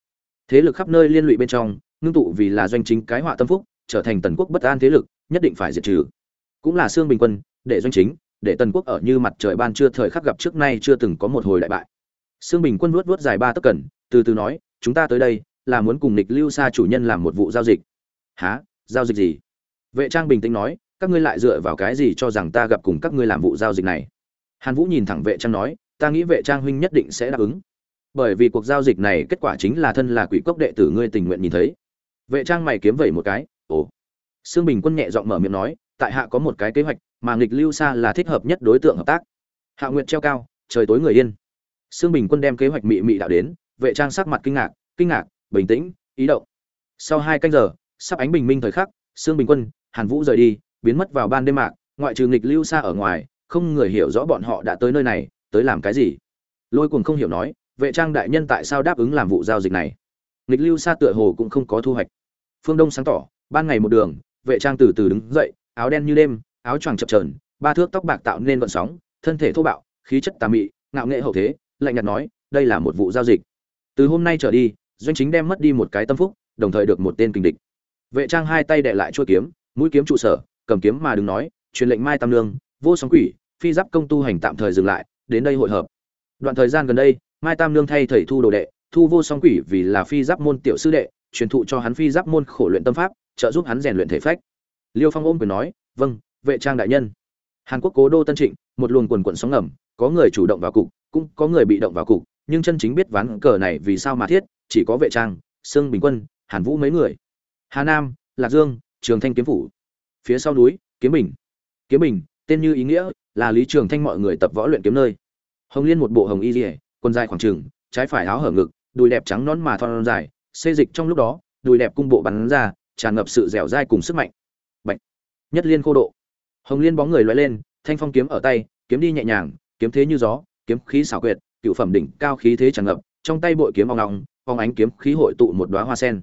Thế lực khắp nơi liên lụy bên trong, ngưng tụ vì là doanh chính cái họa tâm phúc, trở thành tần quốc bất an thế lực, nhất định phải diệt trừ cũng là xương bình quân để doanh chính để tần quốc ở như mặt trời ban chưa thời khắc gặp trước nay chưa từng có một hồi đại bại xương bình quân vuốt vuốt dài ba tấc cần, từ từ nói chúng ta tới đây là muốn cùng Nịch Lưu xa chủ nhân làm một vụ giao dịch. há, Giao dịch gì? Vệ Trang bình tĩnh nói, các ngươi lại dựa vào cái gì cho rằng ta gặp cùng các ngươi làm vụ giao dịch này? Hàn Vũ nhìn thẳng Vệ Trang nói, ta nghĩ Vệ Trang huynh nhất định sẽ đáp ứng. Bởi vì cuộc giao dịch này kết quả chính là thân là quỷ cốc đệ tử ngươi tình nguyện nhìn thấy. Vệ Trang mày kiếm vẩy một cái, ồ. Sương Bình Quân nhẹ giọng mở miệng nói, tại hạ có một cái kế hoạch, mà nghịch lưu xa là thích hợp nhất đối tượng hợp tác. Hạ nguyện treo cao, trời tối người yên. Sương Bình Quân đem kế hoạch mị mị đạo đến, Vệ Trang sắc mặt kinh ngạc, kinh ngạc, bình tĩnh, ý động. Sau hai canh giờ, sắp ánh bình minh thời khắc, Sương Bình Quân, Hàn Vũ rời đi, biến mất vào ban đêm mạc, ngoại trừ nghịch lưu xa ở ngoài, không người hiểu rõ bọn họ đã tới nơi này, tới làm cái gì. Lôi Cuồng không hiểu nói, Vệ Trang đại nhân tại sao đáp ứng làm vụ giao dịch này? Nghịch lưu xa tựa hồ cũng không có thu hoạch. Phương Đông sáng tỏ, ban ngày một đường, Vệ Trang từ từ đứng dậy, áo đen như đêm, áo choàng chập chờn, ba thước tóc bạc tạo nên vận sóng, thân thể thô bạo, khí chất tà mị, ngạo nghệ hậu thế, lạnh nhạt nói, đây là một vụ giao dịch. Từ hôm nay trở đi, doanh chính đem mất đi một cái tâm phúc, đồng thời được một tên kình địch. Vệ Trang hai tay đè lại chuôi kiếm, mũi kiếm trụ sở, cầm kiếm mà đừng nói, truyền lệnh Mai Tam Nương, vô sóng quỷ, phi giáp công tu hành tạm thời dừng lại, đến đây hội hợp. Đoạn thời gian gần đây, Mai Tam Nương thay thầy thu đồ đệ, thu vô song quỷ vì là phi giáp môn tiểu sư đệ, truyền thụ cho hắn phi giáp môn khổ luyện tâm pháp, trợ giúp hắn rèn luyện thể phách. Liêu Phong ôm quyền nói, "Vâng, vệ trang đại nhân." Hàn Quốc Cố đô Tân Trịnh, một luồng quần quận sóng ngầm, có người chủ động vào cục, cũng có người bị động vào cục, nhưng chân chính biết ván cờ này vì sao mà thiết, chỉ có vệ trang, Sương Bình Quân, Hàn Vũ mấy người. Hà Nam, Lạc Dương, Trường Thanh kiếm phủ. Phía sau núi, Kiếm Bình. Kiếm Bình, tên như ý nghĩa, là Lý Trường Thanh mọi người tập võ luyện kiếm nơi. Hồng Liên một bộ hồng y dỉa quần dài khoảng trừng, trái phải áo hở ngực, đùi đẹp trắng nón mà thon dài, xê dịch trong lúc đó, đùi đẹp cung bộ bắn ra, tràn ngập sự dẻo dai cùng sức mạnh. Nhất liên khô độ. Hồng Liên bóng người lóe lên, thanh phong kiếm ở tay, kiếm đi nhẹ nhàng, kiếm thế như gió, kiếm khí xảo quyệt, cựu phẩm đỉnh cao khí thế tràn ngập, trong tay bội kiếm vòng lòng phong ánh kiếm khí hội tụ một đóa hoa sen.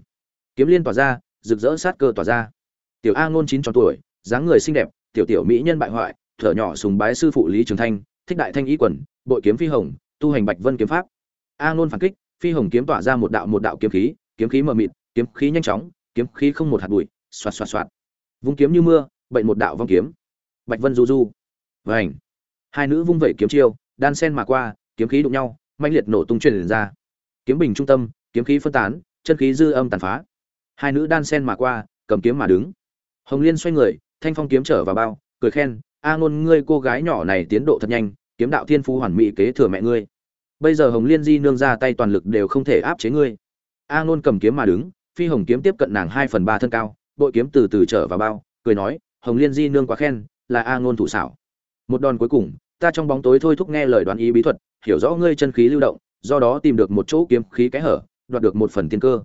Kiếm liên tỏa ra, rực rỡ sát cơ tỏa ra. Tiểu A ngôn chín tròn tuổi, dáng người xinh đẹp, tiểu tiểu mỹ nhân bại hoại, thở nhỏ sùng bái sư phụ Lý Trường Thanh, thích đại thanh ý quần, bội kiếm phi hồng, tu hành Bạch Vân kiếm pháp. A ngôn phản kích, phi hồng kiếm tỏa ra một đạo một đạo kiếm khí, kiếm khí mờ mịt, kiếm khí nhanh chóng, kiếm khí không một hạt bụi, xoạt xoạt xoạt. Vung kiếm như mưa, bệnh một đạo vong kiếm. Bạch Vân du du. vảnh Hai nữ vung vẩy kiếm chiêu, đan sen mà qua, kiếm khí đụng nhau, mãnh liệt nổ tung truyền ra. Kiếm bình trung tâm, kiếm khí phân tán, chân khí dư âm tàn phá. Hai nữ đan sen mà qua, cầm kiếm mà đứng. Hồng Liên xoay người, thanh phong kiếm trở vào bao, cười khen, "A ngôn ngươi cô gái nhỏ này tiến độ thật nhanh, kiếm đạo thiên phú hoàn mỹ kế thừa mẹ ngươi." Bây giờ Hồng Liên Di nương ra tay toàn lực đều không thể áp chế ngươi. A ngôn cầm kiếm mà đứng, phi hồng kiếm tiếp cận nàng hai phần ba thân cao, bội kiếm từ từ trở vào bao, cười nói, "Hồng Liên Di nương quá khen, là A ngôn thủ xảo." Một đòn cuối cùng, ta trong bóng tối thôi thúc nghe lời đoán ý bí thuật, hiểu rõ ngươi chân khí lưu động, do đó tìm được một chỗ kiếm khí kẽ hở, đoạt được một phần tiên cơ.